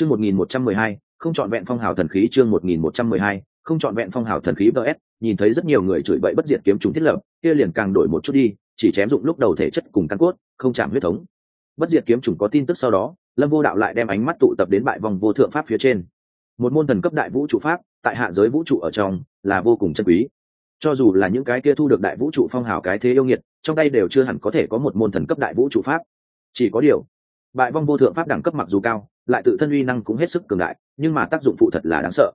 chương một nghìn một trăm mười hai, không chọn vẹn phong hào thần khí chương một nghìn một trăm mười hai, không chọn vẹn phong hào thần khí vs nhìn thấy rất nhiều người chửi bậy bất diệt kiếm chúng thiết lập, kia liền càng đổi một chút đi, chỉ chém dụng lúc đầu thể chất cùng căn cốt, không chạm huyết thống. Bất diệt kiếm chủng có tin tức sau đó, lâm vô đạo lại đem ánh mắt tụ tập đến bại vòng vô thượng pháp phía trên. Một môn thần cấp đại vũ trụ pháp, tại hạ giới vũ trụ ở trong, là vô cùng chân quý. Cho dù là những cái kia thu được đại vũ trụ phong hào cái thế yêu nghiệt, trong tay đều chưa hẳn có thể có một môn thần cấp đại vũ trụ pháp. Chỉ có điều bại vong vô thượng pháp đẳng cấp mặc dù cao, lại tự thân uy năng cũng hết sức cường đại, nhưng mà tác dụng phụ thật là đáng sợ.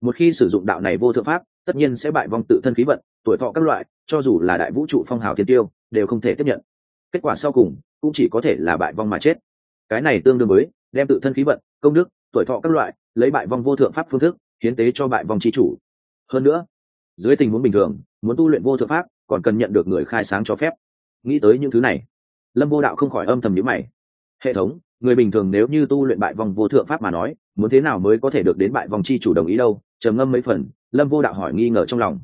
Một khi sử dụng đạo này vô thượng pháp, tất nhiên sẽ bại vong tự thân khí vận, tuổi thọ các loại, cho dù là đại vũ trụ phong hào thiên tiêu, đều không thể tiếp nhận. Kết quả sau cùng, cũng chỉ có thể là bại vong mà chết. Cái này tương đương với, đem tự thân khí vận, công đức, tuổi thọ các loại, lấy bại vong vô thượng pháp phương thức, hiến tế cho bại vong chi chủ. Hơn nữa, dưới tình huống bình thường, muốn tu luyện vô thượng pháp, còn cần nhận được người khai sáng cho phép. Nghĩ tới những thứ này, lâm vô đạo không khỏi âm thầm nhữ mày hệ thống, người bình thường nếu như tu luyện bại vong vô thượng pháp mà nói, muốn thế nào mới có thể được đến bại vong chi chủ đồng ý đâu? Trầm ngâm mấy phần, lâm vô đạo hỏi nghi ngờ trong lòng.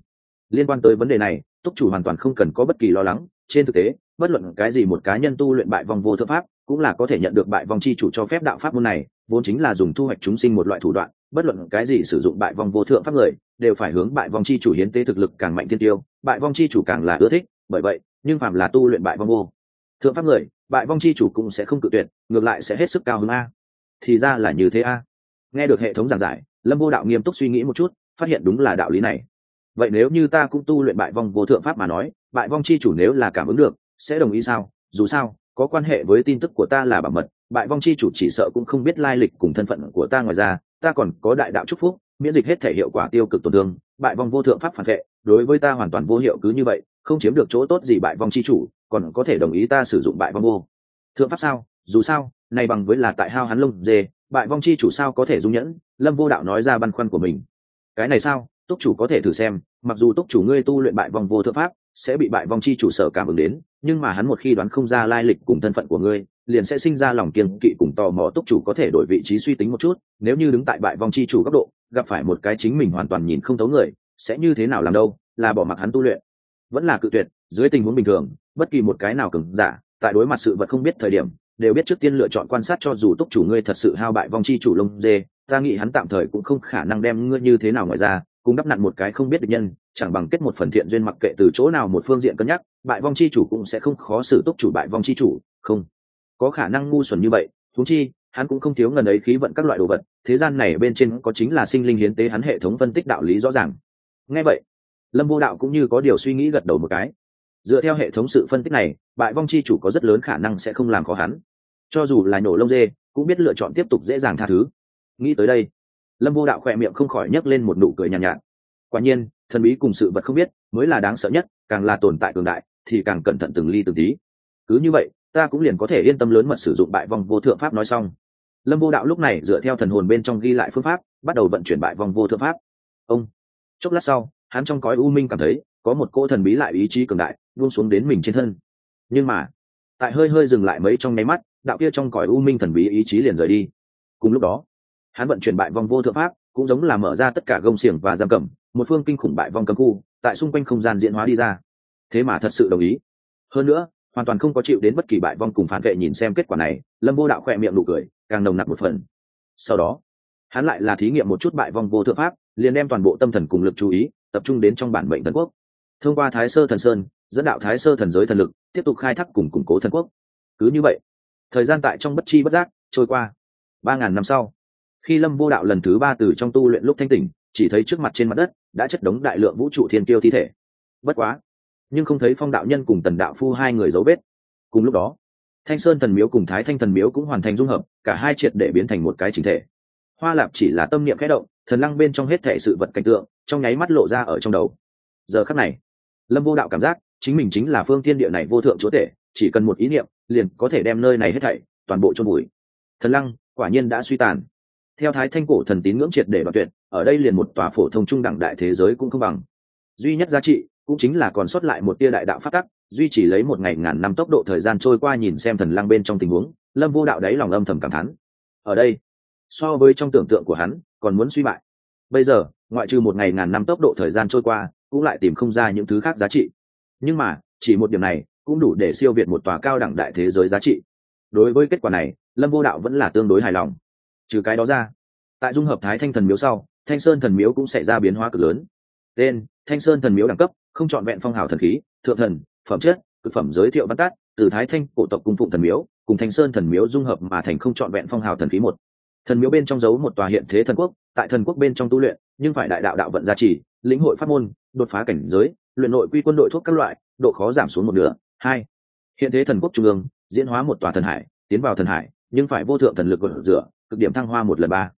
Liên quan tới vấn đề này, túc chủ hoàn toàn không cần có bất kỳ lo lắng. Trên thực tế, bất luận cái gì một cá nhân tu luyện bại vong vô thượng pháp, cũng là có thể nhận được bại vong chi chủ cho phép đạo pháp môn này, vốn chính là dùng thu hoạch chúng sinh một loại thủ đoạn. Bất luận cái gì sử dụng bại vong vô thượng pháp người, đều phải hướng bại vong chi chủ hiến tế thực lực càng mạnh thiên tiêu. Bại vong chi chủ càng là ưa thích, bởi vậy, nhưng phạm là tu luyện bại vong vô thượng pháp người bại vong chi chủ cũng sẽ không cự tuyệt, ngược lại sẽ hết sức cao hơn a. Thì ra là như thế a. Nghe được hệ thống giảng giải, lâm vô đạo nghiêm túc suy nghĩ một chút, phát hiện đúng là đạo lý này. Vậy nếu như ta cũng tu luyện bại vong vô thượng pháp mà nói, bại vong chi chủ nếu là cảm ứng được, sẽ đồng ý sao? Dù sao, có quan hệ với tin tức của ta là bảo mật, bại vong chi chủ chỉ sợ cũng không biết lai lịch cùng thân phận của ta ngoài ra, ta còn có đại đạo chúc phúc, miễn dịch hết thể hiệu quả tiêu cực tổn thương, bại vong vô thượng pháp phản vệ đối với ta hoàn toàn vô hiệu cứ như vậy, không chiếm được chỗ tốt gì bại vong chi chủ, còn có thể đồng ý ta sử dụng bại vong vô. Thượng pháp sao? Dù sao, này bằng với là tại hao hắn lông dê, bại vong chi chủ sao có thể dung nhẫn? Lâm vô đạo nói ra băn khoăn của mình. Cái này sao? Túc chủ có thể thử xem, mặc dù túc chủ ngươi tu luyện bại vong vô thượng pháp, sẽ bị bại vong chi chủ sở cảm ứng đến, nhưng mà hắn một khi đoán không ra lai lịch cùng thân phận của ngươi, liền sẽ sinh ra lòng kiên kỵ cùng tò mò túc chủ có thể đổi vị trí suy tính một chút, nếu như đứng tại bại vong chi chủ góc độ, gặp phải một cái chính mình hoàn toàn nhìn không thấu người sẽ như thế nào làm đâu, là bỏ mặc hắn tu luyện. Vẫn là cự tuyệt, dưới tình huống bình thường, bất kỳ một cái nào cứng giả, tại đối mặt sự vật không biết thời điểm, đều biết trước tiên lựa chọn quan sát cho dù túc chủ ngươi thật sự hao bại vong chi chủ lông dê, ta nghĩ hắn tạm thời cũng không khả năng đem ngươi như thế nào ngoài ra, cũng đắp nặn một cái không biết được nhân, chẳng bằng kết một phần thiện duyên mặc kệ từ chỗ nào một phương diện cân nhắc, bại vong chi chủ cũng sẽ không khó xử túc chủ bại vong chi chủ, không. Có khả năng ngu xuẩn như vậy thú chi, hắn cũng không thiếu ngần ấy khí vận các loại đồ vật, thế gian này bên trên có chính là sinh linh hiến tế hắn hệ thống phân tích đạo lý rõ ràng ngay vậy lâm vô đạo cũng như có điều suy nghĩ gật đầu một cái. Dựa theo hệ thống sự phân tích này bại vong chi chủ có rất lớn khả năng sẽ không làm khó hắn. Cho dù là nhổ lông dê cũng biết lựa chọn tiếp tục dễ dàng tha thứ. Nghĩ tới đây lâm vô đạo khỏe miệng không khỏi nhấc lên một nụ cười nhàn nhạt, nhạt. Quả nhiên thần bí cùng sự vật không biết mới là đáng sợ nhất càng là tồn tại cường đại thì càng cẩn thận từng ly từng tí. Cứ như vậy ta cũng liền có thể yên tâm lớn mật sử dụng bại vong vô thượng pháp nói xong. Lâm vô đạo lúc này dựa theo thần hồn bên trong ghi lại phương pháp bắt đầu vận chuyển bại vong vô thượng pháp. Ông chốc lát sau, hắn trong cõi u minh cảm thấy, có một cô thần bí lại ý chí cường đại, buông xuống đến mình trên thân. Nhưng mà, tại hơi hơi dừng lại mấy trong nháy mắt, đạo kia trong cõi u minh thần bí ý chí liền rời đi. Cùng lúc đó, hắn vận chuyển bại vong vô thượng pháp, cũng giống là mở ra tất cả gông xiềng và giam cầm, một phương kinh khủng bại vong cấm khu, tại xung quanh không gian diễn hóa đi ra. Thế mà thật sự đồng ý. Hơn nữa, hoàn toàn không có chịu đến bất kỳ bại vong cùng phản vệ nhìn xem kết quả này, lâm vô đạo khỏe miệng nụ cười, càng nồng nặc một phần. Sau đó, hắn lại là thí nghiệm một chút bại vong vô thượng pháp liền đem toàn bộ tâm thần cùng lực chú ý tập trung đến trong bản mệnh thần quốc. Thông qua thái sơ thần sơn, dẫn đạo thái sơ thần giới thần lực, tiếp tục khai thác cùng củng cố thần quốc. Cứ như vậy, thời gian tại trong bất chi bất giác trôi qua. Ba ngàn năm sau, khi lâm vô đạo lần thứ ba từ trong tu luyện lúc thanh tỉnh, chỉ thấy trước mặt trên mặt đất đã chất đống đại lượng vũ trụ thiên kiêu thi thể. Bất quá, nhưng không thấy phong đạo nhân cùng tần đạo phu hai người dấu vết. Cùng lúc đó, thanh sơn thần miếu cùng thái thanh thần miếu cũng hoàn thành dung hợp, cả hai triệt để biến thành một cái chính thể. Hoa lạp chỉ là tâm niệm khẽ động thần lăng bên trong hết thể sự vật cảnh tượng, trong nháy mắt lộ ra ở trong đầu. Giờ khắc này, lâm vô đạo cảm giác chính mình chính là phương tiên địa này vô thượng chúa tể, chỉ cần một ý niệm, liền có thể đem nơi này hết thảy toàn bộ chôn bụi thần lăng quả nhiên đã suy tàn. Theo thái thanh cổ thần tín ngưỡng triệt để đoạn tuyệt, ở đây liền một tòa phổ thông trung đẳng đại thế giới cũng không bằng. Duy nhất giá trị cũng chính là còn sót lại một tia đại đạo phát tắc, duy chỉ lấy một ngày ngàn năm tốc độ thời gian trôi qua nhìn xem thần lăng bên trong tình huống, lâm vô đạo đáy lòng âm thầm cảm thán. Ở đây, so với trong tưởng tượng của hắn còn muốn suy bại. Bây giờ, ngoại trừ một ngày ngàn năm tốc độ thời gian trôi qua, cũng lại tìm không ra những thứ khác giá trị. Nhưng mà, chỉ một điểm này, cũng đủ để siêu việt một tòa cao đẳng đại thế giới giá trị. Đối với kết quả này, lâm vô đạo vẫn là tương đối hài lòng. Trừ cái đó ra, tại dung hợp thái thanh thần miếu sau, thanh sơn thần miếu cũng xảy ra biến hóa cực lớn. Tên, thanh sơn thần miếu đẳng cấp, không c h ọ n vẹn phong hào thần khí, thượng thần, phẩm chất, cực phẩm giới thiệu văn tát, từ thái thanh cổ tộc cung phụng thần miếu, cùng thanh sơn thần miếu dung hợp mà thành không c h ọ n vẹn phong hào thần khí một thần miếu bên trong giấu một tòa hiện thế thần quốc, tại thần quốc bên trong tu luyện, nhưng phải đại đạo đạo vận gia trì, lĩnh hội pháp môn, đột phá cảnh giới, luyện nội quy quân đội thuốc các loại, độ khó giảm xuống một nửa. Hai, hiện thế thần quốc trung ương, diễn hóa một tòa thần hải, tiến vào thần hải, nhưng phải vô thượng thần lực gột rửa cực điểm thăng hoa một lần ba.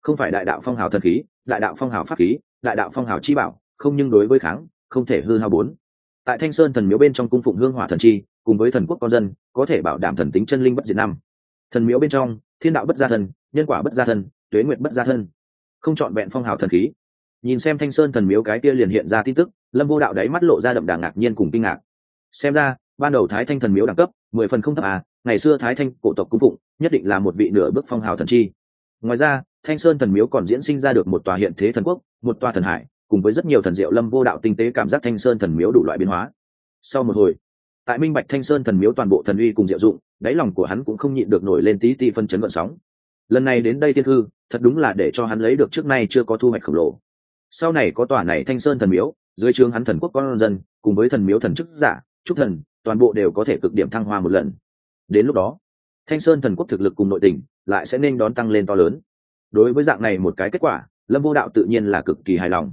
Không phải đại đạo phong hào thần khí, đại đạo phong hào pháp khí, đại đạo phong hào chi bảo, không nhưng đối với kháng, không thể hư hao bốn. Tại thanh sơn thần miếu bên trong cung phụng hương hỏa thần chi, cùng với thần quốc con dân, có thể bảo đảm thần tính chân linh bất diệt năm. Thần miếu bên trong thiên đạo bất gia thân, nhân quả bất gia thân, tuế nguyện bất gia thân. Không chọn vẹn phong hào thần khí. Nhìn xem thanh sơn thần miếu cái kia liền hiện ra tin tức, lâm vô đạo đáy mắt lộ ra đậm đà ngạc nhiên cùng kinh ngạc. Xem ra, ban đầu thái thanh thần miếu đẳng cấp, mười phần không thấp à ngày xưa thái thanh cổ tộc cung phụng, nhất định là một vị nửa bước phong hào thần chi. Ngoài ra, thanh sơn thần miếu còn diễn sinh ra được một tòa hiện thế thần quốc, một tòa thần hải, cùng với rất nhiều thần diệu lâm vô đạo tinh tế cảm giác thanh sơn thần miếu đủ loại biến hóa. Sau một hồi, tại minh bạch thanh sơn thần miếu toàn bộ thần uy cùng diệu dụng đáy lòng của hắn cũng không nhịn được nổi lên tí ti phân chấn vận sóng. Lần này đến đây tiên thư, thật đúng là để cho hắn lấy được trước nay chưa có thu hoạch khổng lồ. Sau này có tòa này thanh sơn thần miếu, dưới trướng hắn thần quốc con dân, cùng với thần miếu thần chức giả, trúc thần, toàn bộ đều có thể cực điểm thăng hoa một lần. Đến lúc đó, thanh sơn thần quốc thực lực cùng nội tình lại sẽ nên đón tăng lên to lớn. Đối với dạng này một cái kết quả, lâm vô đạo tự nhiên là cực kỳ hài lòng.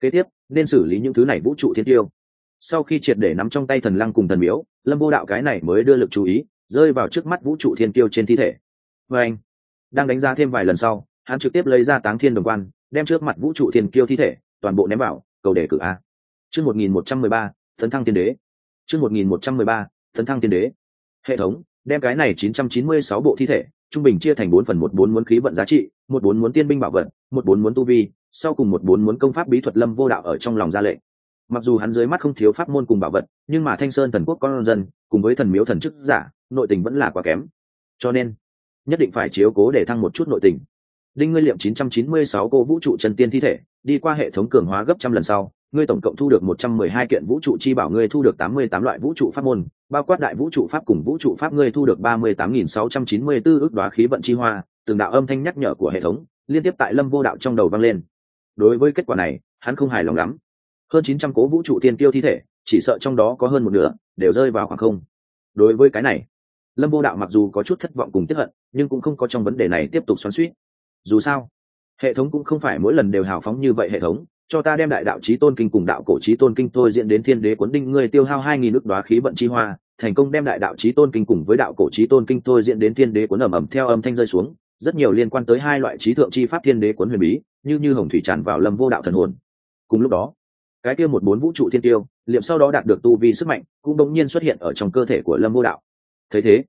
Kế tiếp, nên xử lý những thứ này vũ trụ thiên tiêu. Sau khi triệt để nắm trong tay thần lăng cùng thần miếu, lâm vô đạo cái này mới đưa lực chú ý rơi vào trước mắt vũ trụ thiên tiêu trên thi thể. Và anh đang đánh giá thêm vài lần sau hắn trực tiếp lấy ra táng thiên đồng quan đem trước mặt vũ trụ thiên kiêu thi thể toàn bộ ném vào cầu đề cử a. Chương một nghìn một trăm mười ba tấn thăng tiên đế. Chương một nghìn một trăm mười ba tấn thăng tiên đế. Hệ thống đem cái này chín trăm chín mươi sáu bộ thi thể trung bình chia thành bốn phần một bốn muốn khí vận giá trị một bốn muốn tiên binh bảo vận, một bốn muốn tu vi sau cùng một bốn muốn công pháp bí thuật lâm vô đạo ở trong lòng ra lệnh mặc dù hắn dưới mắt không thiếu pháp môn cùng bảo vật, nhưng mà thanh sơn thần quốc con dân, cùng với thần miếu thần chức giả, nội tình vẫn là quá kém. Cho nên, nhất định phải chiếu cố để thăng một chút nội tình. Đinh ngươi liệm 996 cô vũ trụ chân tiên thi thể, đi qua hệ thống cường hóa gấp trăm lần sau, ngươi tổng cộng thu được 112 kiện vũ trụ chi bảo, ngươi thu được 88 loại vũ trụ pháp môn, bao quát đại vũ trụ pháp cùng vũ trụ pháp, ngươi thu được 38.694 ước đoá khí vận chi hoa, từng đạo âm thanh nhắc nhở của hệ thống, liên tiếp tại lâm vô đạo trong đầu vang lên. Đối với kết quả này, hắn không hài lòng lắm hơn chín trăm cố vũ trụ tiên tiêu thi thể, chỉ sợ trong đó có hơn một nửa đều rơi vào khoảng không. Đối với cái này, lâm vô đạo mặc dù có chút thất vọng cùng tiếp hận, nhưng cũng không có trong vấn đề này tiếp tục xoắn suýt dù sao, hệ thống cũng không phải mỗi lần đều hào phóng như vậy hệ thống, cho ta đem đại đạo trí tôn kinh cùng đạo cổ trí tôn kinh tôi diễn đến thiên đế cuốn đinh ngươi tiêu hao hai nghìn nước đoá khí vận chi hoa, thành công đem đại đạo trí tôn kinh cùng với đạo cổ trí tôn kinh tôi diễn đến thiên đế cuốn ẩm ẩm theo âm thanh rơi xuống, rất nhiều liên quan tới hai loại trí thượng chi pháp thiên đế cuốn huyền bí, như như hồng thủy tràn vào lâm vô đạo thần hồn. Cùng lúc đó cái kia một bốn vũ trụ thiên tiêu, liệm sau đó đạt được tu vi sức mạnh, cũng bỗng nhiên xuất hiện ở trong cơ thể của lâm vô đạo. Thấy thế,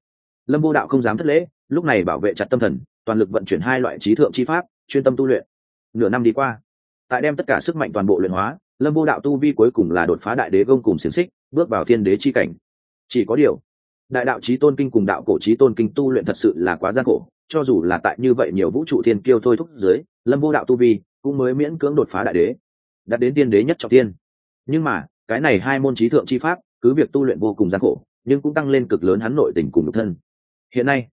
lâm vô đạo không dám thất lễ, lúc này bảo vệ chặt tâm thần, toàn lực vận chuyển hai loại trí thượng chi pháp, chuyên tâm tu luyện. Nửa năm đi qua, tại đem tất cả sức mạnh toàn bộ luyện hóa, lâm vô đạo tu vi cuối cùng là đột phá đại đế gông cùng xiềng xích, bước vào thiên đế chi cảnh. Chỉ có điều, đại đạo trí tôn kinh cùng đạo cổ trí tôn kinh tu luyện thật sự là quá gian khổ, cho dù là tại như vậy nhiều vũ trụ thiên kiêu thôi thúc dưới, lâm vô đạo tu vi cũng mới miễn cưỡng đột phá đại đế đạt đến tiên đế nhất trọng tiên. Nhưng mà, cái này hai môn trí thượng chi pháp, cứ việc tu luyện vô cùng gian khổ, nhưng cũng tăng lên cực lớn hắn nội tình cùng nhục thân. Hiện nay,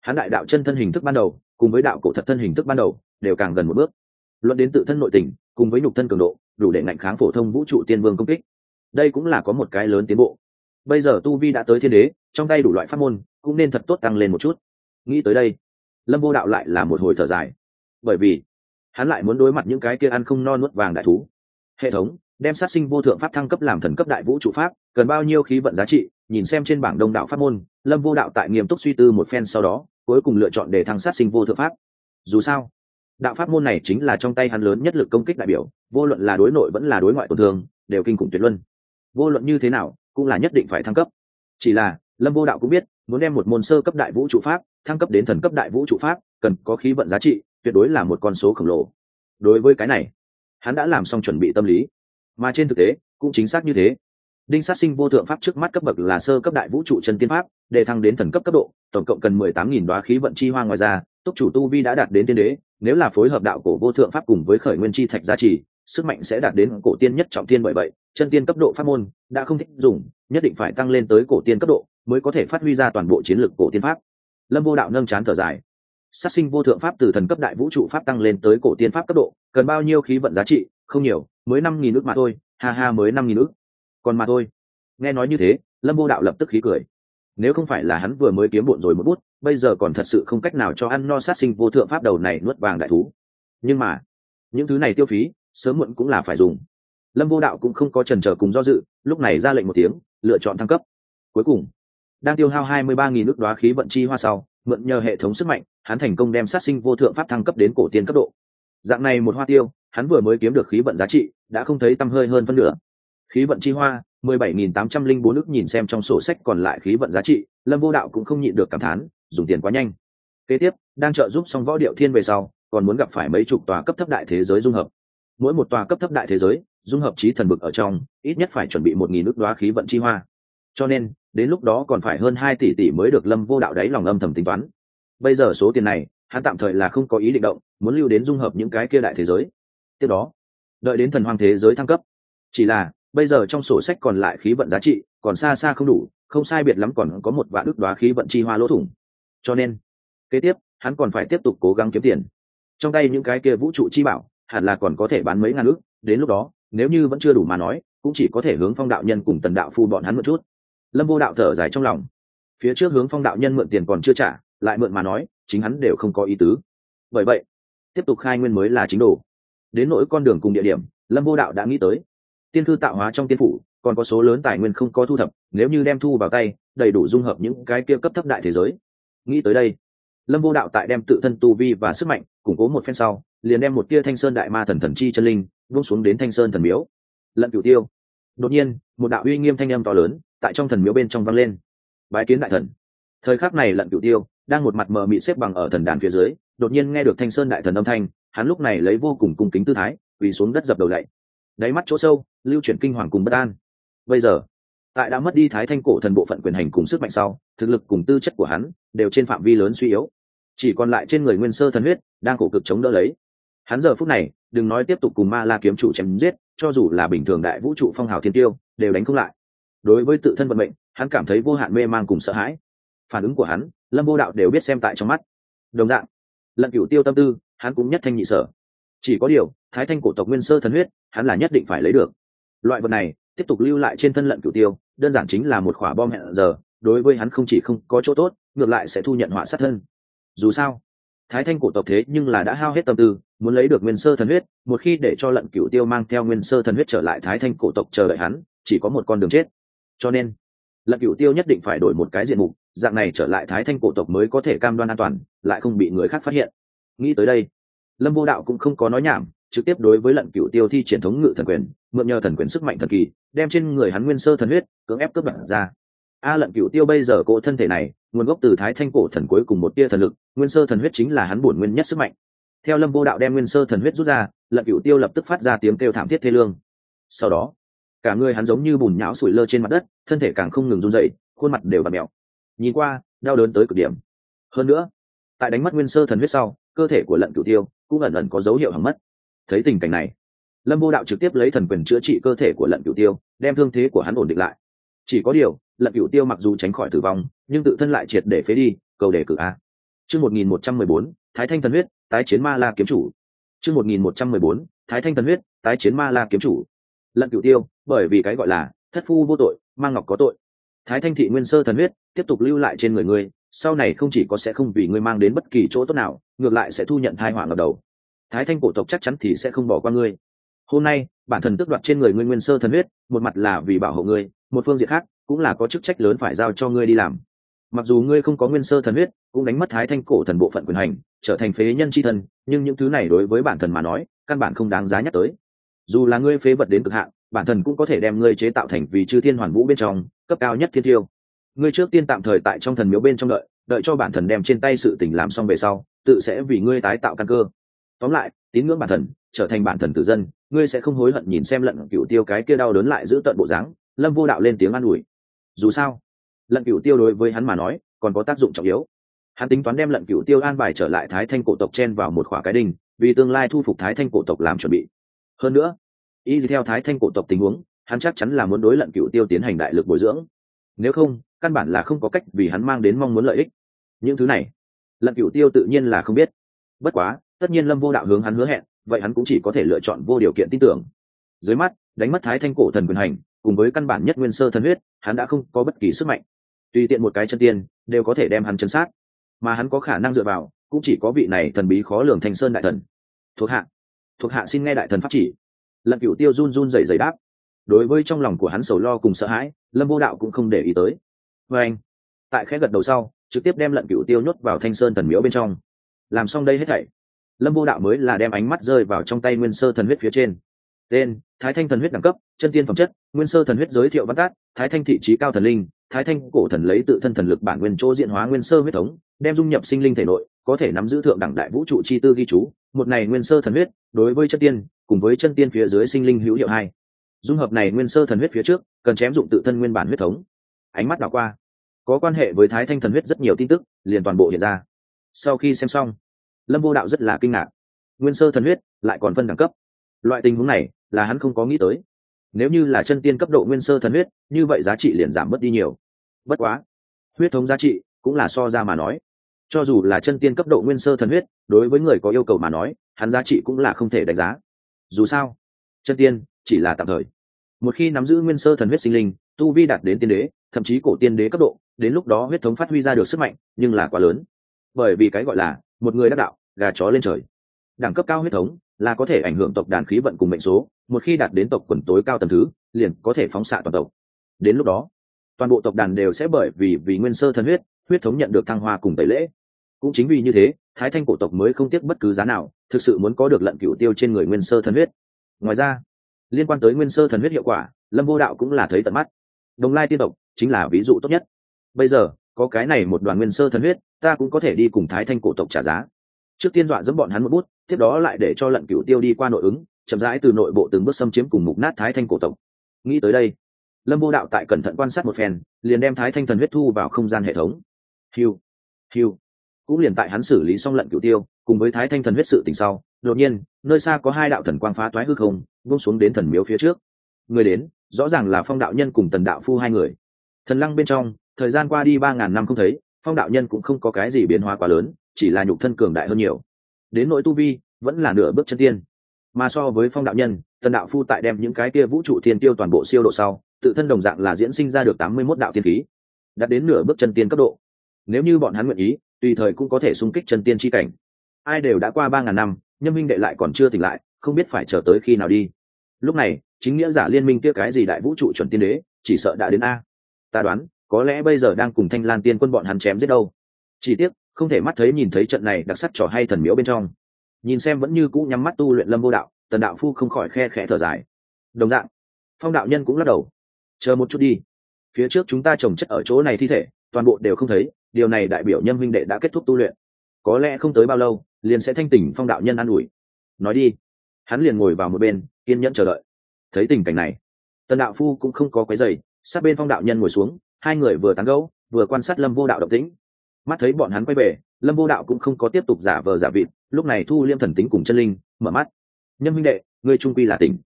hắn đại đạo chân thân hình thức ban đầu, cùng với đạo cổ thật thân hình thức ban đầu, đều càng gần một bước. Luận đến tự thân nội tình, cùng với nhục thân cường độ, đủ để ngạnh kháng phổ thông vũ trụ tiên vương công kích. Đây cũng là có một cái lớn tiến bộ. Bây giờ tu vi đã tới thiên đế, trong tay đủ loại pháp môn, cũng nên thật tốt tăng lên một chút. Nghĩ tới đây, lâm vô đạo lại là một hồi thở dài. Bởi vì, hắn lại muốn đối mặt những cái kia ăn không no nuốt vàng đại thú hệ thống, đem sát sinh vô thượng pháp thăng cấp làm thần cấp đại vũ trụ pháp, cần bao nhiêu khí vận giá trị, nhìn xem trên bảng đông đạo pháp môn, lâm vô đạo tại nghiêm túc suy tư một phen sau đó, cuối cùng lựa chọn để thăng sát sinh vô thượng pháp. Dù sao, đạo pháp môn này chính là trong tay hắn lớn nhất lực công kích đại biểu, vô luận là đối nội vẫn là đối ngoại tổn thương, đều kinh khủng tuyệt luân. Vô luận như thế nào, cũng là nhất định phải thăng cấp. Chỉ là, lâm vô đạo cũng biết, muốn đem một môn sơ cấp đại vũ trụ pháp thăng cấp đến thần cấp đại vũ trụ pháp, cần có khí vận giá trị, tuyệt đối là một con số khổng lồ. Đối với cái này hắn đã làm xong chuẩn bị tâm lý. Mà trên thực tế, cũng chính xác như thế. Đinh sát sinh vô thượng pháp trước mắt cấp bậc là sơ cấp đại vũ trụ chân tiên pháp, để thăng đến thần cấp cấp độ, tổng cộng cần mười tám nghìn đoá khí vận chi hoa ngoài ra, túc chủ tu vi đã đạt đến tiên đế, nếu là phối hợp đạo cổ vô thượng pháp cùng với khởi nguyên chi thạch gia trì, sức mạnh sẽ đạt đến cổ tiên nhất trọng tiên bởi vậy, chân tiên cấp độ pháp môn đã không thích dùng, nhất định phải tăng lên tới cổ tiên cấp độ mới có thể phát huy ra toàn bộ chiến lược cổ tiên pháp. Lâm vô đạo nâng chán thở dài sát sinh vô thượng pháp từ thần cấp đại vũ trụ pháp tăng lên tới cổ tiên pháp cấp độ, cần bao nhiêu khí vận giá trị? Không nhiều, mới năm nghìn ước mà thôi. Ha ha, mới năm nghìn ước còn mà thôi. Nghe nói như thế, lâm vô đạo lập tức khí cười. Nếu không phải là hắn vừa mới kiếm bộn rồi một bút, bây giờ còn thật sự không cách nào cho ăn no sát sinh vô thượng pháp đầu này nuốt vàng đại thú. Nhưng mà, những thứ này tiêu phí, sớm muộn cũng là phải dùng. Lâm vô đạo cũng không có trần trở cùng do dự, lúc này ra lệnh một tiếng, lựa chọn thăng cấp. Cuối cùng, đang tiêu hao hai mươi ba nghìn nước đoá khí vận chi hoa sau, mượn nhờ hệ thống sức mạnh hắn thành công đem sát sinh vô thượng pháp thăng cấp đến cổ tiên cấp độ. Dạng này một hoa tiêu, hắn vừa mới kiếm được khí vận giá trị, đã không thấy tăm hơi hơn phân nửa. Khí vận chi hoa, mười bảy nghìn tám trăm linh bốn nước nhìn xem trong sổ sách còn lại khí vận giá trị, lâm vô đạo cũng không nhịn được cảm thán, dùng tiền quá nhanh. Kế tiếp, đang trợ giúp xong võ điệu thiên về sau, còn muốn gặp phải mấy chục tòa cấp thấp đại thế giới dung hợp. Mỗi một tòa cấp thấp đại thế giới, dung hợp trí thần bực ở trong, ít nhất phải chuẩn bị một nghìn nước đoá khí vận chi hoa. Cho nên, đến lúc đó còn phải hơn hai tỷ tỷ mới được lâm vô đạo đáy lòng âm thầm tính toán bây giờ số tiền này, hắn tạm thời là không có ý định động, muốn lưu đến dung hợp những cái kia đại thế giới. Tiếp đó, đợi đến thần hoàng thế giới thăng cấp. Chỉ là, bây giờ trong sổ sách còn lại khí vận giá trị, còn xa xa không đủ, không sai biệt lắm còn có một vạn ước đoá khí vận chi hoa lỗ thủng. Cho nên, kế tiếp, hắn còn phải tiếp tục cố gắng kiếm tiền. Trong tay những cái kia vũ trụ chi bảo, hẳn là còn có thể bán mấy ngàn ước đến lúc đó, nếu như vẫn chưa đủ mà nói, cũng chỉ có thể hướng phong đạo nhân cùng tần đạo phu bọn hắn một chút. Lâm vô đạo thở dài trong lòng. Phía trước hướng phong đạo nhân mượn tiền còn chưa trả lại mượn mà nói, chính hắn đều không có ý tứ. Bởi vậy, tiếp tục khai nguyên mới là chính đồ. Đến nỗi con đường cùng địa điểm, lâm vô đạo đã nghĩ tới. Tiên thư tạo hóa trong tiên phủ, còn có số lớn tài nguyên không có thu thập, nếu như đem thu vào tay, đầy đủ dung hợp những cái kia cấp thấp đại thế giới. Nghĩ tới đây, lâm vô đạo tại đem tự thân tu vi và sức mạnh củng cố một phen sau, liền đem một tia thanh sơn đại ma thần thần chi chân linh vung xuống đến thanh sơn thần miếu. Lận cửu tiêu. Đột nhiên, một đạo uy nghiêm thanh âm to lớn tại trong thần miếu bên trong vang lên. Bái kiến đại thần. Thời khắc này lận cửu tiêu đang một mặt mờ mị xếp bằng ở thần đàn phía dưới, đột nhiên nghe được thanh sơn đại thần âm thanh, hắn lúc này lấy vô cùng cung kính tư thái, quỳ xuống đất dập đầu lạy. Đáy mắt chỗ sâu, lưu chuyển kinh hoàng cùng bất an. Bây giờ, tại đã mất đi thái thanh cổ thần bộ phận quyền hành cùng sức mạnh sau, thực lực cùng tư chất của hắn đều trên phạm vi lớn suy yếu. Chỉ còn lại trên người nguyên sơ thần huyết, đang cổ cực chống đỡ lấy. Hắn giờ phút này, đừng nói tiếp tục cùng ma la kiếm chủ chém giết, cho dù là bình thường đại vũ trụ phong hào thiên tiêu, đều đánh không lại. Đối với tự thân vận mệnh, hắn cảm thấy vô hạn mê man cùng sợ hãi. Phản ứng của hắn lâm vô đạo đều biết xem tại trong mắt. Đồng dạng, lận cửu tiêu tâm tư, hắn cũng nhất thanh nhị sở. Chỉ có điều, thái thanh cổ tộc nguyên sơ thần huyết, hắn là nhất định phải lấy được. Loại vật này, tiếp tục lưu lại trên thân lận cửu tiêu, đơn giản chính là một khỏa bom hẹn giờ, đối với hắn không chỉ không có chỗ tốt, ngược lại sẽ thu nhận họa sát thân. Dù sao, thái thanh cổ tộc thế nhưng là đã hao hết tâm tư, muốn lấy được nguyên sơ thần huyết, một khi để cho lận cửu tiêu mang theo nguyên sơ thần huyết trở lại thái thanh cổ tộc chờ đợi hắn, chỉ có một con đường chết. Cho nên lận cửu tiêu nhất định phải đổi một cái diện mục, dạng này trở lại thái thanh cổ tộc mới có thể cam đoan an toàn, lại không bị người khác phát hiện. Nghĩ tới đây, lâm vô đạo cũng không có nói nhảm, trực tiếp đối với lận cửu tiêu thi triển thống ngự thần quyền, mượn nhờ thần quyền sức mạnh thần kỳ, đem trên người hắn nguyên sơ thần huyết cưỡng ép cướp đoạn ra. A lận cửu tiêu bây giờ cỗ thân thể này, nguồn gốc từ thái thanh cổ thần cuối cùng một tia thần lực, nguyên sơ thần huyết chính là hắn bổn nguyên nhất sức mạnh. Theo lâm vô đạo đem nguyên sơ thần huyết rút ra, lận cửu tiêu lập tức phát ra tiếng kêu thảm thiết thê lương. Sau đó cả người hắn giống như bùn nhão sủi lơ trên mặt đất, thân thể càng không ngừng run dậy khuôn mặt đều và mèo. Nhìn qua, đau đớn tới cực điểm. Hơn nữa, tại đánh mất nguyên sơ thần huyết sau, cơ thể của lận cửu tiêu cũng ẩn ẩn có dấu hiệu hỏng mất. Thấy tình cảnh này, lâm vô đạo trực tiếp lấy thần quyền chữa trị cơ thể của lận cửu tiêu, đem thương thế của hắn ổn định lại. Chỉ có điều, lận cửu tiêu mặc dù tránh khỏi tử vong, nhưng tự thân lại triệt để phế đi, cầu đề cử a. Chương một nghìn một trăm mười bốn, thái thanh thần huyết, tái chiến ma la kiếm chủ. Chương một nghìn một trăm mười bốn, thái thanh thần huyết, tái chiến ma la kiếm chủ lận cửu tiêu, bởi vì cái gọi là thất phu vô tội, mang ngọc có tội. Thái thanh thị nguyên sơ thần huyết tiếp tục lưu lại trên người ngươi, sau này không chỉ có sẽ không vì ngươi mang đến bất kỳ chỗ tốt nào, ngược lại sẽ thu nhận thai họa ngập đầu. Thái thanh cổ tộc chắc chắn thì sẽ không bỏ qua ngươi. Hôm nay, bản thần tước đoạt trên người ngươi nguyên sơ thần huyết, một mặt là vì bảo hộ ngươi, một phương diện khác cũng là có chức trách lớn phải giao cho ngươi đi làm. Mặc dù ngươi không có nguyên sơ thần huyết, cũng đánh mất thái thanh cổ thần bộ phận quyền hành, trở thành phế nhân c h i thân nhưng những thứ này đối với bản thần mà nói, căn bản không đáng giá nhắc tới dù là ngươi phế vật đến cực hạn bản thần cũng có thể đem ngươi chế tạo thành vì chư thiên hoàn vũ bên trong cấp cao nhất thiên tiêu. Ngươi trước tiên tạm thời tại trong thần miếu bên trong đợi đợi cho bản thần đem trên tay sự tình làm xong về sau tự sẽ vì ngươi tái tạo căn cơ. Tóm lại tín ngưỡng bản thần trở thành bản thần tử dân ngươi sẽ không hối hận nhìn xem lận cựu tiêu cái kia đau đớn lại giữ tận bộ dáng lâm vô đạo lên tiếng an ủi. Dù sao lận cựu tiêu đối với hắn mà nói còn có tác dụng trọng yếu. Hắn tính toán đem lận cựu tiêu an bài trở lại thái thanh cổ tộc chen vào một khỏa cái đình, vì tương lai thu phục thái thanh cổ tộc làm chuẩn bị hơn nữa, y theo thái thanh cổ tộc tình huống, hắn chắc chắn là muốn đối lận cựu tiêu tiến hành đại lực bồi dưỡng. Nếu không, căn bản là không có cách vì hắn mang đến mong muốn lợi ích. Những thứ này, lận Cựu tiêu tự nhiên là không biết. Bất quá, tất nhiên lâm vô đạo hướng hắn hứa hẹn, vậy hắn cũng chỉ có thể lựa chọn vô điều kiện tin tưởng. Dưới mắt, đánh mất thái thanh cổ thần quyền hành, cùng với căn bản nhất nguyên sơ thần huyết, hắn đã không có bất kỳ sức mạnh. Tùy tiện một cái chân tiên, đều có thể đem hắn chấn sát. Mà hắn có khả năng dựa vào, cũng chỉ có vị này thần bí khó lường thanh sơn đại thần. Thuộc hạ thuộc hạ xin nghe đại thần pháp chỉ. Lận cửu tiêu run run rẩy rẩy đáp. Đối với trong lòng của hắn sầu lo cùng sợ hãi, lâm vô đạo cũng không để ý tới. Vê anh, tại khẽ gật đầu sau, trực tiếp đem lận cửu tiêu nhốt vào thanh sơn thần miếu bên trong. Làm xong đây hết thảy, lâm vô đạo mới là đem ánh mắt rơi vào trong tay nguyên sơ thần huyết phía trên. Tên, thái thanh thần huyết đẳng cấp, chân tiên phẩm chất, nguyên sơ thần huyết giới thiệu văn tát thái thanh thị trí cao thần linh, thái thanh cổ thần lấy tự thân thần lực bản nguyên chỗ diện hóa nguyên sơ huyết thống, đem dung nhập sinh linh thể nội có thể nắm giữ thượng đẳng đại vũ trụ chi tư ghi chú, một này nguyên sơ thần huyết, đối với chân tiên, cùng với chân tiên phía dưới sinh linh hữu hiệu hai. Dung hợp này nguyên sơ thần huyết phía trước, cần chém dụng tự thân nguyên bản huyết thống. Ánh mắt đảo qua, có quan hệ với thái thanh thần huyết rất nhiều tin tức, liền toàn bộ hiện ra. Sau khi xem xong, lâm vô đạo rất là kinh ngạc. Nguyên sơ thần huyết lại còn phân đẳng cấp. Loại tình huống này là hắn không có nghĩ tới. Nếu như là chân tiên cấp độ nguyên sơ thần huyết, như vậy giá trị liền giảm mất đi nhiều. Bất quá, huyết thống giá trị cũng là so ra mà nói cho dù là chân tiên cấp độ nguyên sơ thần huyết, đối với người có yêu cầu mà nói, hắn giá trị cũng là không thể đánh giá. Dù sao, chân tiên chỉ là tạm thời. Một khi nắm giữ nguyên sơ thần huyết sinh linh, tu vi đạt đến tiên đế, thậm chí cổ tiên đế cấp độ, đến lúc đó huyết thống phát huy ra được sức mạnh, nhưng là quá lớn. Bởi vì cái gọi là, một người đắc đạo, gà chó lên trời. Đẳng cấp cao huyết thống là có thể ảnh hưởng tộc đàn khí vận cùng mệnh số, một khi đạt đến tộc quần tối cao tầm thứ, liền có thể phóng xạ toàn tộc. Đến lúc đó, toàn bộ tộc đàn đều sẽ bởi vì vì nguyên sơ thần huyết huyết thống nhận được thăng hoa cùng tẩy lễ cũng chính vì như thế, thái thanh cổ tộc mới không tiếc bất cứ giá nào, thực sự muốn có được lận cựu tiêu trên người nguyên sơ thần huyết. Ngoài ra, liên quan tới nguyên sơ thần huyết hiệu quả, lâm vô đạo cũng là thấy tận mắt. Đồng lai tiên tộc chính là ví dụ tốt nhất. Bây giờ, có cái này một đoàn nguyên sơ thần huyết, ta cũng có thể đi cùng thái thanh cổ tộc trả giá. Trước tiên dọa dẫm bọn hắn một bút, tiếp đó lại để cho lận cửu tiêu đi qua nội ứng, chậm rãi từ nội bộ từng bước xâm chiếm cùng mục nát thái thanh cổ tộc. Nghĩ tới đây, lâm vô đạo tại cẩn thận quan sát một phen, liền đem thái thanh thần huyết thu vào không gian hệ thống. Hiu hiu cũng liền tại hắn xử lý xong lận cửu tiêu, cùng với thái thanh thần huyết sự tình sau, đột nhiên, nơi xa có hai đạo thần quang phá toái hư không, buông xuống đến thần miếu phía trước. Người đến, rõ ràng là phong đạo nhân cùng tần đạo phu hai người. Thần lăng bên trong, thời gian qua đi ba ngàn năm không thấy, phong đạo nhân cũng không có cái gì biến hóa quá lớn, chỉ là nhục thân cường đại hơn nhiều. Đến nội tu vi, vẫn là nửa bước chân tiên. Mà so với phong đạo nhân, tần đạo phu tại đem những cái kia vũ trụ thiên tiêu toàn bộ siêu độ sau, tự thân đồng dạng là diễn sinh ra được tám mươi mốt đạo thiên khí, đạt đến nửa bước chân tiên cấp độ. Nếu như bọn hắn nguyện ý tùy thời cũng có thể xung kích chân tiên tri cảnh. Ai đều đã qua ba ngàn năm, nhâm minh đệ lại còn chưa tỉnh lại, không biết phải chờ tới khi nào đi. Lúc này, chính nghĩa giả liên minh kia cái gì đại vũ trụ chuẩn tiên đế, chỉ sợ đã đến a. Ta đoán, có lẽ bây giờ đang cùng thanh lan tiên quân bọn hắn chém giết đâu. Chỉ tiếc, không thể mắt thấy nhìn thấy trận này đặc sắc trò hay thần miếu bên trong. Nhìn xem vẫn như cũ nhắm mắt tu luyện lâm vô đạo, tần đạo phu không khỏi khe khẽ thở dài. Đồng dạng, phong đạo nhân cũng lắc đầu. Chờ một chút đi. Phía trước chúng ta trồng chất ở chỗ này thi thể, toàn bộ đều không thấy điều này đại biểu nhân huynh đệ đã kết thúc tu luyện. Có lẽ không tới bao lâu, liền sẽ thanh tỉnh phong đạo nhân an ủi. Nói đi. Hắn liền ngồi vào một bên, kiên nhẫn chờ đợi. Thấy tình cảnh này, tần đạo phu cũng không có quấy giày sát bên phong đạo nhân ngồi xuống, hai người vừa tán gẫu, vừa quan sát lâm vô đạo độc tĩnh. Mắt thấy bọn hắn quay về, lâm vô đạo cũng không có tiếp tục giả vờ giả vịt, lúc này thu liêm thần tính cùng chân linh, mở mắt. Nhân minh đệ, ngươi trung quy là tỉnh.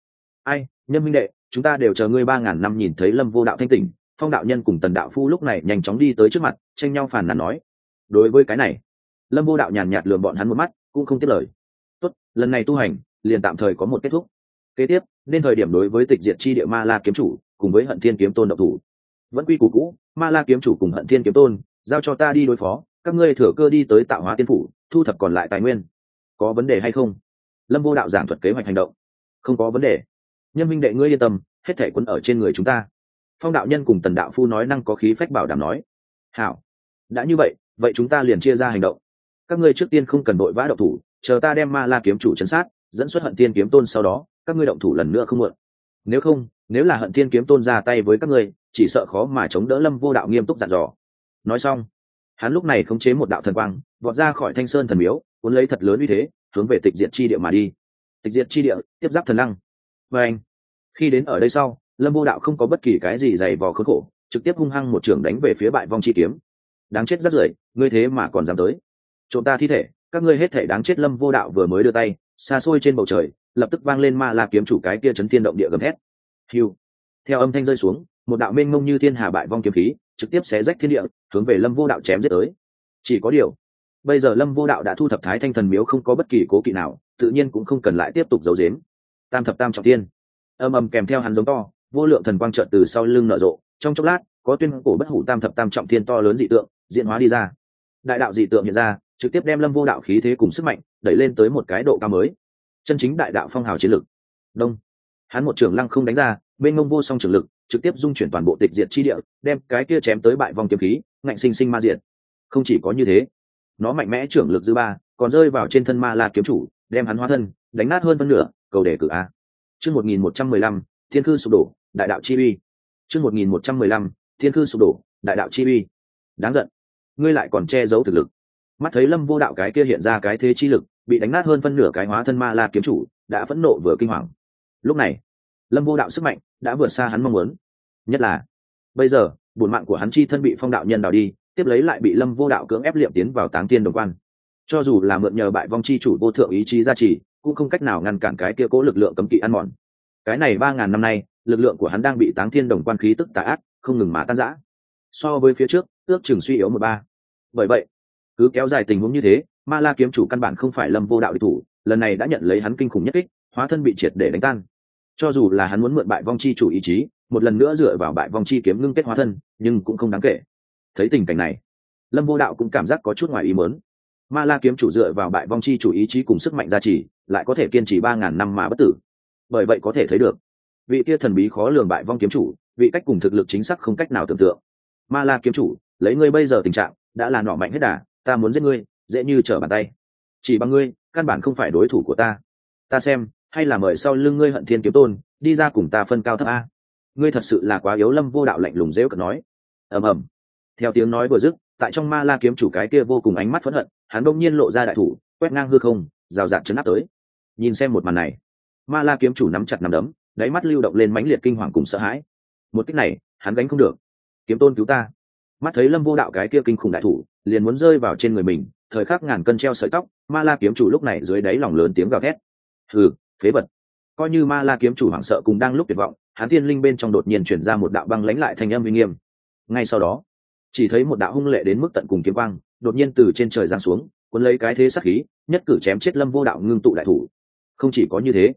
Ai nhân minh đệ, chúng ta đều chờ ngươi ba ngàn năm nhìn thấy lâm vô đạo thanh tỉnh phong đạo nhân cùng tần đạo phu lúc này nhanh chóng đi tới trước mặt, tranh nhau phàn nàn nói, đối với cái này. Lâm vô đạo nhàn nhạt lường bọn hắn một mắt, cũng không tiếp lời. Tốt, lần này tu hành, liền tạm thời có một kết thúc. Kế tiếp, nên thời điểm đối với tịch diệt chi địa ma la kiếm chủ, cùng với hận thiên kiếm tôn độc thủ. Vẫn quy củ cũ, ma la kiếm chủ cùng hận thiên kiếm tôn, giao cho ta đi đối phó, các ngươi thừa cơ đi tới tạo hóa tiên phủ, thu thập còn lại tài nguyên. Có vấn đề hay không? Lâm vô đạo giảng thuật kế hoạch hành động. Không có vấn đề. Nhân minh đệ ngươi yên tâm, hết thể quân ở trên người chúng ta phong đạo nhân cùng tần đạo phu nói năng có khí phách bảo đảm nói, hảo, đã như vậy vậy chúng ta liền chia ra hành động. Các ngươi trước tiên không cần đội vã động thủ, chờ ta đem ma la kiếm chủ chấn sát, dẫn xuất hận tiên kiếm tôn sau đó, các ngươi động thủ lần nữa không muộn. Nếu không, nếu là hận tiên kiếm tôn ra tay với các ngươi, chỉ sợ khó mà chống đỡ lâm vô đạo nghiêm túc dặn dò. Nói xong, hắn lúc này khống chế một đạo thần quang, vọt ra khỏi thanh sơn thần miếu, cuốn lấy thật lớn uy thế, hướng về tịch diệt chi địa mà đi. Tịch diệt chi địa, tiếp giáp thần lăng. Và anh, khi đến ở đây sau lâm vô đạo không có bất kỳ cái gì dày vò khốn khổ, trực tiếp hung hăng một trường đánh về phía bại vong chi kiếm. Đáng chết rất rưởi, ngươi thế mà còn dám tới. Trộm ta thi thể, các ngươi hết thể đáng chết lâm vô đạo vừa mới đưa tay, xa xôi trên bầu trời, lập tức vang lên ma la kiếm chủ cái kia chấn thiên động địa gầm thét. Hiu theo âm thanh rơi xuống, một đạo mênh mông như thiên hà bại vong kiếm khí, trực tiếp xé rách thiên địa, hướng về lâm vô đạo chém giết tới. Chỉ có điều, bây giờ lâm vô đạo đã thu thập thái thanh thần miếu không có bất kỳ cố kỵ nào, tự nhiên cũng không cần lại tiếp tục giấu dếm tam thập tam trọng tiên. Âm âm kèm theo hắn giống to vô lượng thần quang trợn từ sau lưng nở rộ, trong chốc lát, có tuyên cổ bất hủ tam thập tam trọng thiên to lớn dị tượng, diễn hóa đi ra. Đại đạo dị tượng hiện ra, trực tiếp đem lâm vô đạo khí thế cùng sức mạnh, đẩy lên tới một cái độ cao mới. Chân chính đại đạo phong hào chiến lực đông. Hắn một trường lăng không đánh ra bên ngông vô song trường lực, trực tiếp dung chuyển toàn bộ tịch diệt chi địa, đem cái kia chém tới bại vòng kiếm khí, ngạnh sinh sinh ma diệt. Không chỉ có như thế, nó mạnh mẽ trưởng lực dư ba, còn rơi vào trên thân ma la kiếm chủ, đem hắn hóa thân, đánh nát hơn phân nửa, cầu đề cử a. Chương một nghìn một trăm mười lăm, thiên cư sụp đổ đại đạo chi uy. Chương một nghìn một trăm mười lăm, thiên cư sụp đổ, đại đạo chi uy. Đáng giận. Ngươi lại còn che giấu thực lực. Mắt thấy lâm vô đạo cái kia hiện ra cái thế chi lực, bị đánh nát hơn phân nửa cái hóa thân ma la kiếm chủ, đã phẫn nộ vừa kinh hoàng. Lúc này, lâm vô đạo sức mạnh đã vượt xa hắn mong muốn. Nhất là, bây giờ, bổn mạng của hắn chi thân bị phong đạo nhân đào đi, tiếp lấy lại bị lâm vô đạo cưỡng ép liệm tiến vào táng tiên đồng quan. Cho dù là mượn nhờ bại vong chi chủ vô thượng ý chí gia trì, cũng không cách nào ngăn cản cái kia cố lực lượng cấm kỵ ăn mòn. Cái này ba ngàn năm nay lực lượng của hắn đang bị táng thiên đồng quan khí tức tà ác, không ngừng mà tan rã. So với phía trước, ước chừng suy yếu một ba. Bởi vậy, cứ kéo dài tình huống như thế, ma la kiếm chủ căn bản không phải lâm vô đạo địch thủ, lần này đã nhận lấy hắn kinh khủng nhất kích, hóa thân bị triệt để đánh tan. Cho dù là hắn muốn mượn bại vong chi chủ ý chí, một lần nữa dựa vào bại vong chi kiếm ngưng kết hóa thân, nhưng cũng không đáng kể. Thấy tình cảnh này, lâm vô đạo cũng cảm giác có chút ngoài ý mớn ma la kiếm chủ dựa vào bại vong chi chủ ý chí cùng sức mạnh gia trì, lại có thể kiên trì ba ngàn năm mà bất tử. Bởi vậy có thể thấy được vị kia thần bí khó lường bại vong kiếm chủ, vị cách cùng thực lực chính xác không cách nào tưởng tượng. Ma la kiếm chủ, lấy ngươi bây giờ tình trạng, đã là nọ mạnh hết đà, ta muốn giết ngươi, dễ như trở bàn tay. Chỉ bằng ngươi, căn bản không phải đối thủ của ta. Ta xem, hay là mời sau lưng ngươi hận thiên kiếm tôn, đi ra cùng ta phân cao thấp a. Ngươi thật sự là quá yếu lâm vô đạo lạnh lùng dễu cợt nói. Ầm ầm. Theo tiếng nói vừa dứt, tại trong ma la kiếm chủ cái kia vô cùng ánh mắt phẫn hận, hắn đông nhiên lộ ra đại thủ, quét ngang hư không, rào rạt chấn áp tới. Nhìn xem một màn này, ma la kiếm chủ nắm chặt nắm đấm đáy mắt lưu động lên mãnh liệt kinh hoàng cùng sợ hãi. Một cách này, hắn gánh không được. Kiếm tôn cứu ta. Mắt thấy lâm vô đạo cái kia kinh khủng đại thủ, liền muốn rơi vào trên người mình, thời khắc ngàn cân treo sợi tóc, ma la kiếm chủ lúc này dưới đáy lòng lớn tiếng gào thét. Hừ, phế vật. Coi như ma la kiếm chủ hoảng sợ cùng đang lúc tuyệt vọng, hắn thiên linh bên trong đột nhiên chuyển ra một đạo băng lãnh lại thành âm uy nghiêm. Ngay sau đó, chỉ thấy một đạo hung lệ đến mức tận cùng kiếm băng đột nhiên từ trên trời giáng xuống, cuốn lấy cái thế sắc khí, nhất cử chém chết lâm vô đạo ngưng tụ đại thủ. Không chỉ có như thế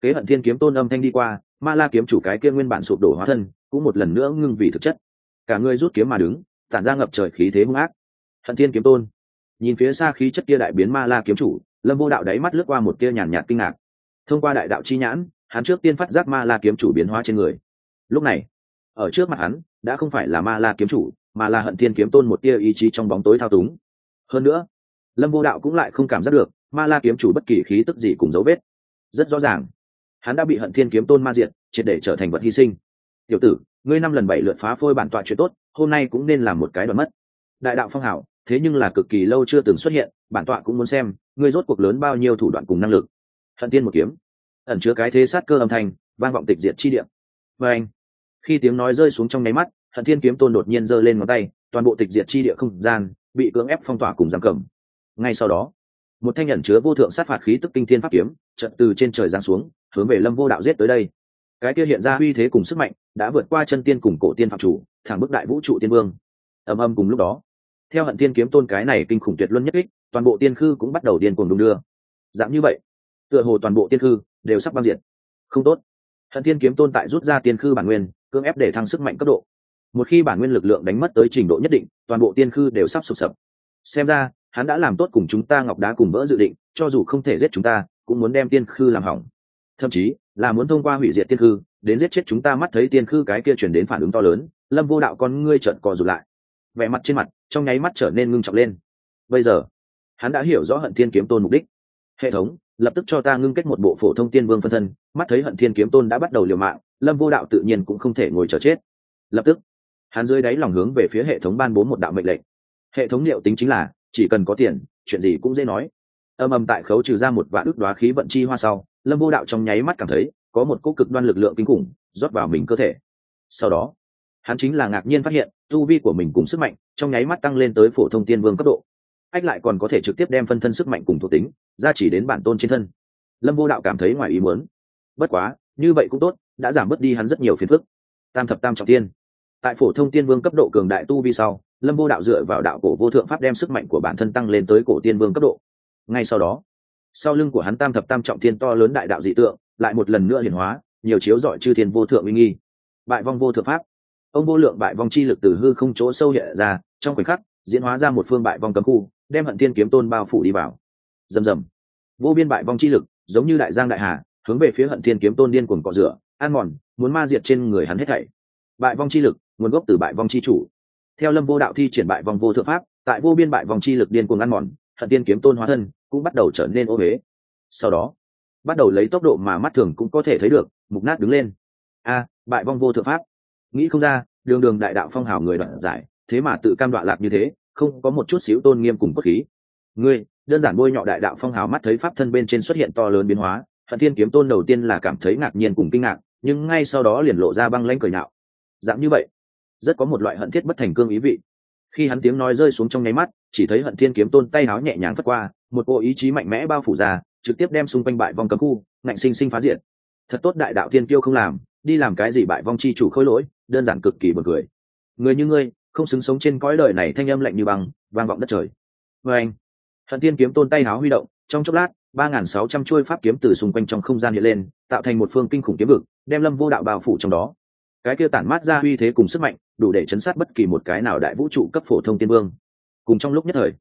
kế hận thiên kiếm tôn âm thanh đi qua, ma la kiếm chủ cái kia nguyên bản sụp đổ hóa thân, cũng một lần nữa ngưng vì thực chất. Cả người rút kiếm mà đứng, tản ra ngập trời khí thế hung ác. Hận thiên kiếm tôn. Nhìn phía xa khí chất kia đại biến ma la kiếm chủ, lâm vô đạo đáy mắt lướt qua một tia nhàn nhạt kinh ngạc. Thông qua đại đạo chi nhãn, hắn trước tiên phát giác ma la kiếm chủ biến hóa trên người. Lúc này, ở trước mặt hắn, đã không phải là ma la kiếm chủ, mà là hận thiên kiếm tôn một tia ý chí trong bóng tối thao túng. Hơn nữa, lâm vô đạo cũng lại không cảm giác được, ma la kiếm chủ bất kỳ khí tức gì cùng dấu vết. Rất rõ ràng hắn đã bị hận thiên kiếm tôn ma diệt, triệt để trở thành vật hy sinh. Tiểu tử, ngươi năm lần bảy lượt phá phôi bản tọa chuyện tốt, hôm nay cũng nên làm một cái đoạn mất. Đại đạo phong hảo, thế nhưng là cực kỳ lâu chưa từng xuất hiện, bản tọa cũng muốn xem, ngươi rốt cuộc lớn bao nhiêu thủ đoạn cùng năng lực. Hận tiên một kiếm. Ẩn chứa cái thế sát cơ âm thanh, vang vọng tịch diệt chi điểm và anh, khi tiếng nói rơi xuống trong nháy mắt, hận thiên kiếm tôn đột nhiên giơ lên ngón tay, toàn bộ tịch diệt chi địa không gian bị cưỡng ép phong tỏa cùng giam cầm. Ngay sau đó, một thanh nhận chứa vô thượng sát phạt khí tức kinh thiên pháp kiếm trận từ trên trời giáng xuống hướng về lâm vô đạo giết tới đây. Cái kia hiện ra uy thế cùng sức mạnh đã vượt qua chân tiên cùng cổ tiên phạm chủ thẳng bức đại vũ trụ tiên vương. Ầm ầm cùng lúc đó theo hận tiên kiếm tôn cái này kinh khủng tuyệt luân nhất kích, toàn bộ tiên khư cũng bắt đầu điên cuồng đung đưa. Dạng như vậy tựa hồ toàn bộ tiên khư đều sắp băng diệt. Không tốt. Hận tiên kiếm tôn tại rút ra tiên khư bản nguyên cưỡng ép để thăng sức mạnh cấp độ. Một khi bản nguyên lực lượng đánh mất tới trình độ nhất định toàn bộ tiên khư đều sắp sụp sập. Xem ra hắn đã làm tốt cùng chúng ta ngọc đá cùng vỡ dự định cho dù không thể giết chúng ta cũng muốn đem tiên khư làm hỏng. Thậm chí, là muốn thông qua hủy diệt tiên khư, đến giết chết chúng ta mắt thấy tiên khư cái kia chuyển đến phản ứng to lớn, lâm vô đạo con ngươi trợn cò rụt lại. Vẻ mặt trên mặt, trong nháy mắt trở nên ngưng trọng lên. Bây giờ, hắn đã hiểu rõ hận thiên kiếm tôn mục đích. Hệ thống, lập tức cho ta ngưng kết một bộ phổ thông tiên vương phân thân, mắt thấy hận thiên kiếm tôn đã bắt đầu liều mạng, lâm vô đạo tự nhiên cũng không thể ngồi chờ chết. Lập tức, hắn dưới đáy lòng hướng về phía hệ thống ban bố một đạo mệnh lệnh. Hệ thống liệu tính chính là, chỉ cần có tiền, chuyện gì cũng dễ nói âm ầm tại khấu trừ ra một vạn ước đoá khí vận chi hoa sau, lâm vô đạo trong nháy mắt cảm thấy có một cỗ cực đoan lực lượng kinh khủng rót vào mình cơ thể. Sau đó, hắn chính là ngạc nhiên phát hiện, tu vi của mình cùng sức mạnh trong nháy mắt tăng lên tới phổ thông tiên vương cấp độ. Ách lại còn có thể trực tiếp đem phân thân sức mạnh cùng thuộc tính ra chỉ đến bản tôn trên thân. Lâm vô đạo cảm thấy ngoài ý muốn. Bất quá, như vậy cũng tốt, đã giảm bớt đi hắn rất nhiều phiền phức. Tam thập tam trọng tiên. Tại phổ thông tiên vương cấp độ cường đại tu vi sau, lâm vô đạo dựa vào đạo cổ vô thượng pháp đem sức mạnh của bản thân tăng lên tới cổ tiên vương cấp độ ngay sau đó, sau lưng của hắn tam thập tam trọng thiên to lớn đại đạo dị tượng lại một lần nữa hiển hóa, nhiều chiếu giỏi chư thiên vô thượng uy nghi. Bại vong vô thượng pháp. Ông vô lượng bại vong chi lực từ hư không chỗ sâu hiện ra, trong khoảnh khắc, diễn hóa ra một phương bại vong cấm khu, đem hận thiên kiếm tôn bao phủ đi vào. Rầm rầm. Vô biên bại vong chi lực, giống như đại giang đại hà, hướng về phía hận thiên kiếm tôn điên cuồng cọ rửa an mòn, muốn ma diệt trên người hắn hết thảy. Bại vong chi lực, nguồn gốc từ bại vong chi chủ. Theo lâm vô đạo thi triển bại vong vô thượng pháp, tại vô biên bại vong chi lực điên cuồng ăn mòn, hận tiên kiếm tôn hóa thân cũng bắt đầu trở nên ô huế sau đó, bắt đầu lấy tốc độ mà mắt thường cũng có thể thấy được, mục nát đứng lên. A, bại vong vô thượng pháp. Nghĩ không ra, đường đường đại đạo phong hào người đoạn giải, thế mà tự cam đoạn lạc như thế, không có một chút xíu tôn nghiêm cùng cốt khí. Ngươi, đơn giản bôi nhọ đại đạo phong hào mắt thấy pháp thân bên trên xuất hiện to lớn biến hóa, hận thiên kiếm tôn đầu tiên là cảm thấy ngạc nhiên cùng kinh ngạc, nhưng ngay sau đó liền lộ ra băng lanh cười nhạo. Dạng như vậy, rất có một loại hận thiết bất thành cương ý vị. Khi hắn tiếng nói rơi xuống trong nháy mắt, chỉ thấy hận thiên kiếm tôn tay háo nhẹ nhàng phất qua một bộ ý chí mạnh mẽ bao phủ ra, trực tiếp đem xung quanh bại vong cấm khu, ngạnh sinh sinh phá diện thật tốt đại đạo thiên kiêu không làm, đi làm cái gì bại vong chi chủ khôi lỗi, đơn giản cực kỳ buồn cười. Người như ngươi, không xứng sống trên cõi đời này thanh âm lạnh như băng, vang vọng đất trời. Vê anh, hận tiên kiếm tôn tay háo huy động, trong chốc lát, ba nghìn sáu trăm chuôi pháp kiếm từ xung quanh trong không gian hiện lên, tạo thành một phương kinh khủng kiếm vực, đem lâm vô đạo bao phủ trong đó. Cái kia tản mát ra uy thế cùng sức mạnh, đủ để chấn sát bất kỳ một cái nào đại vũ trụ cấp phổ thông tiên vương. Cùng trong lúc nhất thời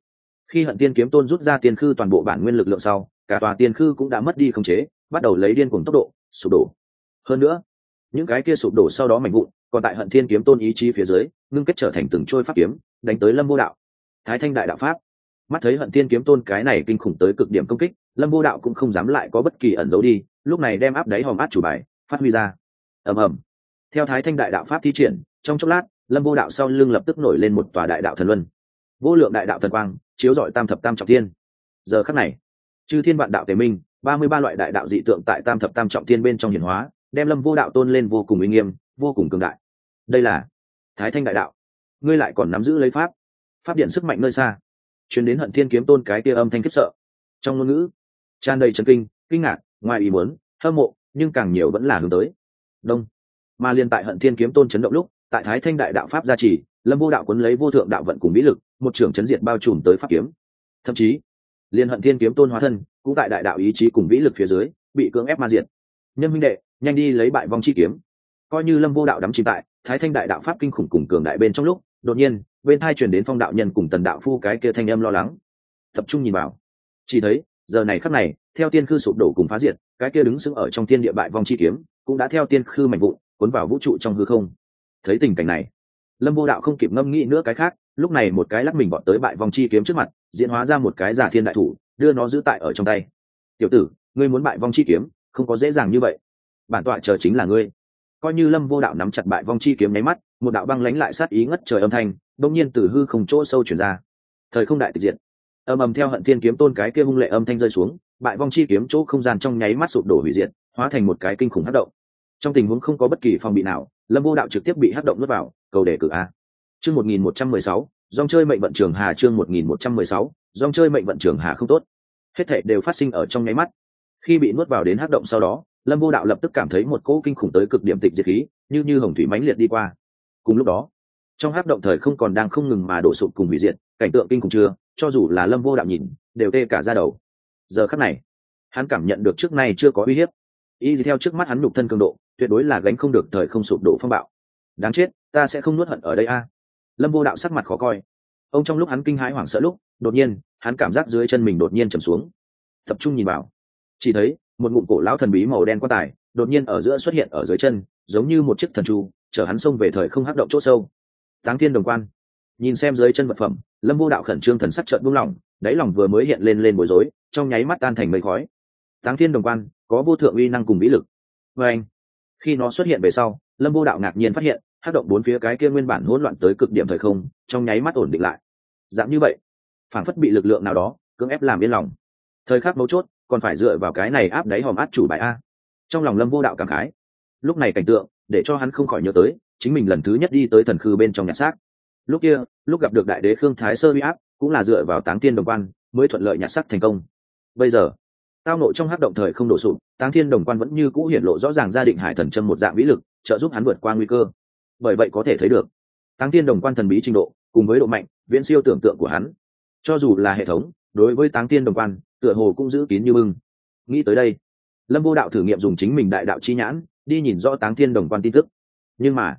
khi hận tiên kiếm tôn rút ra tiên khư toàn bộ bản nguyên lực lượng sau, cả tòa tiên khư cũng đã mất đi khống chế, bắt đầu lấy điên cùng tốc độ, sụp đổ. Hơn nữa, những cái kia sụp đổ sau đó mạnh vụn, còn tại hận thiên kiếm tôn ý chí phía dưới, ngưng kết trở thành từng trôi pháp kiếm, đánh tới lâm vô đạo. Thái thanh đại đạo pháp. Mắt thấy hận thiên kiếm tôn cái này kinh khủng tới cực điểm công kích, lâm vô đạo cũng không dám lại có bất kỳ ẩn giấu đi, lúc này đem áp đáy hòm át chủ bài, phát huy ra. Ầm ầm. Theo thái thanh đại đạo pháp thi triển, trong chốc lát, lâm vô đạo sau lưng lập tức nổi lên một tòa đại đạo thần luân vô lượng đại đạo thần quang, chiếu rọi tam thập tam trọng thiên. Giờ khắc này, chư thiên vạn đạo tề minh, ba mươi ba loại đại đạo dị tượng tại tam thập tam trọng thiên bên trong hiển hóa, đem lâm vô đạo tôn lên vô cùng uy nghiêm, vô cùng cường đại. Đây là thái thanh đại đạo. Ngươi lại còn nắm giữ lấy pháp. Pháp điện sức mạnh nơi xa. Chuyến đến hận thiên kiếm tôn cái kia âm thanh khiếp sợ. Trong ngôn ngữ, tràn đầy trần kinh kinh ngạc, ngoài ý muốn, hâm mộ, nhưng càng nhiều vẫn là hướng tới. Đông. Mà liên tại hận thiên kiếm tôn chấn động lúc, tại thái thanh đại đạo pháp gia trì, lâm vô đạo quấn lấy vô thượng đạo vận cùng vĩ lực một trưởng chấn diệt bao trùm tới pháp kiếm. Thậm chí, liên hận thiên kiếm tôn hóa thân, cũng tại đại đạo ý chí cùng vĩ lực phía dưới, bị cưỡng ép ma diệt. Nhân minh đệ, nhanh đi lấy bại vong chi kiếm. Coi như lâm vô đạo đắm chìm tại thái thanh đại đạo pháp kinh khủng cùng cường đại bên trong lúc, đột nhiên, bên hai chuyển đến phong đạo nhân cùng tần đạo phu cái kia thanh âm lo lắng. Tập trung nhìn vào. Chỉ thấy, giờ này khắc này, theo tiên khư sụp đổ cùng phá diệt, cái kia đứng sững ở trong tiên địa bại vong chi kiếm, cũng đã theo tiên khư mạnh vụn, cuốn vào vũ trụ trong hư không. Thấy tình cảnh này, lâm vô đạo không kịp ngâm nghĩ nữa cái khác lúc này một cái lắc mình bọn tới bại vòng chi kiếm trước mặt, diễn hóa ra một cái giả thiên đại thủ, đưa nó giữ tại ở trong tay. Tiểu tử, ngươi muốn bại vong chi kiếm, không có dễ dàng như vậy. Bản tọa chờ chính là ngươi. Coi như lâm vô đạo nắm chặt bại vong chi kiếm nháy mắt, một đạo băng lánh lại sát ý ngất trời âm thanh đông nhiên từ hư không chỗ sâu chuyển ra. Thời không đại tịch diện ầm ầm theo hận thiên kiếm tôn cái kia hung lệ âm thanh rơi xuống, bại vong chi kiếm chỗ không gian trong nháy mắt sụp đổ hủy diệt, hóa thành một cái kinh khủng hất động. Trong tình huống không có bất kỳ phòng bị nào, lâm vô đạo trực tiếp bị hất động nuốt vào, cầu đề cử a chương một nghìn một trăm mười sáu, dòng chơi mệnh vận trường hà chương một nghìn một trăm mười sáu, dòng chơi mệnh vận trường hà không tốt. Hết thảy đều phát sinh ở trong nháy mắt. Khi bị nuốt vào đến hắc động sau đó, lâm vô đạo lập tức cảm thấy một cỗ kinh khủng tới cực điểm tịch diệt khí, như như hồng thủy mãnh liệt đi qua. Cùng lúc đó, trong hắc động thời không còn đang không ngừng mà đổ sụp cùng hủy diệt, cảnh tượng kinh khủng chưa, cho dù là lâm vô đạo nhìn, đều tê cả da đầu. Giờ khắc này, hắn cảm nhận được trước nay chưa có uy hiếp. Y theo trước mắt hắn nhục thân cường độ, tuyệt đối là gánh không được thời không sụp đổ phong bạo. Đáng chết, ta sẽ không nuốt hận ở đây a lâm vô đạo sắc mặt khó coi. Ông trong lúc hắn kinh hãi hoảng sợ lúc, đột nhiên, hắn cảm giác dưới chân mình đột nhiên trầm xuống. Tập trung nhìn vào. Chỉ thấy, một ngụm cổ lão thần bí màu đen quan tài, đột nhiên ở giữa xuất hiện ở dưới chân, giống như một chiếc thần tru chở hắn xông về thời không hắc động chỗ sâu. Táng thiên đồng quan. Nhìn xem dưới chân vật phẩm, lâm vô đạo khẩn trương thần sắc trợn buông lỏng, đáy lòng vừa mới hiện lên lên bối rối, trong nháy mắt tan thành mây khói. Táng thiên đồng quan, có vô thượng uy năng cùng vĩ lực. Vê anh, khi nó xuất hiện về sau, lâm vô đạo ngạc nhiên phát hiện hát động bốn phía cái kia nguyên bản hỗn loạn tới cực điểm thời không, trong nháy mắt ổn định lại. Dạng như vậy phản phất bị lực lượng nào đó cưỡng ép làm yên lòng. Thời khắc mấu chốt, còn phải dựa vào cái này áp đáy hòm át chủ bài a. Trong lòng lâm vô đạo cảm khái. Lúc này cảnh tượng, để cho hắn không khỏi nhớ tới, chính mình lần thứ nhất đi tới thần khư bên trong nhặt xác. Lúc kia, lúc gặp được đại đế khương thái sơ huy áp, cũng là dựa vào táng tiên đồng quan mới thuận lợi nhặt xác thành công. Bây giờ, tao nội trong hát động thời không đổ sụp, táng thiên đồng quan vẫn như cũ hiển lộ rõ ràng gia định hải thần châm một dạng vĩ lực, trợ giúp hắn vượt qua nguy cơ bởi vậy có thể thấy được. Tăng thiên đồng quan thần bí trình độ, cùng với độ mạnh, viễn siêu tưởng tượng của hắn. Cho dù là hệ thống, đối với táng tiên đồng quan, tựa hồ cũng giữ kín như bưng. Nghĩ tới đây, lâm vô đạo thử nghiệm dùng chính mình đại đạo chi nhãn, đi nhìn rõ táng thiên đồng quan tin tức. Nhưng mà,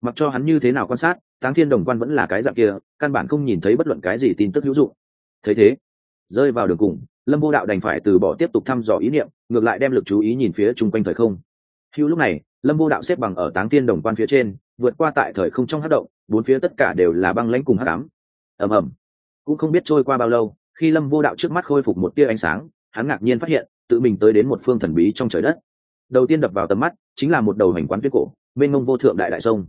mặc cho hắn như thế nào quan sát, táng thiên đồng quan vẫn là cái dạng kia, căn bản không nhìn thấy bất luận cái gì tin tức hữu dụng. Thấy thế, rơi vào đường cùng, lâm vô đạo đành phải từ bỏ tiếp tục thăm dò ý niệm, ngược lại đem lực chú ý nhìn phía chung quanh thời không. Hữu lúc này, lâm vô đạo xếp bằng ở táng thiên đồng quan phía trên vượt qua tại thời không trong hát động, bốn phía tất cả đều là băng lãnh cùng hát đám ầm ầm. Cũng không biết trôi qua bao lâu, khi lâm vô đạo trước mắt khôi phục một tia ánh sáng, hắn ngạc nhiên phát hiện, tự mình tới đến một phương thần bí trong trời đất. Đầu tiên đập vào tầm mắt, chính là một đầu hành quán tuyết cổ bên ngông vô thượng đại đại sông.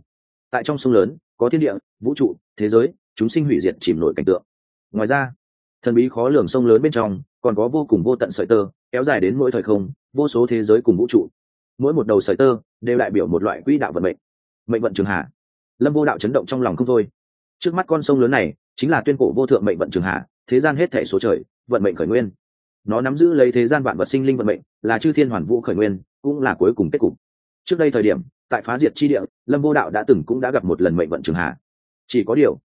Tại trong sông lớn, có thiên địa, vũ trụ, thế giới, chúng sinh hủy diệt chìm nổi cảnh tượng. Ngoài ra, thần bí khó lường sông lớn bên trong, còn có vô cùng vô tận sợi tơ, kéo dài đến mỗi thời không, vô số thế giới cùng vũ trụ. Mỗi một đầu sợi tơ đều đại biểu một loại quỹ đạo vận mệnh mệnh vận trường hạ lâm vô đạo chấn động trong lòng không thôi. Trước mắt con sông lớn này, chính là tuyên cổ vô thượng mệnh vận trường hạ thế gian hết thể số trời, vận mệnh khởi nguyên. Nó nắm giữ lấy thế gian vạn vật sinh linh vận mệnh, là chư thiên hoàn vũ khởi nguyên, cũng là cuối cùng kết cục. Trước đây thời điểm, tại phá diệt chi địa, lâm vô đạo đã từng cũng đã gặp một lần mệnh vận trường hạ chỉ có điều,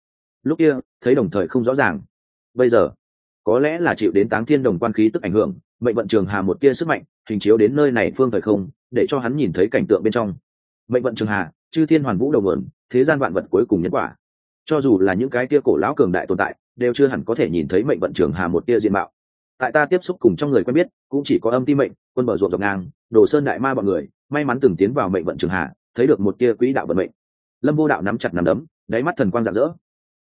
lúc kia, thấy đồng thời không rõ ràng. Bây giờ, có lẽ là chịu đến táng thiên đồng quan khí tức ảnh hưởng, mệnh vận trường hà một tia sức mạnh, hình chiếu đến nơi này phương thời không, để cho hắn nhìn thấy cảnh tượng bên trong. Mệnh vận trường hà chư thiên hoàn vũ đầu nguồn, thế gian vạn vật cuối cùng nhân quả. Cho dù là những cái tia cổ lão cường đại tồn tại, đều chưa hẳn có thể nhìn thấy mệnh vận trường hà một tia diện mạo. Tại ta tiếp xúc cùng trong người quen biết, cũng chỉ có âm ti mệnh, quân bờ ruộng dọc ngang, đồ sơn đại ma bọn người, may mắn từng tiến vào mệnh vận trường hạ thấy được một tia quỹ đạo vận mệnh. Lâm vô đạo nắm chặt nắm đấm, đáy mắt thần quang rạng rỡ.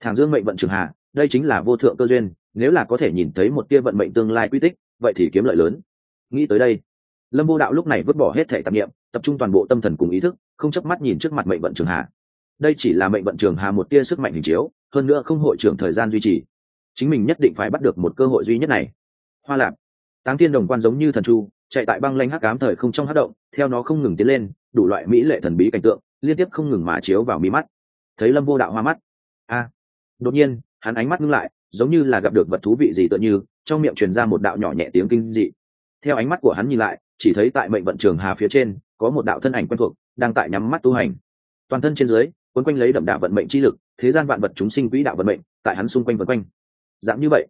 Thằng dương mệnh vận trường hạ đây chính là vô thượng cơ duyên, nếu là có thể nhìn thấy một tia vận mệnh tương lai quy tích, vậy thì kiếm lợi lớn. Nghĩ tới đây, lâm vô đạo lúc này vứt bỏ hết thể tạp nghiệm tập trung toàn bộ tâm thần cùng ý thức không chớp mắt nhìn trước mặt mệnh vận trường hạ đây chỉ là mệnh vận trường hà một tia sức mạnh hình chiếu hơn nữa không hội trưởng thời gian duy trì. Chính mình nhất định phải bắt được một cơ hội duy nhất này. Hoa lạc, táng thiên đồng quan giống như thần chu chạy tại băng lanh hắc cám thời không trong hát động theo nó không ngừng tiến lên đủ loại mỹ lệ thần bí cảnh tượng liên tiếp không ngừng mà chiếu vào mí mắt. Thấy lâm vô đạo hoa mắt. A. Đột nhiên hắn ánh mắt ngưng lại giống như là gặp được vật thú vị gì tựa như trong miệng truyền ra một đạo nhỏ nhẹ tiếng kinh dị. Theo ánh mắt của hắn nhìn lại chỉ thấy tại mệnh vận trường hà phía trên, có một đạo thân ảnh quen thuộc, đang tại nhắm mắt tu hành. Toàn thân trên dưới, quấn quanh lấy đậm đạo vận mệnh chi lực, thế gian vạn vật chúng sinh quỹ đạo vận mệnh, tại hắn xung quanh vân quanh. Dạng như vậy,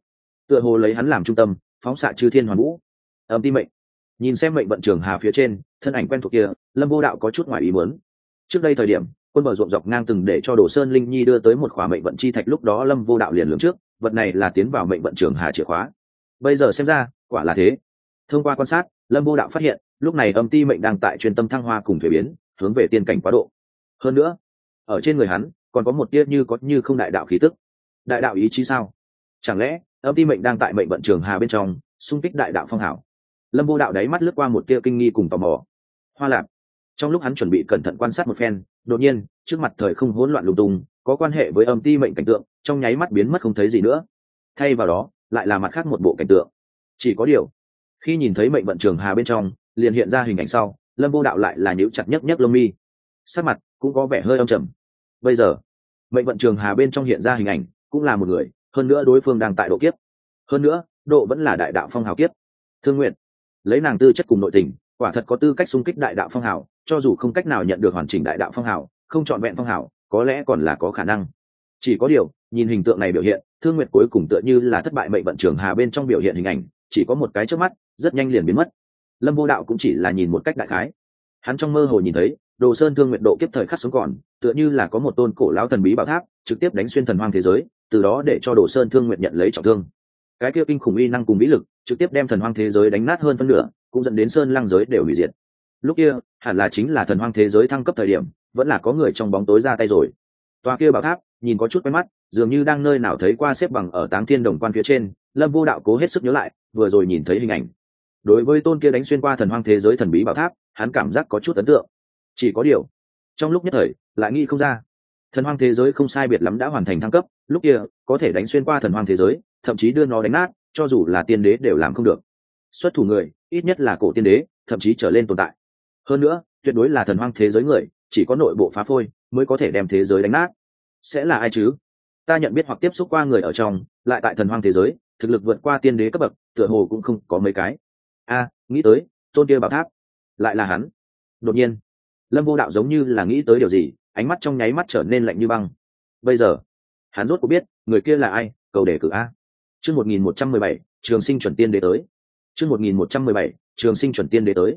tựa hồ lấy hắn làm trung tâm, phóng xạ chư thiên hoàn vũ. Âm ti mệnh. Nhìn xem mệnh vận trường hà phía trên, thân ảnh quen thuộc kia, lâm vô đạo có chút ngoài ý muốn. Trước đây thời điểm, quân bờ ruộng dọc ngang từng để cho đồ sơn linh nhi đưa tới một khóa mệnh vận chi thạch, lúc đó lâm vô đạo liền lường trước, vật này là tiến vào mệnh vận trường hà chìa khóa. Bây giờ xem ra, quả là thế. Thông qua quan sát lâm vô đạo phát hiện lúc này âm ti mệnh đang tại truyền tâm thăng hoa cùng thuế biến hướng về tiên cảnh quá độ. Hơn nữa ở trên người hắn còn có một tia như có như không đại đạo khí tức. Đại đạo ý chí sao? Chẳng lẽ âm ti mệnh đang tại mệnh vận trường hà bên trong xung kích đại đạo phong hảo? Lâm vô đạo đáy mắt lướt qua một tia kinh nghi cùng tò mò. Hoa lạc, trong lúc hắn chuẩn bị cẩn thận quan sát một phen đột nhiên trước mặt thời không hỗn loạn lùng tung có quan hệ với âm ti mệnh cảnh tượng trong nháy mắt biến mất không thấy gì nữa. Thay vào đó lại là mặt khác một bộ cảnh tượng. Chỉ có điều khi nhìn thấy mệnh vận trường hà bên trong, liền hiện ra hình ảnh sau, lâm vô đạo lại là nhíu chặt nhất nhất lông mi. Sắc mặt cũng có vẻ hơi âm trầm. Bây giờ, mệnh vận trường hà bên trong hiện ra hình ảnh cũng là một người, hơn nữa đối phương đang tại độ kiếp. Hơn nữa, độ vẫn là đại đạo phong hào kiếp. Thương nguyện lấy nàng tư chất cùng nội tình, quả thật có tư cách xung kích đại đạo phong hào, cho dù không cách nào nhận được hoàn chỉnh đại đạo phong hào, không trọn vẹn phong hào, có lẽ còn là có khả năng. Chỉ có điều, nhìn hình tượng này biểu hiện, thương nguyện cuối cùng tựa như là thất bại mệnh vận trường hà bên trong biểu hiện hình ảnh, chỉ có một cái trước mắt rất nhanh liền biến mất. Lâm vô đạo cũng chỉ là nhìn một cách đại khái. Hắn trong mơ hồ nhìn thấy, đồ sơn thương nguyện độ kiếp thời khắc sống còn, tựa như là có một tôn cổ lão thần bí bảo tháp, trực tiếp đánh xuyên thần hoang thế giới, từ đó để cho đồ sơn thương nguyện nhận lấy trọng thương. Cái kia kinh khủng uy năng cùng vĩ lực, trực tiếp đem thần hoang thế giới đánh nát hơn phân nửa, cũng dẫn đến sơn lăng giới đều hủy diệt. Lúc kia, hẳn là chính là thần hoang thế giới thăng cấp thời điểm, vẫn là có người trong bóng tối ra tay rồi. Tòa kia bảo tháp, nhìn có chút quen mắt, dường như đang nơi nào thấy qua xếp bằng ở táng thiên đồng quan phía trên, lâm vô đạo cố hết sức nhớ lại, vừa rồi nhìn thấy hình ảnh đối với tôn kia đánh xuyên qua thần hoang thế giới thần bí bảo tháp, hắn cảm giác có chút ấn tượng. Chỉ có điều, trong lúc nhất thời, lại nghĩ không ra. Thần hoang thế giới không sai biệt lắm đã hoàn thành thăng cấp, lúc kia, có thể đánh xuyên qua thần hoang thế giới, thậm chí đưa nó đánh nát, cho dù là tiên đế đều làm không được. Xuất thủ người, ít nhất là cổ tiên đế, thậm chí trở lên tồn tại. Hơn nữa, tuyệt đối là thần hoang thế giới người, chỉ có nội bộ phá phôi, mới có thể đem thế giới đánh nát. Sẽ là ai chứ? Ta nhận biết hoặc tiếp xúc qua người ở trong, lại tại thần hoang thế giới, thực lực vượt qua tiên đế cấp bậc, tựa hồ cũng không có mấy cái a, nghĩ tới, tôn kia bảo tháp. Lại là hắn. Đột nhiên, lâm vô đạo giống như là nghĩ tới điều gì, ánh mắt trong nháy mắt trở nên lạnh như băng. Bây giờ, hắn rốt có biết, người kia là ai, cầu đề cử a. Chương một nghìn một trăm mười bảy, trường sinh chuẩn tiên đế tới. Chương một nghìn một trăm mười bảy, trường sinh chuẩn tiên đế tới.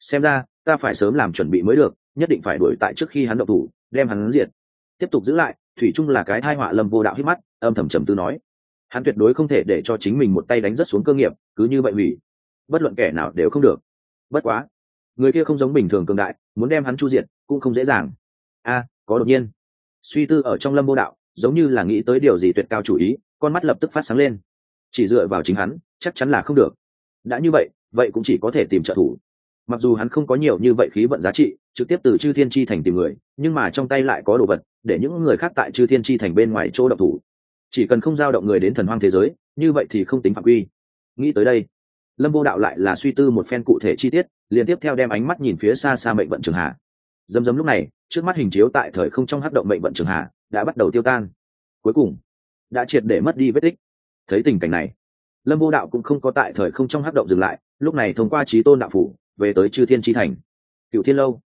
Xem ra, ta phải sớm làm chuẩn bị mới được, nhất định phải đuổi tại trước khi hắn động thủ, đem hắn diệt. Tiếp tục giữ lại, thủy trung là cái thai họa lâm vô đạo hít mắt, âm thầm trầm tư nói. Hắn tuyệt đối không thể để cho chính mình một tay đánh rất xuống cơ nghiệp, cứ như vậy hủy bất luận kẻ nào đều không được. Bất quá, người kia không giống bình thường cường đại, muốn đem hắn chu diệt cũng không dễ dàng. A, có đột nhiên. Suy tư ở trong lâm vô đạo, giống như là nghĩ tới điều gì tuyệt cao chủ ý, con mắt lập tức phát sáng lên. Chỉ dựa vào chính hắn, chắc chắn là không được. Đã như vậy vậy cũng chỉ có thể tìm trợ thủ. Mặc dù hắn không có nhiều như vậy khí vận giá trị, trực tiếp từ chư thiên chi thành tìm người, nhưng mà trong tay lại có đồ vật, để những người khác tại chư thiên chi thành bên ngoài chỗ độc thủ. Chỉ cần không giao động người đến thần hoang thế giới, như vậy thì không tính phạm quy. Nghĩ tới đây lâm vô đạo lại là suy tư một phen cụ thể chi tiết liên tiếp theo đem ánh mắt nhìn phía xa xa mệnh vận trường hà dầm dầm lúc này, trước mắt hình chiếu tại thời không trong hát động mệnh vận trường hà đã bắt đầu tiêu tan. Cuối cùng, đã triệt để mất đi vết tích. Thấy tình cảnh này, lâm vô đạo cũng không có tại thời không trong hát động dừng lại, lúc này thông qua trí tôn đạo phủ, về tới chư thiên tri thành. Cựu thiên lâu.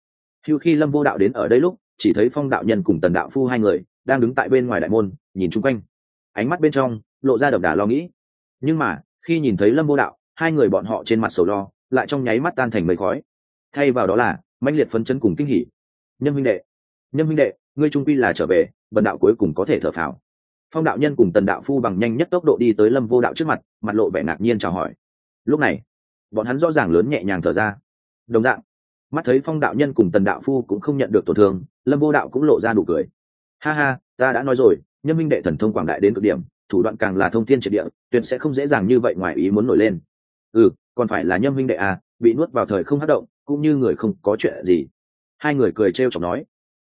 Hưu khi lâm vô đạo đến ở đây lúc, chỉ thấy phong đạo nhân cùng tần đạo phu hai người, đang đứng tại bên ngoài đại môn, nhìn chung quanh. Ánh mắt bên trong, lộ ra độc đà lo nghĩ. Nhưng mà, khi nhìn thấy lâm vô đạo hai người bọn họ trên mặt sầu lo, lại trong nháy mắt tan thành mây khói. Thay vào đó là, mãnh liệt phấn chấn cùng kinh hỉ. Nhân huynh đệ, nhân huynh đệ, ngươi trung quy là trở về, bần đạo cuối cùng có thể thở phào. Phong đạo nhân cùng tần đạo phu bằng nhanh nhất tốc độ đi tới lâm vô đạo trước mặt mặt lộ vẻ ngạc nhiên chào hỏi. Lúc này, bọn hắn rõ ràng lớn nhẹ nhàng thở ra. Đồng dạng, mắt thấy phong đạo nhân cùng tần đạo phu cũng không nhận được tổn thương, lâm vô đạo cũng lộ ra nụ cười. Ha ha, ta đã nói rồi, nhân minh đệ thần thông quảng đại đến cực điểm, thủ đoạn càng là thông thiên triệt địa, tuyệt sẽ không dễ dàng như vậy ngoài ý muốn nổi lên ừ còn phải là nhâm minh đệ à bị nuốt vào thời không hát động, cũng như người không có chuyện gì. Hai người cười trêu chọc nói.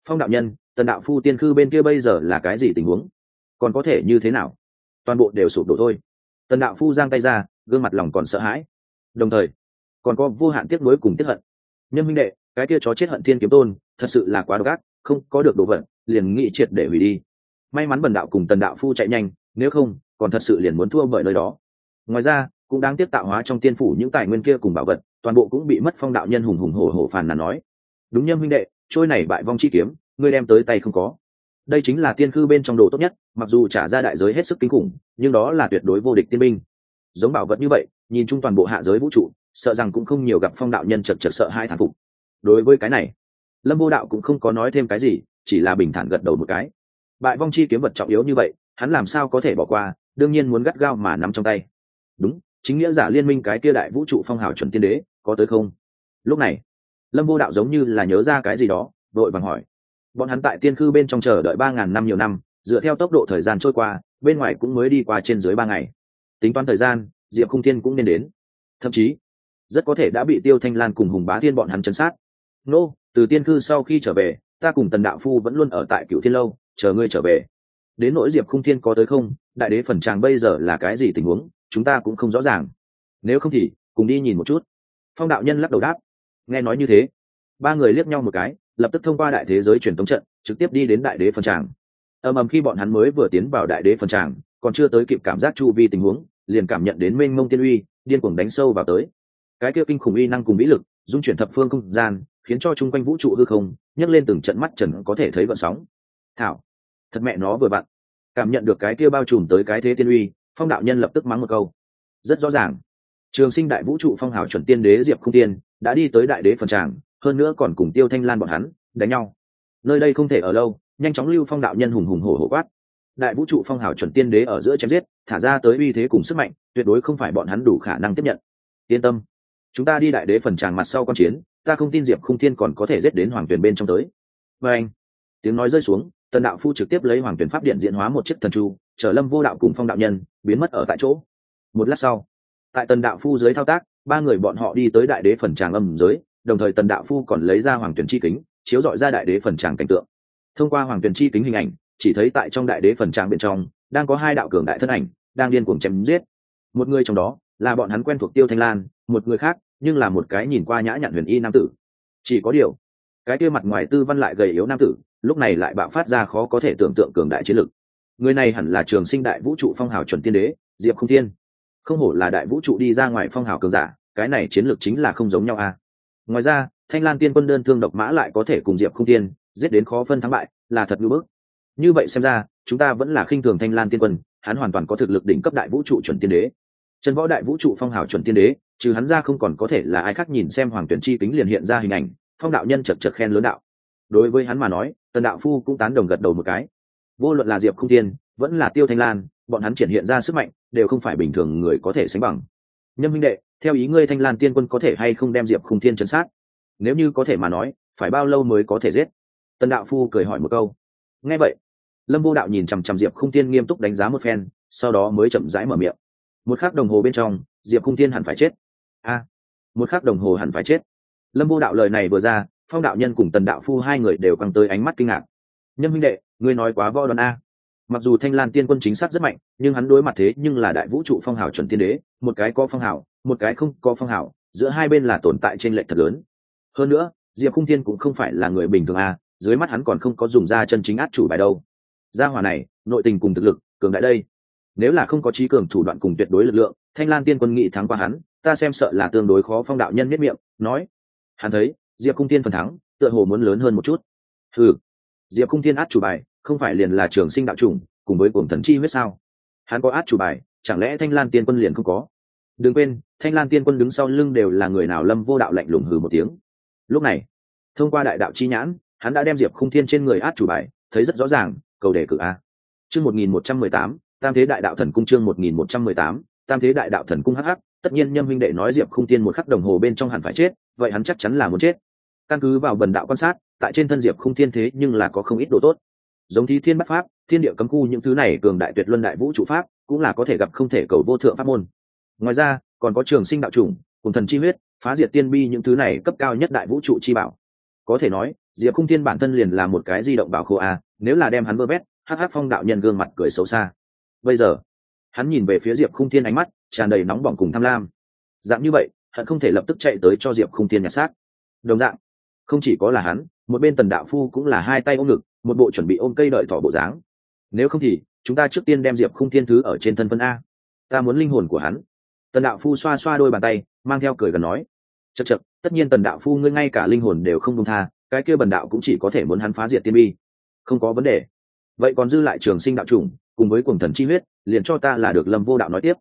Phong đạo nhân, tần đạo phu tiên khư bên kia bây giờ là cái gì tình huống? Còn có thể như thế nào? Toàn bộ đều sụp đổ thôi. Tần đạo phu giang tay ra, gương mặt lòng còn sợ hãi. Đồng thời, còn có vô hạn tiếc nuối cùng tiếc hận. Nhân minh đệ, cái kia chó chết hận thiên kiếm tôn, thật sự là quá độc ác, không có được đồ vật, liền nghĩ triệt để hủy đi. May mắn bần đạo cùng tần đạo phu chạy nhanh, nếu không, còn thật sự liền muốn thua bởi nơi đó. Ngoài ra cũng đang tiếp tạo hóa trong tiên phủ những tài nguyên kia cùng bảo vật, toàn bộ cũng bị mất phong đạo nhân hùng hùng hổ hổ phàn nàn nói. Đúng nhâm huynh đệ, trôi này bại vong chi kiếm, ngươi đem tới tay không có. Đây chính là tiên khư bên trong đồ tốt nhất, mặc dù trả ra đại giới hết sức kinh khủng, nhưng đó là tuyệt đối vô địch tiên binh. Giống bảo vật như vậy, nhìn chung toàn bộ hạ giới vũ trụ, sợ rằng cũng không nhiều gặp phong đạo nhân chật chật sợ hai thản phục. Đối với cái này, lâm vô đạo cũng không có nói thêm cái gì, chỉ là bình thản gật đầu một cái. Bại vong chi kiếm vật trọng yếu như vậy, hắn làm sao có thể bỏ qua, đương nhiên muốn gắt gao mà nắm trong tay. Đúng chính nghĩa giả liên minh cái kia đại vũ trụ phong hào chuẩn tiên đế, có tới không? Lúc này, lâm vô đạo giống như là nhớ ra cái gì đó vội vàng hỏi. Bọn hắn tại tiên khư bên trong chờ đợi ba ngàn năm nhiều năm, dựa theo tốc độ thời gian trôi qua, bên ngoài cũng mới đi qua trên dưới ba ngày. Tính toán thời gian, diệp khung thiên cũng nên đến. Thậm chí, rất có thể đã bị tiêu thanh lan cùng hùng bá thiên bọn hắn chấn sát. Nô, từ tiên cư sau khi trở về, ta cùng tần đạo phu vẫn luôn ở tại cựu thiên lâu, chờ ngươi trở về. Đến nỗi diệp khung thiên có tới không? Đại đế phần tràng bây giờ là cái gì tình huống? Chúng ta cũng không rõ ràng. Nếu không thì, cùng đi nhìn một chút. Phong đạo nhân lắc đầu đáp. Nghe nói như thế, ba người liếc nhau một cái, lập tức thông qua đại thế giới truyền thống trận, trực tiếp đi đến đại đế phần tràng. Ầm ầm khi bọn hắn mới vừa tiến vào đại đế phần tràng, còn chưa tới kịp cảm giác chu vi tình huống, liền cảm nhận đến mênh mông tiên uy, điên cuồng đánh sâu vào tới. Cái kia kinh khủng uy năng cùng vĩ lực, dung chuyển thập phương không gian, khiến cho chung quanh vũ trụ hư không, nhấc lên từng trận mắt trần có thể thấy vận sóng. Thảo, thật mẹ nó vừa vặn. Cảm nhận được cái kia bao trùm tới cái thế tiên uy phong đạo nhân lập tức mắng một câu. Rất rõ ràng. Trường sinh đại vũ trụ phong hào chuẩn tiên đế diệp không tiên đã đi tới đại đế phần tràng, hơn nữa còn cùng tiêu thanh lan bọn hắn đánh nhau. Nơi đây không thể ở lâu, nhanh chóng lưu phong đạo nhân hùng hùng hổ hổ quát. Đại vũ trụ phong hào chuẩn tiên đế ở giữa chém giết, thả ra tới uy thế cùng sức mạnh, tuyệt đối không phải bọn hắn đủ khả năng tiếp nhận. Yên tâm. Chúng ta đi đại đế phần tràng mặt sau con chiến, ta không tin diệp không thiên còn có thể giết đến hoàng tuyền bên trong tới. Và anh, tiếng nói rơi xuống, tần đạo phu trực tiếp lấy hoàng tuyền pháp điện diễn hóa một chiếc thần chu chở lâm vô đạo cùng phong đạo nhân, biến mất ở tại chỗ. Một lát sau, tại tần đạo phu dưới thao tác, ba người bọn họ đi tới đại đế phần tràng âm giới, đồng thời tần đạo phu còn lấy ra hoàng tuyển chi kính, chiếu dọi ra đại đế phần tràng cảnh tượng. Thông qua hoàng tuyển chi kính hình ảnh, chỉ thấy tại trong đại đế phần tràng bên trong, đang có hai đạo cường đại thân ảnh, đang điên cuồng chém giết. Một người trong đó, là bọn hắn quen thuộc tiêu thanh lan, một người khác, nhưng là một cái nhìn qua nhã nhặn huyền y nam tử. Chỉ có điều, cái kia mặt ngoài tư văn lại gầy yếu nam tử, lúc này lại bạo phát ra khó có thể tưởng tượng cường đại chiến lực người này hẳn là trường sinh đại vũ trụ phong hào chuẩn tiên đế diệp không Thiên, không hổ là đại vũ trụ đi ra ngoài phong hào cường giả cái này chiến lược chính là không giống nhau a à. ngoài ra thanh lan tiên quân đơn thương độc mã lại có thể cùng diệp không tiên giết đến khó phân thắng bại là thật ngưỡng bức. Như vậy xem ra chúng ta vẫn là khinh thường thanh lan tiên quân hắn hoàn toàn có thực lực đỉnh cấp đại vũ trụ chuẩn tiên đế. Trần võ đại vũ trụ phong hào chuẩn tiên đế trừ hắn ra không còn có thể là ai khác nhìn xem hoàng tuyển chi kính liền hiện ra hình ảnh phong đạo nhân chật chật khen lớn đạo. Đối với hắn mà nói tần đạo phu cũng tán đồng gật đầu một cái vô luận là diệp không tiên vẫn là tiêu thanh lan, bọn hắn triển hiện ra sức mạnh, đều không phải bình thường người có thể sánh bằng. Nhân minh đệ, theo ý ngươi thanh lan tiên quân có thể hay không đem diệp không thiên chấn sát? Nếu như có thể mà nói, phải bao lâu mới có thể giết? Tần đạo phu cười hỏi một câu. Nghe vậy, lâm vô đạo nhìn chằm chằm diệp không tiên nghiêm túc đánh giá một phen, sau đó mới chậm rãi mở miệng. Một khắc đồng hồ bên trong, diệp không tiên hẳn phải chết. A, một khắc đồng hồ hẳn phải chết. Lâm vô đạo lời này vừa ra, phong đạo nhân cùng tần đạo phu hai người đều căng tới ánh mắt kinh ngạc. Nhân minh đệ ngươi nói quá võ đoán a. Mặc dù thanh lan tiên quân chính xác rất mạnh, nhưng hắn đối mặt thế nhưng là đại vũ trụ phong hào chuẩn tiên đế, một cái có phong hào, một cái không có phong hào, giữa hai bên là tồn tại trên lệch thật lớn. Hơn nữa, diệp khung thiên cũng không phải là người bình thường a, dưới mắt hắn còn không có dùng ra chân chính át chủ bài đâu. Gia hỏa này, nội tình cùng thực lực, cường đại đây. Nếu là không có trí cường thủ đoạn cùng tuyệt đối lực lượng, thanh lan tiên quân nghị thắng qua hắn, ta xem sợ là tương đối khó phong đạo nhân miết miệng, nói. Hắn thấy, diệp cung tiên phần thắng, tựa hồ muốn lớn hơn một chút. Ừ diệp cung tiên át chủ bài không phải liền là trường sinh đạo chủng, cùng với cuồng thần chi huyết sao? Hắn có át chủ bài, chẳng lẽ thanh lan tiên quân liền không có? Đừng quên, thanh lan tiên quân đứng sau lưng đều là người nào lâm vô đạo lạnh lùng hừ một tiếng. Lúc này, thông qua đại đạo chi nhãn, hắn đã đem diệp khung thiên trên người át chủ bài, thấy rất rõ ràng, cầu đề cử a. Chương một nghìn một trăm mười tám, tam thế đại đạo thần cung chương một nghìn một trăm mười tám, tam thế đại đạo thần cung hh tất nhiên nhâm minh đệ nói diệp khung tiên một khắc đồng hồ bên trong hẳn phải chết, vậy hắn chắc chắn là muốn chết. Căn cứ vào bần đạo quan sát, tại trên thân diệp khung thiên thế nhưng là có không ít đồ tốt giống thi thiên bắt pháp, thiên địa cấm khu những thứ này cường đại tuyệt luân đại vũ trụ pháp, cũng là có thể gặp không thể cầu vô thượng pháp môn. Ngoài ra, còn có trường sinh đạo chủng, cùng thần chi huyết, phá diệt tiên bi những thứ này cấp cao nhất đại vũ trụ chi bảo. Có thể nói, diệp khung thiên bản thân liền là một cái di động bảo khô a, nếu là đem hắn vơ vét, hắc hắc phong đạo nhân gương mặt cười xấu xa. Bây giờ, hắn nhìn về phía diệp khung thiên ánh mắt tràn đầy nóng bỏng cùng tham lam. Dạng như vậy, hắn không thể lập tức chạy tới cho diệp khung thiên nhặt xác. Đồng dạng, không chỉ có là hắn, một bên tần đạo phu cũng là hai tay ôm ngực một bộ chuẩn bị ôm cây đợi thỏ bộ dáng. Nếu không thì, chúng ta trước tiên đem diệp khung thiên thứ ở trên thân phân a. Ta muốn linh hồn của hắn. Tần đạo phu xoa xoa đôi bàn tay, mang theo cười gần nói. Chật chật tất nhiên tần đạo phu ngươi ngay cả linh hồn đều không công tha, cái kia bần đạo cũng chỉ có thể muốn hắn phá diệt tiên bi. Không có vấn đề. Vậy còn dư lại trường sinh đạo chủng, cùng với cuồng thần chi huyết, liền cho ta là được lâm vô đạo nói tiếp.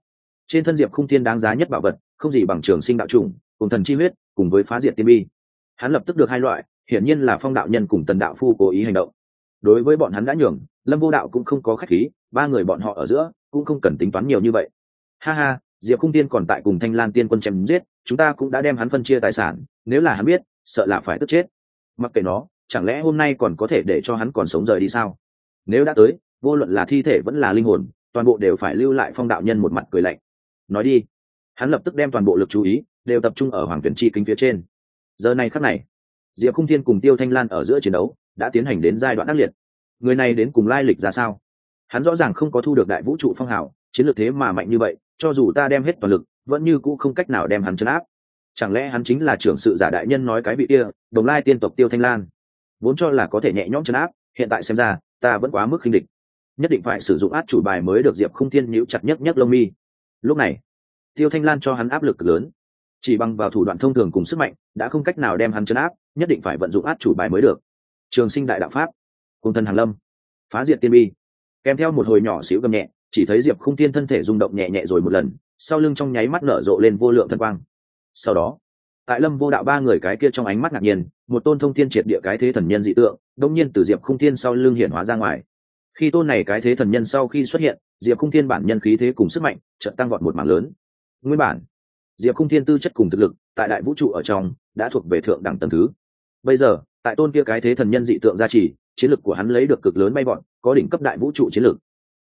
Trên thân diệp khung thiên đáng giá nhất bảo vật, không gì bằng trường sinh đạo chủng cùng thần chi huyết, cùng với phá diệt tiên bi. Hắn lập tức được hai loại, hiển nhiên là phong đạo nhân cùng tần đạo phu cố ý hành động đối với bọn hắn đã nhường, lâm vô đạo cũng không có khách khí, ba người bọn họ ở giữa cũng không cần tính toán nhiều như vậy. Ha ha, diệp khung tiên còn tại cùng thanh lan tiên quân chém giết, chúng ta cũng đã đem hắn phân chia tài sản, nếu là hắn biết, sợ là phải tức chết. Mặc kệ nó, chẳng lẽ hôm nay còn có thể để cho hắn còn sống rời đi sao? Nếu đã tới, vô luận là thi thể vẫn là linh hồn, toàn bộ đều phải lưu lại phong đạo nhân một mặt cười lạnh. Nói đi. Hắn lập tức đem toàn bộ lực chú ý, đều tập trung ở hoàng tuyển chi kính phía trên. Giờ này khắc này, diệp khung thiên cùng tiêu thanh lan ở giữa chiến đấu đã tiến hành đến giai đoạn ác liệt. Người này đến cùng lai lịch ra sao? Hắn rõ ràng không có thu được đại vũ trụ phong hào, chiến lược thế mà mạnh như vậy, cho dù ta đem hết toàn lực, vẫn như cũ không cách nào đem hắn chấn áp. Chẳng lẽ hắn chính là trưởng sự giả đại nhân nói cái vị kia, đồng lai tiên tộc tiêu thanh lan? Vốn cho là có thể nhẹ nhõm chấn áp, hiện tại xem ra, ta vẫn quá mức khinh địch. Nhất định phải sử dụng át chủ bài mới được diệp không thiên nhíu chặt nhất nhất lông mi. Lúc này, tiêu thanh lan cho hắn áp lực lớn. Chỉ bằng vào thủ đoạn thông thường cùng sức mạnh, đã không cách nào đem hắn chấn áp, nhất định phải vận dụng át chủ bài mới được trường sinh đại đạo pháp, cùng thân hàn lâm, phá diệt tiên bi. Kèm theo một hồi nhỏ xíu gầm nhẹ, chỉ thấy diệp Khung tiên thân thể rung động nhẹ nhẹ rồi một lần, sau lưng trong nháy mắt nở rộ lên vô lượng thân quang. Sau đó, tại lâm vô đạo ba người cái kia trong ánh mắt ngạc nhiên, một tôn thông thiên triệt địa cái thế thần nhân dị tượng đông nhiên từ diệp Khung thiên sau lưng hiển hóa ra ngoài. Khi tôn này cái thế thần nhân sau khi xuất hiện, diệp Khung thiên bản nhân khí thế cùng sức mạnh trận tăng vọt một mảng lớn. Nguyên bản, diệp Khung thiên tư chất cùng thực lực tại đại vũ trụ ở trong đã thuộc về thượng đẳng tầng thứ. Bây giờ tại tôn kia cái thế thần nhân dị tượng gia trì chiến lược của hắn lấy được cực lớn bay bọn có đỉnh cấp đại vũ trụ chiến lược.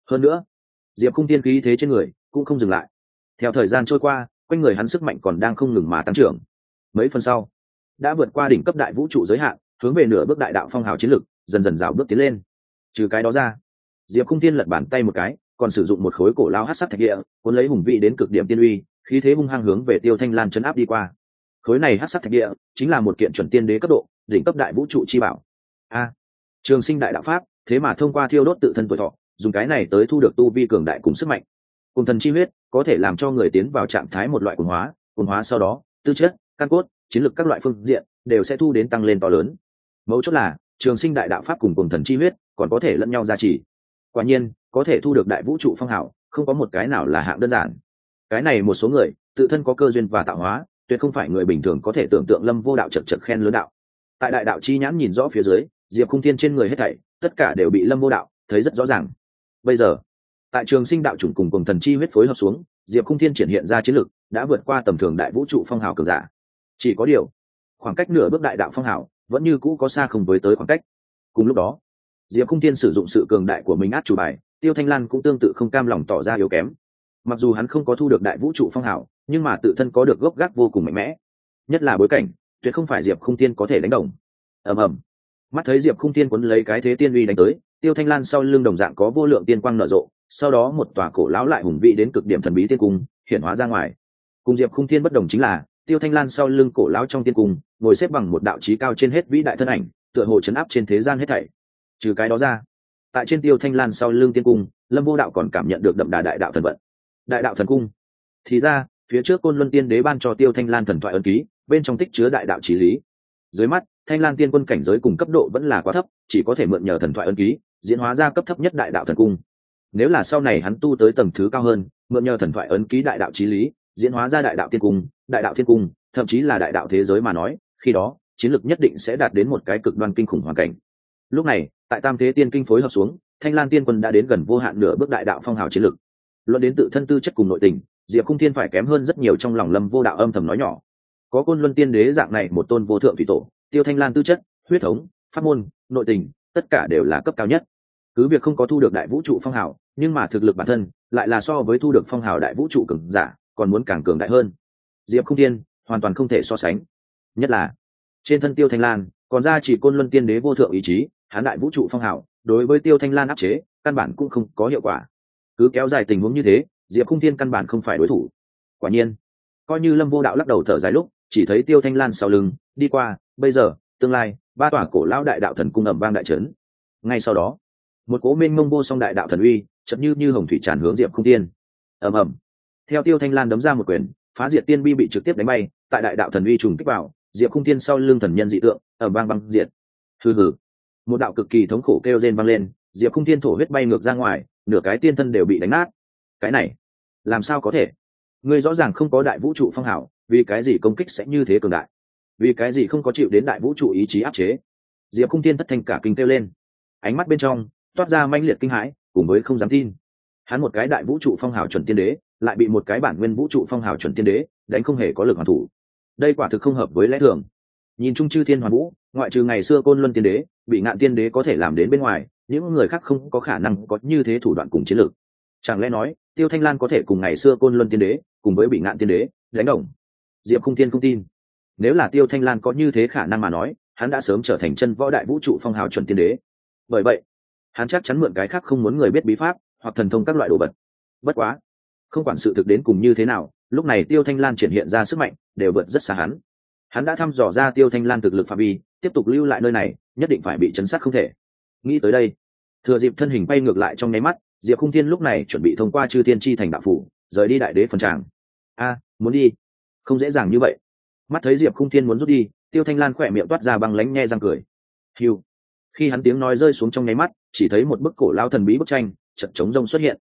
hơn nữa diệp khung thiên khí thế trên người cũng không dừng lại. Theo thời gian trôi qua quanh người hắn sức mạnh còn đang không ngừng mà tăng trưởng. Mấy phần sau đã vượt qua đỉnh cấp đại vũ trụ giới hạn hướng về nửa bước đại đạo phong hào chiến lược, dần dần rào bước tiến lên. Trừ cái đó ra diệp khung tiên lật bàn tay một cái còn sử dụng một khối cổ lao hát sắc thạch địa cuốn lấy hùng vị đến cực điểm tiên uy khí thế hung hăng hướng về tiêu thanh lan chấn áp đi qua. Khối này hát sắc thạch địa chính là một kiện chuẩn tiên đế cấp độ đỉnh cấp đại vũ trụ chi bảo. A trường sinh đại đạo pháp thế mà thông qua thiêu đốt tự thân tuổi thọ dùng cái này tới thu được tu vi cường đại cùng sức mạnh. Cùng thần chi huyết có thể làm cho người tiến vào trạng thái một loại quần hóa quần hóa sau đó tư chất căn cốt chiến lược các loại phương diện đều sẽ thu đến tăng lên to lớn. Mấu chốt là trường sinh đại đạo pháp cùng cùng thần chi huyết còn có thể lẫn nhau gia trì. Quả nhiên có thể thu được đại vũ trụ phong hảo, không có một cái nào là hạng đơn giản. Cái này một số người tự thân có cơ duyên và tạo hóa tuyệt không phải người bình thường có thể tưởng tượng lâm vô đạo chật chật khen lớn đạo tại đại đạo chi nhãn nhìn rõ phía dưới, diệp khung thiên trên người hết thảy, tất cả đều bị lâm vô đạo thấy rất rõ ràng. Bây giờ, tại trường sinh đạo chủng cùng cùng thần chi huyết phối hợp xuống, diệp khung thiên triển hiện ra chiến lược đã vượt qua tầm thường đại vũ trụ phong hào cường giả. Chỉ có điều, khoảng cách nửa bước đại đạo phong hào vẫn như cũ có xa không với tới khoảng cách. Cùng lúc đó, diệp khung thiên sử dụng sự cường đại của mình át chủ bài, tiêu thanh lan cũng tương tự không cam lòng tỏ ra yếu kém. Mặc dù hắn không có thu được đại vũ trụ phong hào, nhưng mà tự thân có được gốc gác vô cùng mạnh mẽ. Nhất là bối cảnh tuyệt không phải diệp khung tiên có thể đánh đồng. Ầm ầm. Mắt thấy diệp khung tiên quấn lấy cái thế tiên uy đánh tới, tiêu thanh lan sau lưng đồng dạng có vô lượng tiên quang nở rộ, sau đó một tòa cổ lão lại hùng vị đến cực điểm thần bí tiên cung hiện hóa ra ngoài. Cùng diệp khung tiên bất đồng chính là, tiêu thanh lan sau lưng cổ lão trong tiên cung, ngồi xếp bằng một đạo trí cao trên hết vĩ đại thân ảnh, tựa hồ chấn áp trên thế gian hết thảy. Trừ cái đó ra, tại trên tiêu thanh lan sau lưng tiên cung, lâm vô đạo còn cảm nhận được đậm đà đại đạo thần vận. Đại đạo thần cung. Thì ra, phía trước côn luân tiên đế ban cho tiêu thanh lan thần thoại ân ký bên trong tích chứa đại đạo trí lý. Dưới mắt, thanh lan tiên quân cảnh giới cùng cấp độ vẫn là quá thấp, chỉ có thể mượn nhờ thần thoại ân ký, diễn hóa ra cấp thấp nhất đại đạo thần cung. Nếu là sau này hắn tu tới tầng thứ cao hơn, mượn nhờ thần thoại ấn ký đại đạo trí lý, diễn hóa ra đại đạo tiên cung, đại đạo thiên cung, thậm chí là đại đạo thế giới mà nói, khi đó, chiến lược nhất định sẽ đạt đến một cái cực đoan kinh khủng hoàn cảnh. Lúc này, tại tam thế tiên kinh phối hợp xuống, thanh lan tiên quân đã đến gần vô hạn nửa bước đại đạo phong hào chiến lược. Luận đến tự thân tư chất cùng nội tình, diệp khung thiên phải kém hơn rất nhiều trong lòng lâm vô đạo âm thầm nói nhỏ có côn luân tiên đế dạng này một tôn vô thượng thủy tổ, tiêu thanh lan tư chất, huyết thống, pháp môn, nội tình, tất cả đều là cấp cao nhất. Cứ việc không có thu được đại vũ trụ phong hào, nhưng mà thực lực bản thân lại là so với thu được phong hào đại vũ trụ cường giả, còn muốn càng cường đại hơn. Diệp không thiên, hoàn toàn không thể so sánh. Nhất là, trên thân tiêu thanh lan, còn ra chỉ côn luân tiên đế vô thượng ý chí hán đại vũ trụ phong hào, đối với tiêu thanh lan áp chế, căn bản cũng không có hiệu quả. Cứ kéo dài tình huống như thế, diệp không thiên căn bản không phải đối thủ. Quả nhiên, coi như lâm vô đạo lắc đầu thở dài lúc chỉ thấy tiêu thanh lan sau lưng, đi qua, bây giờ, tương lai, ba tòa cổ lão đại đạo thần cung ẩm vang đại trấn ngay sau đó, một cố minh mông vô song đại đạo thần uy chậm như như hồng thủy tràn hướng diệp không tiên. Ầm ầm. Theo tiêu thanh lan đấm ra một quyền, phá diệt tiên bi bị trực tiếp đánh bay, tại đại đạo thần uy trùng kích vào, diệp không tiên sau lưng thần nhân dị tượng ẩm vang băng diệt. Hừ hừ. Một đạo cực kỳ thống khổ kêu rên vang lên, diệp không tiên thổ huyết bay ngược ra ngoài, nửa cái tiên thân đều bị đánh nát. Cái này, làm sao có thể? Ngươi rõ ràng không có đại vũ trụ phong hảo vì cái gì công kích sẽ như thế cường đại? Vì cái gì không có chịu đến đại vũ trụ ý chí áp chế? Diệp không tiên thất thanh cả kinh kêu lên. Ánh mắt bên trong, toát ra manh liệt kinh hãi, cùng với không dám tin. Hắn một cái đại vũ trụ phong hào chuẩn tiên đế, lại bị một cái bản nguyên vũ trụ phong hào chuẩn tiên đế đánh không hề có lực hoàn thủ. Đây quả thực không hợp với lẽ thường. Nhìn chung chư thiên hoàn vũ, ngoại trừ ngày xưa côn luân tiên đế, bị ngạn tiên đế có thể làm đến bên ngoài, những người khác không có khả năng có như thế thủ đoạn cùng chiến lược. Chẳng lẽ nói, tiêu thanh lan có thể cùng ngày xưa côn luân tiên đế, cùng với bị ngạn tiên đế đánh đồng? Diệp không Thiên không tin. Nếu là tiêu thanh lan có như thế khả năng mà nói, hắn đã sớm trở thành chân võ đại vũ trụ phong hào chuẩn tiên đế. Bởi vậy, hắn chắc chắn mượn cái khác không muốn người biết bí pháp, hoặc thần thông các loại đồ vật. Bất quá, không quản sự thực đến cùng như thế nào, lúc này tiêu thanh lan triển hiện ra sức mạnh, đều vượt rất xa hắn. Hắn đã thăm dò ra tiêu thanh lan thực lực phạm vi, tiếp tục lưu lại nơi này, nhất định phải bị chấn sát không thể. Nghĩ tới đây, thừa dịp thân hình bay ngược lại trong nháy mắt, diệp khung thiên lúc này chuẩn bị thông qua chư thiên chi thành đạo phủ, rời đi đại đế phần tràng. A, muốn đi không dễ dàng như vậy. Mắt thấy diệp khung thiên muốn rút đi, tiêu thanh lan khỏe miệng toát ra băng lánh nghe răng cười. Hiu khi hắn tiếng nói rơi xuống trong nháy mắt, chỉ thấy một bức cổ lao thần bí bức tranh trận trống rông xuất hiện.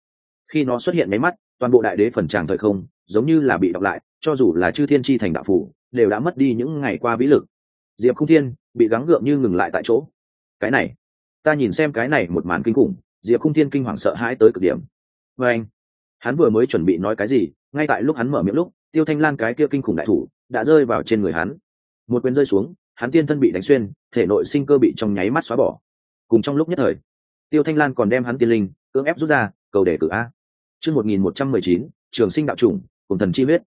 Khi nó xuất hiện nháy mắt, toàn bộ đại đế phần tràng thời không, giống như là bị đọc lại, cho dù là chư thiên chi thành đạo phủ, đều đã mất đi những ngày qua vĩ lực. Diệp Khung thiên bị gắng gượng như ngừng lại tại chỗ. Cái này, ta nhìn xem cái này một màn kinh khủng, diệp Khung thiên kinh hoàng sợ hãi tới cực điểm. Vê anh, hắn vừa mới chuẩn bị nói cái gì, ngay tại lúc hắn mở miệng lúc tiêu thanh lan cái kia kinh khủng đại thủ đã rơi vào trên người hắn. Một quyền rơi xuống, hắn tiên thân bị đánh xuyên, thể nội sinh cơ bị trong nháy mắt xóa bỏ. Cùng trong lúc nhất thời, tiêu thanh lan còn đem hắn tiên linh, cưỡng ép rút ra, cầu đề cử a. Chương một nghìn một trăm mười chín, trường sinh đạo chủng, cùng thần chi huyết.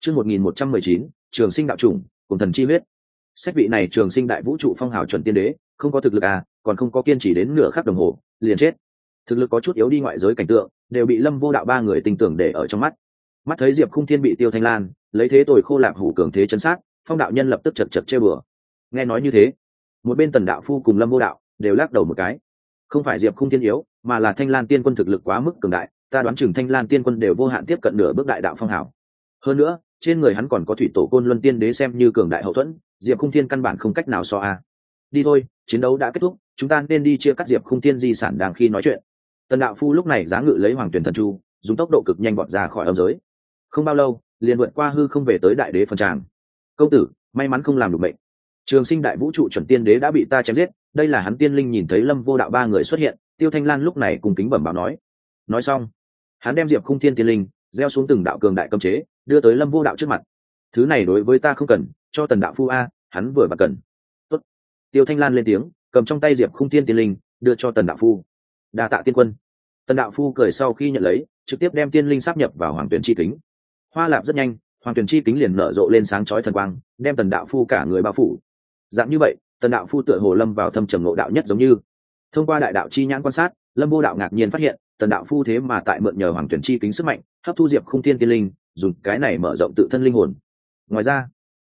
Chương một nghìn một trăm mười chín, trường sinh đạo chủng, cùng thần chi huyết. Xét vị này trường sinh đại vũ trụ phong hào chuẩn tiên đế, không có thực lực à còn không có kiên trì đến nửa khắc đồng hồ, liền chết. Thực lực có chút yếu đi ngoại giới cảnh tượng, đều bị lâm vô đạo ba người tình tưởng để ở trong mắt mắt thấy diệp khung thiên bị tiêu thanh lan, lấy thế tồi khô lạc hủ cường thế chân sát, phong đạo nhân lập tức chật chật chê bừa. Nghe nói như thế, một bên tần đạo phu cùng lâm vô đạo đều lắc đầu một cái. Không phải diệp khung thiên yếu, mà là thanh lan tiên quân thực lực quá mức cường đại, ta đoán chừng thanh lan tiên quân đều vô hạn tiếp cận nửa bước đại đạo phong hảo. Hơn nữa, trên người hắn còn có thủy tổ côn luân tiên đế xem như cường đại hậu thuẫn, diệp khung thiên căn bản không cách nào so a. Đi thôi, chiến đấu đã kết thúc, chúng ta nên đi chia cắt diệp khung thiên di sản đang khi nói chuyện. Tần đạo phu lúc này giá ngự lấy hoàng tuyển thần chu, dùng tốc độ cực nhanh bọt ra khỏi âm giới không bao lâu, liền vượt qua hư không về tới đại đế phần tràng. Công tử, may mắn không làm được bệnh trường sinh đại vũ trụ chuẩn tiên đế đã bị ta chém giết, đây là hắn tiên linh nhìn thấy lâm vô đạo ba người xuất hiện, tiêu thanh lan lúc này cùng kính bẩm báo nói. Nói xong, hắn đem diệp khung thiên tiên linh gieo xuống từng đạo cường đại cấm chế, đưa tới lâm vô đạo trước mặt. Thứ này đối với ta không cần, cho tần đạo phu a, hắn vừa và cần. Tốt. tiêu thanh lan lên tiếng, cầm trong tay diệp khung thiên tiên linh, đưa cho tần đạo phu. Đa tạ tiên quân. Tần đạo phu cười sau khi nhận lấy, trực tiếp đem tiên linh sắp nhập vào hoàng tuyến chi kính hoa lạp rất nhanh, hoàng tuyển chi kính liền nở rộ lên sáng chói thần quang, đem tần đạo phu cả người bao phủ. Dạng như vậy, tần đạo phu tựa hồ lâm vào thâm trầm ngộ đạo nhất giống như. Thông qua đại đạo chi nhãn quan sát, lâm vô đạo ngạc nhiên phát hiện, tần đạo phu thế mà tại mượn nhờ hoàng tuyển chi kính sức mạnh, hấp thu diệp không tiên tiên linh, dùng cái này mở rộng tự thân linh hồn. Ngoài ra,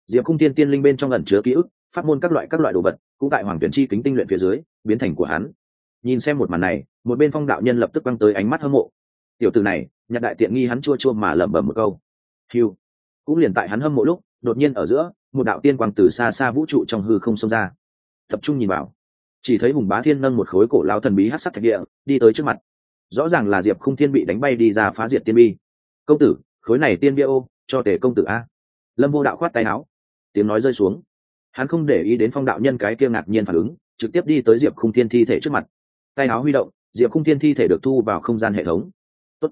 diệp không tiên tiên linh bên trong ẩn chứa ký ức, phát môn các loại các loại đồ vật, cũng tại hoàng tuyển chi kính tinh luyện phía dưới, biến thành của hắn. Nhìn xem một màn này, một bên phong đạo nhân lập tức băng tới ánh mắt hâm mộ. Tiểu từ này nhặt đại tiện nghi hắn chua chua mà lẩm bẩm một câu hiu cũng liền tại hắn hâm mộ lúc, đột nhiên ở giữa, một đạo tiên quang từ xa xa vũ trụ trong hư không xông ra. Tập trung nhìn vào. Chỉ thấy hùng bá thiên nâng một khối cổ lão thần bí hát sắc thạch địa, đi tới trước mặt. Rõ ràng là diệp không thiên bị đánh bay đi ra phá diệt tiên bi. Công tử, khối này tiên bia ô, cho tể công tử a. Lâm vô đạo khoát tay áo. Tiếng nói rơi xuống. Hắn không để ý đến phong đạo nhân cái kia ngạc nhiên phản ứng, trực tiếp đi tới diệp không thiên thi thể trước mặt. Tay áo huy động, diệp không thiên thi thể được thu vào không gian hệ thống. Tốt.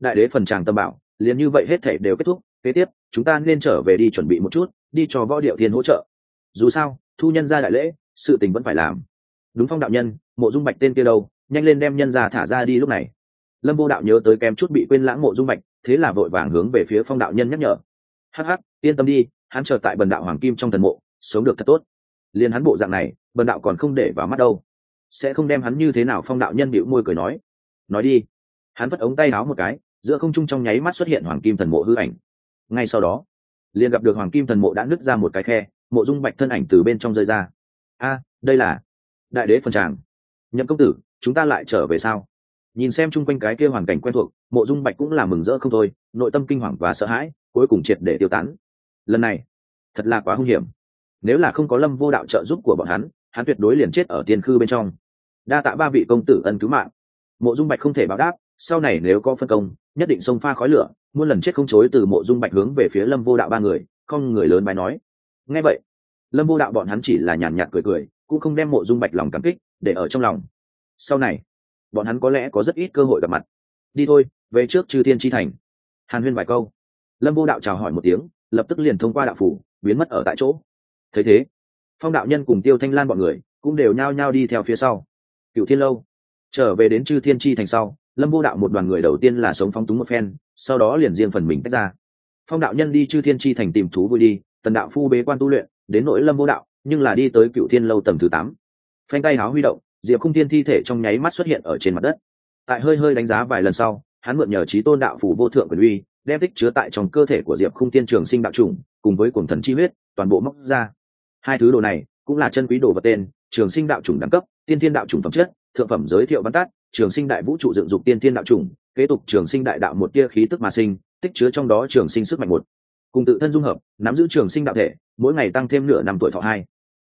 đại đế phần tràng tâm bảo liền như vậy hết thể đều kết thúc, kế tiếp, chúng ta nên trở về đi chuẩn bị một chút, đi cho võ điệu thiên hỗ trợ. Dù sao, thu nhân ra đại lễ, sự tình vẫn phải làm. Đúng phong đạo nhân, mộ dung bạch tên kia đâu, nhanh lên đem nhân ra thả ra đi lúc này. Lâm vô đạo nhớ tới kém chút bị quên lãng mộ dung bạch, thế là vội vàng hướng về phía phong đạo nhân nhắc nhở. Hắc hắc, yên tâm đi, hắn chờ tại bần đạo hoàng kim trong thần mộ, sống được thật tốt. Liền hắn bộ dạng này, bần đạo còn không để vào mắt đâu. Sẽ không đem hắn như thế nào, phong đạo nhân bịu môi cười nói. Nói đi. Hắn vất ống tay áo một cái giữa không trung trong nháy mắt xuất hiện hoàng kim thần mộ hư ảnh. Ngay sau đó, liền gặp được hoàng kim thần mộ đã nứt ra một cái khe, mộ dung bạch thân ảnh từ bên trong rơi ra. A, đây là đại đế phần tràng. Nhậm công tử, chúng ta lại trở về sao? Nhìn xem chung quanh cái kia hoàn cảnh quen thuộc, mộ dung bạch cũng là mừng rỡ không thôi, nội tâm kinh hoàng và sợ hãi, cuối cùng triệt để tiêu tán. Lần này, thật là quá hung hiểm. Nếu là không có lâm vô đạo trợ giúp của bọn hắn hắn tuyệt đối liền chết ở tiên khư bên trong. Đa tạ ba vị công tử ân cứu mạng. Mộ dung bạch không thể báo đáp sau này nếu có phân công, nhất định xông pha khói lửa, muôn lần chết không chối từ mộ dung bạch hướng về phía lâm vô đạo ba người, không người lớn bài nói. Nghe vậy, lâm vô đạo bọn hắn chỉ là nhàn nhạt cười cười, cũng không đem mộ dung bạch lòng cảm kích, để ở trong lòng. Sau này, bọn hắn có lẽ có rất ít cơ hội gặp mặt. Đi thôi, về trước chư thiên tri thành. Hàn huyên vài câu. Lâm vô đạo chào hỏi một tiếng, lập tức liền thông qua đạo phủ, biến mất ở tại chỗ. Thấy thế, phong đạo nhân cùng tiêu thanh lan bọn người cũng đều nhao nhao đi theo phía sau. Cựu thiên lâu, trở về đến chư thiên tri thành sau lâm vô đạo một đoàn người đầu tiên là sống phong túng một phen, sau đó liền riêng phần mình tách ra. Phong đạo nhân đi chư thiên tri thành tìm thú vui đi, tần đạo phu bế quan tu luyện, đến nỗi lâm vô đạo, nhưng là đi tới cựu thiên lâu Tầm thứ tám. Phanh tay háo huy động, diệp khung thiên thi thể trong nháy mắt xuất hiện ở trên mặt đất. Tại hơi hơi đánh giá vài lần sau, hắn mượn nhờ trí tôn đạo phủ vô thượng quyền uy, đem tích chứa tại trong cơ thể của diệp khung tiên trường sinh đạo chủng, cùng với cuồng thần chi huyết, toàn bộ móc ra. Hai thứ đồ này cũng là chân quý đồ vật tên, trường sinh đạo chủng đẳng cấp, tiên thiên đạo chủng phẩm chất, thượng phẩm giới thiệu văn tát trường sinh đại vũ trụ dựng dục tiên thiên đạo chủng, kế tục trường sinh đại đạo một tia khí tức mà sinh, tích chứa trong đó trường sinh sức mạnh một. Cùng tự thân dung hợp, nắm giữ trường sinh đạo thể, mỗi ngày tăng thêm nửa năm tuổi thọ hai.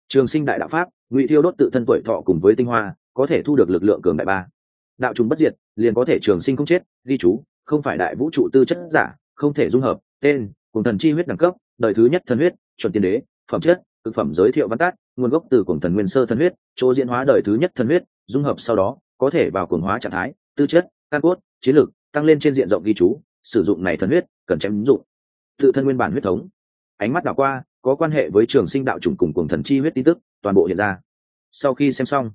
Trường sinh đại đạo pháp, ngụy thiêu đốt tự thân tuổi thọ cùng với tinh hoa, có thể thu được lực lượng cường đại ba. Đạo trùng bất diệt, liền có thể trường sinh không chết, ghi chú, không phải đại vũ trụ tư chất giả, không thể dung hợp, tên, cùng thần chi huyết đẳng cấp, đời thứ nhất thần huyết, chuẩn tiên đế, phẩm chất thực phẩm giới thiệu văn tát nguồn gốc từ cùng thần nguyên sơ thần huyết, chỗ diễn hóa đời thứ nhất thần huyết, dung hợp sau đó có thể vào cường hóa trạng thái, tư chất, căn cốt, chiến lược, tăng lên trên diện rộng ghi chú, sử dụng này thần huyết, cần chém ứng dụng. Tự thân nguyên bản huyết thống. Ánh mắt đảo qua, có quan hệ với trường sinh đạo chủng cùng cùng thần chi huyết tin tức, toàn bộ hiện ra. Sau khi xem xong,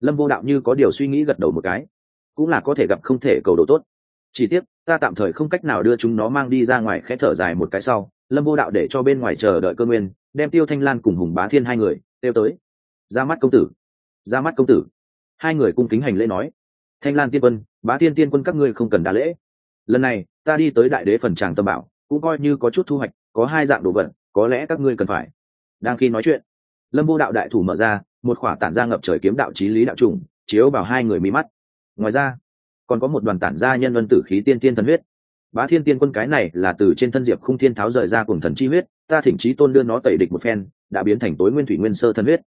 lâm vô đạo như có điều suy nghĩ gật đầu một cái. Cũng là có thể gặp không thể cầu độ tốt. Chỉ tiếc, ta tạm thời không cách nào đưa chúng nó mang đi ra ngoài, khẽ thở dài một cái sau, lâm vô đạo để cho bên ngoài chờ đợi cơ nguyên, đem tiêu thanh lan cùng hùng bá thiên hai người tiêu tới. Ra mắt công tử. Ra mắt công tử hai người cung kính hành lễ nói, thanh lan tiên quân, bá thiên tiên quân các ngươi không cần đa lễ. Lần này, ta đi tới đại đế phần tràng tâm bảo, cũng coi như có chút thu hoạch, có hai dạng đồ vật, có lẽ các ngươi cần phải. Đang khi nói chuyện, lâm vô đạo đại thủ mở ra, một khỏa tản ra ngập trời kiếm đạo trí lý đạo trùng, chiếu vào hai người mí mắt. Ngoài ra, còn có một đoàn tản ra nhân vân tử khí tiên tiên thần huyết. Bá thiên tiên quân cái này là từ trên thân diệp không thiên tháo rời ra cùng thần chi huyết, ta thỉnh trí tôn đưa nó tẩy địch một phen, đã biến thành tối nguyên thủy nguyên sơ thần huyết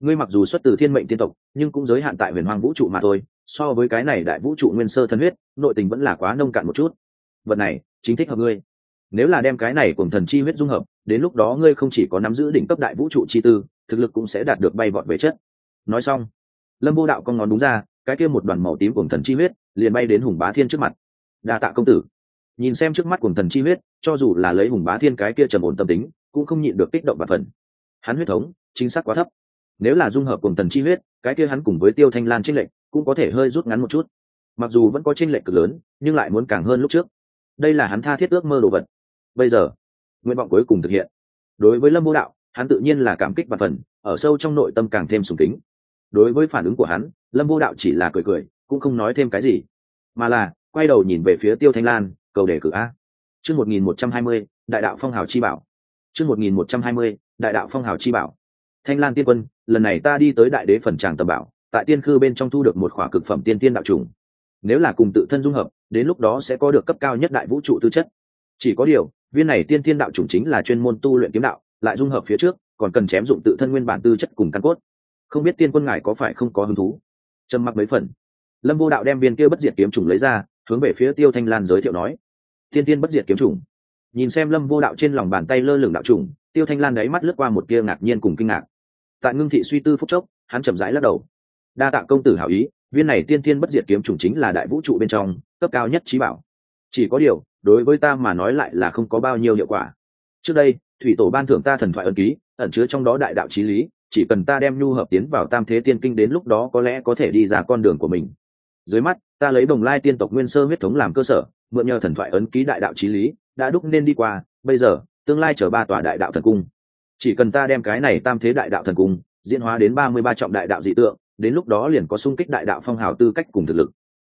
ngươi mặc dù xuất từ thiên mệnh tiên tộc, nhưng cũng giới hạn tại huyền hoàng vũ trụ mà thôi, so với cái này đại vũ trụ nguyên sơ thân huyết, nội tình vẫn là quá nông cạn một chút. Vật này, chính thích hợp ngươi. Nếu là đem cái này cùng thần chi huyết dung hợp, đến lúc đó ngươi không chỉ có nắm giữ đỉnh cấp đại vũ trụ chi tư, thực lực cũng sẽ đạt được bay vọt về chất. Nói xong, lâm vô đạo con ngón đúng ra, cái kia một đoàn màu tím cùng thần chi huyết, liền bay đến hùng bá thiên trước mặt. Đa tạ công tử. Nhìn xem trước mắt cùng thần chi huyết, cho dù là lấy hùng bá thiên cái kia trầm ổn tâm tính, cũng không nhịn được kích động và phần hắn huyết thống, chính xác quá thấp nếu là dung hợp cùng thần chi huyết, cái kia hắn cùng với tiêu thanh lan tranh lệch cũng có thể hơi rút ngắn một chút. Mặc dù vẫn có tranh lệch cực lớn, nhưng lại muốn càng hơn lúc trước. Đây là hắn tha thiết ước mơ đồ vật. Bây giờ, nguyện vọng cuối cùng thực hiện. Đối với lâm vô đạo, hắn tự nhiên là cảm kích và phần, ở sâu trong nội tâm càng thêm sùng kính. Đối với phản ứng của hắn, lâm vô đạo chỉ là cười cười, cũng không nói thêm cái gì. Mà là, quay đầu nhìn về phía tiêu thanh lan, cầu đề cử a. Chương một nghìn một trăm hai mươi, đại đạo phong hào chi bảo. Chương một nghìn một trăm hai mươi, đại đạo phong hào chi bảo. Thanh lan tiên quân lần này ta đi tới đại đế phần tràng tầm bảo, tại tiên khư bên trong thu được một khỏa cực phẩm tiên tiên đạo trùng. Nếu là cùng tự thân dung hợp, đến lúc đó sẽ có được cấp cao nhất đại vũ trụ tư chất. Chỉ có điều, viên này tiên tiên đạo trùng chính là chuyên môn tu luyện kiếm đạo, lại dung hợp phía trước, còn cần chém dụng tự thân nguyên bản tư chất cùng căn cốt. Không biết tiên quân ngài có phải không có hứng thú? Trầm mặc mấy phần. Lâm vô đạo đem viên kia bất diệt kiếm trùng lấy ra, hướng về phía tiêu thanh lan giới thiệu nói, tiên tiên bất diệt kiếm trùng. Nhìn xem lâm vô đạo trên lòng bàn tay lơ lửng đạo trùng, tiêu thanh lan đáy mắt lướt qua một kia ngạc nhiên cùng kinh ngạc tại ngưng thị suy tư phúc chốc, hắn chậm rãi lắc đầu. Đa tạ công tử hảo ý, viên này tiên thiên bất diệt kiếm chủng chính là đại vũ trụ bên trong, cấp cao nhất trí bảo. Chỉ có điều, đối với ta mà nói lại là không có bao nhiêu hiệu quả. Trước đây, thủy tổ ban thưởng ta thần thoại ẩn ký, ẩn chứa trong đó đại đạo trí lý, chỉ cần ta đem nhu hợp tiến vào tam thế tiên kinh đến lúc đó có lẽ có thể đi ra con đường của mình. Dưới mắt, ta lấy đồng lai tiên tộc nguyên sơ huyết thống làm cơ sở, mượn nhờ thần thoại ấn ký đại đạo trí lý, đã đúc nên đi qua, bây giờ, tương lai chở ba tòa đại đạo thần cung chỉ cần ta đem cái này tam thế đại đạo thần cung diễn hóa đến ba mươi ba trọng đại đạo dị tượng, đến lúc đó liền có sung kích đại đạo phong hào tư cách cùng thực lực.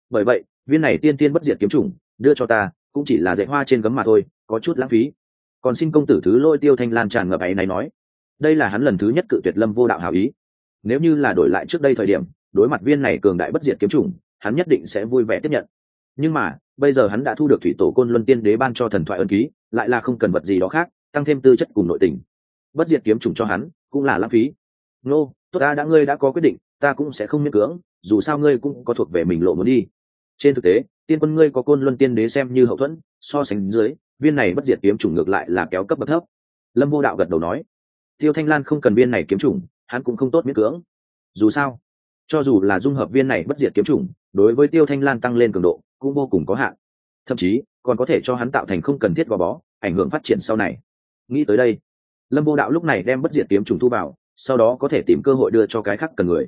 Bởi vậy, viên này tiên tiên bất diệt kiếm chủng, đưa cho ta, cũng chỉ là dạy hoa trên gấm mà thôi, có chút lãng phí. Còn xin công tử thứ lôi tiêu thanh lan tràn ngập ấy này nói, đây là hắn lần thứ nhất cự tuyệt lâm vô đạo hảo ý. Nếu như là đổi lại trước đây thời điểm, đối mặt viên này cường đại bất diệt kiếm chủng, hắn nhất định sẽ vui vẻ tiếp nhận. Nhưng mà, bây giờ hắn đã thu được thủy tổ côn luân tiên đế ban cho thần thoại ân ký, lại là không cần vật gì đó khác, tăng thêm tư chất cùng nội tình bất diệt kiếm trùng cho hắn cũng là lãng phí. Nô、no, tốt ta đã ngươi đã có quyết định ta cũng sẽ không miễn cưỡng dù sao ngươi cũng có thuộc về mình lộ muốn đi. Trên thực tế tiên quân ngươi có côn luân tiên đế xem như hậu thuẫn so sánh dưới viên này bất diệt kiếm trùng ngược lại là kéo cấp bậc thấp. Lâm vô đạo gật đầu nói tiêu thanh lan không cần viên này kiếm trùng, hắn cũng không tốt miễn cưỡng. Dù sao cho dù là dung hợp viên này bất diệt kiếm trùng, đối với tiêu thanh lan tăng lên cường độ cũng vô cùng có hạn. Thậm chí còn có thể cho hắn tạo thành không cần thiết gò bó ảnh hưởng phát triển sau này. Nghĩ tới đây lâm vô đạo lúc này đem bất diệt kiếm trùng thu vào, sau đó có thể tìm cơ hội đưa cho cái khác cần người.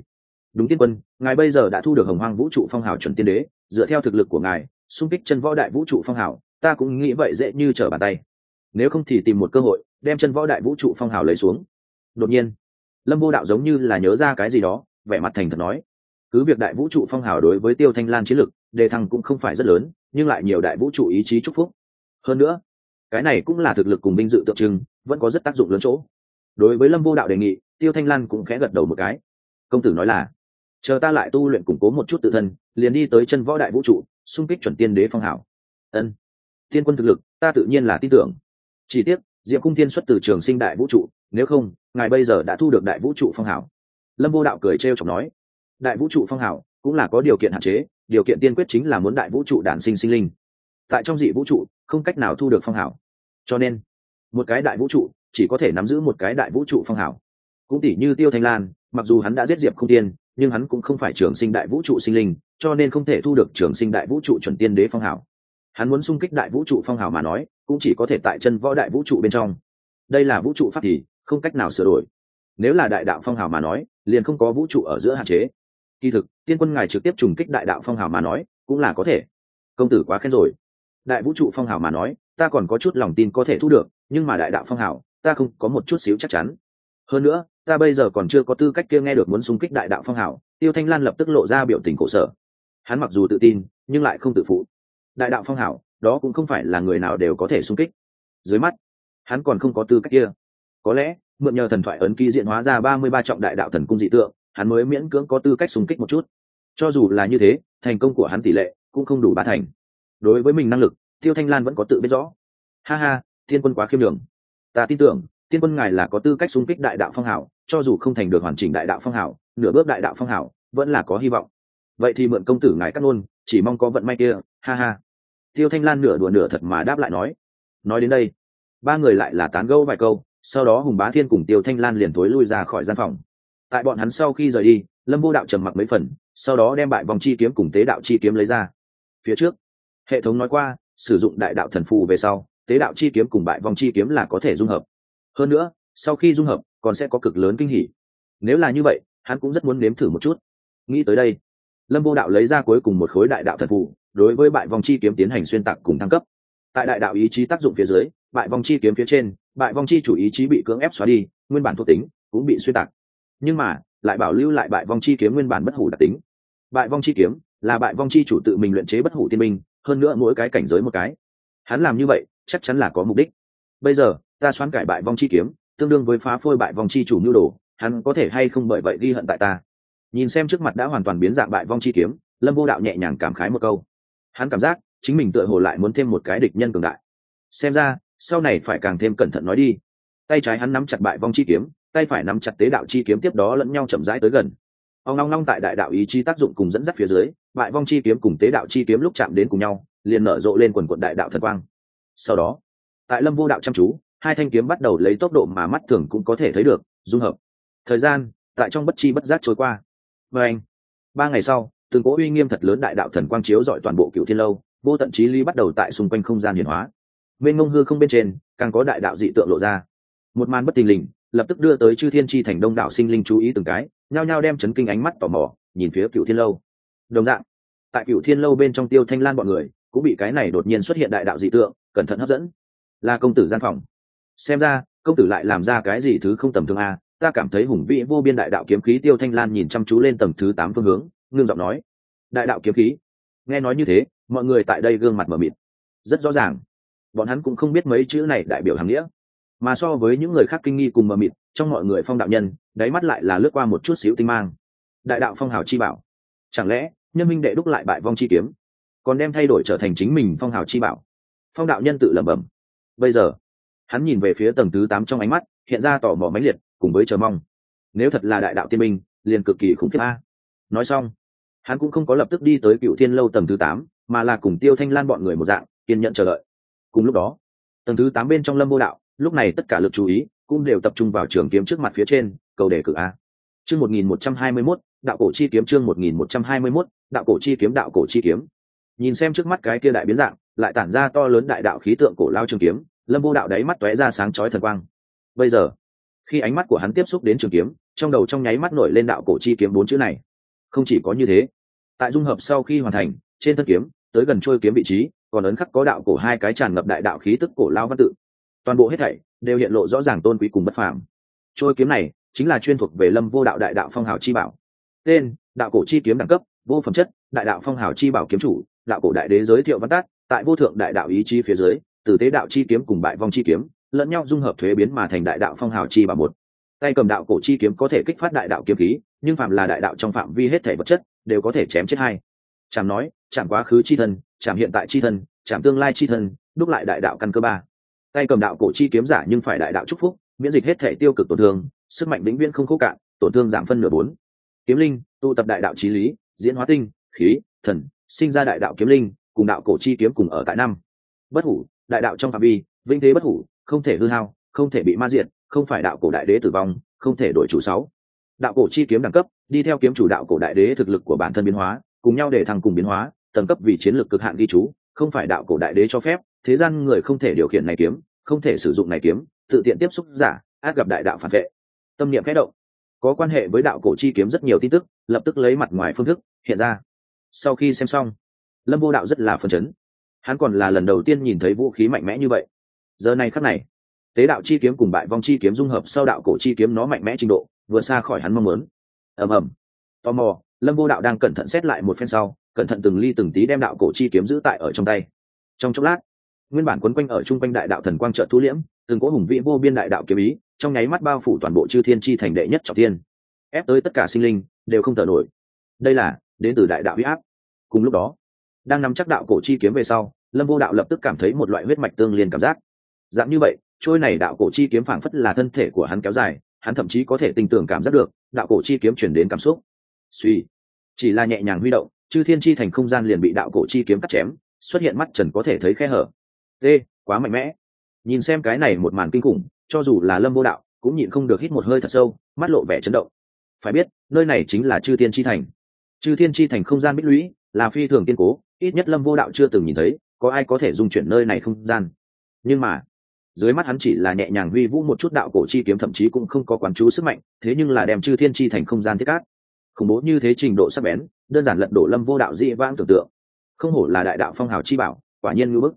Đúng tiên quân, ngài bây giờ đã thu được hồng hoang vũ trụ phong hào chuẩn tiên đế, dựa theo thực lực của ngài, xung kích chân võ đại vũ trụ phong hào, ta cũng nghĩ vậy dễ như trở bàn tay. Nếu không thì tìm một cơ hội, đem chân võ đại vũ trụ phong hào lấy xuống. Đột nhiên, lâm vô đạo giống như là nhớ ra cái gì đó, vẻ mặt thành thật nói, cứ việc đại vũ trụ phong hào đối với tiêu thanh lan chiến lực đề thăng cũng không phải rất lớn, nhưng lại nhiều đại vũ trụ ý chí chúc phúc. Hơn nữa cái này cũng là thực lực cùng binh dự tượng trưng, vẫn có rất tác dụng lớn chỗ. Đối với lâm vô đạo đề nghị, tiêu thanh lan cũng khẽ gật đầu một cái. Công tử nói là, chờ ta lại tu luyện củng cố một chút tự thân, liền đi tới chân võ đại vũ trụ, xung kích chuẩn tiên đế phong hảo. Ân. Tiên quân thực lực, ta tự nhiên là tin tưởng. Chỉ tiếc, diệp cung thiên xuất từ trường sinh đại vũ trụ, nếu không, ngài bây giờ đã thu được đại vũ trụ phong hảo. Lâm vô đạo cười trêu chọc nói, đại vũ trụ phong hảo cũng là có điều kiện hạn chế, điều kiện tiên quyết chính là muốn đại vũ trụ đản sinh sinh linh. Tại trong dị vũ trụ không cách nào thu được phong hảo. Cho nên, một cái đại vũ trụ chỉ có thể nắm giữ một cái đại vũ trụ phong hảo. Cũng tỷ như tiêu thanh lan, mặc dù hắn đã giết diệp không tiên, nhưng hắn cũng không phải trường sinh đại vũ trụ sinh linh, cho nên không thể thu được trường sinh đại vũ trụ chuẩn tiên đế phong hảo. Hắn muốn xung kích đại vũ trụ phong hảo mà nói, cũng chỉ có thể tại chân võ đại vũ trụ bên trong. Đây là vũ trụ pháp thì, không cách nào sửa đổi. Nếu là đại đạo phong hảo mà nói, liền không có vũ trụ ở giữa hạn chế. Kỳ thực, tiên quân ngài trực tiếp trùng kích đại đạo phong hảo mà nói, cũng là có thể. Công tử quá khen rồi đại vũ trụ phong hảo mà nói, ta còn có chút lòng tin có thể thu được, nhưng mà đại đạo phong hảo ta không có một chút xíu chắc chắn. Hơn nữa, ta bây giờ còn chưa có tư cách kia nghe được muốn xung kích đại đạo phong hảo tiêu thanh lan lập tức lộ ra biểu tình cổ sở. Hắn mặc dù tự tin, nhưng lại không tự phụ. Đại đạo phong hảo đó cũng không phải là người nào đều có thể xung kích. Dưới mắt, hắn còn không có tư cách kia. Có lẽ, mượn nhờ thần thoại ấn ký diện hóa ra ba mươi ba trọng đại đạo thần cung dị tượng, hắn mới miễn cưỡng có tư cách xung kích một chút. Cho dù là như thế, thành công của hắn tỷ lệ cũng không đủ ba thành đối với mình năng lực, tiêu thanh lan vẫn có tự biết rõ. Ha ha, thiên quân quá khiêm đường ta tin tưởng tiên quân ngài là có tư cách xung kích đại đạo phong hảo cho dù không thành được hoàn chỉnh đại đạo phong hảo nửa bước đại đạo phong hảo vẫn là có hy vọng. Vậy thì mượn công tử ngài cắt ngôn, chỉ mong có vận may kia, ha ha. Tiêu thanh lan nửa đùa nửa thật mà đáp lại nói. Nói đến đây, ba người lại là tán gẫu vài câu, sau đó hùng bá thiên cùng tiêu thanh lan liền tối lui ra khỏi gian phòng. Tại bọn hắn sau khi rời đi, lâm vô đạo trầm mặc mấy phần, sau đó đem bại vòng chi kiếm cùng tế đạo chi kiếm lấy ra. Phía trước hệ thống nói qua, sử dụng đại đạo thần phù về sau, tế đạo chi kiếm cùng bại vòng chi kiếm là có thể dung hợp. Hơn nữa, sau khi dung hợp, còn sẽ có cực lớn kinh hỉ. Nếu là như vậy, hắn cũng rất muốn nếm thử một chút. Nghĩ tới đây, lâm vô đạo lấy ra cuối cùng một khối đại đạo thần phù, đối với bại vòng chi kiếm tiến hành xuyên tạc cùng thăng cấp. Tại đại đạo ý chí tác dụng phía dưới, bại vong chi kiếm phía trên, bại vong chi chủ ý chí bị cưỡng ép xóa đi, nguyên bản thuộc tính cũng bị xuyên tạc. Nhưng mà, lại bảo lưu lại bại vong chi kiếm nguyên bản bất hủ đặc tính. Bại vong chi kiếm là bại vong chi chủ tự mình luyện chế bất hủ tiên minh hơn nữa mỗi cái cảnh giới một cái. Hắn làm như vậy, chắc chắn là có mục đích. Bây giờ, ta xoắn cải bại vong chi kiếm, tương đương với phá phôi bại vong chi chủ nhu đồ, hắn có thể hay không bởi vậy ghi hận tại ta? Nhìn xem trước mặt đã hoàn toàn biến dạng bại vong chi kiếm, lâm vô đạo nhẹ nhàng cảm khái một câu. Hắn cảm giác, chính mình tựa hồ lại muốn thêm một cái địch nhân cường đại. Xem ra, sau này phải càng thêm cẩn thận nói đi. Tay trái hắn nắm chặt bại vong chi kiếm, tay phải nắm chặt tế đạo chi kiếm tiếp đó lẫn nhau chậm rãi tới gần. Ông long long tại đại đạo ý chí tác dụng cùng dẫn dắt phía dưới bại vong chi kiếm cùng tế đạo chi kiếm lúc chạm đến cùng nhau, liền nở rộ lên quần quận đại đạo thần quang. Sau đó, tại lâm vô đạo chăm chú, hai thanh kiếm bắt đầu lấy tốc độ mà mắt thường cũng có thể thấy được, dung hợp. Thời gian, tại trong bất chi bất giác trôi qua. Và anh ba ngày sau, từng cỗ uy nghiêm thật lớn đại đạo thần quang chiếu dọi toàn bộ cựu thiên lâu, vô tận trí lý bắt đầu tại xung quanh không gian hiển hóa. Bên ngông hư không bên trên, càng có đại đạo dị tượng lộ ra. Một màn bất tình lình, lập tức đưa tới chư thiên tri thành đông đảo sinh linh chú ý từng cái, nhao nhao đem chấn kinh ánh mắt tò mò, nhìn phía cựu thiên lâu đồng dạng, tại cựu thiên lâu bên trong tiêu thanh lan bọn người, cũng bị cái này đột nhiên xuất hiện đại đạo dị tượng, cẩn thận hấp dẫn. Là công tử gian phòng. Xem ra, công tử lại làm ra cái gì thứ không tầm thường a ta cảm thấy hùng vĩ vô biên đại đạo kiếm khí tiêu thanh lan nhìn chăm chú lên tầng thứ tám phương hướng, ngưng giọng nói. Đại đạo kiếm khí. Nghe nói như thế, mọi người tại đây gương mặt mờ mịt. Rất rõ ràng. Bọn hắn cũng không biết mấy chữ này đại biểu hàng nghĩa. Mà so với những người khác kinh nghi cùng mờ mịt, trong mọi người phong đạo nhân, đáy mắt lại là lướt qua một chút xíu tinh mang. Đại đạo phong hào chi bảo. Chẳng lẽ nhân minh đệ đúc lại bại vong chi kiếm, còn đem thay đổi trở thành chính mình phong hào chi bảo. Phong đạo nhân tự lẩm bẩm. Bây giờ, hắn nhìn về phía tầng thứ tám trong ánh mắt, hiện ra tò mò mãnh liệt, cùng với chờ mong. Nếu thật là đại đạo tiên minh, liền cực kỳ khủng khiếp a. Nói xong, hắn cũng không có lập tức đi tới cựu thiên lâu tầng thứ tám, mà là cùng tiêu thanh lan bọn người một dạng, kiên nhận chờ đợi. Cùng lúc đó, tầng thứ tám bên trong lâm vô đạo, lúc này tất cả lực chú ý cũng đều tập trung vào trường kiếm trước mặt phía trên, cầu đề cử a. Chương một nghìn một trăm hai mươi mốt đạo cổ chi kiếm chương một nghìn một trăm hai mươi mốt, đạo cổ chi kiếm, đạo cổ chi kiếm. Nhìn xem trước mắt cái kia đại biến dạng, lại tản ra to lớn đại đạo khí tượng cổ lao trường kiếm, lâm vô đạo đáy mắt tóe ra sáng chói thần quang. Bây giờ, khi ánh mắt của hắn tiếp xúc đến trường kiếm, trong đầu trong nháy mắt nổi lên đạo cổ chi kiếm bốn chữ này. Không chỉ có như thế, tại dung hợp sau khi hoàn thành, trên thân kiếm, tới gần trôi kiếm vị trí, còn ấn khắc có đạo cổ hai cái tràn ngập đại đạo khí tức cổ lao văn tự. Toàn bộ hết thảy đều hiện lộ rõ ràng tôn quý cùng bất phàm. Trôi kiếm này chính là chuyên thuộc về lâm vô đạo đại đạo phong hào chi bảo tên, đạo cổ chi kiếm đẳng cấp, vô phẩm chất, đại đạo phong hào chi bảo kiếm chủ, đạo cổ đại đế giới thiệu văn tát tại vô thượng đại đạo ý chí phía dưới, từ tế đạo chi kiếm cùng bại vong chi kiếm, lẫn nhau dung hợp thuế biến mà thành đại đạo phong hào chi bảo một. Tay cầm đạo cổ chi kiếm có thể kích phát đại đạo kiếm khí, nhưng phạm là đại đạo trong phạm vi hết thể vật chất, đều có thể chém chết hai. Chạm nói chạm quá khứ chi thân chạm hiện tại chi thân chạm tương lai chi thân, đúc lại đại đạo căn cơ ba. Tay cầm đạo cổ chi kiếm giả nhưng phải đại đạo chúc phúc, miễn dịch hết thể tiêu cực tổn thương, sức mạnh vĩnh viễn không khô cạn, tổn thương giảm phân nửa bốn kiếm linh tụ tập đại đạo trí lý diễn hóa tinh khí thần sinh ra đại đạo kiếm linh cùng đạo cổ chi kiếm cùng ở tại năm. Bất hủ đại đạo trong phạm vi vĩnh thế bất hủ không thể hư hao không thể bị ma diện, không phải đạo cổ đại đế tử vong không thể đổi chủ sáu. Đạo cổ chi kiếm đẳng cấp đi theo kiếm chủ đạo cổ đại đế thực lực của bản thân biến hóa cùng nhau để thăng cùng biến hóa tầng cấp vì chiến lược cực hạn ghi chú không phải đạo cổ đại đế cho phép thế gian người không thể điều khiển này kiếm không thể sử dụng này kiếm tự tiện tiếp xúc giả át gặp đại đạo phản vệ. Tâm niệm khẽ động có quan hệ với đạo cổ chi kiếm rất nhiều tin tức, lập tức lấy mặt ngoài phương thức hiện ra. Sau khi xem xong, lâm vô đạo rất là phân chấn. Hắn còn là lần đầu tiên nhìn thấy vũ khí mạnh mẽ như vậy. Giờ này khắc này, tế đạo chi kiếm cùng bại vong chi kiếm dung hợp sau đạo cổ chi kiếm nó mạnh mẽ trình độ vừa xa khỏi hắn mong muốn. Ầm ầm. Tò mò, lâm vô đạo đang cẩn thận xét lại một phen sau, cẩn thận từng ly từng tí đem đạo cổ chi kiếm giữ tại ở trong tay. Trong chốc lát, nguyên bản quấn quanh ở chung quanh đại đạo thần quang trợ thu liễm, từng cỗ hùng vĩ vô biên đại đạo kiếm ý trong nháy mắt bao phủ toàn bộ chư thiên chi thành đệ nhất trọng thiên, ép tới tất cả sinh linh đều không thở nổi. Đây là đến từ đại đạo huy áp. Cùng lúc đó, đang nắm chắc đạo cổ chi kiếm về sau, lâm vô đạo lập tức cảm thấy một loại huyết mạch tương liên cảm giác. Dạng như vậy, trôi này đạo cổ chi kiếm phảng phất là thân thể của hắn kéo dài, hắn thậm chí có thể tình tưởng cảm giác được đạo cổ chi kiếm chuyển đến cảm xúc. Suy, chỉ là nhẹ nhàng huy động, chư thiên chi thành không gian liền bị đạo cổ chi kiếm cắt chém, xuất hiện mắt trần có thể thấy khe hở. T quá mạnh mẽ. Nhìn xem cái này một màn kinh khủng cho dù là lâm vô đạo, cũng nhịn không được hít một hơi thật sâu, mắt lộ vẻ chấn động. Phải biết, nơi này chính là chư thiên chi thành. Chư thiên chi thành không gian bích lũy, là phi thường kiên cố, ít nhất lâm vô đạo chưa từng nhìn thấy, có ai có thể dung chuyển nơi này không gian. Nhưng mà, dưới mắt hắn chỉ là nhẹ nhàng huy vũ một chút đạo cổ chi kiếm, thậm chí cũng không có quán chú sức mạnh, thế nhưng là đem chư thiên chi thành không gian thiết cát. Khủng bố như thế trình độ sắc bén, đơn giản lật đổ lâm vô đạo dị vãng tưởng tượng. Không hổ là đại đạo phong hào chi bảo, quả nhiên ngưỡng bức.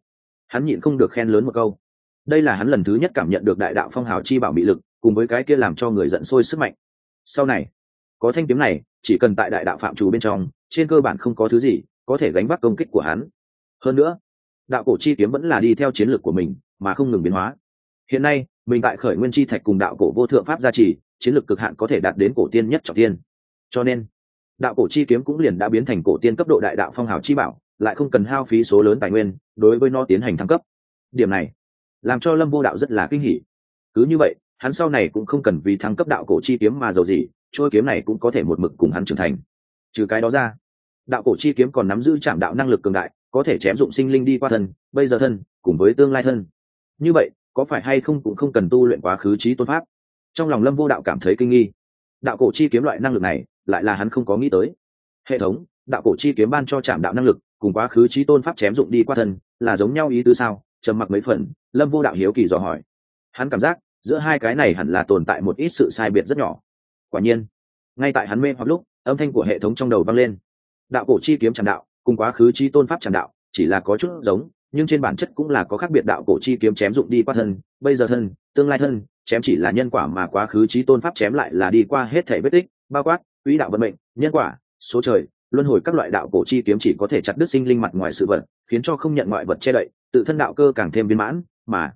Hắn nhịn không được khen lớn một câu đây là hắn lần thứ nhất cảm nhận được đại đạo phong hào chi bảo mỹ lực, cùng với cái kia làm cho người giận sôi sức mạnh. Sau này, có thanh kiếm này, chỉ cần tại đại đạo phạm trù bên trong, trên cơ bản không có thứ gì có thể gánh vác công kích của hắn. Hơn nữa, đạo cổ chi kiếm vẫn là đi theo chiến lược của mình, mà không ngừng biến hóa. Hiện nay, mình tại khởi nguyên chi thạch cùng đạo cổ vô thượng pháp gia trì, chiến lược cực hạn có thể đạt đến cổ tiên nhất trọng tiên cho nên, đạo cổ chi kiếm cũng liền đã biến thành cổ tiên cấp độ đại đạo phong hào chi bảo, lại không cần hao phí số lớn tài nguyên đối với nó tiến hành thăng cấp. Điểm này làm cho lâm vô đạo rất là kinh hỉ. Cứ như vậy, hắn sau này cũng không cần vì thăng cấp đạo cổ chi kiếm mà giàu gì trôi kiếm này cũng có thể một mực cùng hắn trưởng thành. Trừ cái đó ra, đạo cổ chi kiếm còn nắm giữ trạm đạo năng lực cường đại, có thể chém dụng sinh linh đi qua thân, bây giờ thân, cùng với tương lai thân. Như vậy, có phải hay không cũng không cần tu luyện quá khứ trí tôn pháp? Trong lòng lâm vô đạo cảm thấy kinh nghi. Đạo cổ chi kiếm loại năng lực này, lại là hắn không có nghĩ tới. Hệ thống, đạo cổ chi kiếm ban cho trạm đạo năng lực, cùng quá khứ trí tôn pháp chém dụng đi qua thân, là giống nhau ý tứ sao? Trầm mặc mấy phần, lâm vô đạo hiếu kỳ dò hỏi. Hắn cảm giác, giữa hai cái này hẳn là tồn tại một ít sự sai biệt rất nhỏ. Quả nhiên, ngay tại hắn mê hoặc lúc, âm thanh của hệ thống trong đầu vang lên. Đạo cổ chi kiếm tràn đạo, cùng quá khứ chi tôn pháp tràn đạo, chỉ là có chút giống, nhưng trên bản chất cũng là có khác biệt đạo cổ chi kiếm chém dụng đi qua thân, bây giờ thân, tương lai thân, chém chỉ là nhân quả mà quá khứ chi tôn pháp chém lại là đi qua hết thể vết tích, bao quát, quỹ đạo vận mệnh, nhân quả, số trời, luân hồi các loại đạo cổ chi kiếm chỉ có thể chặt đứt sinh linh mặt ngoài sự vật, khiến cho không nhận ngoại vật che đậy tự thân đạo cơ càng thêm viên mãn, mà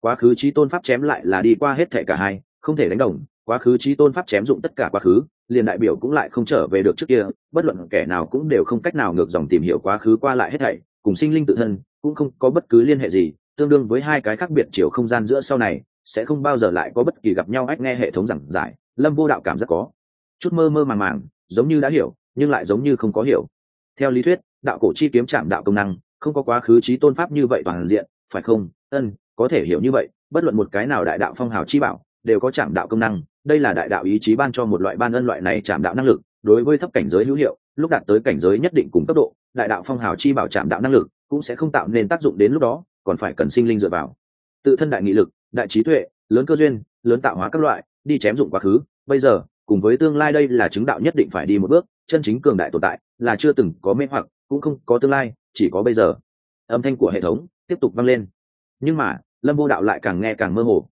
quá khứ chi tôn pháp chém lại là đi qua hết thể cả hai, không thể đánh đồng, quá khứ chi tôn pháp chém dụng tất cả quá khứ, liền đại biểu cũng lại không trở về được trước kia, bất luận kẻ nào cũng đều không cách nào ngược dòng tìm hiểu quá khứ qua lại hết thảy, cùng sinh linh tự thân cũng không có bất cứ liên hệ gì, tương đương với hai cái khác biệt chiều không gian giữa sau này, sẽ không bao giờ lại có bất kỳ gặp nhau ách nghe hệ thống giảng giải, lâm vô đạo cảm giác có chút mơ mơ màng màng, giống như đã hiểu, nhưng lại giống như không có hiểu. Theo lý thuyết, đạo cổ chi kiếm chạm đạo công năng không có quá khứ trí tôn pháp như vậy toàn diện, phải không? Ân, có thể hiểu như vậy, bất luận một cái nào đại đạo phong hào chi bảo, đều có chạm đạo công năng, đây là đại đạo ý chí ban cho một loại ban ân loại này chạm đạo năng lực, đối với thấp cảnh giới hữu hiệu, lúc đạt tới cảnh giới nhất định cùng cấp độ, đại đạo phong hào chi bảo chạm đạo năng lực cũng sẽ không tạo nên tác dụng đến lúc đó, còn phải cần sinh linh dựa vào. Tự thân đại nghị lực, đại trí tuệ, lớn cơ duyên, lớn tạo hóa các loại, đi chém dụng quá khứ, bây giờ, cùng với tương lai đây là chứng đạo nhất định phải đi một bước, chân chính cường đại tồn tại, là chưa từng có mê hoặc cũng không có tương lai, chỉ có bây giờ. Âm thanh của hệ thống tiếp tục vang lên. Nhưng mà, lâm vô đạo lại càng nghe càng mơ hồ.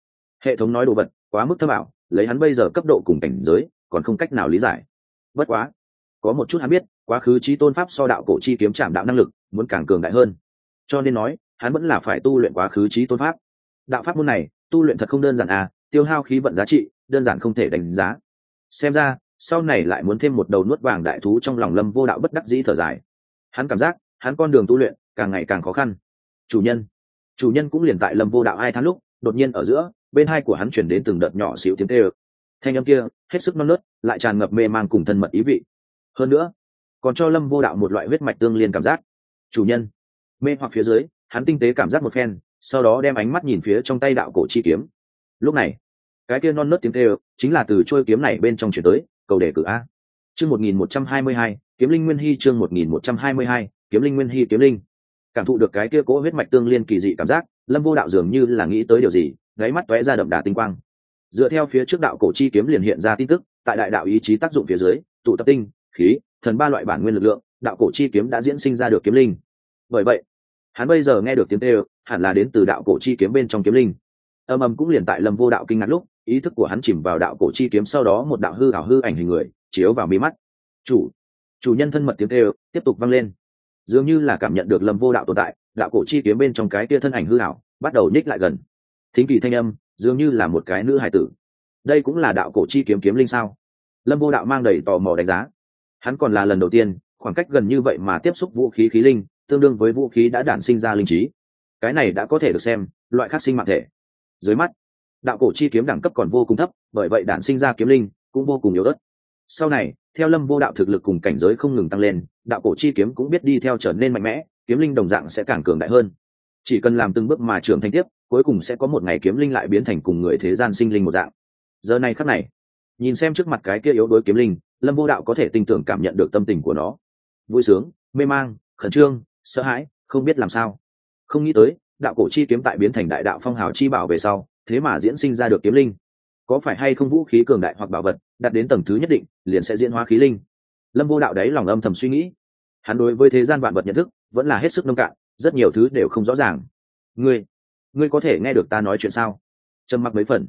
Hệ thống nói đồ vật, quá mức thâm ảo, lấy hắn bây giờ cấp độ cùng cảnh giới, còn không cách nào lý giải. Bất quá, có một chút hắn biết, quá khứ trí tôn pháp so đạo cổ chi kiếm chạm đạo năng lực, muốn càng cường đại hơn. Cho nên nói, hắn vẫn là phải tu luyện quá khứ trí tôn pháp. Đạo pháp môn này, tu luyện thật không đơn giản à tiêu hao khí vận giá trị, đơn giản không thể đánh giá. Xem ra, sau này lại muốn thêm một đầu nuốt vàng đại thú trong lòng lâm vô đạo bất đắc dĩ thở dài hắn cảm giác, hắn con đường tu luyện càng ngày càng khó khăn. Chủ nhân chủ nhân cũng liền tại lâm vô đạo hai tháng lúc, đột nhiên ở giữa, bên hai của hắn chuyển đến từng đợt nhỏ xíu tiếng tê ơ. Thanh âm kia, hết sức non nớt, lại tràn ngập mê mang cùng thân mật ý vị. Hơn nữa, còn cho lâm vô đạo một loại huyết mạch tương liên cảm giác. Chủ nhân, mê hoặc phía dưới, hắn tinh tế cảm giác một phen, sau đó đem ánh mắt nhìn phía trong tay đạo cổ chi kiếm. Lúc này, cái kia non nớt tiếng tê ơ chính là từ trôi kiếm này bên trong chuyển tới, cầu đề cử a chương một nghìn một trăm hai mươi hai, kiếm linh nguyên hy chương một nghìn một trăm hai mươi hai, kiếm linh nguyên hy, kiếm linh. Cảm thụ được cái kia cố huyết mạch tương liên kỳ dị cảm giác, lâm vô đạo dường như là nghĩ tới điều gì gáy mắt tóe ra đậm đà tinh quang. Dựa theo phía trước đạo cổ chi kiếm liền hiện ra tin tức, tại đại đạo ý chí tác dụng phía dưới, tụ tập tinh, khí, thần ba loại bản nguyên lực lượng, đạo cổ chi kiếm đã diễn sinh ra được kiếm linh. Bởi vậy, hắn bây giờ nghe được tiếng tê hẳn là đến từ đạo cổ chi kiếm bên trong kiếm linh. Âm âm cũng liền tại lâm vô đạo kinh ngạc lúc, ý thức của hắn chìm vào đạo cổ chi kiếm sau đó một đạo hư ảo hư ảnh hình người chiếu vào mi mắt. Chủ chủ nhân thân mật tiếng kêu tiếp tục vang lên. Dường như là cảm nhận được lâm vô đạo tồn tại, đạo cổ chi kiếm bên trong cái kia thân ảnh hư ảo bắt đầu nhích lại gần. Thính kỳ thanh âm, dường như là một cái nữ hải tử. Đây cũng là đạo cổ chi kiếm kiếm linh sao? Lâm vô đạo mang đầy tò mò đánh giá. Hắn còn là lần đầu tiên, khoảng cách gần như vậy mà tiếp xúc vũ khí khí linh, tương đương với vũ khí đã đản sinh ra linh trí. Cái này đã có thể được xem loại khác sinh mạng thể. Dưới mắt, đạo cổ chi kiếm đẳng cấp còn vô cùng thấp, bởi vậy đản sinh ra kiếm linh cũng vô cùng yếu ớt sau này, theo lâm vô đạo thực lực cùng cảnh giới không ngừng tăng lên, đạo cổ chi kiếm cũng biết đi theo trở nên mạnh mẽ, kiếm linh đồng dạng sẽ càng cường đại hơn. Chỉ cần làm từng bước mà trưởng thành tiếp, cuối cùng sẽ có một ngày kiếm linh lại biến thành cùng người thế gian sinh linh một dạng. Giờ này khắc này, nhìn xem trước mặt cái kia yếu đuối kiếm linh, lâm vô đạo có thể tin tưởng cảm nhận được tâm tình của nó. Vui sướng, mê mang, khẩn trương, sợ hãi, không biết làm sao. Không nghĩ tới, đạo cổ chi kiếm tại biến thành đại đạo phong hào chi bảo về sau, thế mà diễn sinh ra được kiếm linh có phải hay không vũ khí cường đại hoặc bảo vật đạt đến tầng thứ nhất định, liền sẽ diễn hóa khí linh. Lâm vô đạo đấy lòng âm thầm suy nghĩ. Hắn đối với thế gian vạn vật nhận thức, vẫn là hết sức nông cạn, rất nhiều thứ đều không rõ ràng. Ngươi ngươi có thể nghe được ta nói chuyện sao? Trầm mặc mấy phần.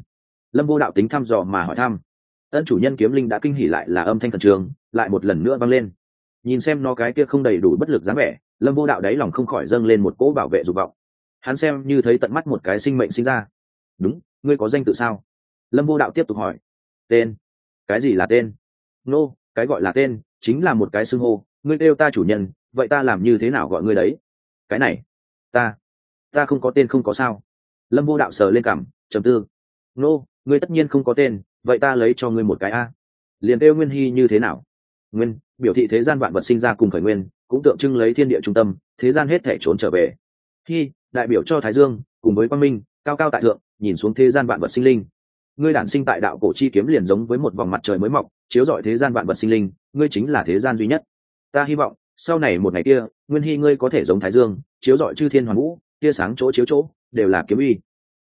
Lâm vô đạo tính thăm dò mà hỏi thăm. Ân chủ nhân kiếm linh đã kinh hỉ lại là âm thanh thần trường lại một lần nữa vang lên. Nhìn xem nó cái kia không đầy đủ bất lực dáng vẻ, lâm vô đạo đáy lòng không khỏi dâng lên một cỗ bảo vệ dục vọng. Hắn xem như thấy tận mắt một cái sinh mệnh sinh ra. Đúng, ngươi có danh tự sao? Lâm vô đạo tiếp tục hỏi. Tên? Cái gì là tên? Nô、no, cái gọi là tên chính là một cái xưng hô. Ngươi kêu ta chủ nhân vậy ta làm như thế nào gọi ngươi đấy? Cái này ta ta không có tên không có sao. Lâm vô đạo sờ lên cảm trầm tư. Nô、no, ngươi tất nhiên không có tên vậy ta lấy cho ngươi một cái a. Liền kêu nguyên hy như thế nào? Nguyên biểu thị thế gian vạn vật sinh ra cùng khởi nguyên cũng tượng trưng lấy thiên địa trung tâm thế gian hết thể trốn trở về. Hy đại biểu cho thái dương cùng với quang minh cao cao tại thượng nhìn xuống thế gian vạn vật sinh linh ngươi đản sinh tại đạo cổ chi kiếm liền giống với một vòng mặt trời mới mọc, chiếu rọi thế gian vạn vật sinh linh, ngươi chính là thế gian duy nhất. Ta hy vọng, sau này một ngày kia, nguyên hy ngươi có thể giống thái dương, chiếu rọi chư thiên hoàn vũ, tia sáng chỗ chiếu chỗ, đều là kiếm uy.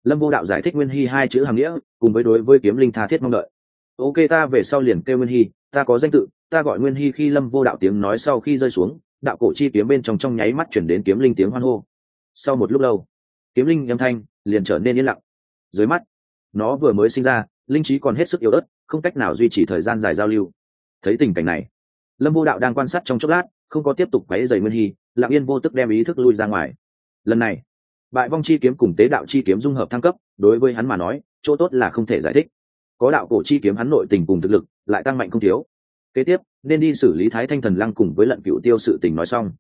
Lâm vô đạo giải thích nguyên hy hai chữ hàm nghĩa, cùng với đối với kiếm linh tha thiết mong đợi. Ok ta về sau liền kêu nguyên hy, ta có danh tự, ta gọi nguyên hy khi lâm vô đạo tiếng nói sau khi rơi xuống, đạo cổ chi kiếm bên trong trong nháy mắt chuyển đến kiếm linh tiếng hoan hô. Sau một lúc lâu, kiếm linh âm thanh liền trở nên yên lặng. Dưới mắt nó vừa mới sinh ra, linh trí còn hết sức yếu ớt, không cách nào duy trì thời gian dài giao lưu. Thấy tình cảnh này, lâm vô đạo đang quan sát trong chốc lát, không có tiếp tục váy dày nguyên hy, lặng yên vô tức đem ý thức lui ra ngoài. Lần này, bại vong chi kiếm cùng tế đạo chi kiếm dung hợp thăng cấp, đối với hắn mà nói, chỗ tốt là không thể giải thích. Có đạo cổ chi kiếm hắn nội tình cùng thực lực, lại tăng mạnh không thiếu. Kế tiếp, nên đi xử lý thái thanh thần lăng cùng với lận cựu tiêu sự tình nói xong.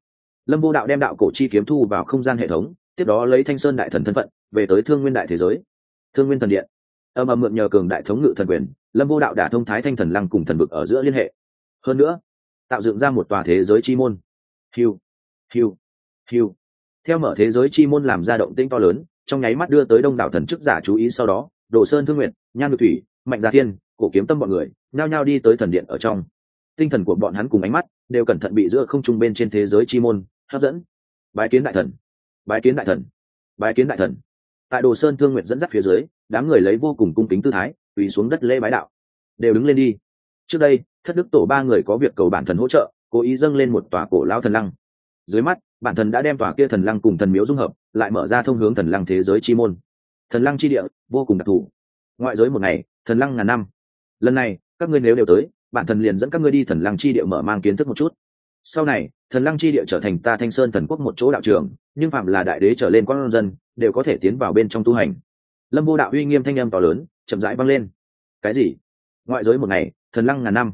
Lâm vô đạo đem đạo cổ chi kiếm thu vào không gian hệ thống, tiếp đó lấy thanh sơn đại thần thân phận, về tới thương nguyên đại thế giới. Thương nguyên thần điện âm âm mượn nhờ cường đại thống ngự thần quyền, lâm vô đạo đả thông thái thanh thần lăng cùng thần vực ở giữa liên hệ. Hơn nữa, tạo dựng ra một tòa thế giới chi môn. Hiu hiu hiu. Theo mở thế giới chi môn làm ra động tĩnh to lớn, trong nháy mắt đưa tới đông đảo thần chức giả chú ý sau đó, đồ sơn thương nguyện nhan ngự thủy, mạnh gia thiên, cổ kiếm tâm bọn người, nhao nhao đi tới thần điện ở trong. Tinh thần của bọn hắn cùng ánh mắt đều cẩn thận bị giữa không trung bên trên thế giới chi môn hấp dẫn. Bái kiến đại thần, bái kiến đại thần, bái kiến đại thần. Tại đồ sơn thương nguyện dẫn dắt phía dưới đám người lấy vô cùng cung kính tư thái, quỳ xuống đất lễ bái đạo. Đều đứng lên đi. Trước đây, thất đức tổ ba người có việc cầu bản thần hỗ trợ, cố ý dâng lên một tòa cổ lao thần lăng. Dưới mắt, bản thần đã đem tòa kia thần lăng cùng thần miếu dung hợp, lại mở ra thông hướng thần lăng thế giới chi môn. Thần lăng chi địa, vô cùng đặc thù. Ngoại giới một ngày, thần lăng ngàn năm. Lần này, các ngươi nếu đều tới, bản thần liền dẫn các ngươi đi thần lăng chi địa mở mang kiến thức một chút. Sau này, thần lăng chi địa trở thành ta thanh sơn thần quốc một chỗ đạo trường, nhưng phạm là đại đế trở lên quan dân, đều có thể tiến vào bên trong tu hành lâm vô đạo uy nghiêm thanh âm to lớn, chậm rãi vang lên. Cái gì? Ngoại giới một ngày, thần lăng ngàn năm.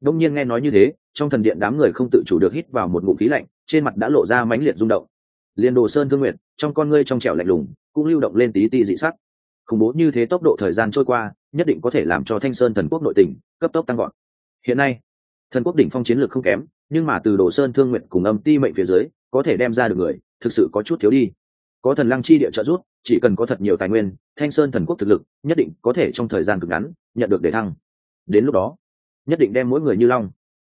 Đông nhiên nghe nói như thế, trong thần điện đám người không tự chủ được hít vào một ngụm khí lạnh, trên mặt đã lộ ra mãnh liệt rung động. Liền đồ sơn thương nguyện trong con ngươi trong trẻo lạnh lùng, cũng lưu động lên tí ti dị sắc. Khủng bố như thế tốc độ thời gian trôi qua, nhất định có thể làm cho thanh sơn thần quốc nội tỉnh cấp tốc tăng gọn hiện nay, thần quốc đỉnh phong chiến lược không kém, nhưng mà từ đồ sơn thương nguyện cùng âm ti mệnh phía dưới, có thể đem ra được người, thực sự có chút thiếu đi. Có thần lăng chi địa trợ giúp chỉ cần có thật nhiều tài nguyên, thanh sơn thần quốc thực lực nhất định có thể trong thời gian cực ngắn nhận được đề thăng. Đến lúc đó, nhất định đem mỗi người như long.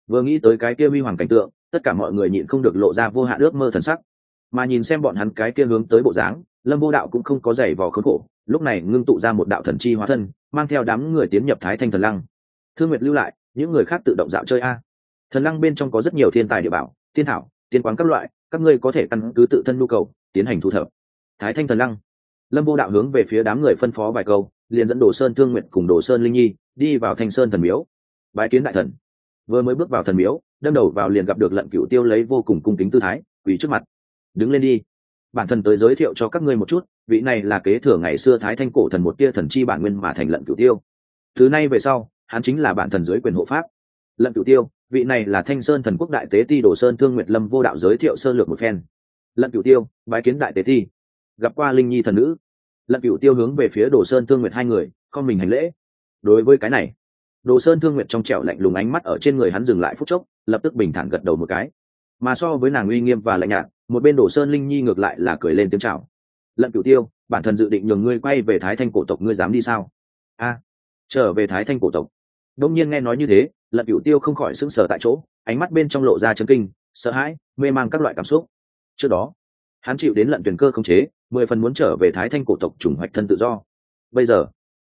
Vừa nghĩ tới cái kia huy hoàng cảnh tượng, tất cả mọi người nhịn không được lộ ra vô hạn ước mơ thần sắc. Mà nhìn xem bọn hắn cái kia hướng tới bộ dáng, lâm vô đạo cũng không có giày vò khốn khổ, lúc này ngưng tụ ra một đạo thần chi hóa thân, mang theo đám người tiến nhập thái thanh thần lăng. Thương nguyệt lưu lại, những người khác tự động dạo chơi a. Thần lăng bên trong có rất nhiều thiên tài địa bảo tiên thảo, tiên quán các loại, các ngươi có thể căn cứ tự thân nhu cầu, tiến hành thu thập. Thái thanh thần lăng lâm vô đạo hướng về phía đám người phân phó vài câu, liền dẫn đồ sơn, thương nguyện cùng đồ sơn linh nhi đi vào thanh sơn thần miếu. Bái kiến đại thần. Vừa mới bước vào thần miếu, đâm đầu vào liền gặp được lận cựu tiêu lấy vô cùng cung kính tư thái, quỳ trước mặt. Đứng lên đi. Bản thân tới giới thiệu cho các ngươi một chút, vị này là kế thừa ngày xưa thái thanh cổ thần một tia thần chi bản nguyên mà thành lận cựu tiêu. Thứ này về sau, hắn chính là bản thần dưới quyền hộ pháp. Lận cựu tiêu, vị này là thanh sơn thần quốc đại tế ti đồ sơn thương nguyệt lâm vô đạo giới thiệu sơ lược một phen. Lận cựu tiêu, bái kiến đại tế ti gặp qua linh nhi thần nữ. Lận cựu tiêu hướng về phía đồ sơn thương nguyệt hai người con mình hành lễ. Đối với cái này, đồ sơn thương nguyệt trong trẻo lạnh lùng ánh mắt ở trên người hắn dừng lại phút chốc, lập tức bình thản gật đầu một cái. Mà so với nàng uy nghiêm và lạnh nhạt, một bên đồ sơn linh nhi ngược lại là cười lên tiếng chào. Lận cửu tiêu, bản thân dự định nhường ngươi quay về thái thanh cổ tộc, ngươi dám đi sao? A, trở về thái thanh cổ tộc. Đông nhiên nghe nói như thế, lận cửu tiêu không khỏi sững sờ tại chỗ, ánh mắt bên trong lộ ra chấn kinh, sợ hãi, mê mang các loại cảm xúc. Trước đó, hắn chịu đến lận tuyển cơ không chế mười phần muốn trở về thái thanh cổ tộc chủng hoạch thân tự do. Bây giờ,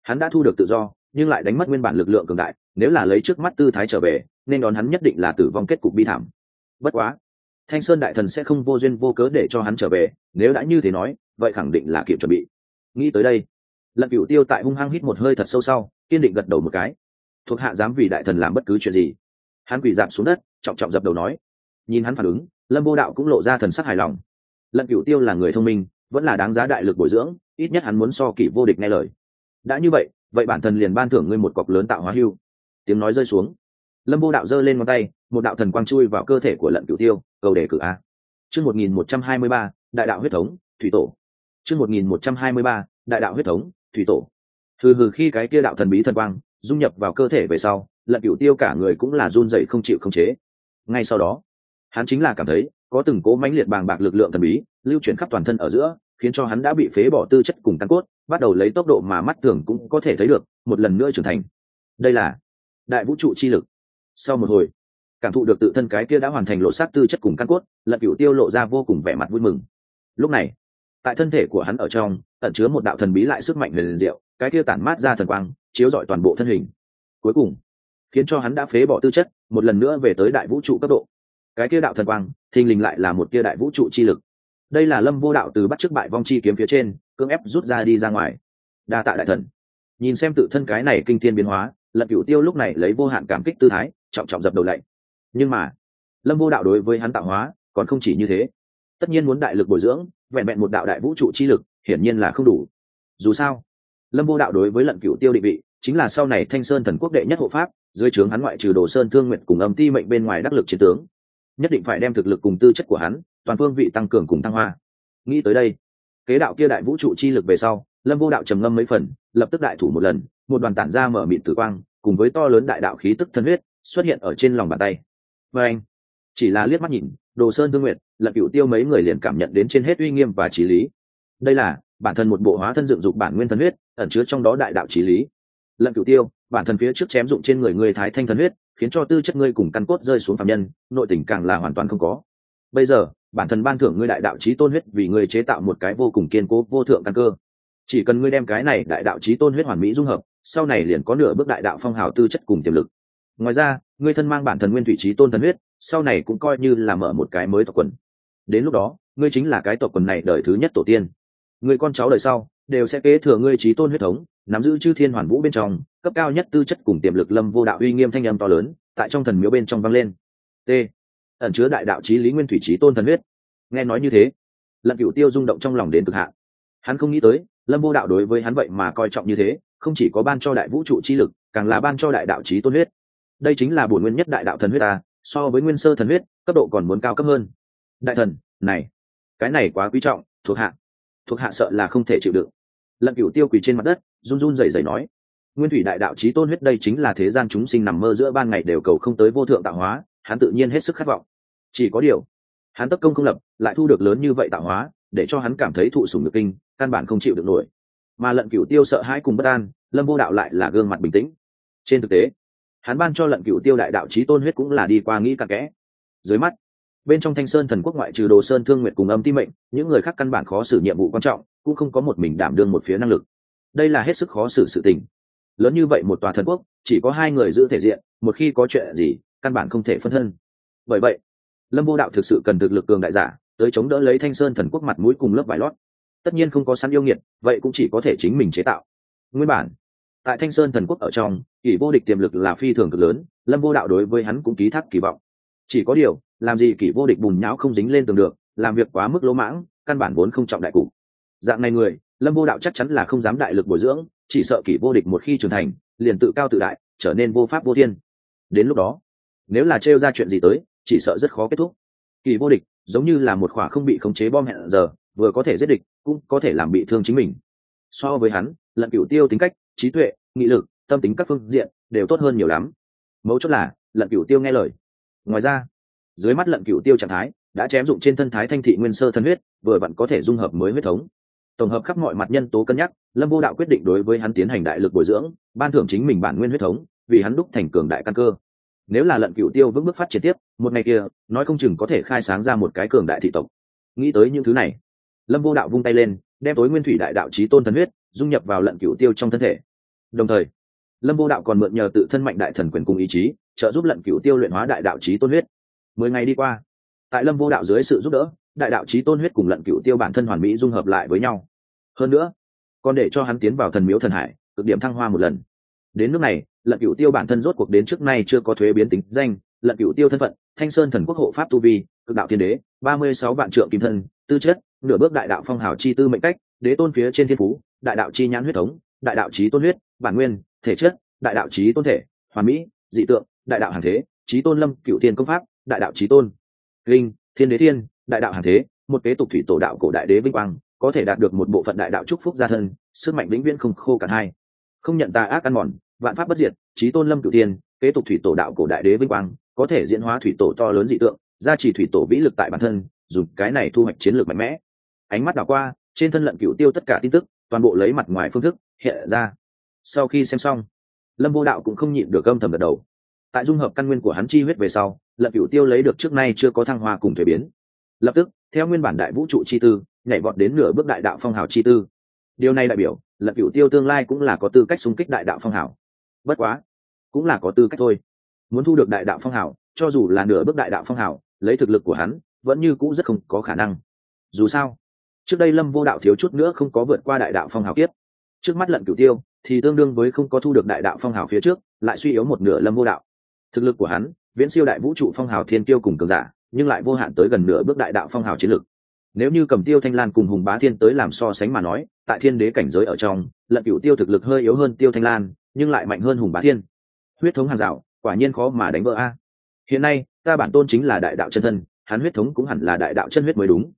hắn đã thu được tự do, nhưng lại đánh mất nguyên bản lực lượng cường đại, nếu là lấy trước mắt tư thái trở về, nên đón hắn nhất định là tử vong kết cục bi thảm. Bất quá, thanh sơn đại thần sẽ không vô duyên vô cớ để cho hắn trở về, nếu đã như thế nói, vậy khẳng định là kịp chuẩn bị. Nghĩ tới đây, lận cửu tiêu tại hung hăng hít một hơi thật sâu sau, kiên định gật đầu một cái. Thuộc hạ dám vì đại thần làm bất cứ chuyện gì? Hắn quỳ dạp xuống đất, trọng trọng dập đầu nói. Nhìn hắn phản ứng, lâm vô đạo cũng lộ ra thần sắc hài lòng. Lận cửu tiêu là người thông minh vẫn là đáng giá đại lực bồi dưỡng, ít nhất hắn muốn so kỷ vô địch nghe lời. Đã như vậy vậy bản thân liền ban thưởng ngươi một cọc lớn tạo hóa hưu. Tiếng nói rơi xuống. Lâm vô đạo giơ lên ngón tay, một đạo thần quang chui vào cơ thể của lận cửu tiêu, cầu đề cử a. Chương một nghìn một trăm hai mươi ba, đại đạo huyết thống, thủy tổ. Chương một nghìn một trăm hai mươi ba, đại đạo huyết thống, thủy tổ. Hừ hừ khi cái kia đạo thần bí thần quang dung nhập vào cơ thể về sau, lận cửu tiêu cả người cũng là run dậy không chịu không chế. Ngay sau đó, hắn chính là cảm thấy có từng cố mãnh liệt bàng bạc lực lượng thần bí lưu chuyển khắp toàn thân ở giữa, khiến cho hắn đã bị phế bỏ tư chất cùng căn cốt, bắt đầu lấy tốc độ mà mắt thường cũng có thể thấy được, một lần nữa trưởng thành. Đây là đại vũ trụ chi lực. Sau một hồi, cảm thụ được tự thân cái kia đã hoàn thành lộ sát tư chất cùng căn cốt, lật cửu tiêu lộ ra vô cùng vẻ mặt vui mừng. Lúc này, tại thân thể của hắn ở trong, ẩn chứa một đạo thần bí lại sức mạnh huyền diệu, cái kia tản mát ra thần quang, chiếu rọi toàn bộ thân hình. Cuối cùng, khiến cho hắn đã phế bỏ tư chất, một lần nữa về tới đại vũ trụ cấp độ. Cái kia đạo thần quang, thình lình lại là một kia đại vũ trụ chi lực đây là lâm vô đạo từ bắt trước bại vong chi kiếm phía trên, cưỡng ép rút ra đi ra ngoài. Đa tạ đại thần. Nhìn xem tự thân cái này kinh thiên biến hóa, lận cửu tiêu lúc này lấy vô hạn cảm kích tư thái, trọng trọng dập đầu lạy. Nhưng mà, lâm vô đạo đối với hắn tạo hóa, còn không chỉ như thế. Tất nhiên muốn đại lực bồi dưỡng, vẹn vẹn một đạo đại vũ trụ chi lực, hiển nhiên là không đủ. Dù sao, lâm vô đạo đối với lận cửu tiêu định vị, chính là sau này thanh sơn thần quốc đệ nhất hộ pháp, dưới trướng hắn ngoại trừ đồ sơn thương nguyện cùng âm ti mệnh bên ngoài đắc lực chiến tướng, nhất định phải đem thực lực cùng tư chất của hắn toàn phương vị tăng cường cùng tăng hoa. Nghĩ tới đây, kế đạo kia đại vũ trụ chi lực về sau, lâm vô đạo trầm ngâm mấy phần, lập tức đại thủ một lần, một đoàn tản ra mở mịn tử quang, cùng với to lớn đại đạo khí tức thân huyết, xuất hiện ở trên lòng bàn tay. Và anh, chỉ là liếc mắt nhìn, đồ sơn thương nguyện lận cựu tiêu mấy người liền cảm nhận đến trên hết uy nghiêm và trí lý. Đây là, bản thân một bộ hóa thân dựng dục bản nguyên thân huyết, ẩn chứa trong đó đại đạo trí lý. Lận cựu tiêu, bản thân phía trước chém dụng trên người người thái thanh thân huyết, khiến cho tư chất ngươi cùng căn cốt rơi xuống phạm nhân, nội tình càng là hoàn toàn không có. Bây giờ bản thân ban thưởng ngươi đại đạo chí tôn huyết vì ngươi chế tạo một cái vô cùng kiên cố, vô thượng căn cơ. Chỉ cần ngươi đem cái này đại đạo chí tôn huyết hoàn mỹ dung hợp, sau này liền có nửa bước đại đạo phong hào tư chất cùng tiềm lực. Ngoài ra, ngươi thân mang bản thân nguyên thủy chí tôn thần huyết, sau này cũng coi như là mở một cái mới tộc quần. Đến lúc đó, ngươi chính là cái tộc quần này đời thứ nhất tổ tiên. Người con cháu đời sau, đều sẽ kế thừa ngươi chí tôn huyết thống, nắm giữ chư thiên hoàn vũ bên trong, cấp cao nhất tư chất cùng tiềm lực lâm vô đạo uy nghiêm thanh âm to lớn, tại trong thần miếu bên trong vang lên. T ẩn chứa đại đạo trí lý nguyên thủy trí tôn thần huyết. Nghe nói như thế, lận cửu tiêu rung động trong lòng đến cực hạn. Hắn không nghĩ tới, lâm vô đạo đối với hắn vậy mà coi trọng như thế, không chỉ có ban cho đại vũ trụ chi lực, càng là ban cho đại đạo trí tôn huyết. Đây chính là bổn nguyên nhất đại đạo thần huyết ta, so với nguyên sơ thần huyết, cấp độ còn muốn cao cấp hơn. Đại thần, này, cái này quá quý trọng, thuộc hạ. Thuộc hạ sợ là không thể chịu đựng. Lận cửu tiêu quỳ trên mặt đất, run run rẩy rẩy nói, nguyên thủy đại đạo trí tôn huyết đây chính là thế gian chúng sinh nằm mơ giữa ban ngày đều cầu không tới vô thượng tạo hóa hắn tự nhiên hết sức khát vọng. Chỉ có điều, hắn tất công không lập, lại thu được lớn như vậy tạo hóa, để cho hắn cảm thấy thụ sủng được kinh, căn bản không chịu được nổi. Mà lận cửu tiêu sợ hãi cùng bất an, lâm vô đạo lại là gương mặt bình tĩnh. Trên thực tế, hắn ban cho lận cửu tiêu đại đạo trí tôn huyết cũng là đi qua nghĩ cặn kẽ. Dưới mắt, bên trong thanh sơn thần quốc ngoại trừ đồ sơn thương nguyện cùng âm ti mệnh, những người khác căn bản khó xử nhiệm vụ quan trọng, cũng không có một mình đảm đương một phía năng lực. Đây là hết sức khó xử sự tình. Lớn như vậy một tòa thần quốc, chỉ có hai người giữ thể diện, một khi có chuyện gì căn bản không thể phân thân. Bởi vậy, lâm vô đạo thực sự cần thực lực cường đại giả tới chống đỡ lấy thanh sơn thần quốc mặt mũi cùng lớp vải lót. Tất nhiên không có sẵn yêu nghiệt, vậy cũng chỉ có thể chính mình chế tạo. Nguyên bản, tại thanh sơn thần quốc ở trong kỷ vô địch tiềm lực là phi thường cực lớn, lâm vô đạo đối với hắn cũng ký thác kỳ vọng. Chỉ có điều, làm gì kỷ vô địch bùn nhão không dính lên tường được, làm việc quá mức lỗ mãng, căn bản vốn không trọng đại cụ dạng này người, lâm vô đạo chắc chắn là không dám đại lực bồi dưỡng, chỉ sợ kỷ vô địch một khi trưởng thành, liền tự cao tự đại, trở nên vô pháp vô thiên. Đến lúc đó nếu là trêu ra chuyện gì tới, chỉ sợ rất khó kết thúc. Kỳ vô địch, giống như là một khỏa không bị khống chế bom hẹn giờ, vừa có thể giết địch, cũng có thể làm bị thương chính mình. So với hắn, lận cửu tiêu tính cách, trí tuệ, nghị lực, tâm tính các phương diện đều tốt hơn nhiều lắm. Mấu chốt là, lận cửu tiêu nghe lời. Ngoài ra, dưới mắt lận cửu tiêu trạng thái đã chém dụng trên thân thái thanh thị nguyên sơ thân huyết, vừa vặn có thể dung hợp mới huyết thống. Tổng hợp khắp mọi mặt nhân tố cân nhắc, lâm vô đạo quyết định đối với hắn tiến hành đại lực bồi dưỡng, ban thưởng chính mình bản nguyên huyết thống, vì hắn đúc thành cường đại căn cơ nếu là lận cửu tiêu vững bước phát triển tiếp, một ngày kia, nói không chừng có thể khai sáng ra một cái cường đại thị tộc. Nghĩ tới những thứ này, lâm vô đạo vung tay lên, đem tối nguyên thủy đại đạo trí tôn thần huyết dung nhập vào lận cửu tiêu trong thân thể. Đồng thời, lâm vô đạo còn mượn nhờ tự thân mạnh đại thần quyền cùng ý chí, trợ giúp lận cửu tiêu luyện hóa đại đạo trí tôn huyết. Mười ngày đi qua, tại lâm vô đạo dưới sự giúp đỡ, đại đạo trí tôn huyết cùng lận cửu tiêu bản thân hoàn mỹ dung hợp lại với nhau. Hơn nữa, còn để cho hắn tiến vào thần miếu thần hải, cực điểm thăng hoa một lần. Đến nước này lận cựu tiêu bản thân rốt cuộc đến trước nay chưa có thuế biến tính danh, lận cựu tiêu thân phận, thanh sơn thần quốc hộ pháp tu vi, cực đạo thiên đế, ba mươi sáu vạn trượng kim thân, tư chất, nửa bước đại đạo phong hào chi tư mệnh cách, đế tôn phía trên thiên phú, đại đạo chi nhãn huyết thống, đại đạo trí tôn huyết, bản nguyên, thể chất, đại đạo trí tôn thể, hoàn mỹ, dị tượng, đại đạo hàng thế, trí tôn lâm cựu thiên công pháp, đại đạo trí tôn. Linh thiên đế thiên, đại đạo hàng thế, một kế tục thủy tổ đạo cổ đại đế vinh quang, có thể đạt được một bộ phận đại đạo chúc phúc gia thân, sức mạnh vĩnh viễn không khô cả hai. Không nhận tà ác ăn mòn vạn pháp bất diệt trí tôn lâm cửu tiên kế tục thủy tổ đạo cổ đại đế vinh quang, có thể diễn hóa thủy tổ to lớn dị tượng, gia trì thủy tổ vĩ lực tại bản thân, dùng cái này thu hoạch chiến lược mạnh mẽ. Ánh mắt đảo qua, trên thân lận cửu tiêu tất cả tin tức, toàn bộ lấy mặt ngoài phương thức, hiện ra. Sau khi xem xong, lâm vô đạo cũng không nhịn được âm thầm gật đầu. Tại dung hợp căn nguyên của hắn chi huyết về sau, lận cửu tiêu lấy được trước nay chưa có thăng hoa cùng thuế biến. Lập tức, theo nguyên bản đại vũ trụ chi tư, nhảy vọt đến nửa bước đại đạo phong hào chi tư. Điều này đại biểu, lận cửu tiêu tương lai cũng là có tư cách xung kích đại đạo phong hào bất quá, cũng là có tư cách thôi. Muốn thu được đại đạo phong hào, cho dù là nửa bước đại đạo phong hào, lấy thực lực của hắn, vẫn như cũ rất không có khả năng. Dù sao, trước đây lâm vô đạo thiếu chút nữa không có vượt qua đại đạo phong hào kiếp. Trước mắt lận cửu tiêu, thì tương đương với không có thu được đại đạo phong hào phía trước, lại suy yếu một nửa lâm vô đạo. Thực lực của hắn, viễn siêu đại vũ trụ phong hào thiên tiêu cùng cường giả, nhưng lại vô hạn tới gần nửa bước đại đạo phong hào chiến lực. Nếu như cầm tiêu thanh lan cùng hùng bá thiên tới làm so sánh mà nói, tại thiên đế cảnh giới ở trong, lận cửu tiêu thực lực hơi yếu hơn tiêu thanh lan nhưng lại mạnh hơn hùng bá thiên. Huyết thống hàng rào, quả nhiên khó mà đánh vỡ a. Hiện nay, ta bản tôn chính là đại đạo chân thân, hắn huyết thống cũng hẳn là đại đạo chân huyết mới đúng.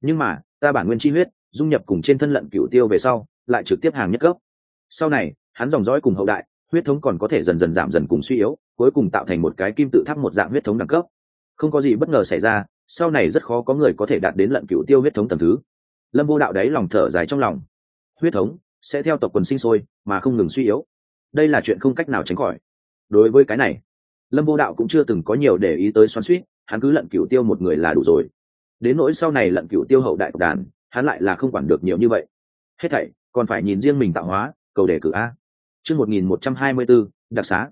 Nhưng mà, ta bản nguyên chi huyết, dung nhập cùng trên thân lận cửu tiêu về sau, lại trực tiếp hàng nhất cấp. Sau này, hắn dòng dõi cùng hậu đại, huyết thống còn có thể dần dần giảm dần cùng suy yếu, cuối cùng tạo thành một cái kim tự tháp một dạng huyết thống đẳng cấp. Không có gì bất ngờ xảy ra, sau này rất khó có người có thể đạt đến lận cựu tiêu huyết thống tầm thứ. Lâm vô đạo đấy lòng thở dài trong lòng. Huyết thống sẽ theo tộc quần sinh sôi, mà không ngừng suy yếu đây là chuyện không cách nào tránh khỏi. Đối với cái này, lâm vô đạo cũng chưa từng có nhiều để ý tới xoắn suýt, hắn cứ lận cựu tiêu một người là đủ rồi. Đến nỗi sau này lận cựu tiêu hậu đại tộc đàn, hắn lại là không quản được nhiều như vậy. Hết thảy, còn phải nhìn riêng mình tạo hóa, cầu đề cử a. Chương một nghìn một trăm hai mươi b ố đặc xá.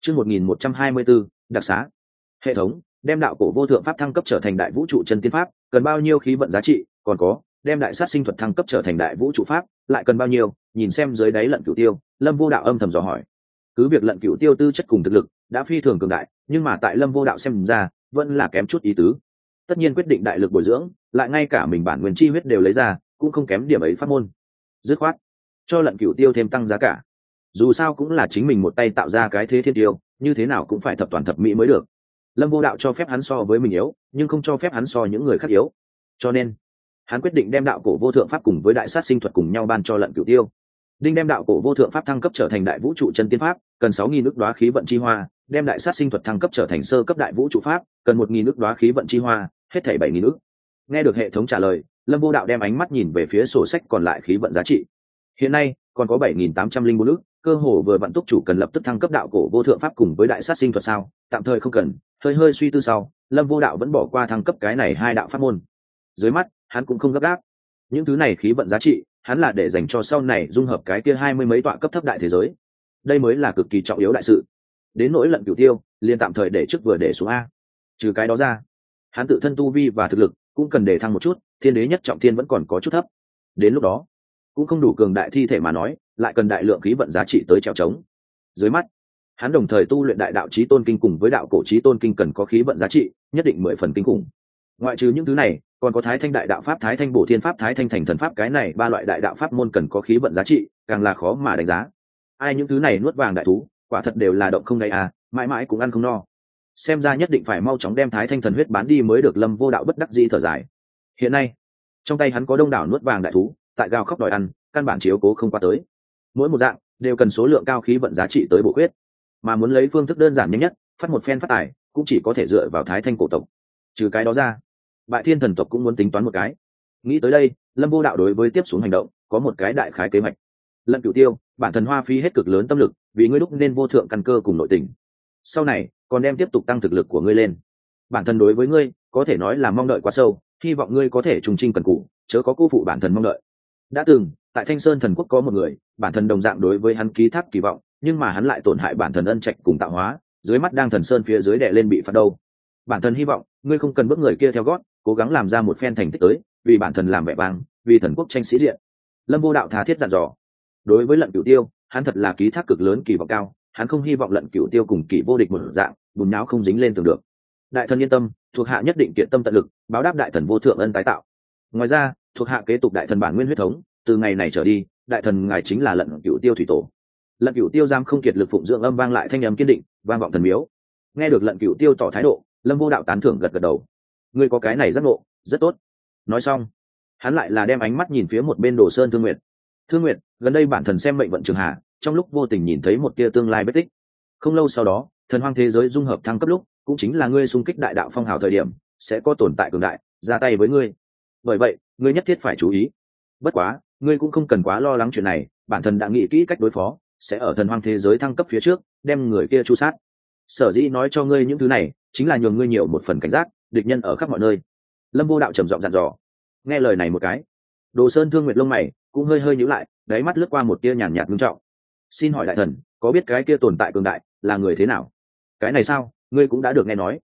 Chương một nghìn một trăm hai mươi b ố đặc xá. Hệ thống, đem đạo cổ vô thượng pháp thăng cấp trở thành đại vũ trụ chân tiên pháp, cần bao nhiêu khí vận giá trị, còn có đem đại sát sinh thuật thăng cấp trở thành đại vũ trụ pháp, lại cần bao nhiêu, nhìn xem dưới đáy lận cửu tiêu, lâm vô đạo âm thầm dò hỏi. Cứ việc lận cửu tiêu tư chất cùng thực lực đã phi thường cường đại, nhưng mà tại lâm vô đạo xem ra, vẫn là kém chút ý tứ. Tất nhiên quyết định đại lực bồi dưỡng, lại ngay cả mình bản nguyên chi huyết đều lấy ra, cũng không kém điểm ấy phát môn. Dứt khoát, cho lận cửu tiêu thêm tăng giá cả. Dù sao cũng là chính mình một tay tạo ra cái thế thiên tiêu, như thế nào cũng phải thập toàn thập mỹ mới được. Lâm vô đạo cho phép hắn so với mình yếu, nhưng không cho phép hắn so những người khác yếu. Cho nên hắn quyết định đem đạo cổ vô thượng pháp cùng với đại sát sinh thuật cùng nhau ban cho lận cửu tiêu. Đinh đem đạo cổ vô thượng pháp thăng cấp trở thành đại vũ trụ chân tiên pháp, cần sáu nghìn ước đoá khí vận chi hoa, đem đại sát sinh thuật thăng cấp trở thành sơ cấp đại vũ trụ pháp, cần một nghìn ước đoá khí vận chi hoa, hết thảy bảy nghìn ước. Nghe được hệ thống trả lời, lâm vô đạo đem ánh mắt nhìn về phía sổ sách còn lại khí vận giá trị. Hiện nay, còn có bảy nghìn tám trăm linh bốn ước, cơ hồ vừa vận túc chủ cần lập tức thăng cấp đạo cổ vô thượng pháp cùng với đại sát sinh thuật sao? Tạm thời không cần, hơi hơi suy tư sau, lâm vô đạo vẫn bỏ qua thăng cấp cái này hai đạo pháp môn dưới mắt, hắn cũng không gấp gáp. Những thứ này khí vận giá trị, hắn là để dành cho sau này dung hợp cái kia hai mươi mấy tọa cấp thấp đại thế giới. Đây mới là cực kỳ trọng yếu đại sự. Đến nỗi lận cửu tiêu, liền tạm thời để trước vừa để xuống a. Trừ cái đó ra, hắn tự thân tu vi và thực lực cũng cần để thăng một chút, thiên đế nhất trọng thiên vẫn còn có chút thấp. Đến lúc đó, cũng không đủ cường đại thi thể mà nói, lại cần đại lượng khí vận giá trị tới trèo trống. Dưới mắt, hắn đồng thời tu luyện đại đạo trí tôn kinh cùng với đạo cổ trí tôn kinh cần có khí vận giá trị, nhất định mười phần kinh khủng. Ngoại trừ những thứ này còn có thái thanh đại đạo pháp, thái thanh bổ thiên pháp, thái thanh thành thần pháp, cái này ba loại đại đạo pháp môn cần có khí vận giá trị, càng là khó mà đánh giá. Ai những thứ này nuốt vàng đại thú, quả thật đều là động không đầy à mãi mãi cũng ăn không no. Xem ra nhất định phải mau chóng đem thái thanh thần huyết bán đi mới được, lâm vô đạo bất đắc dĩ thở dài. Hiện nay, trong tay hắn có đông đảo nuốt vàng đại thú, tại gào khóc đòi ăn, căn bản chiếu cố không qua tới. Mỗi một dạng đều cần số lượng cao khí vận giá trị tới bổ khuyết. Mà muốn lấy phương thức đơn giản nhanh nhất, phát một phen phát tài, cũng chỉ có thể dựa vào thái thanh cổ tộc. Trừ cái đó ra bại thiên thần tộc cũng muốn tính toán một cái. Nghĩ tới đây, lâm vô đạo đối với tiếp xuống hành động có một cái đại khái kế hoạch. Lận cửu tiêu, bản thần hoa phí hết cực lớn tâm lực, vì ngươi đúc nên vô thượng căn cơ cùng nội tình. Sau này, còn đem tiếp tục tăng thực lực của ngươi lên. Bản thân đối với ngươi, có thể nói là mong đợi quá sâu, hy vọng ngươi có thể trùng trinh cần cụ chớ có cô phụ bản thân mong đợi. Đã từng, tại thanh sơn thần quốc có một người, bản thân đồng dạng đối với hắn ký thác kỳ vọng, nhưng mà hắn lại tổn hại bản thân ân trạch cùng tạo hóa, dưới mắt đang thần sơn phía dưới đè lên bị phạt đâu. Bản thân hy vọng, ngươi không cần bước người kia theo gót cố gắng làm ra một phen thành tích tới, vì bản thân làm vẻ vang, vì thần quốc tranh sĩ diện. Lâm vô đạo tha thiết dặn dò. Đối với lận cửu tiêu, hắn thật là ký thác cực lớn kỳ vọng cao, hắn không hy vọng lận cửu tiêu cùng kỳ vô địch một dạng, bùn não không dính lên tường được. Đại thần yên tâm, thuộc hạ nhất định kiện tâm tận lực, báo đáp đại thần vô thượng ân tái tạo. Ngoài ra, thuộc hạ kế tục đại thần bản nguyên huyết thống, từ ngày này trở đi, đại thần ngài chính là lận cửu tiêu thủy tổ. Lận cửu tiêu giam không kiệt lực phụng dưỡng âm vang lại thanh âm kiên định, vang vọng thần miếu. Nghe được lận cửu tiêu tỏ thái độ, lâm vô đạo tán thưởng gật gật đầu ngươi có cái này giác ngộ, rất tốt. Nói xong, hắn lại là đem ánh mắt nhìn phía một bên đồ sơn thương nguyệt. Thương nguyệt, gần đây bản thần xem mệnh vận trường hạ, trong lúc vô tình nhìn thấy một tia tương lai bất tích. Không lâu sau đó, thần hoang thế giới dung hợp thăng cấp lúc, cũng chính là ngươi xung kích đại đạo phong hào thời điểm, sẽ có tồn tại cường đại, ra tay với ngươi. Bởi vậy, ngươi nhất thiết phải chú ý. Bất quá, ngươi cũng không cần quá lo lắng chuyện này, bản thân đã nghĩ kỹ cách đối phó, sẽ ở thần hoang thế giới thăng cấp phía trước, đem người kia chu sát. Sở dĩ nói cho ngươi những thứ này, chính là nhường ngươi nhiều một phần cảnh giác địch nhân ở khắp mọi nơi. Lâm vô đạo trầm giọng dặn dò. Nghe lời này một cái, đồ sơn thương nguyệt lông mày cũng hơi hơi nhíu lại, đáy mắt lướt qua một tia nhàn nhạt ngưng trọng. Xin hỏi đại thần, có biết cái kia tồn tại cường đại là người thế nào? Cái này sao? Ngươi cũng đã được nghe nói.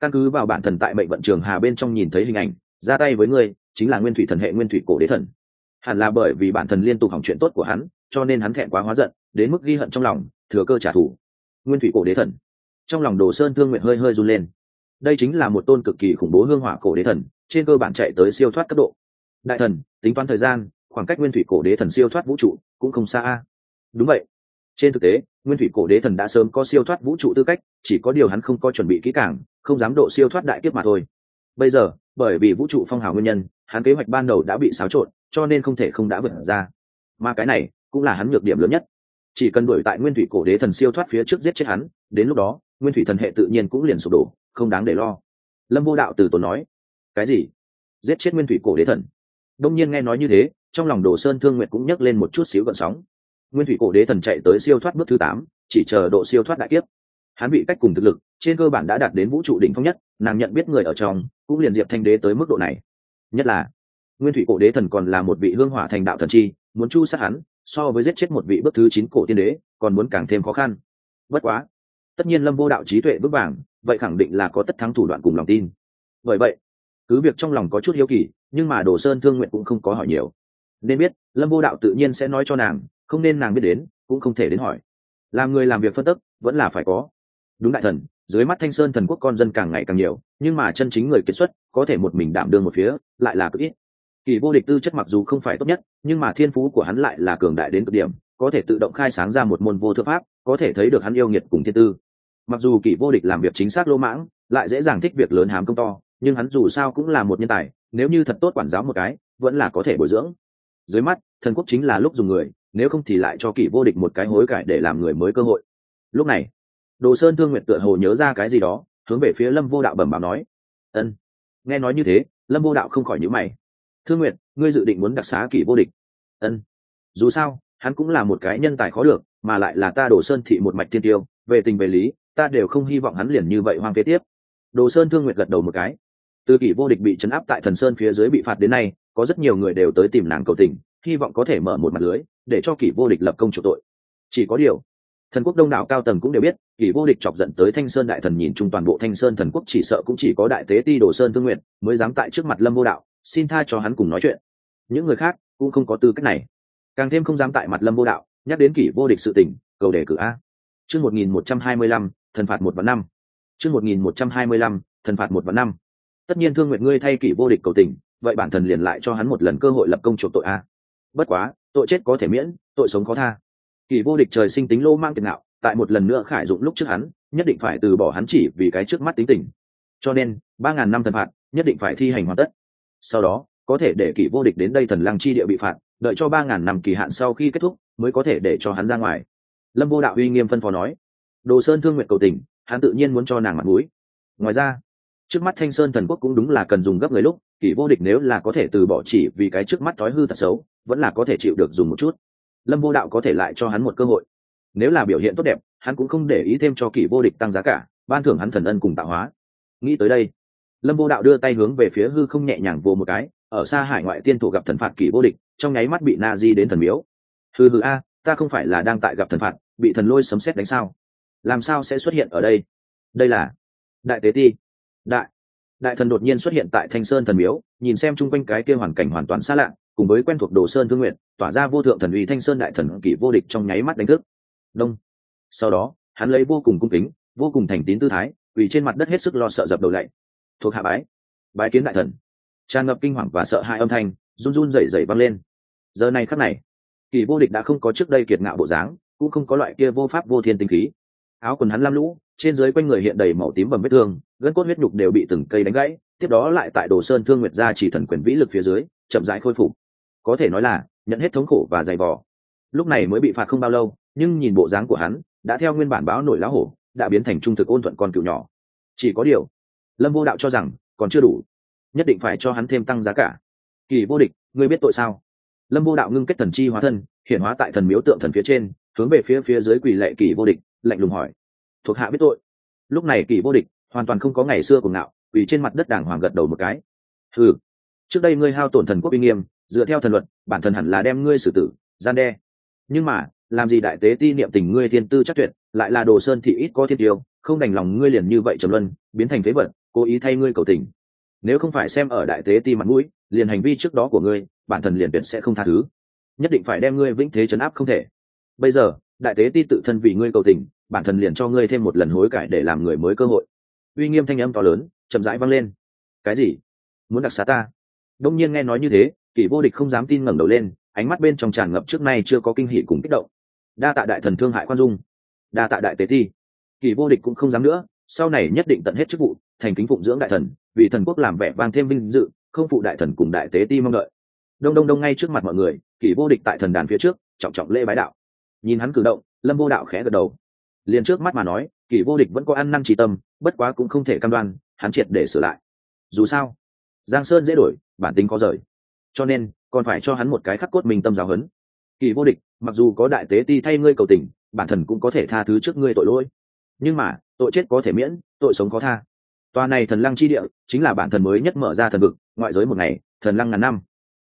Căn cứ vào bản thần tại mệnh vận trường hà bên trong nhìn thấy hình ảnh, ra tay với ngươi chính là nguyên thủy thần hệ nguyên thủy cổ đế thần. Hẳn là bởi vì bản thần liên tục hỏng chuyện tốt của hắn, cho nên hắn thẹn quá hóa giận, đến mức ghi hận trong lòng, thừa cơ trả thù. Nguyên thủy cổ đế thần. Trong lòng đồ sơn thương nguyện hơi hơi run lên đây chính là một tôn cực kỳ khủng bố hương hỏa cổ đế thần, trên cơ bản chạy tới siêu thoát cấp độ. Đại thần, tính toán thời gian, khoảng cách nguyên thủy cổ đế thần siêu thoát vũ trụ cũng không xa đúng vậy. Trên thực tế, nguyên thủy cổ đế thần đã sớm có siêu thoát vũ trụ tư cách, chỉ có điều hắn không có chuẩn bị kỹ càng, không dám độ siêu thoát đại kiếp mà thôi. Bây giờ, bởi vì vũ trụ phong hào nguyên nhân, hắn kế hoạch ban đầu đã bị xáo trộn, cho nên không thể không đã vượt ra. Mà cái này, cũng là hắn nhược điểm lớn nhất. Chỉ cần đuổi tại nguyên thủy cổ đế thần siêu thoát phía trước giết chết hắn, đến lúc đó, nguyên thủy thần hệ tự nhiên cũng liền sụp đổ không đáng để lo. Lâm vô đạo từ tốn nói, cái gì? Giết chết nguyên thủy cổ đế thần? Đông nhiên nghe nói như thế, trong lòng đồ sơn thương nguyện cũng nhấc lên một chút xíu gợn sóng. Nguyên thủy cổ đế thần chạy tới siêu thoát bước thứ tám, chỉ chờ độ siêu thoát đại kiếp. Hắn bị cách cùng thực lực, trên cơ bản đã đạt đến vũ trụ đỉnh phong nhất, nàng nhận biết người ở trong, cũng liền diệp thanh đế tới mức độ này. Nhất là, nguyên thủy cổ đế thần còn là một vị hương hỏa thành đạo thần chi, muốn chu sát hắn, so với giết chết một vị bước thứ chín cổ tiên đế, còn muốn càng thêm khó khăn. Bất quá, tất nhiên lâm vô đạo trí tuệ bước vàng vậy khẳng định là có tất thắng thủ đoạn cùng lòng tin. Bởi vậy, cứ việc trong lòng có chút hiếu kỳ, nhưng mà đồ sơn thương nguyện cũng không có hỏi nhiều. Nên biết, lâm vô đạo tự nhiên sẽ nói cho nàng, không nên nàng biết đến, cũng không thể đến hỏi. Làm người làm việc phân tức, vẫn là phải có. Đúng đại thần, dưới mắt thanh sơn thần quốc con dân càng ngày càng nhiều, nhưng mà chân chính người kiệt xuất, có thể một mình đảm đương một phía, lại là cực ít. Kỳ vô địch tư chất mặc dù không phải tốt nhất, nhưng mà thiên phú của hắn lại là cường đại đến cực điểm, có thể tự động khai sáng ra một môn vô thư pháp, có thể thấy được hắn yêu nghiệt cùng thiên tư mặc dù kỷ vô địch làm việc chính xác lỗ mãng, lại dễ dàng thích việc lớn hám công to, nhưng hắn dù sao cũng là một nhân tài, nếu như thật tốt quản giáo một cái, vẫn là có thể bồi dưỡng. Dưới mắt, thần quốc chính là lúc dùng người, nếu không thì lại cho kỷ vô địch một cái hối cải để làm người mới cơ hội. Lúc này, đồ sơn thương nguyện tựa hồ nhớ ra cái gì đó, hướng về phía lâm vô đạo bẩm báo nói, ân, nghe nói như thế, lâm vô đạo không khỏi nhữ mày. Thương nguyện ngươi dự định muốn đặc xá kỷ vô địch? Ân, dù sao, hắn cũng là một cái nhân tài khó được, mà lại là ta đồ sơn thị một mạch thiên tiêu, về tình về lý ta đều không hy vọng hắn liền như vậy hoang phế tiếp. Đồ sơn thương nguyện gật đầu một cái. Từ kỷ vô địch bị chấn áp tại thần sơn phía dưới bị phạt đến nay có rất nhiều người đều tới tìm nàng cầu tình hy vọng có thể mở một mặt lưới để cho kỷ vô địch lập công chủ tội. Chỉ có điều thần quốc đông đảo cao tầng cũng đều biết kỷ vô địch chọc giận tới thanh sơn đại thần nhìn chung toàn bộ thanh sơn thần quốc chỉ sợ cũng chỉ có đại tế ti đồ sơn thương nguyện mới dám tại trước mặt lâm vô đạo xin tha cho hắn cùng nói chuyện. Những người khác cũng không có tư cách này. Càng thêm không dám tại mặt lâm vô đạo nhắc đến kỷ vô địch sự tình, cầu đề cử a chương một nghìn một trăm hai mươi lăm, thần phạt một và năm. Chương một nghìn một trăm hai mươi lăm, thần phạt một và năm. Tất nhiên thương nguyện ngươi thay kỷ vô địch cầu tình, vậy bản thần liền lại cho hắn một lần cơ hội lập công chuộc tội a. Bất quá, tội chết có thể miễn, tội sống có tha. Kỷ vô địch trời sinh tính lô mang tiền nạo tại một lần nữa khải dụng lúc trước hắn, nhất định phải từ bỏ hắn chỉ vì cái trước mắt tính tình. Cho nên, ba ngàn năm thần phạt, nhất định phải thi hành hoàn tất. Sau đó, có thể để kỷ vô địch đến đây thần lăng chi địa bị phạt, đợi cho ba ngàn năm kỳ hạn sau khi kết thúc, mới có thể để cho hắn ra ngoài lâm vô đạo uy nghiêm phân phó nói. Đồ sơn thương nguyện cầu tình, hắn tự nhiên muốn cho nàng mặt mũi. Ngoài ra, trước mắt thanh sơn thần quốc cũng đúng là cần dùng gấp người lúc, kỷ vô địch nếu là có thể từ bỏ chỉ vì cái trước mắt thói hư tật xấu, vẫn là có thể chịu được dùng một chút. Lâm vô đạo có thể lại cho hắn một cơ hội. Nếu là biểu hiện tốt đẹp, hắn cũng không để ý thêm cho kỷ vô địch tăng giá cả, ban thưởng hắn thần ân cùng tạo hóa. Nghĩ tới đây, lâm vô đạo đưa tay hướng về phía hư không nhẹ nhàng vô một cái, ở xa hải ngoại tiên thủ gặp thần phạt kỷ vô địch, trong nháy mắt bị na di đến thần miếu. Hư hư a, ta không phải là đang tại gặp thần phạt bị thần lôi sấm xét đánh sao? Làm sao sẽ xuất hiện ở đây? Đây là đại tế ti. Đại đại thần đột nhiên xuất hiện tại thanh sơn thần miếu, nhìn xem chung quanh cái kia hoàn cảnh hoàn toàn xa lạ, cùng với quen thuộc đồ sơn thương nguyện, tỏa ra vô thượng thần uy thanh sơn đại thần kỷ vô địch trong nháy mắt đánh thức. Đông. Sau đó, hắn lấy vô cùng cung kính, vô cùng thành tín tư thái, vì trên mặt đất hết sức lo sợ dập đầu lạy thuộc hạ bái bái kiến đại thần. Tràn ngập kinh hoàng và sợ hãi âm thanh, run run rẩy rẩy vang lên. Giờ này khắc này, kỳ vô địch đã không có trước đây kiệt ngạo bộ dáng cũng không có loại kia vô pháp vô thiên tinh khí. Áo quần hắn lam lũ, trên dưới quanh người hiện đầy màu tím bầm vết thương, gân cốt huyết nhục đều bị từng cây đánh gãy, tiếp đó lại tại đồ sơn thương nguyệt ra chỉ thần quyền vĩ lực phía dưới, chậm rãi khôi phục. Có thể nói là, nhận hết thống khổ và dày vò. Lúc này mới bị phạt không bao lâu, nhưng nhìn bộ dáng của hắn, đã theo nguyên bản báo nổi lá hổ, đã biến thành trung thực ôn thuận con cựu nhỏ. Chỉ có điều, lâm vô đạo cho rằng, còn chưa đủ, nhất định phải cho hắn thêm tăng giá cả. Kỳ vô địch, ngươi biết tội sao? Lâm vô đạo ngưng kết thần chi hóa thân, hiện hóa tại thần miếu tượng thần phía trên hướng về phía phía dưới quỳ lệ kỳ vô địch, lạnh lùng hỏi. Thuộc hạ biết tội. Lúc này kỳ vô địch, hoàn toàn không có ngày xưa cùng nạo quỳ trên mặt đất đàng hoàng gật đầu một cái. Ừ trước đây ngươi hao tổn thần quốc uy nghiêm, dựa theo thần luật, bản thân hẳn là đem ngươi xử tử, gian đe. Nhưng mà, làm gì đại tế ti niệm tình ngươi thiên tư chắc tuyệt, lại là đồ sơn thì ít có thiên tiêu, không đành lòng ngươi liền như vậy trầm luân, biến thành phế vật, cố ý thay ngươi cầu tình. Nếu không phải xem ở đại tế ti mặt mũi, liền hành vi trước đó của ngươi, bản thân liền tuyệt sẽ không tha thứ. Nhất định phải đem ngươi vĩnh thế chấn áp không thể bây giờ, đại tế ti tự thân vì ngươi cầu tình, bản thân liền cho ngươi thêm một lần hối cải để làm người mới cơ hội. Uy nghiêm thanh âm to lớn, chậm rãi vang lên. Cái gì? Muốn đặc xá ta? Đông nhiên nghe nói như thế, kỷ vô địch không dám tin ngẩng đầu lên, ánh mắt bên trong tràn ngập trước nay chưa có kinh hỉ cùng kích động. Đa tạ đại thần thương hại khoan dung. Đa tạ đại tế ti. Kỷ vô địch cũng không dám nữa, sau này nhất định tận hết chức vụ, thành kính phụng dưỡng đại thần, vì thần quốc làm vẻ vang thêm vinh dự, không phụ đại thần cùng đại tế ti mong đợi. Đông đông đông ngay trước mặt mọi người, kỷ vô địch tại thần đàn phía trước, trọng trọng lễ bái đạo nhìn hắn cử động, lâm vô đạo khẽ gật đầu. Liền trước mắt mà nói, kỷ vô địch vẫn có ăn năn trí tâm, bất quá cũng không thể cam đoan, hắn triệt để sửa lại. Dù sao, giang sơn dễ đổi, bản tính có rời. Cho nên, còn phải cho hắn một cái khắc cốt mình tâm giáo huấn. Kỳ vô địch, mặc dù có đại tế ti thay ngươi cầu tình, bản thần cũng có thể tha thứ trước ngươi tội lỗi. Nhưng mà, tội chết có thể miễn, tội sống có tha. Tòa này thần lăng chi địa, chính là bản thần mới nhất mở ra thần vực, ngoại giới một ngày, thần lăng ngàn năm.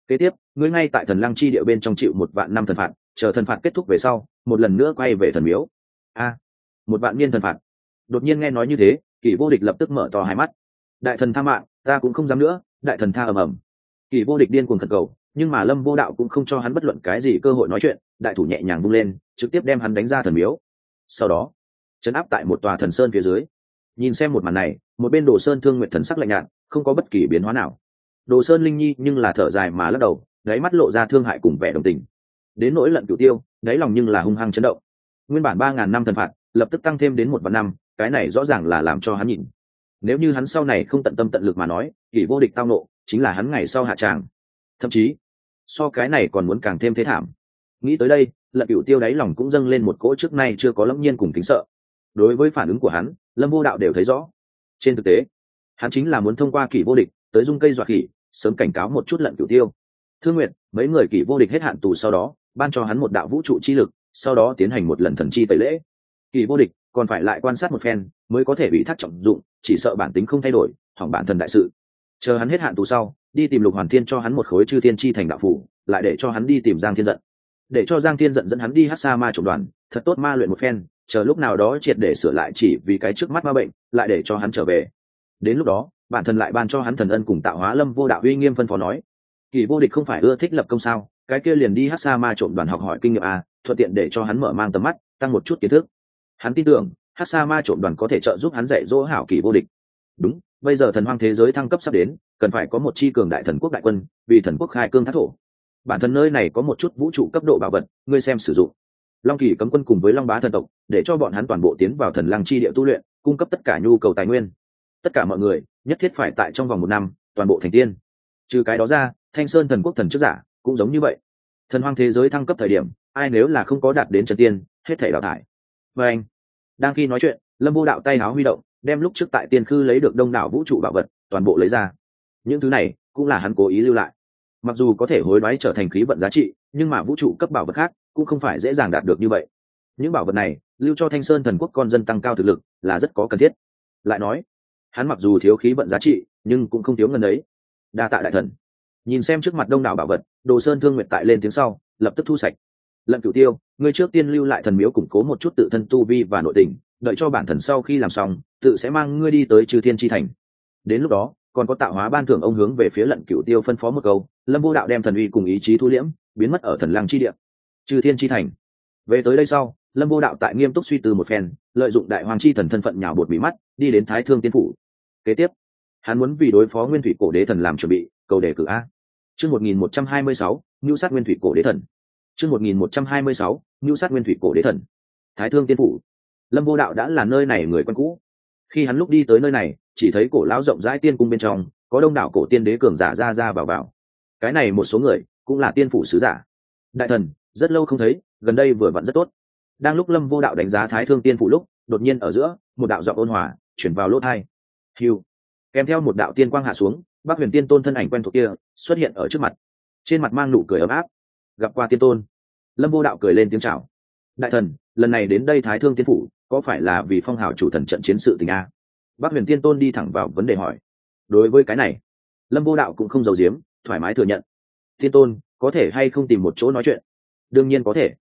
Kế tiếp, ngươi ngay tại thần lăng chi địa bên trong chịu một vạn năm thần phạt chờ thần phạt kết thúc về sau, một lần nữa quay về thần miếu. A, một vạn niên thần phạt. Đột nhiên nghe nói như thế, kỷ vô địch lập tức mở to hai mắt. Đại thần tha mạng, ta cũng không dám nữa, đại thần tha ầm ầm. Kỷ vô địch điên cuồng thần cầu, nhưng mà lâm vô đạo cũng không cho hắn bất luận cái gì cơ hội nói chuyện, đại thủ nhẹ nhàng bung lên, trực tiếp đem hắn đánh ra thần miếu. Sau đó, chấn áp tại một tòa thần sơn phía dưới. Nhìn xem một màn này, một bên đồ sơn thương nguyện thần sắc lạnh nhạt, không có bất kỳ biến hóa nào. Đồ sơn linh nhi nhưng là thở dài mà lắc đầu gáy mắt lộ ra thương hại cùng vẻ đồng tình đến nỗi lận cửu tiêu, đáy lòng nhưng là hung hăng chấn động. Nguyên bản ba ngàn năm thần phạt, lập tức tăng thêm đến một vạn năm, cái này rõ ràng là làm cho hắn nhìn nếu như hắn sau này không tận tâm tận lực mà nói, kỷ vô địch tao nộ, chính là hắn ngày sau hạ tràng. Thậm chí, so cái này còn muốn càng thêm thế thảm. Nghĩ tới đây, lận cửu tiêu đáy lòng cũng dâng lên một cỗ trước nay chưa có lẫm nhiên cùng kính sợ. Đối với phản ứng của hắn, lâm vô đạo đều thấy rõ. Trên thực tế, hắn chính là muốn thông qua kỷ vô địch, tới dung cây dọa kỷ sớm cảnh cáo một chút lận cửu tiêu. Thương nguyện mấy người kỷ vô địch hết hạn tù sau đó ban cho hắn một đạo vũ trụ chi lực, sau đó tiến hành một lần thần chi tẩy lễ. Kỷ vô địch, còn phải lại quan sát một phen, mới có thể bị thác trọng dụng, chỉ sợ bản tính không thay đổi, hỏng bản thần đại sự. Chờ hắn hết hạn tù sau, đi tìm lục hoàn thiên cho hắn một khối chư thiên chi thành đạo phủ, lại để cho hắn đi tìm giang thiên giận. Để cho giang thiên giận dẫn hắn đi hát sa ma trộm đoàn, thật tốt ma luyện một phen, chờ lúc nào đó triệt để sửa lại chỉ vì cái trước mắt ma bệnh, lại để cho hắn trở về. Đến lúc đó, bản thân lại ban cho hắn thần ân cùng tạo hóa lâm vô đạo uy nghiêm phân phó nói. Kỳ vô địch không phải ưa thích lập công sao? Cái kia liền đi hát sa ma trộm đoàn học hỏi kinh nghiệm a thuận tiện để cho hắn mở mang tầm mắt, tăng một chút kiến thức. Hắn tin tưởng, hát sa ma trộm đoàn có thể trợ giúp hắn dạy dỗ hảo kỳ vô địch. Đúng, bây giờ thần hoang thế giới thăng cấp sắp đến, cần phải có một chi cường đại thần quốc đại quân, vì thần quốc khai cương thác thổ. Bản thân nơi này có một chút vũ trụ cấp độ bảo vật, ngươi xem sử dụng. Long kỳ cấm quân cùng với long bá thần tộc, để cho bọn hắn toàn bộ tiến vào thần lăng chi địa tu luyện, cung cấp tất cả nhu cầu tài nguyên. Tất cả mọi người, nhất thiết phải tại trong vòng một năm, toàn bộ thành tiên. Trừ cái đó ra, thanh sơn thần quốc thần chức giả cũng giống như vậy. Thần hoang thế giới thăng cấp thời điểm, ai nếu là không có đạt đến trần tiên, hết thể đào thải. Và anh, đang khi nói chuyện, lâm vô đạo tay áo huy động, đem lúc trước tại tiên khư lấy được đông đảo vũ trụ bảo vật, toàn bộ lấy ra. Những thứ này, cũng là hắn cố ý lưu lại. Mặc dù có thể hối đoái trở thành khí vận giá trị, nhưng mà vũ trụ cấp bảo vật khác, cũng không phải dễ dàng đạt được như vậy. Những bảo vật này, lưu cho thanh sơn thần quốc con dân tăng cao thực lực, là rất có cần thiết. Lại nói, hắn mặc dù thiếu khí vận giá trị, nhưng cũng không thiếu ngân ấy. Đa tạ đại thần nhìn xem trước mặt đông đảo bảo vật, đồ sơn thương nguyện tại lên tiếng sau, lập tức thu sạch. Lận cửu tiêu, ngươi trước tiên lưu lại thần miếu củng cố một chút tự thân tu vi và nội tình, đợi cho bản thần sau khi làm xong, tự sẽ mang ngươi đi tới trừ thiên tri thành. Đến lúc đó, còn có tạo hóa ban thưởng ông hướng về phía lận cửu tiêu phân phó một câu, lâm vô đạo đem thần uy cùng ý chí thu liễm, biến mất ở thần lăng chi địa. Trừ thiên chi thành. Về tới đây sau, lâm vô đạo tại nghiêm túc suy tư một phen, lợi dụng đại hoàng chi thần thân phận nhào bột bị mắt, đi đến thái thương tiên phủ. Kế tiếp, hắn muốn vì đối phó nguyên thủy cổ đế thần làm chuẩn bị, cầu đề cử a chương 1126, Nưu sát nguyên thủy cổ đế thần. Chương 1126, Nưu sát nguyên thủy cổ đế thần. Thái thương tiên phủ. Lâm vô đạo đã là nơi này người quen cũ. Khi hắn lúc đi tới nơi này chỉ thấy cổ lão rộng rãi tiên cung bên trong có đông đảo cổ tiên đế cường giả ra ra vào vào. Cái này một số người cũng là tiên phủ sứ giả. Đại thần rất lâu không thấy gần đây vừa vặn rất tốt. Đang lúc lâm vô đạo đánh giá thái thương tiên phủ lúc đột nhiên ở giữa một đạo giọng ôn hòa chuyển vào lỗ thai hiu kèm theo một đạo tiên quang hạ xuống bác huyền tiên tôn thân ảnh quen thuộc kia xuất hiện ở trước mặt. Trên mặt mang nụ cười ấm áp. Gặp qua tiên tôn, lâm vô đạo cười lên tiếng chào. Đại thần, lần này đến đây thái thương tiên phủ, có phải là vì phong hào chủ thần trận chiến sự tình a? Bác huyền tiên tôn đi thẳng vào vấn đề hỏi. Đối với cái này, lâm vô đạo cũng không giàu giếm, thoải mái thừa nhận. Tiên tôn, có thể hay không tìm một chỗ nói chuyện? Đương nhiên có thể.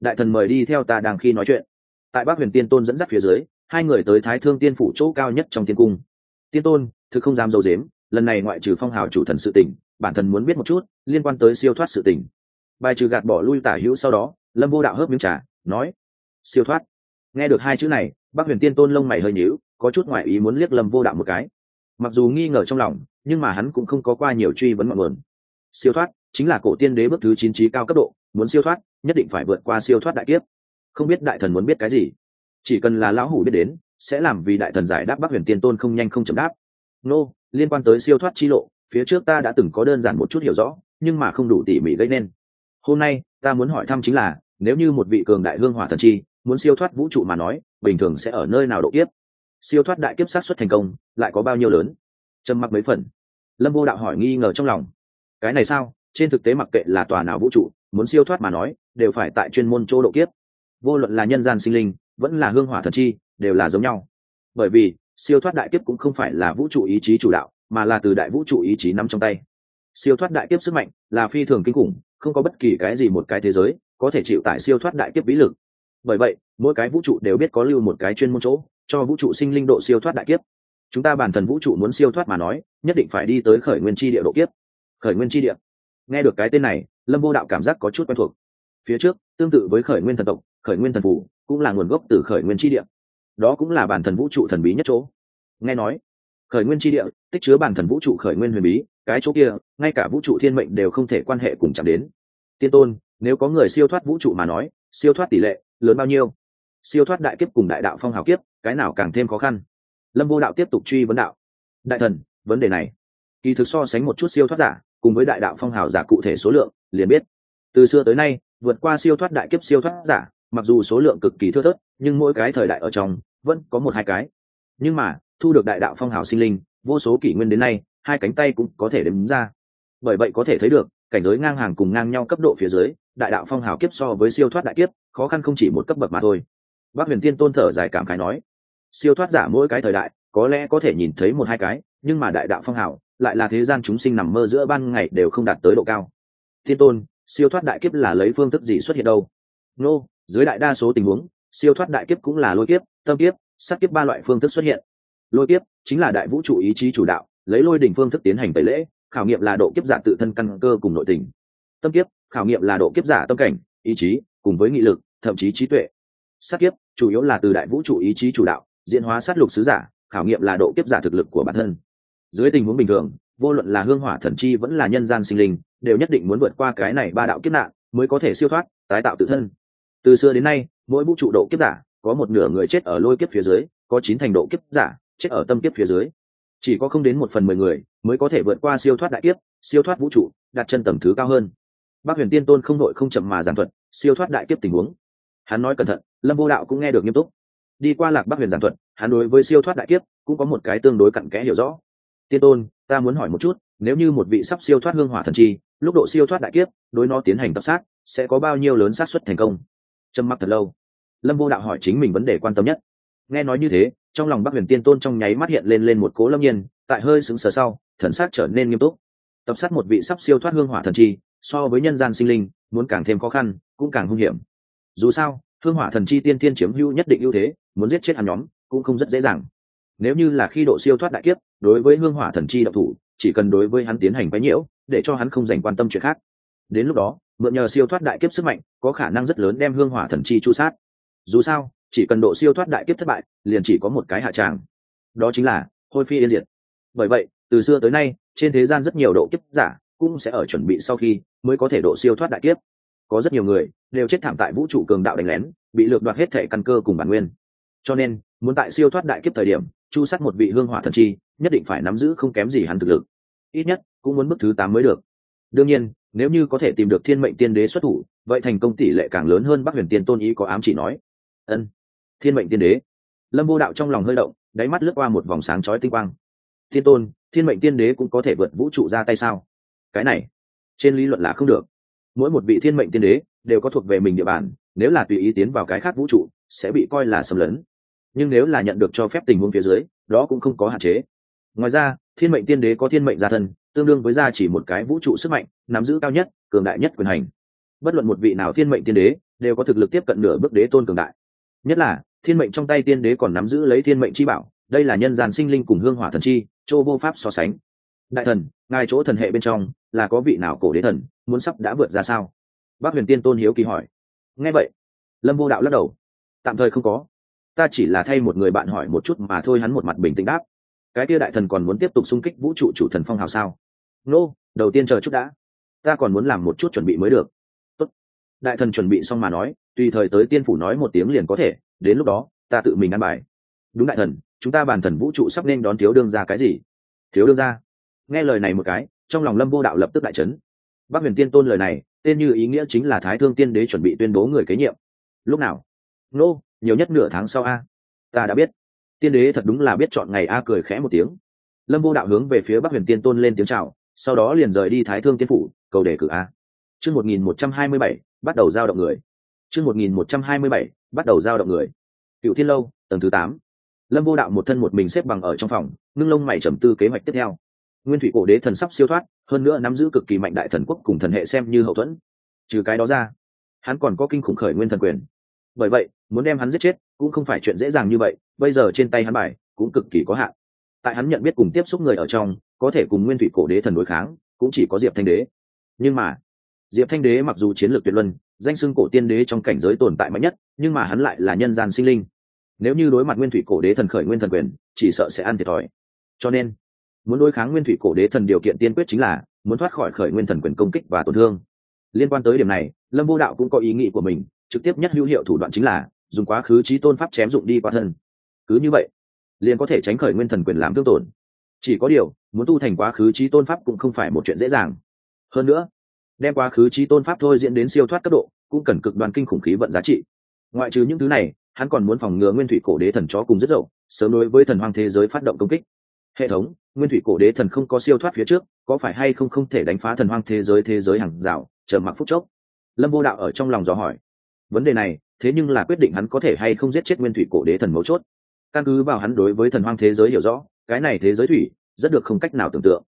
Đại thần mời đi theo ta đang khi nói chuyện. Tại bác huyền tiên tôn dẫn dắt phía dưới, hai người tới thái thương tiên phủ chỗ cao nhất trong tiên cung. Tiên tôn, thực không dám dầu dếm lần này ngoại trừ phong hào chủ thần sự tình, bản thân muốn biết một chút, liên quan tới siêu thoát sự tình. Bài trừ gạt bỏ lui tả hữu sau đó, lâm vô đạo hớp miếng trà, nói, siêu thoát. Nghe được hai chữ này bác huyền tiên tôn lông mày hơi nhíu, có chút ngoại ý muốn liếc lâm vô đạo một cái. Mặc dù nghi ngờ trong lòng, nhưng mà hắn cũng không có qua nhiều truy vấn mọi nguồn. Siêu thoát chính là cổ tiên đế bước thứ chín trí cao cấp độ, muốn siêu thoát, nhất định phải vượt qua siêu thoát đại kiếp. Không biết đại thần muốn biết cái gì? Chỉ cần là lão hủ biết đến, sẽ làm vì đại thần giải đáp bắc huyền tiên tôn không nhanh không chậm đáp nô, liên quan tới siêu thoát chi lộ, phía trước ta đã từng có đơn giản một chút hiểu rõ, nhưng mà không đủ tỉ mỉ gây nên. Hôm nay, ta muốn hỏi thăm chính là, nếu như một vị cường đại hương hỏa thần chi, muốn siêu thoát vũ trụ mà nói, bình thường sẽ ở nơi nào độ kiếp? Siêu thoát đại kiếp sát xuất thành công, lại có bao nhiêu lớn? Trầm mặc mấy phần. Lâm vô đạo hỏi nghi ngờ trong lòng. Cái này sao? Trên thực tế mặc kệ là tòa nào vũ trụ, muốn siêu thoát mà nói, đều phải tại chuyên môn chỗ độ kiếp. Vô luận là nhân gian sinh linh, vẫn là hương hỏa thần chi, đều là giống nhau. Bởi vì siêu thoát đại kiếp cũng không phải là vũ trụ ý chí chủ đạo, mà là từ đại vũ trụ ý chí nắm trong tay. Siêu thoát đại kiếp sức mạnh là phi thường kinh khủng, không có bất kỳ cái gì một cái thế giới có thể chịu tại siêu thoát đại kiếp vĩ lực. Bởi vậy, mỗi cái vũ trụ đều biết có lưu một cái chuyên môn chỗ cho vũ trụ sinh linh độ siêu thoát đại kiếp. Chúng ta bản thân vũ trụ muốn siêu thoát mà nói, nhất định phải đi tới khởi nguyên chi địa độ kiếp. Khởi nguyên chi địa. Nghe được cái tên này, lâm vô đạo cảm giác có chút quen thuộc. Phía trước, tương tự với khởi nguyên thần tộc, khởi nguyên thần phủ cũng là nguồn gốc từ khởi nguyên chi địa đó cũng là bản thần vũ trụ thần bí nhất chỗ. Nghe nói, khởi nguyên chi địa, tích chứa bản thần vũ trụ khởi nguyên huyền bí, cái chỗ kia, ngay cả vũ trụ thiên mệnh đều không thể quan hệ cùng chạm đến. Tiên tôn, nếu có người siêu thoát vũ trụ mà nói, siêu thoát tỷ lệ lớn bao nhiêu? Siêu thoát đại kiếp cùng đại đạo phong hào kiếp, cái nào càng thêm khó khăn? Lâm vô đạo tiếp tục truy vấn đạo. Đại thần, vấn đề này, kỳ thực so sánh một chút siêu thoát giả, cùng với đại đạo phong hào giả cụ thể số lượng, liền biết. Từ xưa tới nay, vượt qua siêu thoát đại kiếp siêu thoát giả mặc dù số lượng cực kỳ thưa thớt, nhưng mỗi cái thời đại ở trong vẫn có một hai cái. Nhưng mà, thu được đại đạo phong hào sinh linh, vô số kỷ nguyên đến nay, hai cánh tay cũng có thể đếm ra. Bởi vậy có thể thấy được, cảnh giới ngang hàng cùng ngang nhau cấp độ phía dưới, đại đạo phong hào kiếp so với siêu thoát đại kiếp, khó khăn không chỉ một cấp bậc mà thôi. Bác huyền tiên tôn thở dài cảm khái nói, siêu thoát giả mỗi cái thời đại, có lẽ có thể nhìn thấy một hai cái, nhưng mà đại đạo phong hào lại là thế gian chúng sinh nằm mơ giữa ban ngày đều không đạt tới độ cao. Thiên tôn, siêu thoát đại kiếp là lấy phương thức gì xuất hiện đâu? Nô dưới đại đa số tình huống, siêu thoát đại kiếp cũng là lôi kiếp, tâm kiếp, sát kiếp ba loại phương thức xuất hiện. Lôi kiếp chính là đại vũ trụ ý chí chủ đạo, lấy lôi đỉnh phương thức tiến hành tẩy lễ, khảo nghiệm là độ kiếp giả tự thân căn cơ cùng nội tình. Tâm kiếp, khảo nghiệm là độ kiếp giả tâm cảnh, ý chí cùng với nghị lực, thậm chí trí tuệ. Sát kiếp chủ yếu là từ đại vũ trụ ý chí chủ đạo, diễn hóa sát lục sứ giả, khảo nghiệm là độ kiếp giả thực lực của bản thân. Dưới tình huống bình thường, vô luận là hương hỏa thần chi vẫn là nhân gian sinh linh, đều nhất định muốn vượt qua cái này ba đạo kiếp nạn, mới có thể siêu thoát, tái tạo tự thân từ xưa đến nay, mỗi vũ trụ độ kiếp giả, có một nửa người chết ở lôi kiếp phía dưới, có chín thành độ kiếp giả chết ở tâm kiếp phía dưới. Chỉ có không đến một phần mười người mới có thể vượt qua siêu thoát đại kiếp, siêu thoát vũ trụ, đặt chân tầm thứ cao hơn. Bác huyền tiên tôn không đội không chậm mà giảng thuật, siêu thoát đại kiếp tình huống. Hắn nói cẩn thận, lâm vô đạo cũng nghe được nghiêm túc. Đi qua lạc bắc huyền giảng thuật, hắn đối với siêu thoát đại kiếp cũng có một cái tương đối cặn kẽ hiểu rõ. Tiên tôn, ta muốn hỏi một chút, nếu như một vị sắp siêu thoát hương hỏa thần chi, lúc độ siêu thoát đại kiếp, đối nó tiến hành tập sát, sẽ có bao nhiêu lớn xác suất thành công? Trầm mặc thật lâu. Lâm vô đạo hỏi chính mình vấn đề quan tâm nhất. Nghe nói như thế, trong lòng bắc huyền tiên tôn trong nháy mắt hiện lên lên một cố lâm nhiên, tại hơi sững sờ sau, thần sắc trở nên nghiêm túc. Tập sát một vị sắp siêu thoát hương hỏa thần chi, so với nhân gian sinh linh, muốn càng thêm khó khăn, cũng càng hung hiểm. Dù sao, hương hỏa thần chi tiên tiên chiếm hữu nhất định ưu thế, muốn giết chết hắn nhóm, cũng không rất dễ dàng. Nếu như là khi độ siêu thoát đại kiếp, đối với hương hỏa thần chi độc thủ, chỉ cần đối với hắn tiến hành quấy nhiễu, để cho hắn không dành quan tâm chuyện khác. Đến lúc đó mượn nhờ siêu thoát đại kiếp sức mạnh, có khả năng rất lớn đem hương hỏa thần chi chu sát. Dù sao, chỉ cần độ siêu thoát đại kiếp thất bại, liền chỉ có một cái hạ tràng. Đó chính là hôi phi yên diệt. Bởi vậy, từ xưa tới nay, trên thế gian rất nhiều độ kiếp giả cũng sẽ ở chuẩn bị sau khi mới có thể độ siêu thoát đại kiếp. Có rất nhiều người đều chết thảm tại vũ trụ cường đạo đánh lén, bị lược đoạt hết thể căn cơ cùng bản nguyên. Cho nên, muốn tại siêu thoát đại kiếp thời điểm, chu sát một vị hương hỏa thần chi, nhất định phải nắm giữ không kém gì hắn thực lực. Ít nhất, cũng muốn bước thứ tám mới được đương nhiên, nếu như có thể tìm được thiên mệnh tiên đế xuất thủ, vậy thành công tỷ lệ càng lớn hơn bắc huyền tiên tôn ý có ám chỉ nói. Ân, thiên mệnh tiên đế. Lâm vô đạo trong lòng hơi động, đáy mắt lướt qua một vòng sáng chói tinh quang. Thiên tôn, thiên mệnh tiên đế cũng có thể vượt vũ trụ ra tay sao? Cái này, trên lý luận là không được. Mỗi một vị thiên mệnh tiên đế đều có thuộc về mình địa bàn, nếu là tùy ý tiến vào cái khác vũ trụ, sẽ bị coi là xâm lấn. Nhưng nếu là nhận được cho phép tình huống phía dưới, đó cũng không có hạn chế. Ngoài ra, thiên mệnh tiên đế có thiên mệnh gia thân tương đương với gia chỉ một cái vũ trụ sức mạnh, nắm giữ cao nhất, cường đại nhất quyền hành. Bất luận một vị nào thiên mệnh tiên đế, đều có thực lực tiếp cận nửa bước đế tôn cường đại. Nhất là, thiên mệnh trong tay tiên đế còn nắm giữ lấy thiên mệnh chi bảo, đây là nhân gian sinh linh cùng hương hỏa thần chi châu vô pháp so sánh. Đại thần, ngài chỗ thần hệ bên trong, là có vị nào cổ đế thần, muốn sắp đã vượt ra sao? Bác huyền tiên tôn hiếu kỳ hỏi. Nghe vậy, lâm vô đạo lắc đầu. Tạm thời không có. Ta chỉ là thay một người bạn hỏi một chút mà thôi, hắn một mặt bình tĩnh đáp. Cái kia đại thần còn muốn tiếp tục xung kích vũ trụ chủ thần phong hào sao? Nô、no, đầu tiên chờ chút đã. Ta còn muốn làm một chút chuẩn bị mới được. Tốt. đại thần chuẩn bị xong mà nói tùy thời tới tiên phủ nói một tiếng liền có thể đến lúc đó ta tự mình ăn bài. Đúng đại thần chúng ta bàn thần vũ trụ sắp nên đón thiếu đương ra cái gì? Thiếu đương ra nghe lời này một cái trong lòng lâm vô đạo lập tức đại trấn bác huyền tiên tôn lời này tên như ý nghĩa chính là thái thương tiên đế chuẩn bị tuyên bố người kế nhiệm. Lúc nào? Nô、no, nhiều nhất nửa tháng sau a. Ta đã biết. Tiên đế thật đúng là biết chọn ngày a cười khẽ một tiếng. Lâm vô đạo hướng về phía bắc huyền tiên tôn lên tiếng chào sau đó liền rời đi thái thương tiên phủ, cầu đề cử a. Chương một nghìn một trăm hai mươi bảy, bắt đầu giao động người. Chương một nghìn một trăm hai mươi bảy, bắt đầu giao động người. Cựu thiên lâu, tầng thứ tám. Lâm vô đạo một thân một mình xếp bằng ở trong phòng, ngưng lông mày trầm tư kế hoạch tiếp theo. Nguyên thủy cổ đế thần sắp siêu thoát, hơn nữa nắm giữ cực kỳ mạnh đại thần quốc cùng thần hệ xem như hậu thuẫn. Trừ cái đó ra, hắn còn có kinh khủng khởi nguyên thần quyền. Bởi vậy, muốn đem hắn giết chết cũng không phải chuyện dễ dàng như vậy, bây giờ trên tay hắn bài cũng cực kỳ có hạn. Tại hắn nhận biết cùng tiếp xúc người ở trong có thể cùng nguyên thủy cổ đế thần đối kháng, cũng chỉ có diệp thanh đế. Nhưng mà, diệp thanh đế mặc dù chiến lược tuyệt luân, danh xưng cổ tiên đế trong cảnh giới tồn tại mạnh nhất, nhưng mà hắn lại là nhân gian sinh linh. Nếu như đối mặt nguyên thủy cổ đế thần khởi nguyên thần quyền, chỉ sợ sẽ ăn thiệt thòi. Cho nên, muốn đối kháng nguyên thủy cổ đế thần điều kiện tiên quyết chính là muốn thoát khỏi khởi nguyên thần quyền công kích và tổn thương. Liên quan tới điểm này, lâm vô đạo cũng có ý nghĩ của mình, trực tiếp nhất hữu hiệu thủ đoạn chính là dùng quá khứ trí tôn pháp chém dụng đi qua thân. Cứ như vậy, liền có thể tránh khởi nguyên thần quyền làm thương tổn chỉ có điều, muốn tu thành quá khứ trí tôn pháp cũng không phải một chuyện dễ dàng. Hơn nữa, đem quá khứ trí tôn pháp thôi diễn đến siêu thoát cấp độ, cũng cần cực đoan kinh khủng khí vận giá trị. Ngoại trừ những thứ này, hắn còn muốn phòng ngừa nguyên thủy cổ đế thần chó cùng rất dậu, sớm đối với thần hoang thế giới phát động công kích. Hệ thống, nguyên thủy cổ đế thần không có siêu thoát phía trước, có phải hay không không thể đánh phá thần hoang thế giới thế giới hàng rào, chờ mặc phúc chốc? Lâm vô đạo ở trong lòng dò hỏi. Vấn đề này, thế nhưng là quyết định hắn có thể hay không giết chết nguyên thủy cổ đế thần mấu chốt. Căn cứ vào hắn đối với thần hoang thế giới hiểu rõ cái này thế giới thủy, rất được không cách nào tưởng tượng.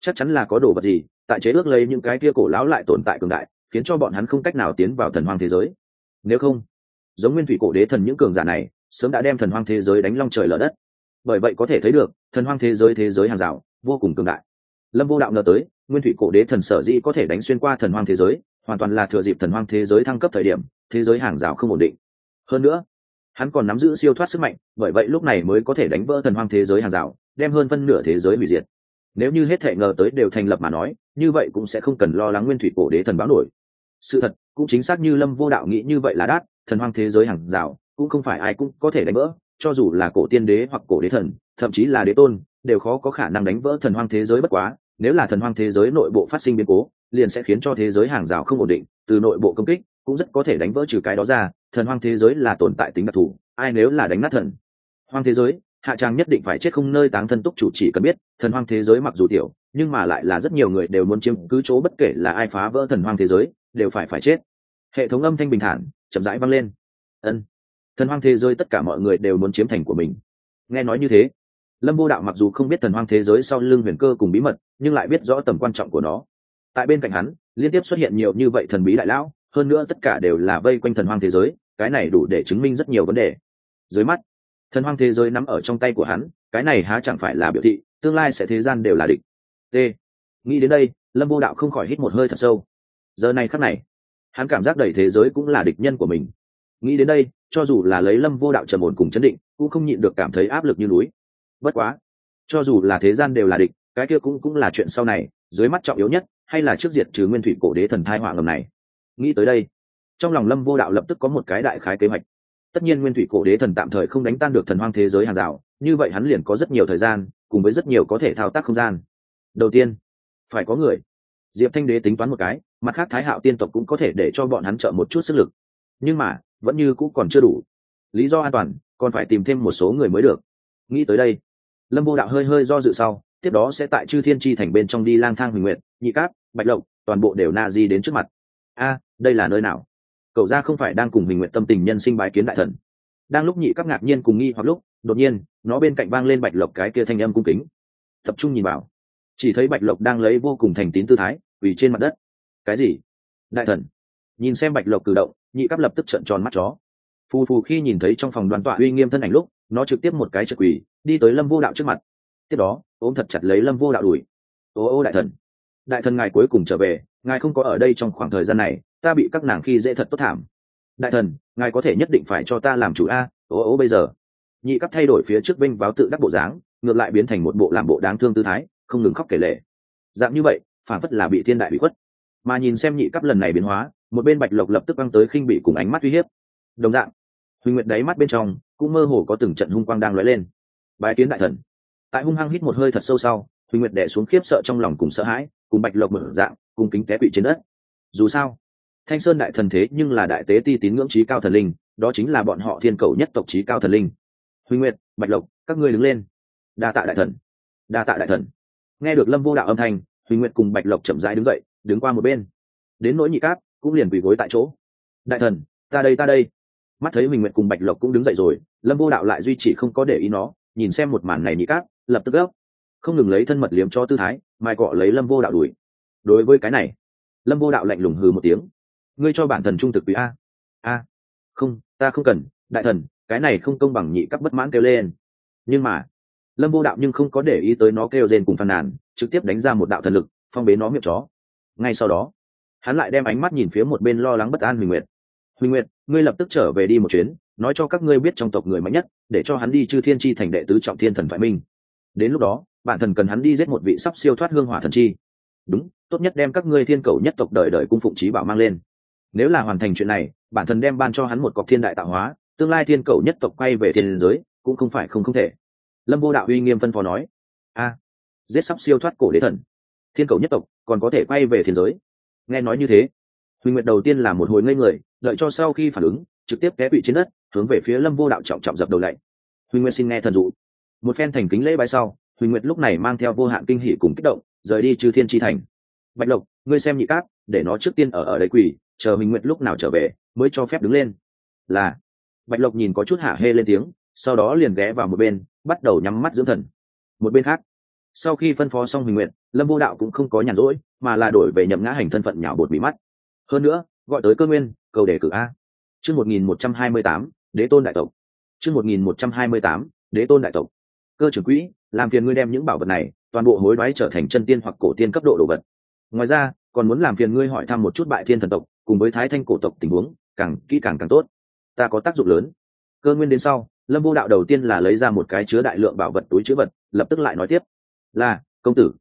Chắc chắn là có đồ vật gì, tại chế ước lấy những cái kia cổ lão lại tồn tại cường đại, khiến cho bọn hắn không cách nào tiến vào thần hoang thế giới. Nếu không, giống nguyên thủy cổ đế thần những cường giả này, sớm đã đem thần hoang thế giới đánh long trời lở đất. Bởi vậy có thể thấy được, thần hoang thế giới thế giới hàng rào, vô cùng cường đại. Lâm vô đạo ngờ tới, nguyên thủy cổ đế thần sở dĩ có thể đánh xuyên qua thần hoang thế giới, hoàn toàn là thừa dịp thần hoang thế giới thăng cấp thời điểm, thế giới hàng rào không ổn định. Hơn nữa hắn còn nắm giữ siêu thoát sức mạnh, bởi vậy lúc này mới có thể đánh vỡ thần hoang thế giới hàng rào, đem hơn phân nửa thế giới hủy diệt. Nếu như hết thể ngờ tới đều thành lập mà nói, như vậy cũng sẽ không cần lo lắng nguyên thủy cổ đế thần báo nổi. Sự thật, cũng chính xác như lâm vô đạo nghĩ như vậy là đát thần hoang thế giới hàng rào cũng không phải ai cũng có thể đánh vỡ, cho dù là cổ tiên đế hoặc cổ đế thần, thậm chí là đế tôn, đều khó có khả năng đánh vỡ thần hoang thế giới bất quá, nếu là thần hoang thế giới nội bộ phát sinh biến cố, liền sẽ khiến cho thế giới hàng rào không ổn định, từ nội bộ công kích cũng rất có thể đánh vỡ trừ cái đó ra thần hoang thế giới là tồn tại tính đặc thù, ai nếu là đánh nát thần? Hoang thế giới, hạ Trang nhất định phải chết không nơi táng thân túc chủ chỉ cần biết, thần hoang thế giới mặc dù tiểu, nhưng mà lại là rất nhiều người đều muốn chiếm cứ chỗ bất kể là ai phá vỡ thần hoang thế giới, đều phải phải chết. Hệ thống âm thanh bình thản, chậm rãi vang lên. Ân. Thần hoang thế giới tất cả mọi người đều muốn chiếm thành của mình. Nghe nói như thế, lâm vô đạo mặc dù không biết thần hoang thế giới sau lưng huyền cơ cùng bí mật, nhưng lại biết rõ tầm quan trọng của nó. Tại bên cạnh hắn, liên tiếp xuất hiện nhiều như vậy thần bí đại lão hơn nữa tất cả đều là vây quanh thần hoang thế giới, cái này đủ để chứng minh rất nhiều vấn đề. Dưới mắt, thần hoang thế giới nắm ở trong tay của hắn, cái này há chẳng phải là biểu thị, tương lai sẽ thế gian đều là địch. T. Nghĩ đến đây, lâm vô đạo không khỏi hít một hơi thật sâu. Giờ này khắc này, hắn cảm giác đầy thế giới cũng là địch nhân của mình. Nghĩ đến đây, cho dù là lấy lâm vô đạo trầm ổn cùng chấn định, cũng không nhịn được cảm thấy áp lực như núi. Bất quá, cho dù là thế gian đều là địch, cái kia cũng cũng là chuyện sau này, dưới mắt trọng yếu nhất, hay là trước diệt trừ nguyên thủy cổ đế thần thai họa ngầm này nghĩ tới đây, trong lòng lâm vô đạo lập tức có một cái đại khái kế hoạch. Tất nhiên nguyên thủy cổ đế thần tạm thời không đánh tan được thần hoang thế giới hàng rào, như vậy hắn liền có rất nhiều thời gian, cùng với rất nhiều có thể thao tác không gian. Đầu tiên, phải có người. Diệp thanh đế tính toán một cái, mặt khác thái hạo tiên tộc cũng có thể để cho bọn hắn trợ một chút sức lực. Nhưng mà, vẫn như cũng còn chưa đủ. Lý do an toàn, còn phải tìm thêm một số người mới được. Nghĩ tới đây, lâm vô đạo hơi hơi do dự sau, tiếp đó sẽ tại chư thiên tri thành bên trong đi lang thang huỳnh nguyện nhị cáp, bạch lộc, toàn bộ đều na di đến trước mặt a, đây là nơi nào? Cậu ra không phải đang cùng mình nguyện tâm tình nhân sinh bái kiến đại thần. Đang lúc nhị các ngạc nhiên cùng nghi hoặc lúc, đột nhiên, nó bên cạnh vang lên bạch lộc cái kia thanh âm cung kính. Tập trung nhìn vào. Chỉ thấy bạch lộc đang lấy vô cùng thành tín tư thái vì trên mặt đất. Cái gì? Đại thần. Nhìn xem bạch lộc cử động, nhị cắp lập tức trợn tròn mắt chó. Phù phù khi nhìn thấy trong phòng đoàn tọa uy nghiêm thân ảnh lúc, nó trực tiếp một cái trực quỷ đi tới lâm vô đạo trước mặt. Tiếp đó, ôm thật chặt lấy lâm vô đạo đuổi. Ô ô, đại thần. Đại thần ngài cuối cùng trở về ngài không có ở đây trong khoảng thời gian này, ta bị các nàng khi dễ thật tốt thảm. Đại thần, ngài có thể nhất định phải cho ta làm chủ a, ô ô bây giờ. Nhị cấp thay đổi phía trước binh báo tự đắc bộ dáng, ngược lại biến thành một bộ làm bộ đáng thương tư thái, không ngừng khóc kể lệ dạng như vậy phản phất là bị thiên đại bị khuất. Mà nhìn xem nhị cấp lần này biến hóa, một bên bạch lộc lập tức băng tới khinh bị cùng ánh mắt uy hiếp. Đồng dạng, huỳnh nguyệt đáy mắt bên trong cũng mơ hồ có từng trận hung quang đang lóe lên. Bài kiến đại thần. Tại hung hăng hít một hơi thật sâu sau huỳnh nguyệt đẻ xuống khiếp sợ trong lòng cùng sợ hãi, cùng bạch lộc mở dạng, cùng kính té quỵ trên đất. Dù sao, thanh sơn đại thần thế nhưng là đại tế ti tín ngưỡng trí cao thần linh, đó chính là bọn họ thiên cầu nhất tộc trí cao thần linh. Huỳnh nguyệt, bạch lộc, các ngươi đứng lên. Đa tạ đại thần. Đa tạ đại thần. Nghe được lâm vô đạo âm thanh, huỳnh nguyệt cùng bạch lộc chậm rãi đứng dậy, đứng qua một bên. Đến nỗi nhị cáp cũng liền quỳ gối tại chỗ. Đại thần, ta đây ta đây. Mắt thấy huỳnh nguyệt cùng bạch lộc cũng đứng dậy rồi, lâm vô đạo lại duy trì không có để ý nó, nhìn xem một màn này nhị cáp lập tức gấp không ngừng lấy thân mật liếm cho tư thái, mai cọ lấy lâm vô đạo đuổi. Đối với cái này, lâm vô đạo lạnh lùng hừ một tiếng. Ngươi cho bản thần trung thực quý a. A. Không, ta không cần, đại thần, cái này không công bằng nhị cấp bất mãn kêu lên. Nhưng mà, lâm vô đạo nhưng không có để ý tới nó kêu rên cùng phàn nàn, trực tiếp đánh ra một đạo thần lực, phong bế nó miệng chó. Ngay sau đó, hắn lại đem ánh mắt nhìn phía một bên lo lắng bất an huỳnh nguyệt. Huỳnh nguyệt, ngươi lập tức trở về đi một chuyến, nói cho các ngươi biết trong tộc người mạnh nhất, để cho hắn đi chư thiên chi thành đệ tứ trọng thiên thần thoại minh. Đến lúc đó bản thần cần hắn đi giết một vị sắp siêu thoát hương hỏa thần chi. Đúng, tốt nhất đem các ngươi thiên cầu nhất tộc đời đời cung phụng trí bảo mang lên. Nếu là hoàn thành chuyện này, bản thần đem ban cho hắn một cọc thiên đại tạo hóa, tương lai thiên cầu nhất tộc quay về thiên giới, cũng không phải không không thể. Lâm vô đạo uy nghiêm phân phó nói, a, giết sắp siêu thoát cổ đế thần. Thiên cầu nhất tộc còn có thể quay về thiên giới. Nghe nói như thế, huỳnh nguyệt đầu tiên là một hồi ngây người, đợi cho sau khi phản ứng, trực tiếp té bị trên đất, hướng về phía lâm vô đạo trọng trọng dập đầu lạy huỳnh nguyệt xin nghe thần dụ. Một phen thành kính lễ bái sau huỳnh nguyệt lúc này mang theo vô hạn kinh hỷ cùng kích động rời đi trừ thiên tri thành. Bạch lộc ngươi xem nhị cát để nó trước tiên ở ở đây quỳ chờ huỳnh nguyệt lúc nào trở về mới cho phép đứng lên. Là bạch lộc nhìn có chút hạ hê lên tiếng sau đó liền ghé vào một bên bắt đầu nhắm mắt dưỡng thần. Một bên khác sau khi phân phó xong huỳnh Nguyệt, lâm vô đạo cũng không có nhàn rỗi mà là đổi về nhậm ngã hành thân phận nhỏ bột bị mắt. Hơn nữa gọi tới cơ nguyên cầu đề cử a. Chương một nghìn một trăm hai mươi tám đế tôn đại tộc. Chương một nghìn một trăm hai mươi tám đế tôn đại tộc. Cơ trưởng quỹ làm phiền ngươi đem những bảo vật này, toàn bộ hối đoái trở thành chân tiên hoặc cổ tiên cấp độ đồ vật. Ngoài ra, còn muốn làm phiền ngươi hỏi thăm một chút bại thiên thần tộc, cùng với thái thanh cổ tộc tình huống, càng kỹ càng càng tốt. Ta có tác dụng lớn. Cơ nguyên đến sau, lâm vô đạo đầu tiên là lấy ra một cái chứa đại lượng bảo vật túi chứa vật, lập tức lại nói tiếp. Là, công tử.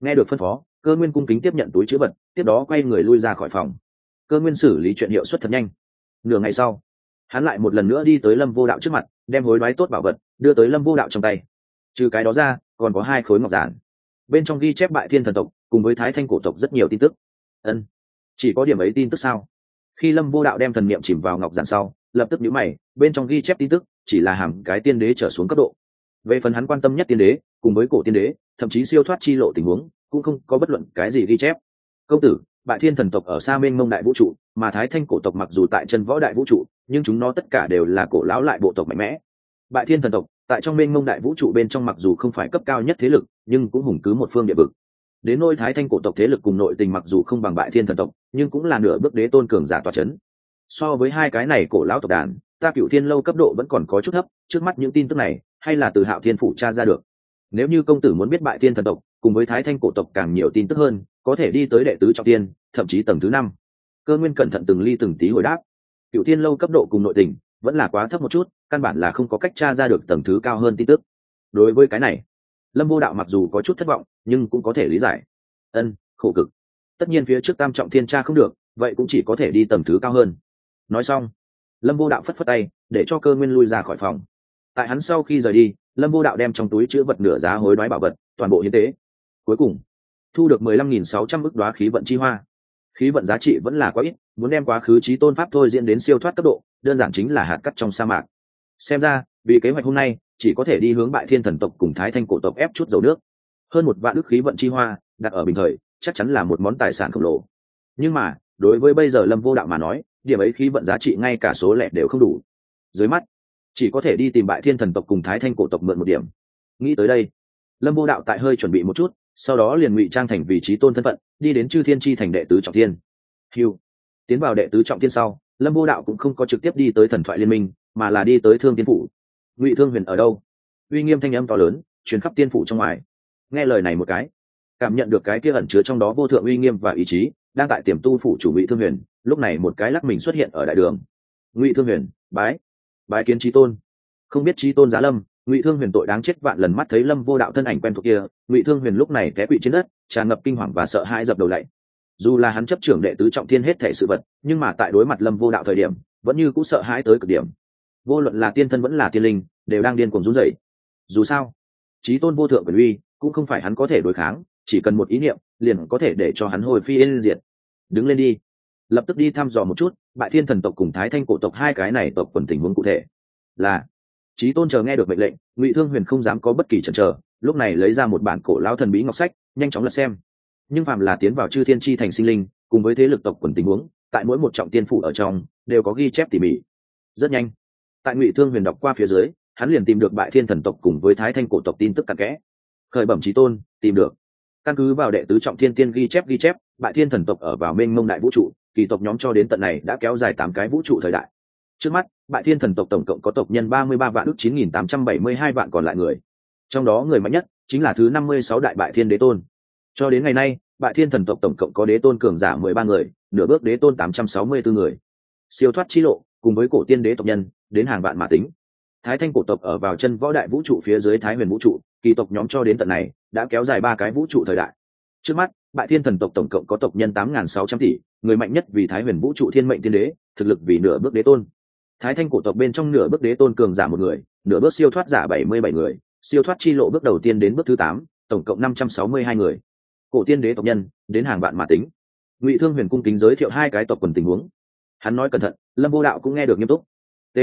Nghe được phân phó, cơ nguyên cung kính tiếp nhận túi chứa vật, tiếp đó quay người lui ra khỏi phòng. Cơ nguyên xử lý chuyện hiệu suất thật nhanh. Nửa ngày sau, hắn lại một lần nữa đi tới lâm vô đạo trước mặt, đem hối đoái tốt bảo vật, đưa tới lâm vô đạo trong tay trừ cái đó ra, còn có hai khối ngọc giản. Bên trong ghi chép bại thiên thần tộc, cùng với thái thanh cổ tộc rất nhiều tin tức. Ân, chỉ có điểm ấy tin tức sao? Khi lâm vô đạo đem thần niệm chìm vào ngọc giản sau, lập tức nhũ mày, bên trong ghi chép tin tức chỉ là hàm cái tiên đế trở xuống cấp độ. Về phần hắn quan tâm nhất tiên đế, cùng với cổ tiên đế, thậm chí siêu thoát chi lộ tình huống, cũng không có bất luận cái gì ghi chép. Công tử, bại thiên thần tộc ở xa mênh mông đại vũ trụ, mà thái thanh cổ tộc mặc dù tại chân võ đại vũ trụ, nhưng chúng nó tất cả đều là cổ lão lại bộ tộc mạnh mẽ. Bại thiên thần tộc tại trong mênh mông đại vũ trụ bên trong mặc dù không phải cấp cao nhất thế lực, nhưng cũng hùng cứ một phương địa vực. Đến nôi thái thanh cổ tộc thế lực cùng nội tình mặc dù không bằng bại thiên thần tộc, nhưng cũng là nửa bước đế tôn cường giả tòa c h ấ n so với hai cái này cổ lão tộc đàn, ta cựu thiên lâu cấp độ vẫn còn có chút thấp, trước mắt những tin tức này, hay là từ hạo thiên phủ tra ra được. Nếu như công tử muốn biết bại thiên thần tộc, cùng với thái thanh cổ tộc càng nhiều tin tức hơn, có thể đi tới đệ tứ trọng tiên, thậm chí tầng thứ năm. Cơ nguyên cẩn thận từng ly từng tí hồi đáp. Cựu thiên lâu cấp độ cùng nội tình vẫn là quá thấp một chút, căn bản là không có cách tra ra được tầng thứ cao hơn tin tức. Đối với cái này, lâm vô đạo mặc dù có chút thất vọng, nhưng cũng có thể lý giải. Ân, khổ cực. Tất nhiên phía trước tam trọng thiên tra không được, vậy cũng chỉ có thể đi tầng thứ cao hơn. Nói xong, lâm vô đạo phất phất tay, để cho cơ nguyên lui ra khỏi phòng. Tại hắn sau khi rời đi, lâm vô đạo đem trong túi chữ vật nửa giá hối đoái bảo vật, toàn bộ hiến tế. Cuối cùng, thu được mười lăm nghìn sáu trăm ức đoá khí vận chi hoa khí vận giá trị vẫn là quá ít, muốn đem quá khứ trí tôn pháp thôi diễn đến siêu thoát cấp độ, đơn giản chính là hạt cắt trong sa mạc. Xem ra, vì kế hoạch hôm nay, chỉ có thể đi hướng bại thiên thần tộc cùng thái thanh cổ tộc ép chút dầu nước. Hơn một vạn ước khí vận chi hoa, đặt ở bình thời, chắc chắn là một món tài sản khổng lồ. Nhưng mà, đối với bây giờ lâm vô đạo mà nói, điểm ấy khí vận giá trị ngay cả số lẻ đều không đủ. Dưới mắt, chỉ có thể đi tìm bại thiên thần tộc cùng thái thanh cổ tộc mượn một điểm. Nghĩ tới đây, lâm vô đạo tại hơi chuẩn bị một chút sau đó liền ngụy trang thành vị trí tôn thân phận, đi đến chư thiên tri thành đệ tứ trọng thiên. Hiu tiến vào đệ tứ trọng thiên sau, lâm vô đạo cũng không có trực tiếp đi tới thần thoại liên minh, mà là đi tới thương tiên phủ. Ngụy thương huyền ở đâu? Uy nghiêm thanh âm to lớn chuyến khắp tiên phủ trong ngoài. Nghe lời này một cái, cảm nhận được cái kia ẩn chứa trong đó vô thượng uy nghiêm và ý chí, đang tại tiềm tu phủ chủ ngụy thương huyền, lúc này một cái lắc mình xuất hiện ở đại đường. Ngụy thương huyền, bái. Bái kiến trí tôn. Không biết trí tôn giá lâm ngụy thương huyền tội đáng chết vạn lần mắt thấy lâm vô đạo thân ảnh quen thuộc kia, ngụy thương huyền lúc này té quỵ trên đất, tràn ngập kinh hoàng và sợ hãi dập đầu lạy dù là hắn chấp trưởng đệ tứ trọng thiên hết thể sự vật, nhưng mà tại đối mặt lâm vô đạo thời điểm, vẫn như cũng sợ hãi tới cực điểm. Vô luận là tiên thân vẫn là tiên linh, đều đang điên cuồng run rẩy. Dù sao, trí tôn vô thượng quyền uy cũng không phải hắn có thể đối kháng, chỉ cần một ý niệm, liền có thể để cho hắn hồi phi yên diệt. Đứng lên đi. Lập tức đi thăm dò một chút, bại thiên thần tộc cùng thái thanh cổ tộc hai cái này tộc quần tình huống cụ thể. Là trí tôn chờ nghe được mệnh lệnh, ngụy thương huyền không dám có bất kỳ chần chờ, lúc này lấy ra một bản cổ lao thần bí ngọc sách, nhanh chóng lật xem. Nhưng phạm là tiến vào chư thiên tri thành sinh linh, cùng với thế lực tộc quần tình huống, tại mỗi một trọng tiên phụ ở trong, đều có ghi chép tỉ mỉ. Rất nhanh, tại ngụy thương huyền đọc qua phía dưới, hắn liền tìm được bại thiên thần tộc cùng với thái thanh cổ tộc tin tức cặn kẽ. Khởi bẩm trí tôn, tìm được. Căn cứ vào đệ tứ trọng thiên tiên ghi chép ghi chép, bại thiên thần tộc ở vào mênh mông đại vũ trụ, kỳ tộc nhóm cho đến tận này đã kéo dài tám cái vũ trụ thời đại. Trước mắt bại thiên thần tộc tổng cộng có tộc nhân ba mươi ba vạn ước chín nghìn tám trăm bảy mươi hai vạn còn lại người. Trong đó người mạnh nhất chính là thứ năm mươi sáu đại bại thiên đế tôn. Cho đến ngày nay, bại thiên thần tộc tổng cộng có đế tôn cường giả mười ba người, nửa bước đế tôn tám trăm sáu mươi bốn người. Siêu thoát chi lộ, cùng với cổ tiên đế tộc nhân, đến hàng vạn mà tính. Thái thanh cổ tộc ở vào chân võ đại vũ trụ phía dưới thái huyền vũ trụ, kỳ tộc nhóm cho đến tận này, đã kéo dài ba cái vũ trụ thời đại. Trước mắt, bại thiên thần tộc tổng cộng có tộc nhân tám nghìn sáu trăm tỷ, người mạnh nhất vì thái huyền vũ trụ thiên mệnh thiên đế, thực lực vì nửa bước đế tôn thái thanh cổ tộc bên trong nửa bước đế tôn cường giả một người, nửa bước siêu thoát giả bảy mươi bảy người, siêu thoát chi lộ bước đầu tiên đến bước thứ tám, tổng cộng năm trăm sáu mươi hai người. Cổ tiên đế tộc nhân, đến hàng vạn mà tính. Ngụy thương huyền cung kính giới thiệu hai cái tộc quần tình huống. Hắn nói cẩn thận, lâm vô đạo cũng nghe được nghiêm túc. T.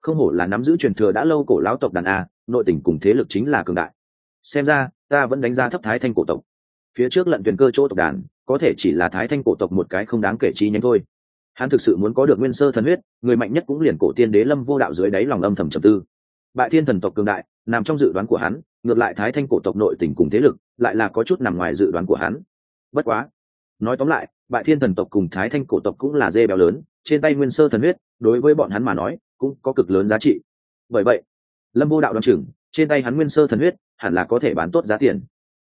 Không hổ là nắm giữ truyền thừa đã lâu cổ lão tộc đàn a, nội tình cùng thế lực chính là cường đại. Xem ra, ta vẫn đánh giá thấp thái thanh cổ tộc. Phía trước lận tuyển cơ chỗ tộc đàn, có thể chỉ là thái thanh cổ tộc một cái không đáng kể chi nhánh thôi hắn thực sự muốn có được nguyên sơ thần huyết, người mạnh nhất cũng liền cổ tiên đế lâm vô đạo dưới đáy lòng âm thầm trầm tư. Bại thiên thần tộc cường đại, nằm trong dự đoán của hắn, ngược lại thái thanh cổ tộc nội tình cùng thế lực, lại là có chút nằm ngoài dự đoán của hắn. Bất quá, nói tóm lại, bại thiên thần tộc cùng thái thanh cổ tộc cũng là dê béo lớn, trên tay nguyên sơ thần huyết, đối với bọn hắn mà nói, cũng có cực lớn giá trị. Bởi vậy, lâm vô đạo đ o chừng, trên tay hắn nguyên sơ thần huyết, hẳn là có thể bán tốt giá tiền.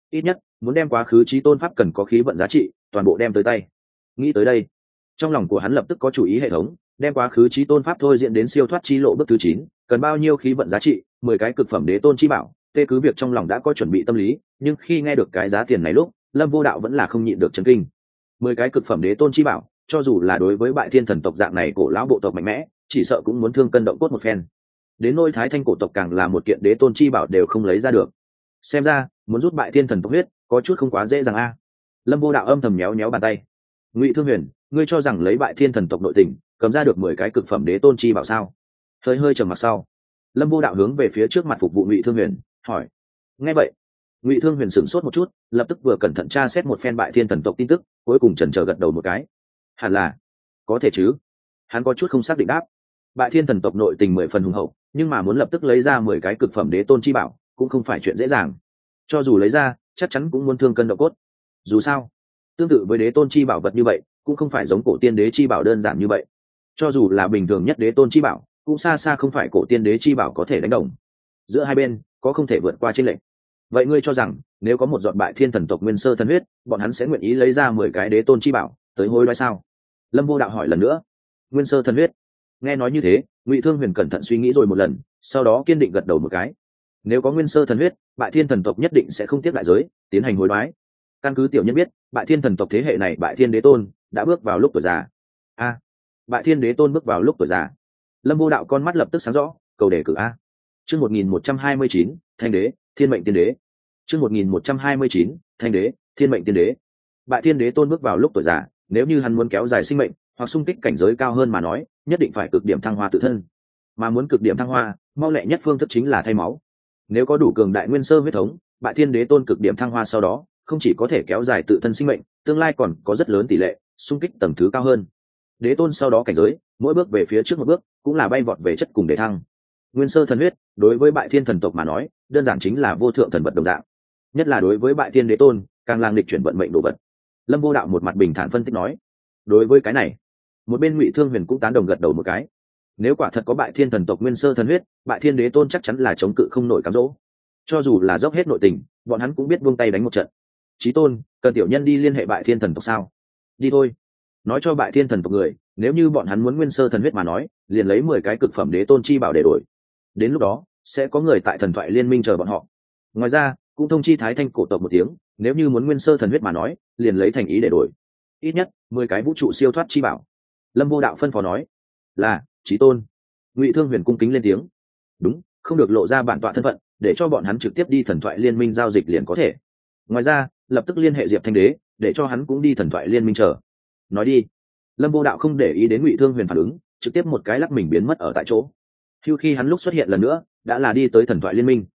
Ít nhất, muốn đem quá khứ trí tôn pháp cần có khí vận giá trị, toàn bộ đem tới tay. Nghĩ tới đây trong lòng của hắn lập tức có chủ ý hệ thống, đem quá khứ trí tôn pháp thôi diễn đến siêu thoát chi lộ bước thứ chín, cần bao nhiêu khí vận giá trị, mười cái cực phẩm đế tôn chi bảo, tê cứ việc trong lòng đã có chuẩn bị tâm lý, nhưng khi nghe được cái giá tiền này lúc, lâm vô đạo vẫn là không nhịn được chấn kinh. Mười cái cực phẩm đế tôn chi bảo, cho dù là đối với bại thiên thần tộc dạng này cổ lão bộ tộc mạnh mẽ, chỉ sợ cũng muốn thương cân động cốt một phen. Đến nôi thái thanh cổ tộc càng là một kiện đế tôn chi bảo đều không lấy ra được. Xem ra, muốn rút bại thiên thần tộc huyết, có chút không quá dễ dàng a. Lâm vô đạo âm thầm méo méo bàn tay. Ngụy thương huyền ngươi cho rằng lấy bại thiên thần tộc nội tình, cầm ra được mười cái cực phẩm đế tôn chi bảo sao? Hơi hơi trầm mặc sau, lâm vô đạo hướng về phía trước mặt phục vụ ngụy thương huyền, hỏi. Nghe vậy, ngụy thương huyền sửng sốt một chút, lập tức vừa cẩn thận tra xét một phen bại thiên thần tộc tin tức, cuối cùng trần trờ gật đầu một cái. Hẳn là, có thể chứ? Hắn có chút không xác định đáp. Bại thiên thần tộc nội tình mười phần hùng hậu, nhưng mà muốn lập tức lấy ra mười cái cực phẩm đế tôn chi bảo, cũng không phải chuyện dễ dàng. Cho dù lấy ra, chắc chắn cũng muốn thương cân độ cốt. Dù sao, tương tự với đế tôn chi bảo vật như vậy cũng không phải giống cổ tiên đế chi bảo đơn giản như vậy. Cho dù là bình thường nhất đế tôn chi bảo, cũng xa xa không phải cổ tiên đế chi bảo có thể đánh đồng. Giữa hai bên, có không thể vượt qua trên lệnh vậy ngươi cho rằng, nếu có một dọn bại thiên thần tộc nguyên sơ thân huyết, bọn hắn sẽ nguyện ý lấy ra mười cái đế tôn chi bảo, tới hối đoái sao? Lâm vô đạo hỏi lần nữa. Nguyên sơ thân huyết. Nghe nói như thế, ngụy thương huyền cẩn thận suy nghĩ rồi một lần, sau đó kiên định gật đầu một cái. Nếu có nguyên sơ thần huyết, bại thiên thần tộc nhất định sẽ không tiếp đại giới, tiến hành hối đoái. Căn cứ tiểu nhân biết, bại thiên thần tộc thế hệ này bại thiên đế tôn đã bước vào lúc tuổi già. A. Bại thiên đế tôn bước vào lúc tuổi già. Lâm vô đạo con mắt lập tức sáng rõ, cầu đề cử a. Chương một nghìn một trăm hai mươi chín, thanh đế, thiên mệnh tiên đế. Chương một nghìn một trăm hai mươi chín, thanh đế, thiên mệnh tiên đế. Bại thiên đế tôn bước vào lúc tuổi già, nếu như hắn muốn kéo dài sinh mệnh, hoặc sung kích cảnh giới cao hơn mà nói, nhất định phải cực điểm thăng hoa tự thân. Mà muốn cực điểm thăng hoa, mau lẹ nhất phương thức chính là thay máu. Nếu có đủ cường đại nguyên sơ huyết thống, bại thiên đế tôn cực điểm thăng hoa sau đó, không chỉ có thể kéo dài tự thân sinh mệnh, tương lai còn có rất lớn tỷ lệ xung kích tầng thứ cao hơn. Đế tôn sau đó cảnh giới, mỗi bước về phía trước một bước, cũng là bay vọt về chất cùng để thăng. Nguyên sơ thần huyết, đối với bại thiên thần tộc mà nói, đơn giản chính là vô thượng thần vật đồng dạng. Nhất là đối với bại thiên đế tôn, càng lang lịch chuyển vận mệnh đồ vật. Lâm vô đạo một mặt bình thản phân tích nói, đối với cái này, một bên ngụy thương huyền cũng tán đồng gật đầu một cái. Nếu quả thật có bại thiên thần tộc nguyên sơ thần huyết, bại thiên đế tôn chắc chắn là chống cự không nổi cám dỗ. Cho dù là dốc hết nội tình, bọn hắn cũng biết buông tay đánh một trận. Trí tôn, cần tiểu nhân đi liên hệ bại thiên thần tộc sao? Đi thôi. Nói cho bại thiên thần tộc người, nếu như bọn hắn muốn nguyên sơ thần huyết mà nói, liền lấy mười cái cực phẩm đế tôn chi bảo để đổi. Đến lúc đó, sẽ có người tại thần thoại liên minh chờ bọn họ. Ngoài ra, cũng thông chi thái thanh cổ tộc một tiếng, nếu như muốn nguyên sơ thần huyết mà nói, liền lấy thành ý để đổi. Ít nhất, mười cái vũ trụ siêu thoát chi bảo. Lâm vô đạo phân phó nói, là trí tôn. Ngụy thương huyền cung kính lên tiếng, đúng, không được lộ ra bản tọa thân phận, để cho bọn hắn trực tiếp đi thần thoại liên minh giao dịch liền có thể. Ngoài ra lập tức liên hệ diệp thanh đế, để cho hắn cũng đi thần thoại liên minh chờ. Nói đi. Lâm vô đạo không để ý đến ngụy thương huyền phản ứng, trực tiếp một cái lắc mình biến mất ở tại chỗ. Hưu khi hắn lúc xuất hiện lần nữa, đã là đi tới thần thoại liên minh.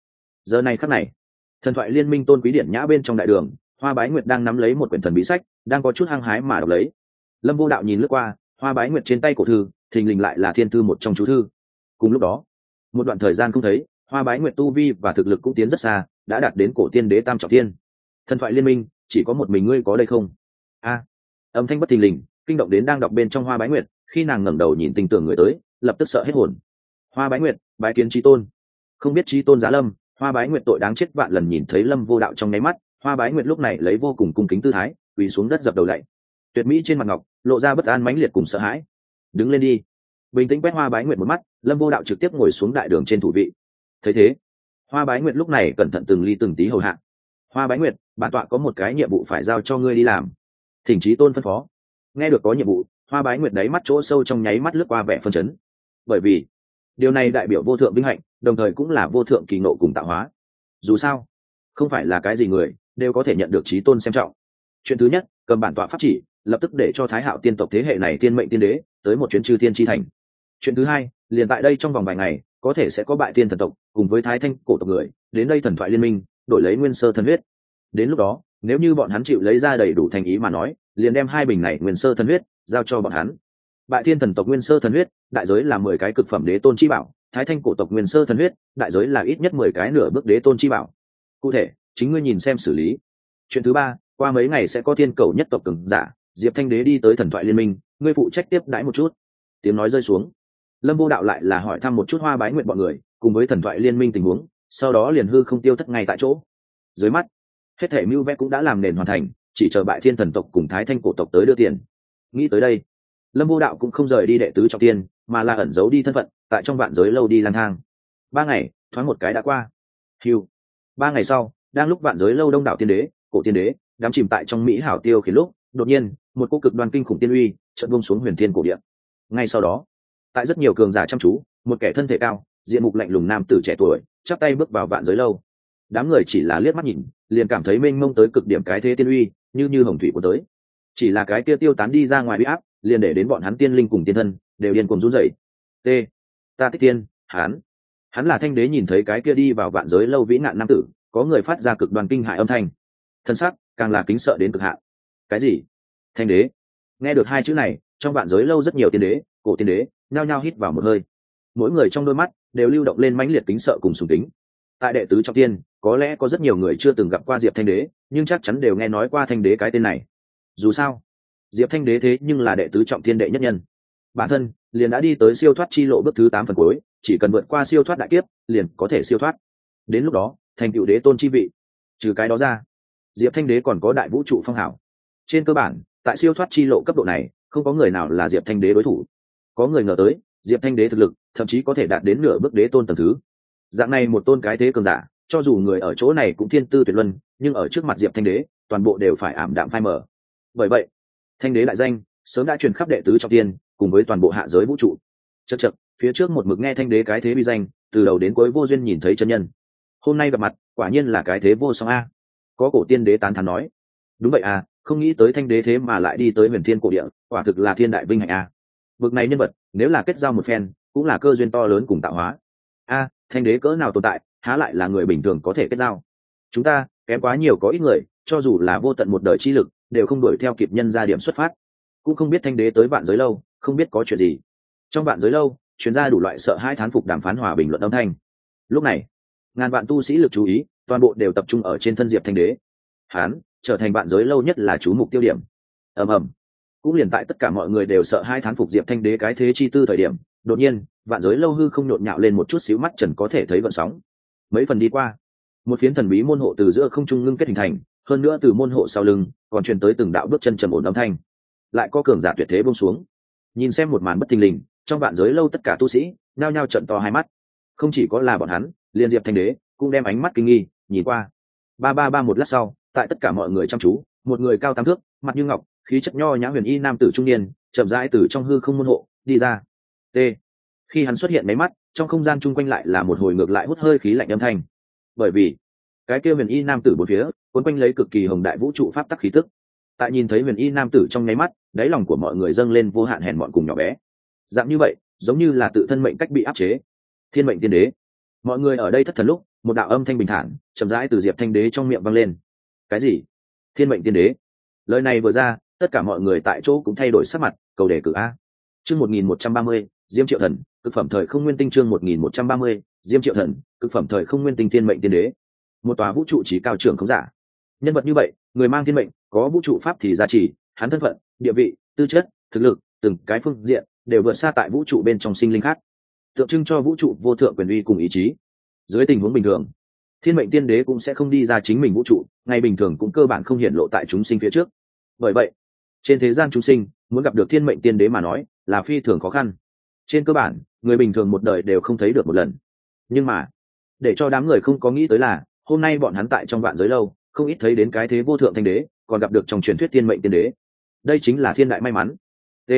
Giờ này khắc này, thần thoại liên minh tôn quý Điện nhã bên trong đại đường, hoa bái nguyệt đang nắm lấy một quyển thần bí sách, đang có chút hăng hái mà đọc lấy. Lâm vô đạo nhìn lướt qua, hoa bái nguyệt trên tay cổ thư, thình lình lại là thiên thư một trong chú thư. Cùng lúc đó, một đoạn thời gian không thấy, hoa bái nguyệt tu vi và thực lực cũng tiến rất xa, đã đạt đến cổ tiên đế tam trọng tiên thần thoại liên minh, chỉ có một mình ngươi có đây không? A. Âm thanh bất thình lình, kinh động đến đang đọc bên trong hoa bái nguyệt, khi nàng ngẩng đầu nhìn tình tưởng người tới, lập tức sợ hết hồn. Hoa bái nguyệt, bái kiến trí tôn. Không biết trí tôn giá lâm, hoa bái nguyệt tội đáng chết vạn lần nhìn thấy lâm vô đạo trong nháy mắt, hoa bái nguyệt lúc này lấy vô cùng cung kính tư thái, quỳ xuống đất dập đầu lạy tuyệt mỹ trên mặt ngọc, lộ ra bất an mãnh liệt cùng sợ hãi. Đứng lên đi. Bình tĩnh quét hoa bái nguyệt một mắt, lâm vô đạo trực tiếp ngồi xuống đại đường trên thủ vị. Thấy thế, hoa bái nguyệt lúc này cẩn thận từng ly từng tí hầu hạ. Hoa bái nguyệt bản tọa có một cái nhiệm vụ phải giao cho ngươi đi làm. Thỉnh trí tôn phân phó. Nghe được có nhiệm vụ, hoa bái nguyệt đáy mắt chỗ sâu trong nháy mắt lướt qua vẻ phân chấn. Bởi vì, điều này đại biểu vô thượng vinh hạnh, đồng thời cũng là vô thượng kỳ nộ cùng tạo hóa. Dù sao, không phải là cái gì người đều có thể nhận được trí tôn xem trọng. Chuyện thứ nhất, cầm bản tọa pháp chỉ, lập tức để cho thái hạo tiên tộc thế hệ này tiên mệnh tiên đế tới một chuyến chư tiên tri thành. Chuyện thứ hai, liền tại đây trong vòng vài ngày, có thể sẽ có bại tiên thần tộc cùng với thái thanh cổ tộc người đến đây thần thoại liên minh, đổi lấy nguyên sơ thần huyết đến lúc đó, nếu như bọn hắn chịu lấy ra đầy đủ thành ý mà nói, liền đem hai bình này nguyên sơ thần huyết giao cho bọn hắn. Bại thiên thần tộc nguyên sơ thần huyết, đại giới là mười cái cực phẩm đế tôn chi bảo, thái thanh cổ tộc nguyên sơ thần huyết, đại giới là ít nhất mười cái nửa bước đế tôn chi bảo. Cụ thể, chính ngươi nhìn xem xử lý. Chuyện thứ ba, qua mấy ngày sẽ có thiên cầu nhất tộc cường giả, diệp thanh đế đi tới thần thoại liên minh, ngươi phụ trách tiếp đãi một chút. Tiếng nói rơi xuống. Lâm vô đạo lại là hỏi thăm một chút hoa bái nguyện bọn người, cùng với thần thoại liên minh tình huống, sau đó liền hư không tiêu thất ngay tại chỗ. Dưới mắt hết thể mưu vẽ cũng đã làm nền hoàn thành, chỉ chờ bại thiên thần tộc cùng thái thanh cổ tộc tới đưa tiền. Nghĩ tới đây, lâm vô đạo cũng không rời đi đệ tứ trọng tiên, mà là ẩn giấu đi thân phận, tại trong vạn giới lâu đi lang thang. Ba ngày, thoáng một cái đã qua. Hiu ba ngày sau, đang lúc vạn giới lâu đông đảo tiên đế, cổ tiên đế đám chìm tại trong mỹ hảo tiêu khiến lúc, đột nhiên, một cô cực đoan kinh khủng tiên uy trận bông xuống huyền thiên cổ điện ngay sau đó, tại rất nhiều cường giả chăm chú, một kẻ thân thể cao, diện mục lạnh lùng nam tử trẻ tuổi, chắp tay bước vào vạn giới lâu đám người chỉ là liếc mắt nhìn, liền cảm thấy mênh mông tới cực điểm cái thế tiên uy, như như hồng thủy của tới. Chỉ là cái kia tiêu tán đi ra ngoài bị áp, liền để đến bọn hắn tiên linh cùng tiên thân, đều điên cùng run rẩy. T, ta thích tiên hán hắn là thanh đế nhìn thấy cái kia đi vào vạn giới lâu vĩ nạn nam tử, có người phát ra cực đoàn kinh hại âm thanh. Thân sắc, càng là kính sợ đến cực hạn. Cái gì? Thanh đế. Nghe được hai chữ này, trong vạn giới lâu rất nhiều tiên đế, cổ tiên đế, nhao nhao hít vào một hơi. Mỗi người trong đôi mắt đều lưu động lên mãnh liệt kính sợ cùng sùng kính. Tại đệ tứ trong tiên có lẽ có rất nhiều người chưa từng gặp qua diệp thanh đế, nhưng chắc chắn đều nghe nói qua thanh đế cái tên này. Dù sao, diệp thanh đế thế nhưng là đệ tứ trọng thiên đệ nhất nhân. Bản thân, liền đã đi tới siêu thoát chi lộ bước thứ tám phần cuối, chỉ cần vượt qua siêu thoát đại kiếp, liền có thể siêu thoát. Đến lúc đó, thành cựu đế tôn chi vị. Trừ cái đó ra, diệp thanh đế còn có đại vũ trụ phong hảo. Trên cơ bản, tại siêu thoát chi lộ cấp độ này, không có người nào là diệp thanh đế đối thủ. Có người ngờ tới, diệp thanh đế thực lực, thậm chí có thể đạt đến nửa bước đế tôn tầm thứ. Dạng này một tôn cái thế cường giả cho dù người ở chỗ này cũng thiên tư tuyệt luân, nhưng ở trước mặt diệp thanh đế, toàn bộ đều phải ảm đạm phai mở bởi vậy, thanh đế đại danh sớm đã truyền khắp đệ tứ trong tiên cùng với toàn bộ hạ giới vũ trụ. Chật chật phía trước một mực nghe thanh đế cái thế bi danh, từ đầu đến cuối vô duyên nhìn thấy chân nhân. Hôm nay gặp mặt, quả nhiên là cái thế vô song a. Có cổ tiên đế tán thán nói. Đúng vậy à không nghĩ tới thanh đế thế mà lại đi tới huyền thiên cổ địa, quả thực là thiên đại vinh hạnh a. Bực này nhân vật, nếu là kết giao một phen, cũng là cơ duyên to lớn cùng tạo hóa. A, thanh đế cỡ nào tồn tại há lại là người bình thường có thể kết giao. Chúng ta, kém quá nhiều có ít người, cho dù là vô tận một đời chi lực, đều không đuổi theo kịp nhân ra điểm xuất phát. Cũng không biết thanh đế tới vạn giới lâu, không biết có chuyện gì. Trong vạn giới lâu, chuyên gia đủ loại sợ hai thán phục đàm phán hòa bình luận âm thanh. Lúc này, ngàn vạn tu sĩ lực chú ý, toàn bộ đều tập trung ở trên thân diệp thanh đế. Hán, trở thành vạn giới lâu nhất là chú mục tiêu điểm. Ầm ầm. Cũng liền tại tất cả mọi người đều sợ hai thán phục diệp thanh đế cái thế chi tư thời điểm, đột nhiên, vạn giới lâu hư không nhộn nhạo lên một chút xíu mắt trần có thể thấy vận sóng mấy phần đi qua. Một phiến thần bí môn hộ từ giữa không trung ngưng kết hình thành, hơn nữa từ môn hộ sau lưng, còn truyền tới từng đạo bước chân trầm ổn âm thanh. Lại có cường giả tuyệt thế bông xuống. Nhìn xem một màn bất thình lình, trong vạn giới lâu tất cả tu sĩ nao nhao trận to hai mắt. Không chỉ có là bọn hắn, liên diệp thanh đế cũng đem ánh mắt kinh nghi, nhìn qua. Ba ba ba một lát sau, tại tất cả mọi người chăm chú, một người cao tám thước, mặt như ngọc, khí chất nho nhã huyền y nam tử trung niên, chậm rãi từ trong hư không môn hộ, đi ra. T khi hắn xuất hiện máy mắt, trong không gian chung quanh lại là một hồi ngược lại hút hơi khí lạnh âm thanh. Bởi vì, cái kia huyền y nam tử bốn phía quấn quanh lấy cực kỳ hồng đại vũ trụ pháp tắc khí tức. Tại nhìn thấy huyền y nam tử trong nháy mắt, đáy lòng của mọi người dâng lên vô hạn hèn mọn cùng nhỏ bé. Dạng như vậy, giống như là tự thân mệnh cách bị áp chế. Thiên mệnh tiên đế. Mọi người ở đây thất thần lúc, một đạo âm thanh bình thản, chậm rãi từ diệp thanh đế trong miệng vang lên. Cái gì? Thiên mệnh tiên đế. Lời này vừa ra, tất cả mọi người tại chỗ cũng thay đổi sắc mặt, cầu đề cử a. Chương một nghìn một trăm ba mươi diêm triệu thần cực phẩm thời không nguyên tinh chương một nghìn một trăm ba mươi diêm triệu thần cực phẩm thời không nguyên tinh thiên mệnh tiên đế. Một tòa vũ trụ trí cao trưởng không giả. Nhân vật như vậy người mang thiên mệnh có vũ trụ pháp thì giá trị, hắn thân phận địa vị tư chất thực lực từng cái phương diện đều vượt xa tại vũ trụ bên trong sinh linh khác. Tượng trưng cho vũ trụ vô thượng quyền uy cùng ý chí. Dưới tình huống bình thường thiên mệnh tiên đế cũng sẽ không đi ra chính mình vũ trụ ngày bình thường cũng cơ bản không hiện lộ tại chúng sinh phía trước. Bởi vậy trên thế gian chúng sinh muốn gặp được thiên mệnh tiên đế mà nói là phi thường khó khăn trên cơ bản, người bình thường một đời đều không thấy được một lần. Nhưng mà, để cho đám người không có nghĩ tới là, hôm nay bọn hắn tại trong vạn giới lâu, không ít thấy đến cái thế vô thượng thanh đế, còn gặp được trong truyền thuyết tiên mệnh tiên đế. Đây chính là thiên đại may mắn. T.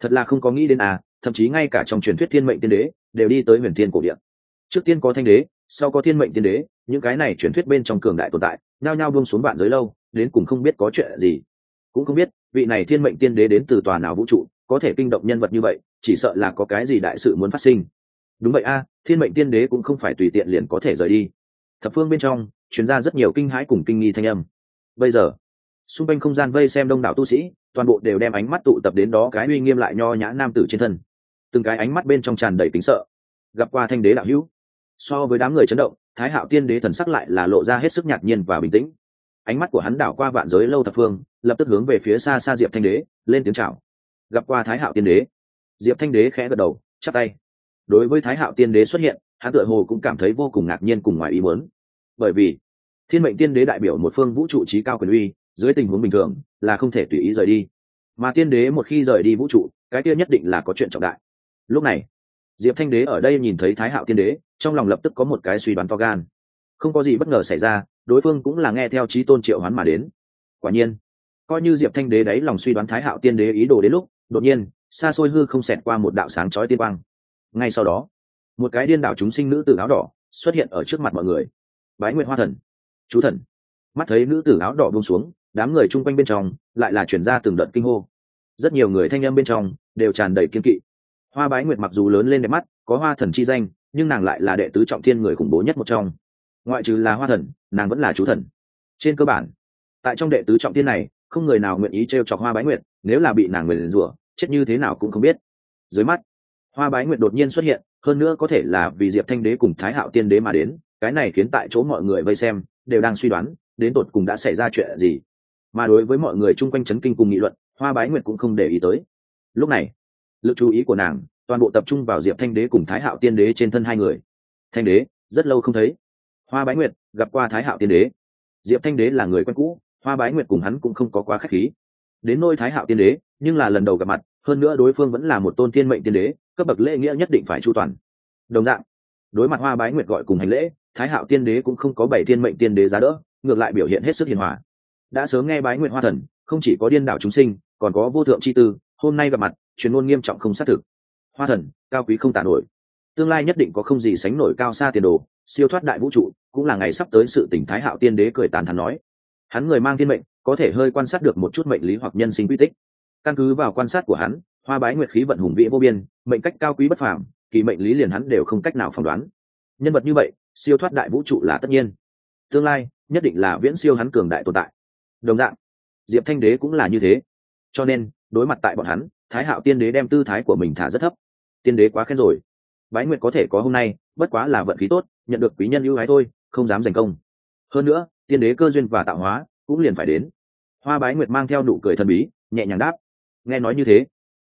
Thật là không có nghĩ đến à thậm chí ngay cả trong truyền thuyết thiên mệnh tiên đế, đều đi tới huyền thiên cổ điện trước tiên có thanh đế, sau có thiên mệnh tiên đế, những cái này truyền thuyết bên trong cường đại tồn tại, nhao nhao buông xuống vạn giới lâu, đến cùng không biết có chuyện gì. Cũng không biết, vị này thiên mệnh tiên đế đến từ tòa nào vũ trụ, có thể kinh động nhân vật như vậy chỉ sợ là có cái gì đại sự muốn phát sinh. Đúng vậy a, thiên mệnh tiên đế cũng không phải tùy tiện liền có thể rời đi. Thập phương bên trong chuyên ra rất nhiều kinh hãi cùng kinh nghi thanh âm. Bây giờ, xung quanh không gian vây xem đông đảo tu sĩ, toàn bộ đều đem ánh mắt tụ tập đến đó cái uy nghiêm lại nho nhã nam tử trên thân. Từng cái ánh mắt bên trong tràn đầy tính sợ. Gặp qua thanh đế đạo hữu, so với đám người chấn động, thái hạo tiên đế thần sắc lại là lộ ra hết sức nhạt nhiên và bình tĩnh. Ánh mắt của hắn đảo qua vạn giới lâu thập phương, lập tức hướng về phía xa xa diệp thanh đế, lên tiếng chào. Gặp qua thái hạo tiên đế diệp thanh đế khẽ gật đầu chắc tay. Đối với thái hạo tiên đế xuất hiện, hắn tựa hồ cũng cảm thấy vô cùng ngạc nhiên cùng ngoài ý muốn. Bởi vì, thiên mệnh tiên đế đại biểu một phương vũ trụ trí cao quyền uy, dưới tình huống bình thường, là không thể tùy ý rời đi. Mà tiên đế một khi rời đi vũ trụ, cái kia nhất định là có chuyện trọng đại. Lúc này, diệp thanh đế ở đây nhìn thấy thái hạo tiên đế, trong lòng lập tức có một cái suy đoán to gan. Không có gì bất ngờ xảy ra, đối phương cũng là nghe theo trí tôn triệu hoán mà đến. Quả nhiên, coi như diệp thanh đế đấy lòng suy đoán thái hạo tiên đế ý đồ đến lúc, đột nhiên xa xôi hư không xẹt qua một đạo sáng chói tiên quang. Ngay sau đó, một cái điên đảo chúng sinh nữ tử áo đỏ xuất hiện ở trước mặt mọi người. Bái nguyện hoa thần, chú thần. Mắt thấy nữ tử áo đỏ buông xuống, đám người chung quanh bên trong lại là chuyển ra từng đợt kinh hô. Rất nhiều người thanh âm bên trong đều tràn đầy kiên kỵ. Hoa bái nguyệt mặc dù lớn lên đẹp mắt, có hoa thần chi danh, nhưng nàng lại là đệ tứ trọng thiên người khủng bố nhất một trong. Ngoại trừ là hoa thần, nàng vẫn là chú thần. Trên cơ bản, tại trong đệ tứ trọng thiên này, không người nào nguyện ý t r e o chọc hoa bái nguyệt, nếu là bị nàng nguyền rủa chết như thế nào cũng không biết. Dưới mắt, hoa bái nguyệt đột nhiên xuất hiện, hơn nữa có thể là vì diệp thanh đế cùng thái hạo tiên đế mà đến, cái này khiến tại chỗ mọi người vây xem, đều đang suy đoán, đến tột cùng đã xảy ra chuyện gì. Mà đối với mọi người chung quanh chấn kinh cùng nghị luận, hoa bái nguyệt cũng không để ý tới. Lúc này, lực chú ý của nàng, toàn bộ tập trung vào diệp thanh đế cùng thái hạo tiên đế trên thân hai người. Thanh đế, rất lâu không thấy. Hoa bái nguyệt, gặp qua thái hạo tiên đế. Diệp thanh đế là người quen cũ, hoa bái nguyệt cùng hắn cũng không có quá k h á c h khí. Đến nôi thái hạo tiên đế nhưng là lần đầu gặp mặt, hơn nữa đối phương vẫn là một tôn tiên mệnh tiên đế, cấp bậc lễ nghĩa nhất định phải chu toàn. Đồng dạng, đối mặt hoa bái nguyệt gọi cùng hành lễ, thái hạo tiên đế cũng không có bảy tiên mệnh tiên đế giá đỡ, ngược lại biểu hiện hết sức hiền hòa. Đã sớm nghe bái nguyệt hoa thần, không chỉ có điên đảo chúng sinh, còn có vô thượng c h i tư, hôm nay gặp mặt chuyên môn nghiêm trọng không xác thực. Hoa thần, cao quý không tả nổi. Tương lai nhất định có không gì sánh nổi cao xa tiền đồ, siêu thoát đại vũ trụ, cũng là ngày sắp tới sự tỉnh thái hạo tiên đế cười tàn thắn nói. Hắn người mang thiên mệnh, có thể hơi quan sát được một chút mệnh lý hoặc nhân sinh quy tích căn cứ vào quan sát của hắn, hoa bái nguyệt khí vận hùng vĩ vô biên, mệnh cách cao quý bất phàm, kỳ mệnh lý liền hắn đều không cách nào phỏng đoán. Nhân vật như vậy, siêu thoát đại vũ trụ là tất nhiên. Tương lai, nhất định là viễn siêu hắn cường đại tồn tại. Đồng dạng, diệp thanh đế cũng là như thế. Cho nên, đối mặt tại bọn hắn, thái hạo tiên đế đem tư thái của mình thả rất thấp. Tiên đế quá khen rồi. Bái nguyệt có thể có hôm nay, bất quá là vận khí tốt, nhận được quý nhân ưu ái thôi, không dám giành công. Hơn nữa, tiên đế cơ duyên và tạo hóa cũng liền phải đến. Hoa bái nguyệt mang theo nụ cười thần bí, nhẹ nhàng đáp nghe nói như thế,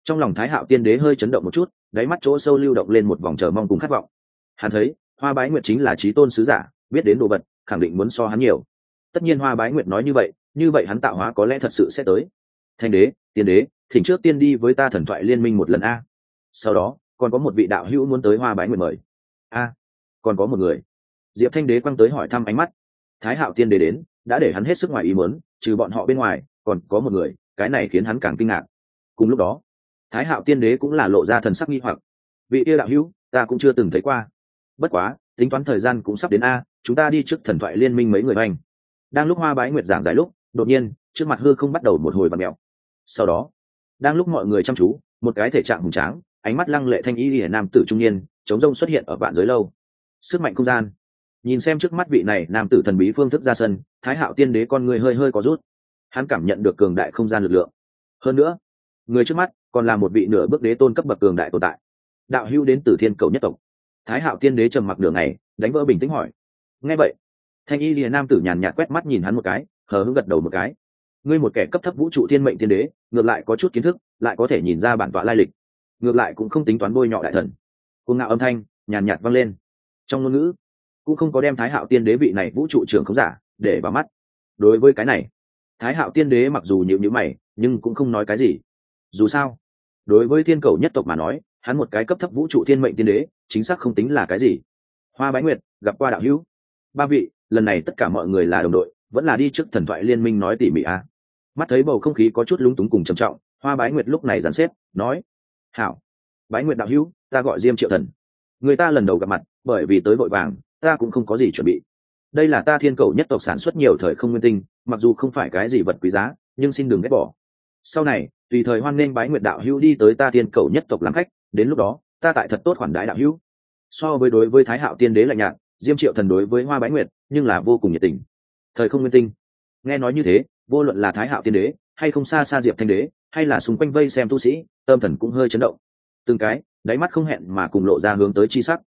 trong lòng thái hạo tiên đế hơi chấn động một chút, đáy mắt chỗ sâu lưu động lên một vòng chờ mong cùng khát vọng. Hắn thấy, hoa bái nguyệt chính là trí tôn sứ giả, biết đến đồ vật, khẳng định muốn so hắn nhiều. Tất nhiên hoa bái nguyệt nói như vậy như vậy hắn tạo hóa có lẽ thật sự sẽ tới. Thanh đế, tiên đế, thỉnh trước tiên đi với ta thần thoại liên minh một lần a. Sau đó, còn có một vị đạo hữu muốn tới hoa bái Nguyệt mời. A, còn có một người. Diệp thanh đế quăng tới hỏi thăm ánh mắt. Thái hạo tiên đế đến, đã để hắn hết sức ngoài ý muốn, trừ bọn họ bên ngoài, còn có một người, cái này khiến hắn càng kinh ngạc cùng lúc đó, thái hạo tiên đế cũng là lộ ra thần sắc nghi hoặc. Vị yêu đạo hữu, ta cũng chưa từng thấy qua. Bất quá, tính toán thời gian cũng sắp đến a, chúng ta đi trước thần thoại liên minh mấy người hoành đang lúc hoa bái nguyệt giảng giải lúc, đột nhiên, trước mặt hư không bắt đầu một hồi bật mẹo sau đó, đang lúc mọi người chăm chú, một cái thể trạng hùng tráng, ánh mắt lăng lệ thanh y hiển nam tử trung niên, chống rông xuất hiện ở vạn giới lâu. Sức mạnh không gian. Nhìn xem trước mắt vị này nam tử thần bí phương thức ra sân, thái hạo tiên đế con người hơi hơi có rút. Hắn cảm nhận được cường đại không gian lực lượng. Hơn nữa người trước mắt còn là một vị nửa bước đế tôn cấp bậc cường đại tồn tại. Đạo hưu đến từ thiên cầu nhất tộc. Thái hạo tiên đế trầm mặc đường này đánh vỡ bình tĩnh hỏi. Nghe vậy, thanh y lìa nam tử nhàn nhạt quét mắt nhìn hắn một cái, hờ hững gật đầu một cái. Ngươi một kẻ cấp thấp vũ trụ thiên mệnh tiên đế, ngược lại có chút kiến thức, lại có thể nhìn ra bản tọa lai lịch. Ngược lại cũng không tính toán bôi nhọ đại thần. Cuồng ngạo âm thanh, nhàn nhạt vang lên. Trong ngôn ngữ, cũng không có đem thái hạo tiên đế vị này vũ trụ trưởng không giả để vào mắt. Đối với cái này, thái hạo tiên đế mặc dù nhịu nhữ mày, nhưng cũng không nói cái gì dù sao, đối với thiên cầu nhất tộc mà nói, hắn một cái cấp thấp vũ trụ thiên mệnh tiên đế, chính xác không tính là cái gì. Hoa bái nguyệt, gặp qua đạo hữu. Ba vị, lần này tất cả mọi người là đồng đội, vẫn là đi trước thần thoại liên minh nói tỉ mỉ a mắt thấy bầu không khí có chút lúng túng cùng trầm trọng, hoa bái nguyệt lúc này dàn xếp, nói, hảo, bái nguyệt đạo hữu, ta gọi diêm triệu thần. Người ta lần đầu gặp mặt, bởi vì tới vội vàng, ta cũng không có gì chuẩn bị. Đây là ta thiên cầu nhất tộc sản xuất nhiều thời không nguyên tinh, mặc dù không phải cái gì vật quý giá, nhưng xin đừng ghét bỏ sau này, tùy thời hoan nghênh bái nguyệt đạo hữu đi tới ta thiên cầu nhất tộc làm khách, đến lúc đó, ta tại thật tốt khoản đái đạo hữu. So với đối với thái hạo tiên đế lạnh nhạt, diêm triệu thần đối với hoa bái nguyệt, nhưng là vô cùng nhiệt tình. Thời không nguyên tinh. Nghe nói như thế, vô luận là thái hạo tiên đế, hay không xa xa diệp thanh đế, hay là xung quanh vây xem tu sĩ, tâm thần cũng hơi chấn động. Từng cái, đáy mắt không hẹn mà cùng lộ ra hướng tới chi sắc.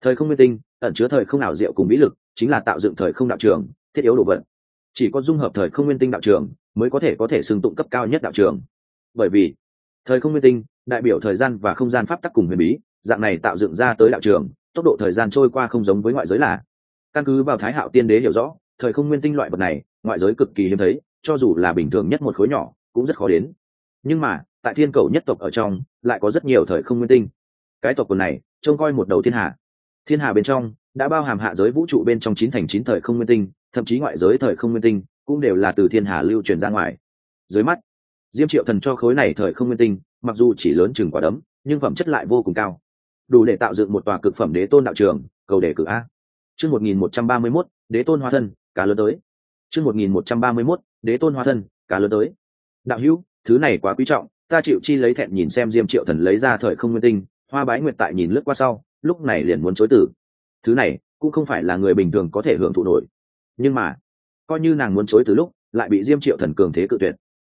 Thời không nguyên tinh, ẩn chứa thời không nào diệu cùng mỹ lực, chính là tạo dựng thời không đạo trường, thiết yếu đồ vật chỉ có dung hợp thời không nguyên tinh đạo trường mới có thể có thể xưng tụng cấp cao nhất đạo trường. Bởi vì, thời không nguyên tinh, đại biểu thời gian và không gian pháp tắc cùng huyền bí, dạng này tạo dựng ra tới đạo trường, tốc độ thời gian trôi qua không giống với ngoại giới là. Căn cứ vào thái hạo tiên đế hiểu rõ, thời không nguyên tinh loại vật này, ngoại giới cực kỳ hiếm thấy, cho dù là bình thường nhất một khối nhỏ, cũng rất khó đến. Nhưng mà, tại thiên cầu nhất tộc ở trong, lại có rất nhiều thời không nguyên tinh. Cái tộc quần này, trông coi một đầu thiên hà. Thiên hà bên trong đã bao hàm hạ giới vũ trụ bên trong chín thành chín thời không nguyên tinh, thậm chí ngoại giới thời không nguyên tinh cũng đều là từ thiên hà lưu truyền ra ngoài. Dưới mắt, diêm triệu thần cho khối này thời không nguyên tinh, mặc dù chỉ lớn chừng quả đấm, nhưng phẩm chất lại vô cùng cao. Đủ để tạo dựng một tòa cực phẩm đế tôn đạo trường, cầu đề cử a. Chương một nghìn một trăm ba mươi mốt, đế tôn hoa thân, cá lớn tới. Chương một nghìn một trăm ba mươi mốt, đế tôn hoa thân, cá lớn tới. Đạo hữu, thứ này quá quý trọng, ta chịu chi lấy thẹn nhìn xem diêm triệu thần lấy ra thời không nguyên tinh, hoa bái nguyệt tại nhìn lướt qua sau, lúc này liền muốn chối tử thứ này cũng không phải là người bình thường có thể hưởng thụ nổi. Nhưng mà, coi như nàng muốn chối từ lúc, lại bị diêm triệu thần cường thế cự tuyệt.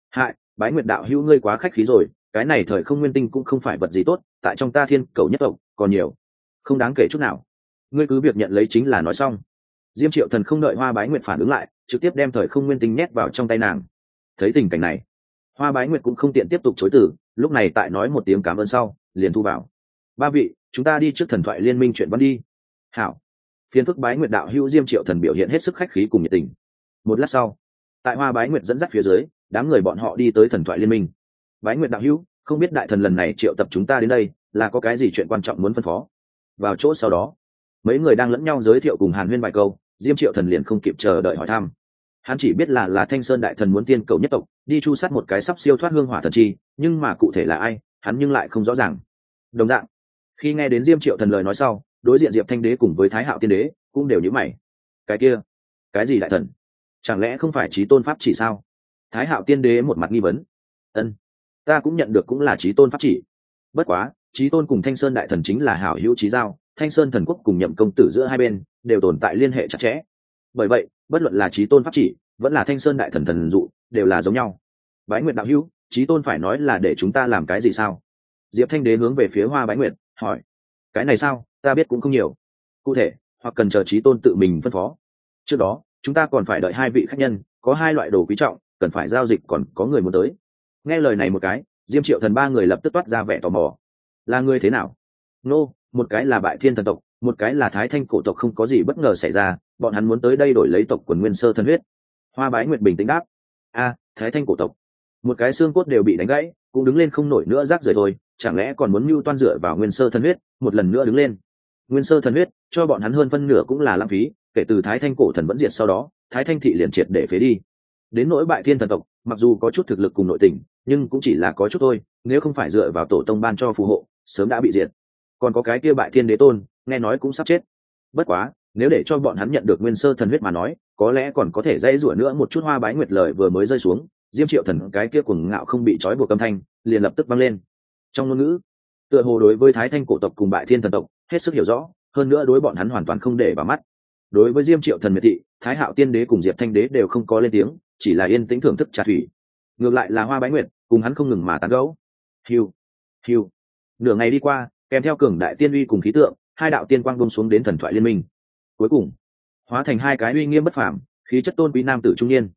Hại, bái nguyệt đạo hữu ngươi quá khách khí rồi, cái này thời không nguyên tinh cũng không phải vật gì tốt, tại trong ta thiên cầu nhất tộc còn nhiều. Không đáng kể chút nào. Ngươi cứ việc nhận lấy chính là nói xong. Diêm triệu thần không đợi hoa bái nguyệt phản ứng lại, trực tiếp đem thời không nguyên tinh nhét vào trong tay nàng. Thấy tình cảnh này, hoa bái nguyệt cũng không tiện tiếp tục chối từ, lúc này tại nói một tiếng cảm ơn sau, liền thu vào. Ba vị, chúng ta đi trước thần thoại liên minh chuyện văn đi hảo. Phiến phức bái nguyệt đạo hữu diêm triệu thần biểu hiện hết sức khách khí cùng nhiệt tình. Một lát sau, tại hoa bái nguyệt dẫn dắt phía dưới, đám người bọn họ đi tới thần thoại liên minh. Bái nguyệt đạo hữu, không biết đại thần lần này triệu tập chúng ta đến đây, là có cái gì chuyện quan trọng muốn phân phó? Vào chỗ sau đó, mấy người đang lẫn nhau giới thiệu cùng hàn huyên vài câu, diêm triệu thần liền không kịp chờ đợi hỏi thăm. Hắn chỉ biết là là thanh sơn đại thần muốn tiên cầu nhất tộc, đi chu sát một cái sắp siêu thoát hương hỏa thần chi, nhưng mà cụ thể là ai, hắn nhưng lại không rõ ràng. Đồng dạng, khi nghe đến diêm triệu thần lời nói sau đối diện diệp thanh đế cùng với thái hạo tiên đế cũng đều nhữ mày. Cái kia, cái gì đại thần? Chẳng lẽ không phải trí tôn pháp chỉ sao? Thái hạo tiên đế một mặt nghi vấn. Ân, ta cũng nhận được cũng là trí tôn pháp chỉ. Bất quá trí tôn cùng thanh sơn đại thần chính là hảo hữu trí giao, thanh sơn thần quốc cùng nhậm công tử giữa hai bên đều tồn tại liên hệ chặt chẽ. Bởi vậy, bất luận là trí tôn pháp chỉ, vẫn là thanh sơn đại thần thần dụ, đều là giống nhau. Bái nguyệt đạo hữu trí tôn phải nói là để chúng ta làm cái gì sao? Diệp thanh đế hướng về phía hoa bái nguyệt, hỏi. Cái này sao? Ta biết cũng không nhiều. Cụ thể hoặc cần chờ trí tôn tự mình phân phó. Trước đó chúng ta còn phải đợi hai vị khách nhân có hai loại đồ quý trọng cần phải giao dịch còn có người muốn tới. Nghe lời này một cái diêm triệu thần ba người lập tức toát ra vẻ tò mò. Là người thế nào? Nô、no, một cái là bại thiên thần tộc một cái là thái thanh cổ tộc không có gì bất ngờ xảy ra bọn hắn muốn tới đây đổi lấy tộc quần nguyên sơ thân huyết. Hoa bái nguyệt bình tĩnh đáp. A thái thanh cổ tộc. Một cái xương cốt đều bị đánh gãy cũng đứng lên không nổi nữa rác rời thôi chẳng lẽ còn muốn mưu toan dựa vào nguyên sơ thân huyết một lần nữa đứng lên? Nguyên sơ thần huyết, cho bọn hắn hơn phân nửa cũng là lãng phí, kể từ thái thanh cổ thần vẫn diệt sau đó, thái thanh thị liền triệt để phế đi. Đến nỗi bại thiên thần tộc, mặc dù có chút thực lực cùng nội tình, nhưng cũng chỉ là có chút thôi, nếu không phải dựa vào tổ tông ban cho phù hộ, sớm đã bị diệt. Còn có cái kia bại thiên đế tôn, nghe nói cũng sắp chết. Bất quá, nếu để cho bọn hắn nhận được nguyên sơ thần huyết mà nói, có lẽ còn có thể dây rủa nữa một chút hoa bái nguyệt lời vừa mới rơi xuống, diêm triệu thần cái kia cuồng ngạo không bị trói buộc âm thanh, liền lập tức văng lên. Trong ngôn ngữ, tựa hồ đối với thái thanh cổ tộc cùng bại thiên thần tộc hết sức hiểu rõ, hơn nữa đối bọn hắn hoàn toàn không để vào mắt. Đối với diêm triệu thần miệt thị, thái hạo tiên đế cùng diệp thanh đế đều không có lên tiếng, chỉ là yên tĩnh thưởng thức trà thủy. Ngược lại là hoa bái nguyệt, cùng hắn không ngừng mà tán gấu hiu hiu. Nửa ngày đi qua, kèm theo cường đại tiên uy cùng khí tượng, hai đạo tiên quang bông xuống đến thần thoại liên minh. Cuối cùng, hóa thành hai cái uy nghiêm bất phàm, khí chất tôn quý nam tử trung niên.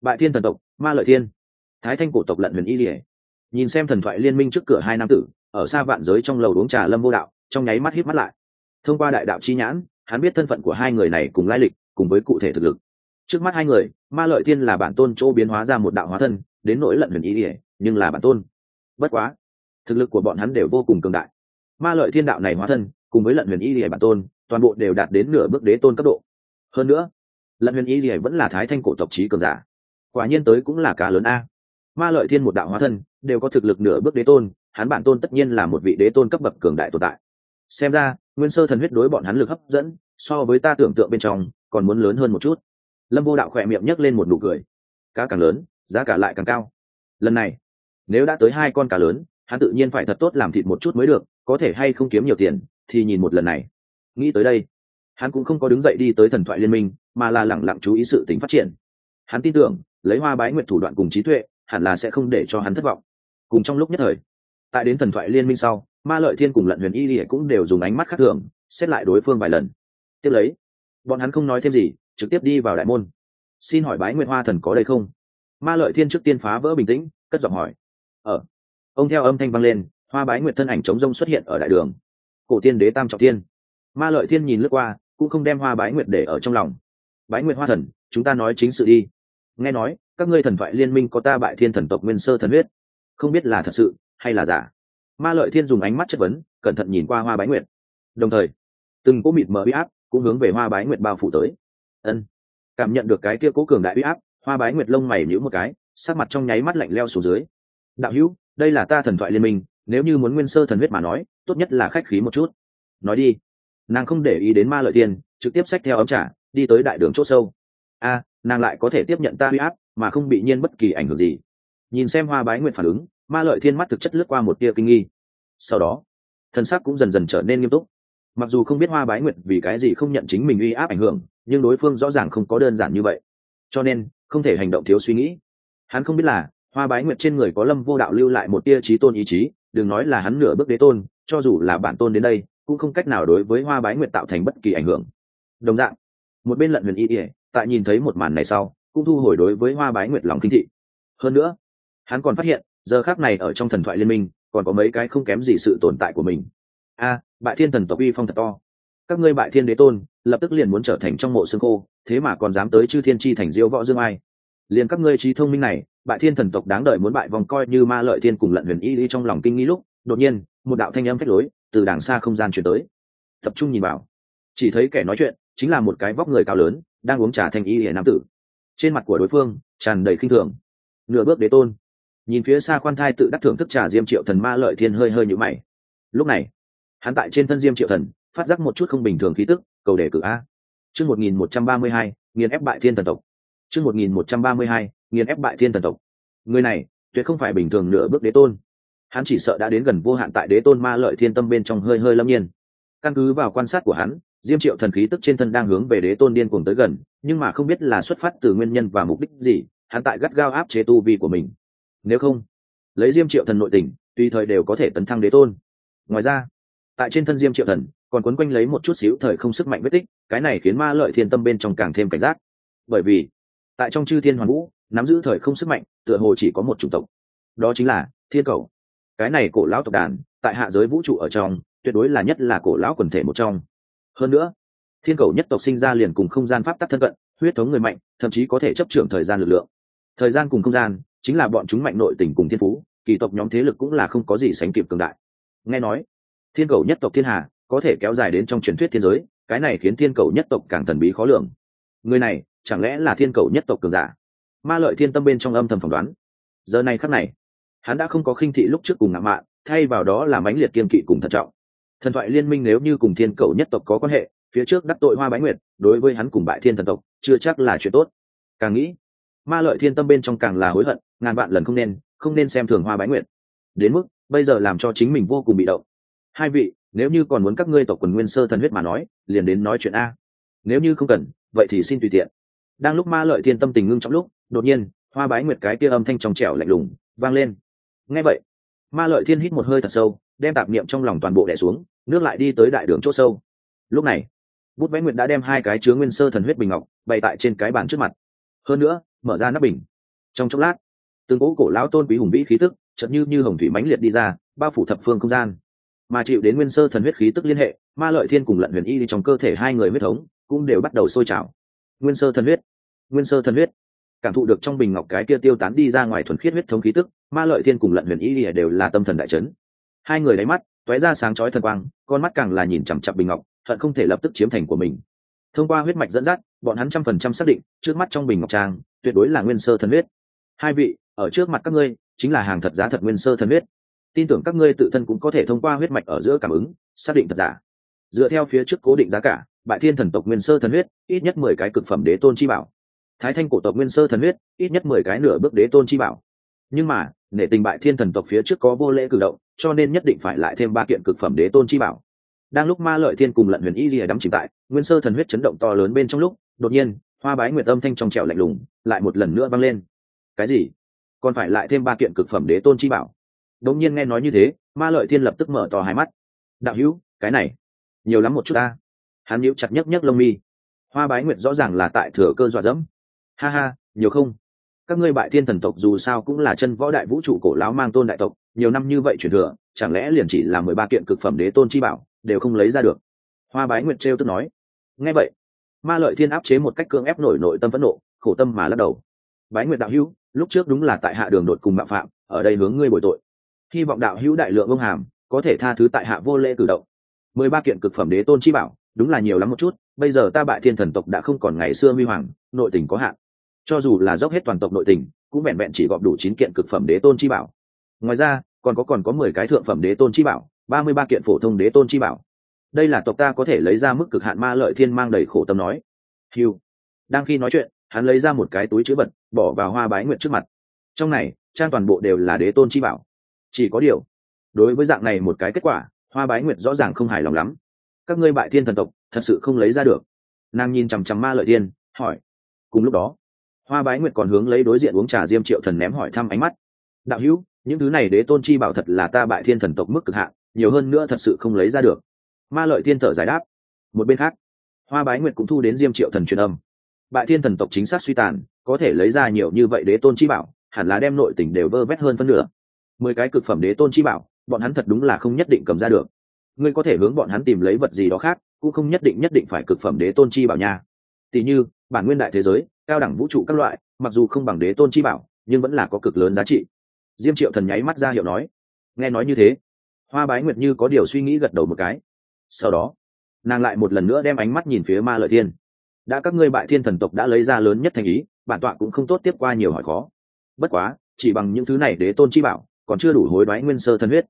Bại thiên thần tộc, ma lợi thiên. Thái thanh cổ tộc lận huyền y lỉa nhìn xem thần thoại liên minh trước cửa hai nam tử, ở xa vạn giới trong lầu uống trà lâm vô đạo trong nháy mắt hít mắt lại. Thông qua đại đạo chi nhãn, hắn biết thân phận của hai người này cùng lai lịch, cùng với cụ thể thực lực. Trước mắt hai người, ma lợi thiên là bản tôn chỗ biến hóa ra một đạo hóa thân, đến nỗi lận huyền ý ỉa, nhưng là bản tôn. Bất quá, thực lực của bọn hắn đều vô cùng cường đại. Ma lợi thiên đạo này hóa thân, cùng với lận huyền ý ỉa bản tôn, toàn bộ đều đạt đến nửa bước đế tôn cấp độ. Hơn nữa, lận huyền ý ỉa vẫn là thái thanh cổ tộc trí cường giả. Quả nhiên tới cũng là cá lớn a. Ma lợi thiên một đạo hóa thân, đều có thực lực nửa bước đế tôn, hắn bản tôn tất nhiên là một vị đế tôn cấp bậc cường đại tồn tại xem ra, nguyên sơ thần huyết đối bọn hắn lực hấp dẫn, so với ta tưởng tượng bên trong, còn muốn lớn hơn một chút. Lâm vô đạo khỏe miệng nhấc lên một nụ cười. Cá càng lớn, giá cả lại càng cao. Lần này, nếu đã tới hai con cá lớn, hắn tự nhiên phải thật tốt làm thịt một chút mới được, có thể hay không kiếm nhiều tiền, thì nhìn một lần này. Nghĩ tới đây, hắn cũng không có đứng dậy đi tới thần thoại liên minh, mà là lẳng lặng chú ý sự tính phát triển. Hắn tin tưởng, lấy hoa bái nguyện thủ đoạn cùng trí tuệ, hẳn là sẽ không để cho hắn thất vọng. Cùng trong lúc nhất thời, tại đến thần thoại liên minh sau ma lợi thiên cùng lận huyền y lìa cũng đều dùng ánh mắt khác thường, xét lại đối phương vài lần. Tiếp lấy, bọn hắn không nói thêm gì, trực tiếp đi vào đại môn. Xin hỏi bái nguyện hoa thần có đây không? Ma lợi thiên trước tiên phá vỡ bình tĩnh, cất giọng hỏi. Ở ờ. ông theo âm thanh vang lên, hoa bái nguyện thân ảnh chống rông xuất hiện ở đại đường. Cổ tiên đế tam trọng tiên ma lợi thiên nhìn lướt qua, cũng không đem hoa bái nguyệt để ở trong lòng. Bái nguyệt hoa thần, chúng ta nói chính sự đi. Nghe nói, các ngươi thần thoại liên minh có ta bại thiên thần tộc nguyên sơ thần huyết. Không biết là thật sự, hay là giả? Ma lợi thiên dùng ánh mắt chất vấn, cẩn thận nhìn qua hoa bái nguyệt. Đồng thời, từng cỗ mịt mờ huy áp cũng hướng về hoa bái nguyệt bao phủ tới. Ân, cảm nhận được cái kia cố cường đại huy áp, hoa bái nguyệt lông mày nhữ một cái, sắc mặt trong nháy mắt lạnh leo xuống dưới. Đạo hữu, đây là ta thần thoại liên minh, nếu như muốn nguyên sơ thần huyết mà nói, tốt nhất là khách khí một chút. Nói đi. Nàng không để ý đến ma lợi tiên trực tiếp xách theo ấm trả đi tới đại đường c h ỗ sâu. A, nàng lại có thể tiếp nhận ta huy áp, mà không bị nhiên bất kỳ ảnh hưởng gì. Nhìn xem hoa bái nguyện phản ứng ma lợi thiên mắt thực chất lướt qua một tia kinh nghi. Sau đó thân sắc cũng dần dần trở nên nghiêm túc. Mặc dù không biết hoa bái nguyệt vì cái gì không nhận chính mình uy áp ảnh hưởng, nhưng đối phương rõ ràng không có đơn giản như vậy. Cho nên, không thể hành động thiếu suy nghĩ. Hắn không biết là, hoa bái nguyệt trên người có lâm vô đạo lưu lại một tia trí tôn ý chí, đừng nói là hắn nửa bước đế tôn, cho dù là bản tôn đến đây, cũng không cách nào đối với hoa bái nguyệt tạo thành bất kỳ ảnh hưởng. Đồng dạng, một bên lận huyền y ỉa tại nhìn thấy một màn này sau, cũng thu hồi đối với hoa bái nguyệt lòng kinh thị. Hơn nữa, hắn còn phát hiện giờ khác này ở trong thần thoại liên minh, còn có mấy cái không kém gì sự tồn tại của mình. A, bại thiên thần tộc uy phong thật to. Các ngươi bại thiên đế tôn, lập tức liền muốn trở thành trong mộ xương khô, thế mà còn dám tới chư thiên chi thành diêu võ dương ai. Liền các ngươi trí thông minh này, bại thiên thần tộc đáng đợi muốn bại vòng coi như ma lợi thiên cùng lận huyền y y trong lòng kinh nghi lúc, đột nhiên, một đạo thanh âm phách lối, từ đàng xa không gian chuyển tới. Tập trung nhìn vào. Chỉ thấy kẻ nói chuyện, chính là một cái vóc người cao lớn, đang uống trà thanh y hiển nam tử. Trên mặt của đối phương, tràn đầy khinh thường. Nửa bước đế tôn nhìn phía xa khoan thai tự đắc thưởng thức trà diêm triệu thần ma lợi thiên hơi hơi nhũ mày. Lúc này, hắn tại trên thân diêm triệu thần, phát giác một chút không bình thường khí tức, cầu đề cử a. Chương một nghìn một trăm ba mươi hai, nghiền ép bại thiên thần tộc. Chương một nghìn một trăm ba mươi hai, nghiền ép bại thiên thần tộc. Người này, tuyệt không phải bình thường nửa bước đế tôn. Hắn chỉ sợ đã đến gần vô hạn tại đế tôn ma lợi thiên tâm bên trong hơi hơi lâm nhiên. Căn cứ vào quan sát của hắn, diêm triệu thần khí tức trên thân đang hướng về đế tôn điên cuồng tới gần, nhưng mà không biết là xuất phát từ nguyên nhân và mục đích gì, hắn tại gắt gao áp chế tu vi của mình nếu không, lấy diêm triệu thần nội tình, tùy thời đều có thể tấn thăng đế tôn. Ngoài ra, tại trên thân diêm triệu thần, còn quấn quanh lấy một chút xíu thời không sức mạnh vết tích, cái này khiến ma lợi thiên tâm bên trong càng thêm cảnh giác. Bởi vì, tại trong chư thiên hoàn vũ, nắm giữ thời không sức mạnh, tựa hồ chỉ có một chủng tộc. Đó chính là thiên cầu. Cái này cổ lão tộc đàn, tại hạ giới vũ trụ ở trong, tuyệt đối là nhất là cổ lão quần thể một trong. Hơn nữa, thiên cầu nhất tộc sinh ra liền cùng không gian pháp tắc thân cận, huyết thống người mạnh, thậm chí có thể chấp trưởng thời gian lực lượng. Thời gian cùng không gian chính là bọn chúng mạnh nội tình cùng thiên phú, kỳ tộc nhóm thế lực cũng là không có gì sánh kịp cường đại. Nghe nói, thiên cầu nhất tộc thiên hà có thể kéo dài đến trong truyền thuyết thiên giới, cái này khiến thiên cầu nhất tộc càng thần bí khó lường. Người này chẳng lẽ là thiên cầu nhất tộc cường giả? Ma lợi thiên tâm bên trong âm thầm phỏng đoán. Giờ này khắc này, hắn đã không có khinh thị lúc trước cùng ngạo mạn, thay vào đó là mãnh liệt kiên kỵ cùng thận trọng. Thần thoại liên minh nếu như cùng thiên cầu nhất tộc có quan hệ, phía trước đắc tội hoa bái nguyệt, đối với hắn cùng bại thiên thần tộc, chưa chắc là chuyện tốt. Càng nghĩ ma lợi thiên tâm bên trong càng là hối hận, ngàn vạn lần không nên không nên xem thường hoa bái nguyệt. Đến mức, bây giờ làm cho chính mình vô cùng bị động. Hai vị, nếu như còn muốn các ngươi tộc quần nguyên sơ thần huyết mà nói, liền đến nói chuyện a. Nếu như không cần, vậy thì xin tùy tiện. Đang lúc ma lợi thiên tâm tình ngưng trong lúc, đột nhiên, hoa bái nguyệt cái kia âm thanh trong trẻo lạnh lùng, vang lên. Nghe vậy, ma lợi thiên hít một hơi thật sâu, đem tạp niệm trong lòng toàn bộ đẻ xuống, nước lại đi tới đại đường c h ỗ sâu. Lúc này, bút vẽ nguyệt đã đem hai cái chứa nguyên sơ thần huyết bình ngọc bày tại trên cái bàn trước mặt hơn nữa, mở ra nắp bình. Trong chốc lát, từng cỗ cổ lão tôn quý hùng vĩ khí tức chậm như như hồng thủy mãnh liệt đi ra, bao phủ thập phương không gian. Mà chịu đến nguyên sơ thần huyết khí tức liên hệ, ma lợi thiên cùng lận huyền y trong cơ thể hai người huyết thống, cũng đều bắt đầu sôi trào. Nguyên sơ thần huyết, nguyên sơ thần huyết. Cảm thụ được trong bình ngọc cái kia tiêu tán đi ra ngoài thuần khiết huyết thống khí tức, ma lợi thiên cùng lận huyền y đều là tâm thần đại trấn hai người đáy mắt t ra sáng chói thần quang, con mắt càng là nhìn chằm chặp bình ngọc, hận không thể lập tức chiếm thành của mình thông qua huyết mạch dẫn dắt, bọn hắn trăm phần trăm xác định, trước mắt trong bình ngọc trang tuyệt đối là nguyên sơ thần huyết. Hai vị, ở trước mặt các ngươi, chính là hàng thật giá thật nguyên sơ thần huyết. Tin tưởng các ngươi tự thân cũng có thể thông qua huyết mạch ở giữa cảm ứng, xác định thật giả. Dựa theo phía trước cố định giá cả, bại thiên thần tộc nguyên sơ thần huyết, ít nhất mười cái cực phẩm đế tôn chi bảo. Thái thanh cổ tộc nguyên sơ thần huyết, ít nhất mười cái nửa bước đế tôn chi bảo. Nhưng mà, nể tình bại thiên thần tộc phía trước có vô lễ cử động, cho nên nhất định phải lại thêm ba kiện cực phẩm đế tôn chi bảo đang lúc ma lợi thiên cùng lận huyền y lìa đắm chìm tại, nguyên sơ thần huyết chấn động to lớn bên trong lúc, đột nhiên, hoa bái nguyệt âm thanh trong trẻo lạnh lùng, lại một lần nữa vang lên. Cái gì? Còn phải lại thêm ba kiện cực phẩm đế tôn chi bảo. Đống nhiên nghe nói như thế, ma lợi thiên lập tức mở to hai mắt. Đạo hữu, cái này, nhiều lắm một chút ta. Hắn nhíu chặt nhấc nhấc lông mi. Hoa bái nguyệt rõ ràng là tại thừa cơ dọa dẫm. Ha ha, nhiều không? Các ngươi bại thiên thần tộc dù sao cũng là chân võ đại vũ trụ cổ lão mang tôn đại tộc, nhiều năm như vậy truyền thừa, chẳng lẽ liền chỉ là mười ba kiện cực phẩm đế tôn chi bảo? Đều không lấy ra được. Hoa bái nguyệt trêu tức nói, nghe vậy, ma lợi thiên áp chế một cách cưỡng ép nổi nội tâm phẫn nộ, khổ tâm mà lắc đầu. Bái nguyệt đạo hữu, lúc trước đúng là tại hạ đường đột cùng mạo phạm, ở đây hướng ngươi bồi tội. Hy vọng đạo hữu đại lượng ông hàm, có thể tha thứ tại hạ vô lễ cử động. Mười ba kiện cực phẩm đế tôn chi bảo, đúng là nhiều lắm một chút, bây giờ ta bại thiên thần tộc đã không còn ngày xưa huy hoàng, nội tình có hạn. Cho dù là dốc hết toàn tộc nội tình, cũng vẹn vẹn chỉ gọp đủ chín kiện cực phẩm đế tôn chi bảo. Ngoài ra, còn có còn có mười cái thượng phẩm đế tôn chi bảo ba mươi ba kiện phổ thông đế tôn chi bảo. Đây là tộc ta có thể lấy ra mức cực hạn ma lợi thiên mang đầy khổ tâm nói. Hiu đang khi nói chuyện hắn lấy ra một cái túi chữ vật bỏ vào hoa bái nguyện trước mặt. Trong này trang toàn bộ đều là đế tôn chi bảo. Chỉ có điều đối với dạng này một cái kết quả hoa bái nguyệt rõ ràng không hài lòng lắm. Các ngươi bại thiên thần tộc thật sự không lấy ra được. Nàng nhìn chằm chằm ma lợi điên, hỏi. Cùng lúc đó hoa bái nguyệt còn hướng lấy đối diện uống trà diêm triệu thần ném hỏi thăm ánh mắt. Đạo hữu những thứ này đế tôn chi bảo thật là ta bại thiên thần tộc mức cực hạn nhiều hơn nữa thật sự không lấy ra được. Ma lợi tiên thở giải đáp. Một bên khác, hoa bái nguyệt cũng thu đến diêm triệu thần truyền âm. Bại thiên thần tộc chính xác suy tàn, có thể lấy ra nhiều như vậy đế tôn chi bảo, hẳn là đem nội tình đều vơ vét hơn phân nửa. Mười cái cực phẩm đế tôn chi bảo, bọn hắn thật đúng là không nhất định cầm ra được. Ngươi có thể hướng bọn hắn tìm lấy vật gì đó khác, cũng không nhất định nhất định phải cực phẩm đế tôn chi bảo nha. Tỷ như, bản nguyên đại thế giới, cao đẳng vũ trụ các loại, mặc dù không bằng đế tôn chi bảo, nhưng vẫn là có cực lớn giá trị. Diêm triệu thần nháy mắt ra hiệu nói. Nghe nói như thế hoa bái nguyệt như có điều suy nghĩ gật đầu một cái. Sau đó nàng lại một lần nữa đem ánh mắt nhìn phía ma lợi thiên. Đã các ngươi bại thiên thần tộc đã lấy ra lớn nhất thành ý bản tọa cũng không tốt tiếp qua nhiều hỏi khó. Bất quá chỉ bằng những thứ này đế tôn chi bảo còn chưa đủ hối đoái nguyên sơ thân huyết.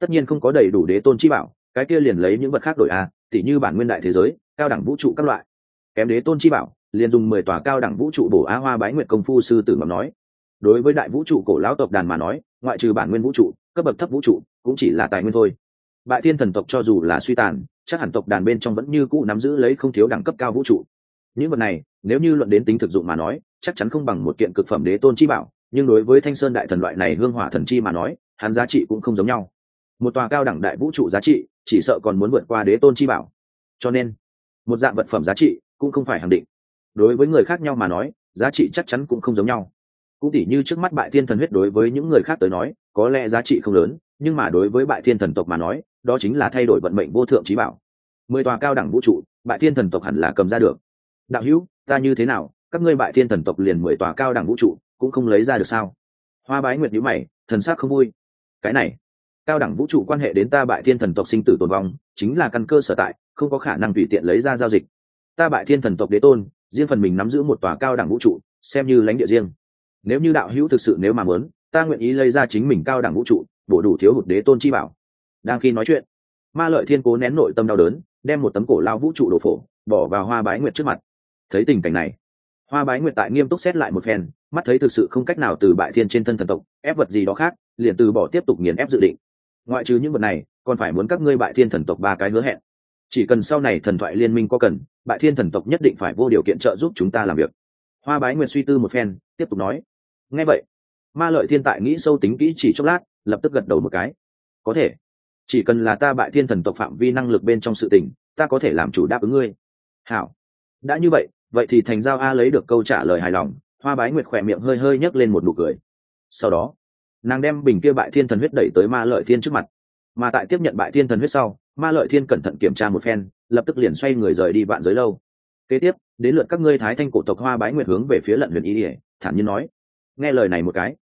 Tất nhiên không có đầy đủ đế tôn chi bảo cái kia liền lấy những vật khác đổi a à, tỉ như bản nguyên đại thế giới cao đẳng vũ trụ các loại. Kém đế tôn chi bảo liền dùng mười tòa cao đẳng vũ trụ bổ á hoa bái nguyện công phu sư tử ngọc nói. Đối với đại vũ trụ cổ lão tộc đàn mà nói ngoại trừ bản nguyên vũ trụ cấp bậc thấp vũ trụ cũng chỉ là tài nguyên thôi. Bại thiên thần tộc cho dù là suy tàn, chắc hẳn tộc đàn bên trong vẫn như cũ nắm giữ lấy không thiếu đẳng cấp cao vũ trụ. Những vật này, nếu như luận đến tính thực dụng mà nói, chắc chắn không bằng một kiện cực phẩm đế tôn chi bảo, nhưng đối với thanh sơn đại thần loại này hương hỏa thần chi mà nói, hắn giá trị cũng không giống nhau. Một tòa cao đẳng đại vũ trụ giá trị, chỉ sợ còn muốn vượt qua đế tôn chi bảo. Cho nên, một dạng vật phẩm giá trị cũng không phải hàng định. Đối với người khác nhau mà nói, giá trị chắc chắn cũng không giống nhau. Cũng tỉ như trước mắt bại thiên thần huyết đối với những người khác tới nói, có lẽ giá trị không lớn nhưng mà đối với bại thiên thần tộc mà nói, đó chính là thay đổi vận mệnh vô thượng trí bảo. Mười tòa cao đẳng vũ trụ, bại thiên thần tộc hẳn là cầm ra được. Đạo hữu, ta như thế nào? Các ngươi bại thiên thần tộc liền mười tòa cao đẳng vũ trụ, cũng không lấy ra được sao? Hoa bái nguyệt nhữ mày, thần sắc không vui. Cái này, cao đẳng vũ trụ quan hệ đến ta bại thiên thần tộc sinh tử tồn vong, chính là căn cơ sở tại, không có khả năng tùy tiện lấy ra giao dịch. Ta bại thiên thần tộc đế tôn, riêng phần mình nắm giữ một tòa cao đẳng vũ trụ, xem như lãnh địa riêng. Nếu như đạo hữu thực sự nếu mà muốn, ta nguyện ý lấy ra chính mình cao đẳng vũ trụ bổ đủ thiếu hụt đế tôn chi bảo. Đang khi nói chuyện, ma lợi thiên cố nén nội tâm đau đớn, đem một tấm cổ lao vũ trụ đổ phổ bỏ vào hoa bái nguyệt trước mặt. Thấy tình cảnh này, hoa bái nguyệt tại nghiêm túc xét lại một phen, mắt thấy thực sự không cách nào từ bại thiên trên thân thần tộc, ép vật gì đó khác, liền từ bỏ tiếp tục nghiền ép dự định. Ngoại trừ những vật này, còn phải muốn các ngươi bại thiên thần tộc ba cái hứa hẹn. Chỉ cần sau này thần thoại liên minh có cần, bại thiên thần tộc nhất định phải vô điều kiện trợ giúp chúng ta làm việc. Hoa bái nguyệt suy tư một phen, tiếp tục nói, nghe vậy, ma lợi thiên tại nghĩ sâu tính kỹ chỉ chốc lát lập tức gật đầu một cái. Có thể. Chỉ cần là ta bại thiên thần tộc phạm vi năng lực bên trong sự tình, ta có thể làm chủ đáp ứng ngươi. Hảo. Đã như vậy vậy thì thành giao a lấy được câu trả lời hài lòng, hoa bái nguyệt khỏe miệng hơi hơi nhấc lên một nụ cười. Sau đó, nàng đem bình kia bại thiên thần huyết đẩy tới ma lợi thiên trước mặt. Mà tại tiếp nhận bại thiên thần huyết sau, ma lợi thiên cẩn thận kiểm tra một phen, lập tức liền xoay người rời đi vạn giới lâu. Kế tiếp, đến lượt các ngươi thái thanh cổ tộc hoa bái nguyệt hướng về phía lận huyền y ỉa thản nhiên nói. Nghe lời này một cái,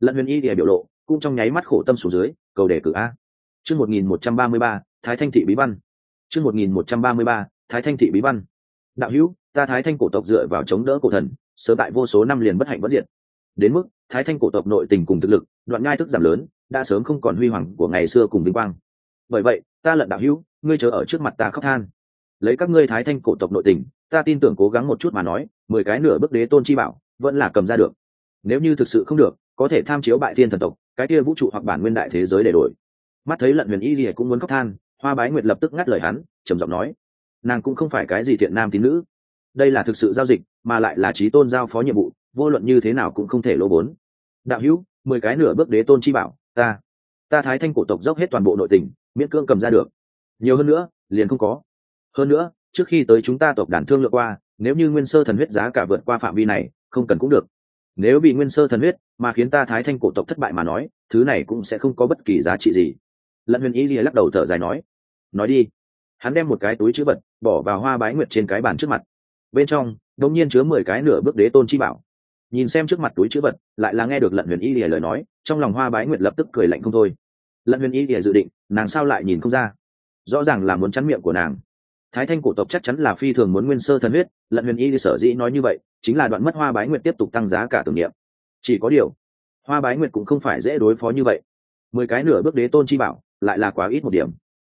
lận huyền y ỉa biểu lộ cũng trong nháy mắt khổ tâm xuống dưới, cầu đề cử a. Chương một nghìn một trăm ba mươi ba, thái thanh thị bí văn. Chương một nghìn một trăm ba mươi ba, thái thanh thị bí văn. Đạo hữu, ta thái thanh cổ tộc dựa vào chống đỡ cổ thần sơ tại vô số năm liền bất hạnh bất diệt. Đến mức, thái thanh cổ tộc nội tình cùng thực lực, đoạn ngai thức giảm lớn, đã sớm không còn huy hoàng của ngày xưa cùng vinh quang. Bởi vậy, ta lận đạo hữu, ngươi chờ ở trước mặt ta khóc than. Lấy các ngươi thái thanh cổ tộc nội tình, ta tin tưởng cố gắng một chút mà nói, mười cái nửa bước đế tôn chi bảo, vẫn là cầm ra được. Nếu như thực sự không được, có thể tham chiếu bại thiên thần tộc cái kia vũ trụ hoặc bản nguyên đại thế giới để đổi. Mắt thấy lận huyền y gì cũng muốn khóc than, hoa bái nguyệt lập tức ngắt lời hắn, trầm giọng nói, nàng cũng không phải cái gì thiện nam tín nữ. Đây là thực sự giao dịch, mà lại là trí tôn giao phó nhiệm vụ, vô luận như thế nào cũng không thể lỗ vốn. Đạo hữu, mười cái nửa bước đế tôn chi bảo, ta ta thái thanh cổ tộc dốc hết toàn bộ nội tình, miễn cưỡng cầm ra được. Nhiều hơn nữa, liền không có. Hơn nữa, trước khi tới chúng ta tộc đàn thương lượng qua, nếu như nguyên sơ thần huyết giá cả vượt qua phạm vi này, không cần cũng được nếu bị nguyên sơ thần huyết, mà khiến ta thái thanh cổ tộc thất bại mà nói, thứ này cũng sẽ không có bất kỳ giá trị gì. Lận huyền ý lìa lắc đầu thở dài nói nói đi. Hắn đem một cái túi chữ vật bỏ vào hoa bái nguyệt trên cái bàn trước mặt. Bên trong, đột nhiên chứa mười cái nửa bước đế tôn chi bảo. Nhìn xem trước mặt túi chữ vật, lại là nghe được lận huyền y lìa lời nói, trong lòng hoa bái nguyệt lập tức cười lạnh không thôi. Lận huyền y lìa dự định, nàng sao lại nhìn không ra? Rõ ràng là muốn chắn miệng của nàng thái thanh cổ tộc chắc chắn là phi thường muốn nguyên sơ thần huyết, lận huyền y sở dĩ nói như vậy, chính là đoạn mất hoa bái nguyệt tiếp tục tăng giá cả tưởng niệm. Chỉ có điều, hoa bái nguyệt cũng không phải dễ đối phó như vậy. Mười cái nửa bước đế tôn chi bảo, lại là quá ít một điểm.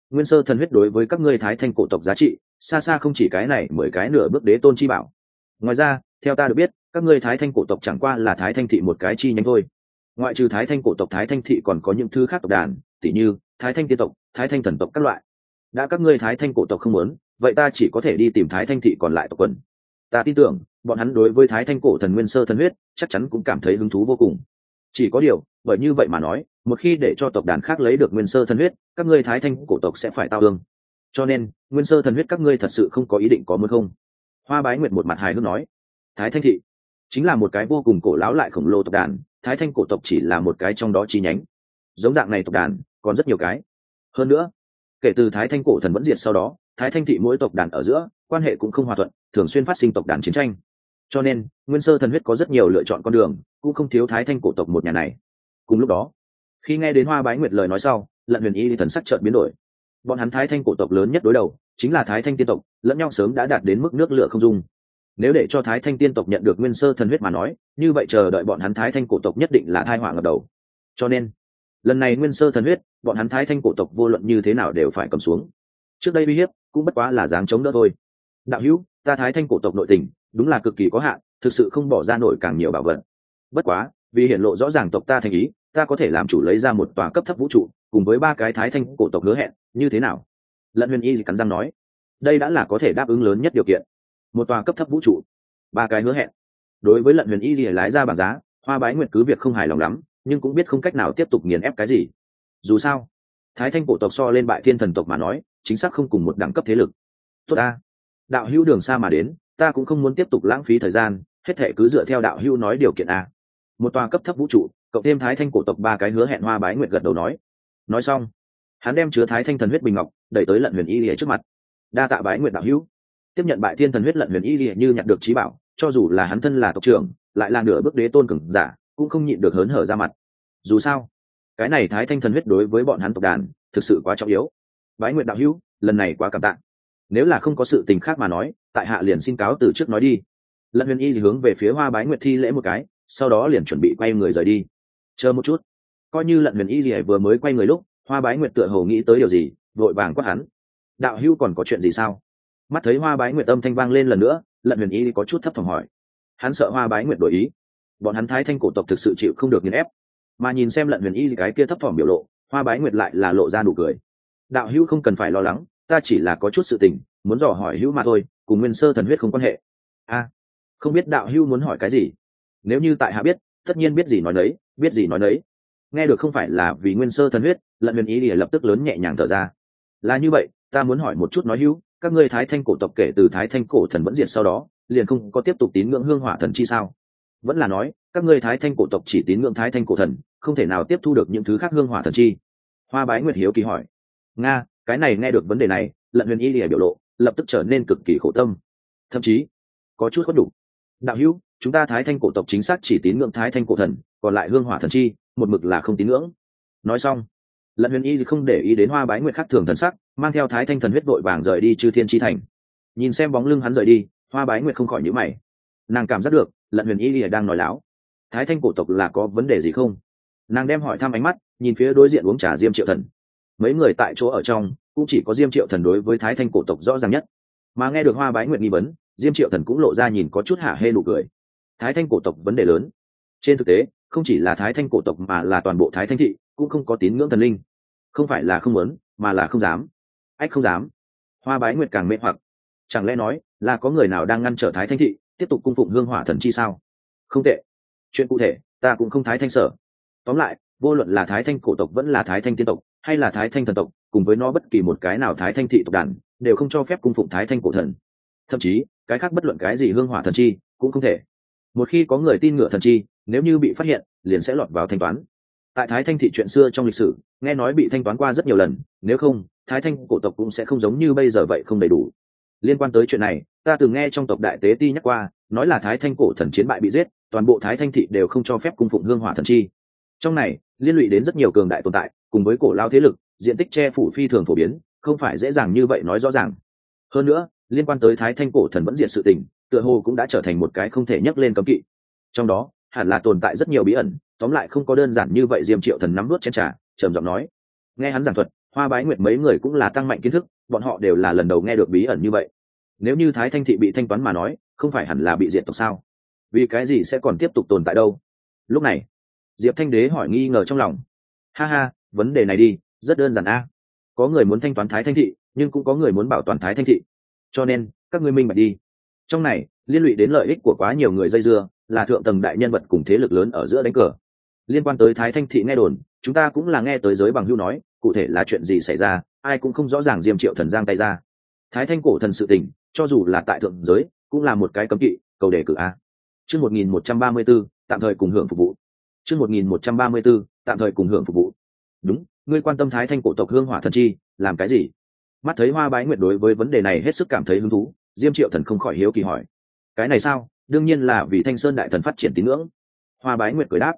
Nguyên sơ thần huyết đối với các ngươi thái thanh cổ tộc giá trị, xa xa không chỉ cái này, mười cái nửa bước đế tôn chi bảo. Ngoài ra, theo ta được biết, các ngươi thái thanh cổ tộc chẳng qua là thái thanh thị một cái chi nhánh thôi. Ngoại trừ thái thanh cổ tộc, thái thanh thị còn có những thứ khác tộc đàn, tỉ như thái thanh tiên tộc, thái thanh thần tộc các loại. Đã các ngươi thái thanh cổ tộc không muốn vậy ta chỉ có thể đi tìm thái thanh thị còn lại tộc quần. Ta tin tưởng, bọn hắn đối với thái thanh cổ thần nguyên sơ thần huyết, chắc chắn cũng cảm thấy hứng thú vô cùng. Chỉ có điều, bởi như vậy mà nói, một khi để cho tộc đàn khác lấy được nguyên sơ thần huyết, các ngươi thái thanh cổ tộc sẽ phải tao ương cho nên, nguyên sơ thần huyết các ngươi thật sự không có ý định có muốn không? Hoa bái nguyệt một mặt hài hước nói. Thái thanh thị chính là một cái vô cùng cổ lão lại khổng lồ tộc đàn, thái thanh cổ tộc chỉ là một cái trong đó chi nhánh. Giống dạng này tộc đàn, còn rất nhiều cái. Hơn nữa, kể từ thái thanh cổ thần vẫn diệt sau đó thái thanh thị mỗi tộc đàn ở giữa, quan hệ cũng không hòa thuận, thường xuyên phát sinh tộc đàn chiến tranh. Cho nên, nguyên sơ thần huyết có rất nhiều lựa chọn con đường, cũng không thiếu thái thanh cổ tộc một nhà này. Cùng lúc đó, khi nghe đến hoa bái nguyệt lời nói sau, lận huyền y thần sắc trợn biến đổi. Bọn hắn thái thanh cổ tộc lớn nhất đối đầu, chính là thái thanh tiên tộc, lẫn nhau sớm đã đạt đến mức nước lửa không dung. Nếu để cho thái thanh tiên tộc nhận được nguyên sơ thần huyết mà nói, như vậy chờ đợi bọn hắn thái thanh cổ tộc nhất định là thai họa ngập đầu. Cho nên, lần này nguyên sơ thần huyết, bọn hắn thái thanh cổ tộc vô luận như thế nào đều phải cầm xuống. Trước đây uy hiếp cũng bất quá là dáng chống đỡ thôi. Đạo hữu, ta thái thanh cổ tộc nội tình, đúng là cực kỳ có hạn, thực sự không bỏ ra nổi càng nhiều bảo vật. Bất quá, vì hiện lộ rõ ràng tộc ta thành ý, ta có thể làm chủ lấy ra một tòa cấp thấp vũ trụ, cùng với ba cái thái thanh cổ tộc hứa hẹn, như thế nào? Lận huyền y cắn răng nói, đây đã là có thể đáp ứng lớn nhất điều kiện. Một tòa cấp thấp vũ trụ, ba cái hứa hẹn. Đối với lận huyền y lái ra bảng giá, hoa bái nguyện cứ việc không hài lòng lắm, nhưng cũng biết không cách nào tiếp tục nghiền ép cái gì. Dù sao, thái thanh cổ tộc so lên bại thiên thần tộc mà nói chính xác không cùng một đẳng cấp thế lực. Tốt ta. Đạo hữu đường xa mà đến, ta cũng không muốn tiếp tục lãng phí thời gian, hết thệ cứ dựa theo đạo hữu nói điều kiện a. Một tòa cấp thấp vũ trụ, cộng thêm thái thanh cổ tộc ba cái hứa hẹn hoa bái nguyệt gật đầu nói. Nói xong, hắn đem chứa thái thanh thần huyết bình ngọc, đẩy tới lận huyền y lìa trước mặt. Đa tạ bái nguyệt đạo hữu. Tiếp nhận bại thiên thần huyết lận huyền y lìa như nhận được trí bảo, cho dù là hắn thân là tộc trưởng, lại là nửa bước đế tôn cường giả, cũng không nhịn được hớn hở ra mặt. Dù sao, cái này thái thanh thần huyết đối với bọn hắn tộc đàn, thực sự quá trọng yếu bái nguyện đạo hữu, lần này quá cảm tạ. Nếu là không có sự tình khác mà nói, tại hạ liền xin cáo từ trước nói đi. Lận huyền y thì hướng về phía hoa bái nguyệt thi lễ một cái, sau đó liền chuẩn bị quay người rời đi. Chờ một chút. Coi như lận huyền y thì vừa mới quay người lúc, hoa bái nguyệt tựa hồ nghĩ tới điều gì, vội vàng quát hắn. Đạo hữu còn có chuyện gì sao? Mắt thấy hoa bái nguyệt âm thanh vang lên lần nữa lận huyền y có chút thấp thỏm hỏi. Hắn sợ hoa bái nguyệt đổi ý. Bọn hắn thái thanh cổ tộc thực sự chịu không được nghiền ép. Mà nhìn xem lận huyền y cái kia thấp thỏm biểu lộ, hoa bái nguyệt lại là lộ ra nụ cười đạo hữu không cần phải lo lắng, ta chỉ là có chút sự tình, muốn dò hỏi hữu mà thôi, cùng nguyên sơ thần huyết không quan hệ. A, không biết đạo hữu muốn hỏi cái gì? Nếu như tại hạ biết, tất nhiên biết gì nói đấy biết gì nói đấy nghe được không phải là vì nguyên sơ thần huyết, lận huyền ý thì lập tức lớn nhẹ nhàng thở ra. Là như vậy, ta muốn hỏi một chút nói hữu, các ngươi thái thanh cổ tộc kể từ thái thanh cổ thần vẫn diệt sau đó, liền không có tiếp tục tín ngưỡng hương hỏa thần chi sao? Vẫn là nói, các ngươi thái thanh cổ tộc chỉ tín ngưỡng thái thanh cổ thần, không thể nào tiếp thu được những thứ khác hương hỏa thần chi. Hoa bái nguyệt hiếu kỳ hỏi nga, cái này nghe được vấn đề này, lận huyền y lìa biểu lộ, lập tức trở nên cực kỳ khổ tâm. Thậm chí, có chút khuất đủ. Đạo hữu, chúng ta thái thanh cổ tộc chính xác chỉ tín ngưỡng thái thanh cổ thần, còn lại hương hỏa thần chi, một mực là không tín ngưỡng. Nói xong, lận huyền y không để ý đến hoa bái nguyệt khắc thường thần sắc, mang theo thái thanh thần huyết vội vàng rời đi chư thiên chi thành. Nhìn xem bóng lưng hắn rời đi, hoa bái nguyệt không khỏi nhữ mày. Nàng cảm giác được, lận huyền y đang nói láo. Thái thanh cổ tộc là có vấn đề gì không? Nàng đem hỏi thăm ánh mắt, nhìn phía đối diện uống trà diêm triệu thần mấy người tại chỗ ở trong, cũng chỉ có diêm triệu thần đối với thái thanh cổ tộc rõ ràng nhất. Mà nghe được hoa bái nguyện nghi vấn, diêm triệu thần cũng lộ ra nhìn có chút hạ hê nụ cười. Thái thanh cổ tộc vấn đề lớn. Trên thực tế, không chỉ là thái thanh cổ tộc mà là toàn bộ thái thanh thị, cũng không có tín ngưỡng thần linh. Không phải là không muốn, mà là không dám. Ách không dám. Hoa bái nguyệt càng mê hoặc. Chẳng lẽ nói, là có người nào đang ngăn trở thái thanh thị, tiếp tục cung phụng hương hỏa thần chi sao? Không tệ. Chuyện cụ thể, ta cũng không thái thanh sở. Tóm lại, vô luận là thái thanh cổ tộc vẫn là thái thanh tiên tộc hay là thái thanh thần tộc, cùng với nó bất kỳ một cái nào thái thanh thị tộc đàn, đều không cho phép cung phụng thái thanh cổ thần. Thậm chí, cái khác bất luận cái gì hương hỏa thần chi, cũng không thể. Một khi có người tin ngựa thần chi, nếu như bị phát hiện, liền sẽ lọt vào thanh toán. Tại thái thanh thị chuyện xưa trong lịch sử, nghe nói bị thanh toán qua rất nhiều lần, nếu không, thái thanh cổ tộc cũng sẽ không giống như bây giờ vậy không đầy đủ. Liên quan tới chuyện này, ta từng nghe trong tộc đại tế ti nhắc qua, nói là thái thanh cổ thần chiến bại bị giết, toàn bộ thái thanh thị đều không cho phép cung phụng hương hỏa thần chi. Trong này, liên lụy đến rất nhiều cường đại tồn tại cùng với cổ lao thế lực, diện tích che phủ phi thường phổ biến, không phải dễ dàng như vậy nói rõ ràng. Hơn nữa, liên quan tới thái thanh cổ thần vẫn diện sự tình, tựa hồ cũng đã trở thành một cái không thể nhắc lên cấm kỵ. Trong đó, hẳn là tồn tại rất nhiều bí ẩn, tóm lại không có đơn giản như vậy diêm triệu thần nắm nuốt chen trà, trầm giọng nói. Nghe hắn giảng thuật, hoa bái nguyệt mấy người cũng là tăng mạnh kiến thức, bọn họ đều là lần đầu nghe được bí ẩn như vậy. Nếu như thái thanh thị bị thanh toán mà nói, không phải hẳn là bị diệt tộc sao? Vì cái gì sẽ còn tiếp tục tồn tại đâu? Lúc này, diệp thanh đế hỏi nghi ngờ trong lòng. Ha ha vấn đề này đi, rất đơn giản a. Có người muốn thanh toán thái thanh thị, nhưng cũng có người muốn bảo toàn thái thanh thị. Cho nên, các ngươi minh bạch đi. Trong này, liên lụy đến lợi ích của quá nhiều người dây dưa, là thượng tầng đại nhân vật cùng thế lực lớn ở giữa đánh cờ. Liên quan tới thái thanh thị nghe đồn, chúng ta cũng là nghe tới giới bằng hưu nói, cụ thể là chuyện gì xảy ra, ai cũng không rõ ràng diêm triệu thần giang tay ra. Thái thanh cổ thần sự tình, cho dù là tại thượng giới, cũng là một cái cấm kỵ, cầu đề cử a. Chương một nghìn một trăm ba mươi b tạm thời cùng hưởng phục vụ. Chương một nghìn một trăm ba mươi b tạm thời cùng hưởng phục vụ ngươi quan tâm thái thanh cổ tộc hương hỏa thần chi, làm cái gì? Mắt thấy hoa bái nguyệt đối với vấn đề này hết sức cảm thấy hứng thú, diêm triệu thần không khỏi hiếu kỳ hỏi. Cái này sao? Đương nhiên là vì thanh sơn đại thần phát triển tín ngưỡng. Hoa bái nguyệt cười đáp.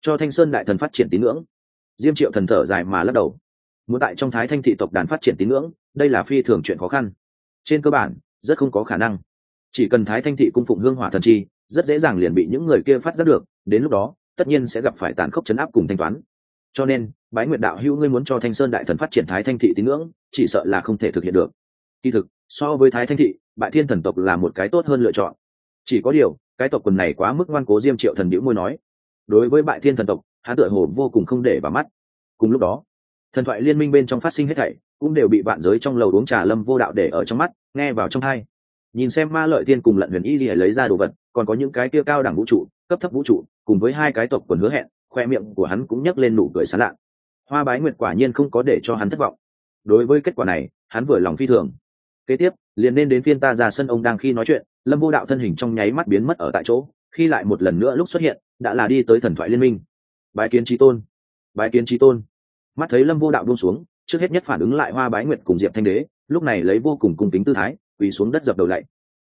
Cho thanh sơn đại thần phát triển tín ngưỡng. Diêm triệu thần thở dài mà lắc đầu. Muốn tại trong thái thanh thị tộc đàn phát triển tín ngưỡng, đây là phi thường chuyện khó khăn. Trên cơ bản, rất không có khả năng. Chỉ cần thái thanh thị cung phụng hương hỏa thần chi, rất dễ dàng liền bị những người kia phát giác được, đến lúc đó, tất nhiên sẽ gặp phải tàn khốc chấn áp cùng thanh toán cho nên, bái nguyệt đạo hữu ngươi muốn cho thanh sơn đại thần phát triển thái thanh thị tín ngưỡng, chỉ sợ là không thể thực hiện được. Kỳ thực, so với thái thanh thị, bại thiên thần tộc là một cái tốt hơn lựa chọn. Chỉ có điều, cái tộc quần này quá mức ngoan cố diêm triệu thần đĩu môi nói. Đối với bại thiên thần tộc hắn tựa hồ vô cùng không để vào mắt. Cùng lúc đó, thần thoại liên minh bên trong phát sinh hết thảy cũng đều bị vạn giới trong lầu uống trà lâm vô đạo để ở trong mắt, nghe vào trong hai nhìn xem ma lợi tiên cùng lận huyền y lìa lấy ra đồ vật, còn có những cái kia cao đẳng vũ trụ, cấp thấp vũ trụ, cùng với hai cái tộc quần hứa hẹn khoe miệng của hắn cũng nhấc lên nụ cười sán lạ hoa bái nguyệt quả nhiên không có để cho hắn thất vọng. Đối với kết quả này, hắn vừa lòng phi thường. Kế tiếp, liền nên đến phiên ta ra sân ông đang khi nói chuyện, lâm vô đạo thân hình trong nháy mắt biến mất ở tại chỗ, khi lại một lần nữa lúc xuất hiện, đã là đi tới thần thoại liên minh. Bái kiến trí tôn. Bái kiến trí tôn. Mắt thấy lâm vô đạo buông xuống, trước hết nhất phản ứng lại hoa bái nguyệt cùng diệp thanh đế, lúc này lấy vô cùng cung kính tư thái, quỳ xuống đất dập đầu lạy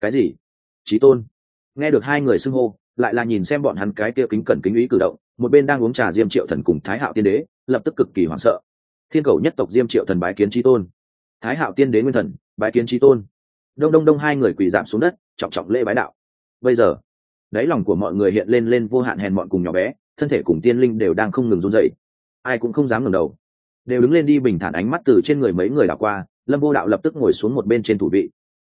cái gì? Trí tôn. Nghe được hai người xưng hô lại là nhìn xem bọn hắn cái kia kính cẩn kính ý cử động, một bên đang uống trà diêm triệu thần cùng thái hạo tiên đế, lập tức cực kỳ hoảng sợ. Thiên cầu nhất tộc diêm triệu thần bái kiến tri tôn. Thái hạo tiên đế nguyên thần, bái kiến tri tôn. Đông đông đông hai người quỳ giảm xuống đất, trọng trọng lễ bái đạo. Bây giờ, đáy lòng của mọi người hiện lên lên vô hạn hèn mọn cùng nhỏ bé, thân thể cùng tiên linh đều đang không ngừng run dậy ai cũng không dám ngẩng đầu. Đều đứng lên đi bình thản ánh mắt từ trên người mấy người đảo qua, lâm vô đạo lập tức ngồi xuống một bên trên thủ vị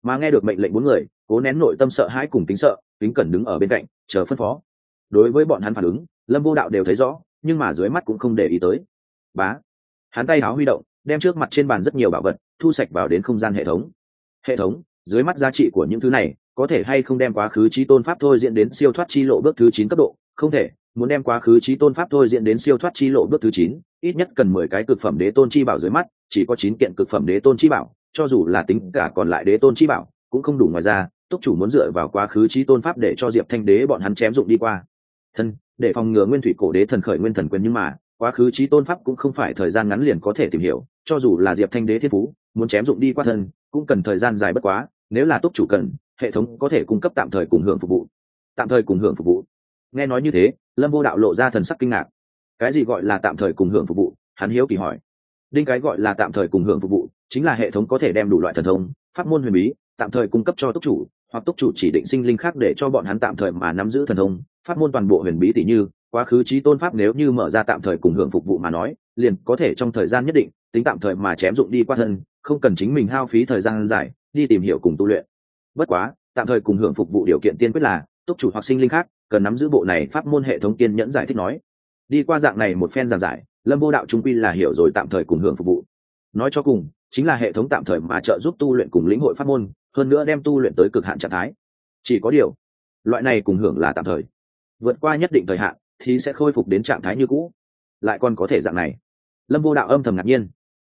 mà nghe được mệnh lệnh bốn người, cố nén nội tâm sợ hãi cùng tính sợ tính cẩn đứng ở bên cạnh, chờ phân phó. Đối với bọn hắn phản ứng, lâm vô đạo đều thấy rõ, nhưng mà dưới mắt cũng không để ý tới. Bá. Hắn tay háo huy động, đem trước mặt trên bàn rất nhiều bảo vật, thu sạch vào đến không gian hệ thống. Hệ thống, dưới mắt giá trị của những thứ này, có thể hay không đem quá khứ trí tôn pháp thôi diễn đến siêu thoát chi lộ bước thứ chín cấp độ? Không thể, muốn đem quá khứ trí tôn pháp thôi diễn đến siêu thoát chi lộ bước thứ chín, ít nhất cần mười cái cực phẩm đế tôn chi bảo dưới mắt, chỉ có chín kiện cực phẩm đế tôn chi bảo cho dù là tính cả còn lại đế tôn chi bảo, cũng không đủ ngoài ra, túc chủ muốn dựa vào quá khứ trí tôn pháp để cho diệp thanh đế bọn hắn chém dụng đi qua. Thân, để phòng ngừa nguyên thủy cổ đế thần khởi nguyên thần quyền nhưng mà, quá khứ trí tôn pháp cũng không phải thời gian ngắn liền có thể tìm hiểu, cho dù là diệp thanh đế thiên phú, muốn chém dụng đi qua thân, cũng cần thời gian dài bất quá, nếu là túc chủ cần, hệ thống có thể cung cấp tạm thời cùng hưởng phục vụ. Tạm thời cùng hưởng phục vụ. Nghe nói như thế, lâm vô đạo lộ ra thần sắc kinh ngạc. Cái gì gọi là tạm thời cùng hưởng phục vụ? Hắn hiếu kỳ hỏi. Đinh cái gọi là tạm thời cùng hưởng phục vụ chính là hệ thống có thể đem đủ loại thần thông, pháp môn huyền bí, tạm thời cung cấp cho túc chủ, hoặc túc chủ chỉ định sinh linh khác để cho bọn hắn tạm thời mà nắm giữ thần thông, pháp môn toàn bộ huyền bí tỷ như, quá khứ trí tôn pháp nếu như mở ra tạm thời cùng hưởng phục vụ mà nói, liền có thể trong thời gian nhất định, tính tạm thời mà chém dụng đi qua thân, không cần chính mình hao phí thời gian dài, đi tìm hiểu cùng tu luyện. Bất quá, tạm thời cùng hưởng phục vụ điều kiện tiên quyết là, túc chủ hoặc sinh linh khác cần nắm giữ bộ này pháp môn hệ thống kiên nhẫn giải thích nói. Đi qua dạng này một phen giảng giải, lâm vô đạo trung quy là hiểu rồi tạm thời cùng hưởng phục vụ. Nói cho cùng chính là hệ thống tạm thời mà trợ giúp tu luyện cùng lĩnh hội pháp môn, hơn nữa đem tu luyện tới cực hạn trạng thái. Chỉ có điều, loại này cùng hưởng là tạm thời. Vượt qua nhất định thời hạn thì sẽ khôi phục đến trạng thái như cũ. Lại còn có thể dạng này. Lâm vô đạo âm thầm ngạc nhiên.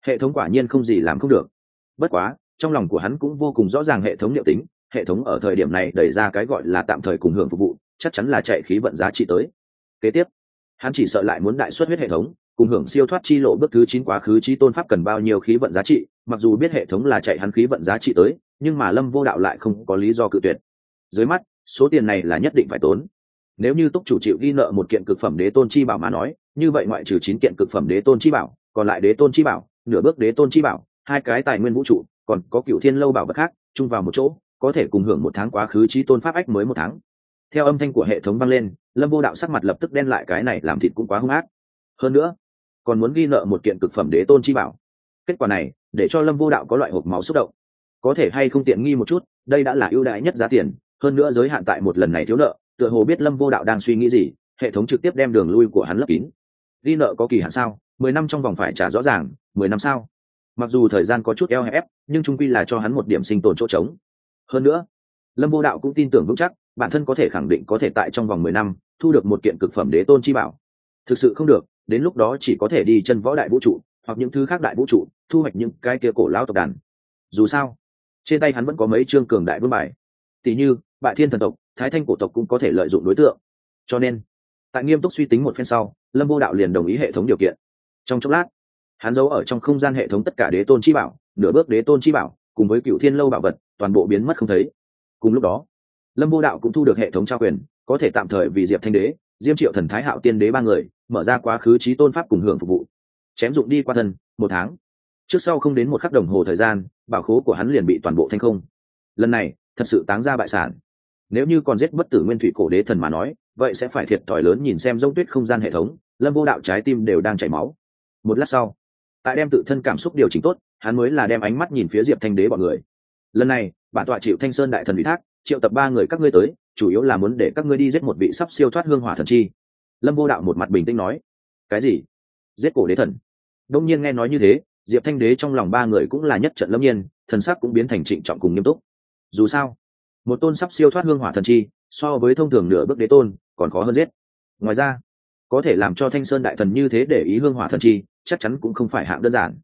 Hệ thống quả nhiên không gì làm không được. Bất quá, trong lòng của hắn cũng vô cùng rõ ràng hệ thống liệu tính, hệ thống ở thời điểm này đẩy ra cái gọi là tạm thời cùng hưởng phục vụ, chắc chắn là chạy khí vận giá trị tới. Kế tiếp, hắn chỉ sợ lại muốn đại xuất huyết hệ thống cùng hưởng siêu thoát chi lộ bước thứ chín quá khứ trí tôn pháp cần bao nhiêu khí vận giá trị, mặc dù biết hệ thống là chạy hắn khí vận giá trị tới, nhưng mà lâm vô đạo lại không có lý do cự tuyệt. Dưới mắt, số tiền này là nhất định phải tốn. Nếu như túc chủ chịu ghi nợ một kiện cực phẩm đế tôn chi bảo mà nói, như vậy ngoại trừ chín kiện cực phẩm đế tôn chi bảo, còn lại đế tôn chi bảo, nửa bước đế tôn chi bảo, hai cái tài nguyên vũ trụ, còn có cựu thiên lâu bảo vật khác, chung vào một chỗ, có thể cùng hưởng một tháng quá khứ trí tôn pháp ách mới một tháng. Theo âm thanh của hệ thống vang lên, lâm vô đạo sắc mặt lập tức đen lại, cái này làm thịt cũng quá hung ác. Hơn nữa còn muốn ghi nợ một kiện cực phẩm đế tôn chi bảo. Kết quả này, để cho lâm vô đạo có loại hộp máu xúc động. Có thể hay không tiện nghi một chút, đây đã là ưu đãi nhất giá tiền, hơn nữa giới hạn tại một lần này thiếu nợ, tựa hồ biết lâm vô đạo đang suy nghĩ gì, hệ thống trực tiếp đem đường lui của hắn lấp kín. Ghi nợ có kỳ hạn sao? Mười năm trong vòng phải trả rõ ràng, mười năm sao? Mặc dù thời gian có chút eo hẹp, nhưng trung quy là cho hắn một điểm sinh tồn chỗ trống. Hơn nữa, lâm vô đạo cũng tin tưởng vững chắc, bản thân có thể khẳng định có thể tại trong vòng mười năm thu được một kiện cực phẩm đế tôn chi bảo. Thực sự không được đến lúc đó chỉ có thể đi chân võ đại vũ trụ, hoặc những thứ khác đại vũ trụ, thu hoạch những cái kia cổ lao tộc đàn. Dù sao, trên tay hắn vẫn có mấy chương cường đại vương bài. Tỷ như, bại thiên thần tộc, thái thanh cổ tộc cũng có thể lợi dụng đối tượng. Cho nên, tại nghiêm túc suy tính một phen sau, lâm vô đạo liền đồng ý hệ thống điều kiện. Trong chốc lát, hắn giấu ở trong không gian hệ thống tất cả đế tôn chi bảo, nửa bước đế tôn chi bảo, cùng với cựu thiên lâu bảo vật, toàn bộ biến mất không thấy. Cùng lúc đó, lâm vô đạo cũng thu được hệ thống trao quyền, có thể tạm thời vì diệp thanh đế diêm triệu thần thái hạo tiên đế ba người, mở ra quá khứ trí tôn pháp cùng hưởng phục vụ. Chém dụng đi qua thân, một tháng. Trước sau không đến một khắc đồng hồ thời gian, bảo khố của hắn liền bị toàn bộ thanh không. Lần này, thật sự táng ra bại sản. Nếu như còn giết bất tử nguyên thủy cổ đế thần mà nói, vậy sẽ phải thiệt thòi lớn nhìn xem dông tuyết không gian hệ thống, lâm vô đạo trái tim đều đang chảy máu. Một lát sau, tại đem tự thân cảm xúc điều chỉnh tốt, hắn mới là đem ánh mắt nhìn phía diệp thanh đế bọn người. Lần này, bản tọa chịu thanh sơn đại thần ủy thác triệu tập ba người các ngươi tới, chủ yếu là muốn để các ngươi đi giết một vị sắp siêu thoát hương hỏa thần chi. Lâm vô đạo một mặt bình tĩnh nói. Cái gì? Giết cổ đế thần? Đông nhiên nghe nói như thế, diệp thanh đế trong lòng ba người cũng là nhất trận lâm nhiên, thần sắc cũng biến thành trịnh trọng cùng nghiêm túc. Dù sao, một tôn sắp siêu thoát hương hỏa thần chi, so với thông thường nửa bước đế tôn, còn khó hơn giết. Ngoài ra, có thể làm cho thanh sơn đại thần như thế để ý hương hỏa thần chi, chắc chắn cũng không phải hạng đơn giản.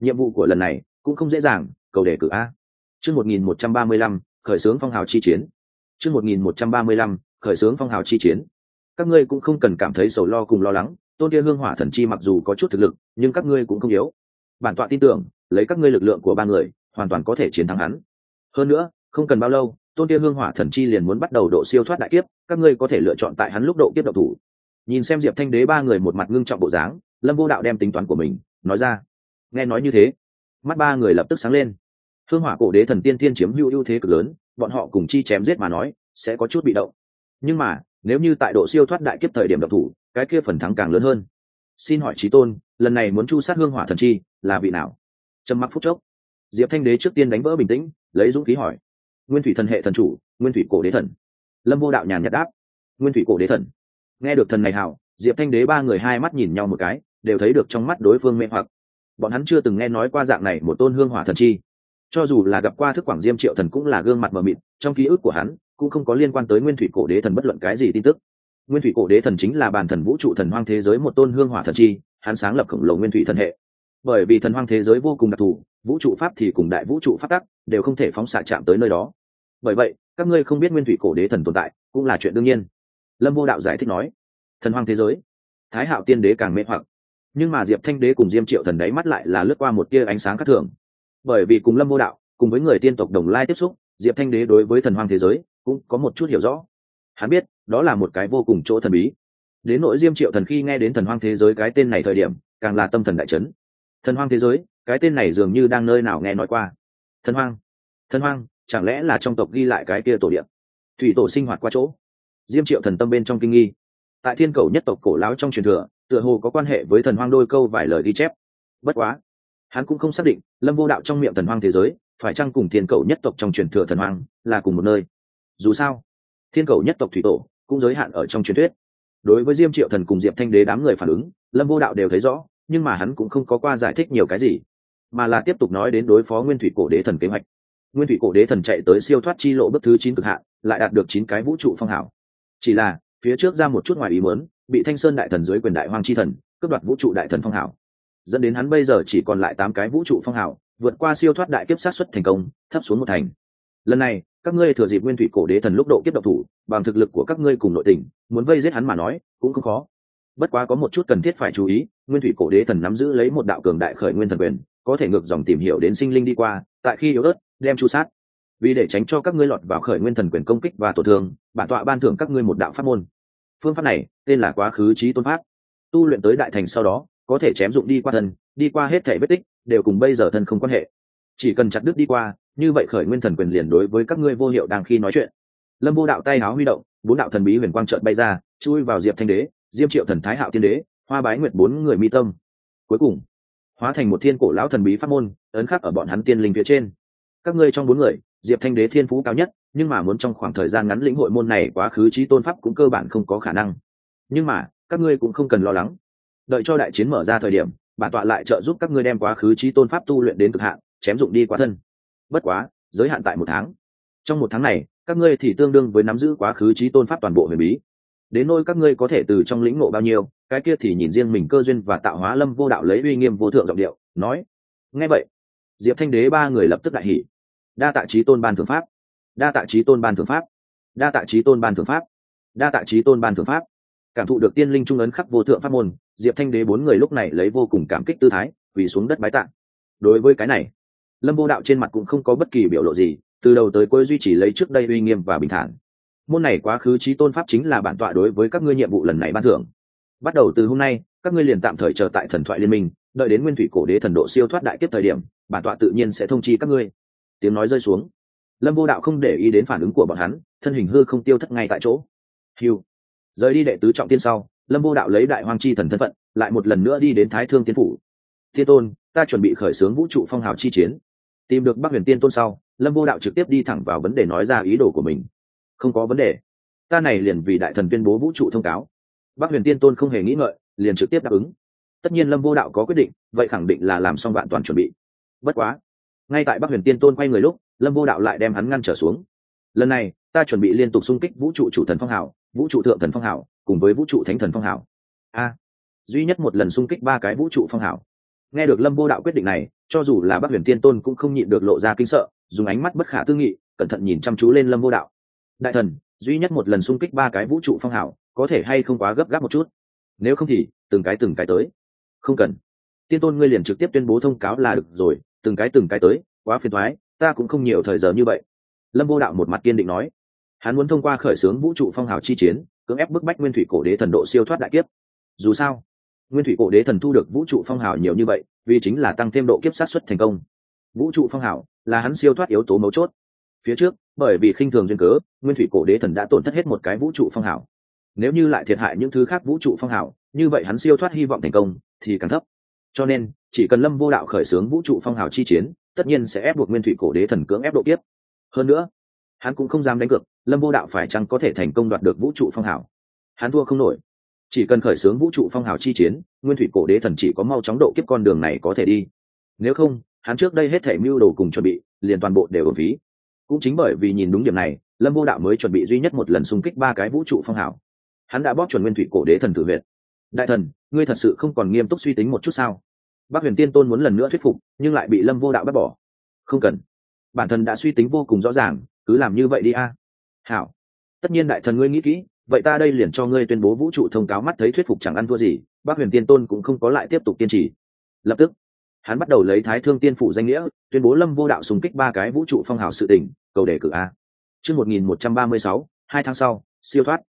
Nhiệm vụ của lần này cũng không dễ dàng, cầu đề cử a. Chương một nghìn một trăm ba mươi lăm khởi xướng phong hào chi chiến. Chương một nghìn một trăm ba mươi lăm, khởi xướng phong hào chi chiến. Các ngươi cũng không cần cảm thấy sầu lo cùng lo lắng, tôn kia hương hỏa thần chi mặc dù có chút thực lực, nhưng các ngươi cũng không yếu. Bản tọa tin tưởng, lấy các ngươi lực lượng của ba người, hoàn toàn có thể chiến thắng hắn. Hơn nữa, không cần bao lâu, tôn kia hương hỏa thần chi liền muốn bắt đầu độ siêu thoát đại kiếp, các ngươi có thể lựa chọn tại hắn lúc độ kiếp độc thủ. Nhìn xem diệp thanh đế ba người một mặt ngưng trọng bộ dáng, lâm vô đạo đem tính toán của mình nói ra. Nghe nói như thế, mắt ba người lập tức sáng lên hương hỏa cổ đế thần tiên tiên chiếm hữu ưu thế cực lớn, bọn họ cùng chi chém giết mà nói, sẽ có chút bị động. Nhưng mà, nếu như tại độ siêu thoát đại kiếp thời điểm độc thủ, cái kia phần thắng càng lớn hơn. Xin hỏi trí tôn, lần này muốn chu sát hương hỏa thần chi, là vị nào? Trầm mặc phút chốc, diệp thanh đế trước tiên đánh vỡ bình tĩnh, lấy dũng khí hỏi. Nguyên thủy thần hệ thần chủ, nguyên thủy cổ đế thần. Lâm vô đạo nhàn nhạt đáp. Nguyên thủy cổ đế thần. Nghe được thần này hảo, diệp thanh đế ba người hai mắt nhìn nhau một cái, đều thấy được trong mắt đối phương mê hoặc. Bọn hắn chưa từng nghe nói qua dạng này một tôn hương hỏa thần chi cho dù là gặp qua thức quảng diêm triệu thần cũng là gương mặt mờ mịt, trong ký ức của hắn cũng không có liên quan tới nguyên thủy cổ đế thần bất luận cái gì tin tức. Nguyên thủy cổ đế thần chính là bàn thần vũ trụ thần hoang thế giới một tôn hương hỏa thần chi, hắn sáng lập khổng lồ nguyên thủy thần hệ. Bởi vì thần hoang thế giới vô cùng đặc thù, vũ trụ pháp thì cùng đại vũ trụ pháp tắc đều không thể phóng xạ chạm tới nơi đó. Bởi vậy, các ngươi không biết nguyên thủy cổ đế thần tồn tại cũng là chuyện đương nhiên. Lâm vô đạo giải thích nói, thần hoang thế giới, thái hạo tiên đế càng mê hoặc. Nhưng mà diệp thanh đế cùng diêm triệu thần đấy mắt lại là lướt qua một tia ánh sáng khác thường bởi vì cùng lâm vô đạo, cùng với người tiên tộc đồng lai tiếp xúc, diệp thanh đế đối với thần hoang thế giới cũng có một chút hiểu rõ. Hắn biết, đó là một cái vô cùng chỗ thần bí. Đến nội diêm triệu thần khi nghe đến thần hoang thế giới cái tên này thời điểm, càng là tâm thần đại trấn thần hoang thế giới, cái tên này dường như đang nơi nào nghe nói qua. Thần hoang thần hoang, chẳng lẽ là trong tộc ghi lại cái kia tổ điện thủy tổ sinh hoạt qua chỗ. Diêm triệu thần tâm bên trong kinh nghi. Tại thiên cầu nhất tộc cổ láo trong truyền thừa, tựa hồ có quan hệ với thần hoang đôi câu vài lời ghi chép. Bất quá hắn cũng không xác định, lâm vô đạo trong miệng thần hoang thế giới, phải chăng cùng thiên cầu nhất tộc trong truyền thừa thần hoang là cùng một nơi? Dù sao, thiên cầu nhất tộc thủy tổ cũng giới hạn ở trong truyền thuyết. Đối với diêm triệu thần cùng diệp thanh đế đám người phản ứng, lâm vô đạo đều thấy rõ, nhưng mà hắn cũng không có qua giải thích nhiều cái gì, mà là tiếp tục nói đến đối phó nguyên thủy cổ đế thần kế hoạch. Nguyên thủy cổ đế thần chạy tới siêu thoát chi lộ bước thứ chín cực hạn, lại đạt được chín cái vũ trụ phong hảo. Chỉ là, phía trước ra một chút ngoài ý muốn, bị thanh sơn đại thần dưới quyền đại hoàng chi thần, cướp đoạt vũ trụ đại thần phong hảo dẫn đến hắn bây giờ chỉ còn lại tám cái vũ trụ phong hảo vượt qua siêu thoát đại kiếp sát xuất thành công, thấp xuống một thành. Lần này, các ngươi thừa dịp nguyên thủy cổ đế thần lúc độ kiếp độc thủ, bằng thực lực của các ngươi cùng nội tình, muốn vây giết hắn mà nói, cũng không khó. Bất quá có một chút cần thiết phải chú ý, nguyên thủy cổ đế thần nắm giữ lấy một đạo cường đại khởi nguyên thần quyền, có thể ngược dòng tìm hiểu đến sinh linh đi qua, tại khi yếu ớt, đem chu sát. Vì để tránh cho các ngươi lọt vào khởi nguyên thần quyền công kích và tổn thương, bản tọa ban thưởng các ngươi một đạo pháp môn. Phương pháp này, tên là quá khứ trí tôn pháp. Tu luyện tới đại thành sau đó có thể chém dụng đi qua thân, đi qua hết thể vết tích, đều cùng bây giờ thân không quan hệ. Chỉ cần chặt đứt đi qua, như vậy khởi nguyên thần quyền liền đối với các ngươi vô hiệu đang khi nói chuyện. Lâm vô đạo tay áo huy động, bốn đạo thần bí huyền quang trợn bay ra, chui vào diệp thanh đế, diêm triệu thần thái hạo tiên đế, hoa bái nguyệt bốn người mi tâm. Cuối cùng, hóa thành một thiên cổ lão thần bí pháp môn, ấn khắc ở bọn hắn tiên linh phía trên. Các ngươi trong bốn người, diệp thanh đế thiên phú cao nhất, nhưng mà muốn trong khoảng thời gian ngắn lĩnh hội môn này quá khứ trí tôn pháp cũng cơ bản không có khả năng. Nhưng mà, các ngươi cũng không cần lo lắng đợi cho đại chiến mở ra thời điểm, bản tọa lại trợ giúp các ngươi đem quá khứ trí tôn pháp tu luyện đến cực hạn, chém dụng đi quá thân. Bất quá, giới hạn tại một tháng. Trong một tháng này, các ngươi thì tương đương với nắm giữ quá khứ trí tôn pháp toàn bộ huyền bí. Đến nôi các ngươi có thể từ trong lĩnh ngộ bao nhiêu, cái kia thì nhìn riêng mình cơ duyên và tạo hóa lâm vô đạo lấy uy nghiêm vô thượng giọng điệu, nói. Nghe vậy, diệp thanh đế ba người lập tức đại hỷ đa tạ trí tôn ban thượng pháp. Đa tạ trí tôn ban thượng pháp. Đa tạ trí tôn ban thượng pháp. Đa tạ trí tôn ban thượng pháp cảm thụ được tiên linh trung ấn khắc vô thượng pháp môn, diệp thanh đế bốn người lúc này lấy vô cùng cảm kích tư thái, quỳ xuống đất bái tạng đối với cái này, lâm vô đạo trên mặt cũng không có bất kỳ biểu lộ gì, từ đầu tới cuối duy trì lấy trước đây uy nghiêm và bình thản. Môn này quá khứ trí tôn pháp chính là bản tọa đối với các ngươi nhiệm vụ lần này ban thưởng. Bắt đầu từ hôm nay, các ngươi liền tạm thời chờ tại thần thoại liên minh, đợi đến nguyên thủy cổ đế thần độ siêu thoát đại kiếp thời điểm, bản tọa tự nhiên sẽ thông chi các ngươi. Tiếng nói rơi xuống. Lâm vô đạo không để ý đến phản ứng của bọn hắn, thân hình hư không tiêu thất ngay tại chỗ. Hiu rời đi đệ tứ trọng tiên sau, lâm vô đạo lấy đại hoang chi thần thân phận, lại một lần nữa đi đến thái thương tiên phủ. Thiên tôn, ta chuẩn bị khởi xướng vũ trụ phong hào chi chiến. Tìm được bắc huyền tiên tôn sau, lâm vô đạo trực tiếp đi thẳng vào vấn đề nói ra ý đồ của mình. Không có vấn đề. Ta này liền vì đại thần tuyên bố vũ trụ thông cáo. Bắc huyền tiên tôn không hề nghĩ ngợi, liền trực tiếp đáp ứng. Tất nhiên lâm vô đạo có quyết định, vậy khẳng định là làm xong vạn toàn chuẩn bị. Bất quá, ngay tại bắc huyền tiên tôn quay người lúc, lâm vô đạo lại đem hắn ngăn trở xuống. Lần này, ta chuẩn bị liên tục xung kích vũ trụ chủ thần phong hảo vũ trụ thượng thần phong hảo, cùng với vũ trụ thánh thần phong hảo. A, duy nhất một lần xung kích ba cái vũ trụ phong hảo. Nghe được lâm vô đạo quyết định này, cho dù là bắc huyền tiên tôn cũng không nhịn được lộ ra kinh sợ, dùng ánh mắt bất khả tư nghị, cẩn thận nhìn chăm chú lên lâm vô đạo. Đại thần, duy nhất một lần xung kích ba cái vũ trụ phong hảo, có thể hay không quá gấp gáp một chút? Nếu không thì, từng cái từng cái tới. Không cần. Tiên tôn ngươi liền trực tiếp tuyên bố thông cáo là được rồi, từng cái từng cái tới, quá phiền thoái ta cũng không nhiều thời giờ như vậy. Lâm vô đạo một mặt kiên định nói hắn muốn thông qua khởi xướng vũ trụ phong hào chi chiến, cưỡng ép bức bách nguyên thủy cổ đế thần độ siêu thoát đại kiếp. Dù sao, nguyên thủy cổ đế thần thu được vũ trụ phong hào nhiều như vậy, vì chính là tăng thêm độ kiếp sát xuất thành công. Vũ trụ phong hào là hắn siêu thoát yếu tố mấu chốt. Phía trước, bởi vì khinh thường duyên cớ, nguyên thủy cổ đế thần đã tổn thất hết một cái vũ trụ phong hào. Nếu như lại thiệt hại những thứ khác vũ trụ phong hào, như vậy hắn siêu thoát hy vọng thành công thì càng thấp. Cho nên, chỉ cần lâm vô đạo khởi xướng vũ trụ phong hào chi chiến, tất nhiên sẽ ép buộc nguyên thủy cổ đế thần cưỡng ép độ kiếp. Hơn nữa, hắn cũng không dám đánh cược lâm vô đạo phải chăng có thể thành công đoạt được vũ trụ phong hào? Hắn thua không nổi. Chỉ cần khởi xướng vũ trụ phong hào chi chiến, nguyên thủy cổ đế thần chỉ có mau chóng độ kiếp con đường này có thể đi. Nếu không, hắn trước đây hết thể mưu đồ cùng chuẩn bị, liền toàn bộ đều ở phí cũng chính bởi vì nhìn đúng điểm này, lâm vô đạo mới chuẩn bị duy nhất một lần xung kích ba cái vũ trụ phong hào. Hắn đã bóp chuẩn nguyên thủy cổ đế thần tử việt. đại thần, ngươi thật sự không còn nghiêm túc suy tính một chút sao? Bác huyền tiên tôn muốn lần nữa thuyết phục, nhưng lại bị lâm vô đạo bác bỏ. Không cần. Bản thân đã suy tính vô cùng rõ ràng, cứ làm như vậy đi a hảo. Tất nhiên đại thần ngươi nghĩ kỹ, vậy ta đây liền cho ngươi tuyên bố vũ trụ thông cáo mắt thấy thuyết phục chẳng ăn thua gì bác huyền tiên tôn cũng không có lại tiếp tục kiên trì. Lập tức, hắn bắt đầu lấy thái thương tiên phụ danh nghĩa, tuyên bố lâm vô đạo xung kích ba cái vũ trụ phong hào sự tỉnh cầu đề cử a. Chương một nghìn một trăm ba mươi sáu, hai tháng sau, siêu thoát.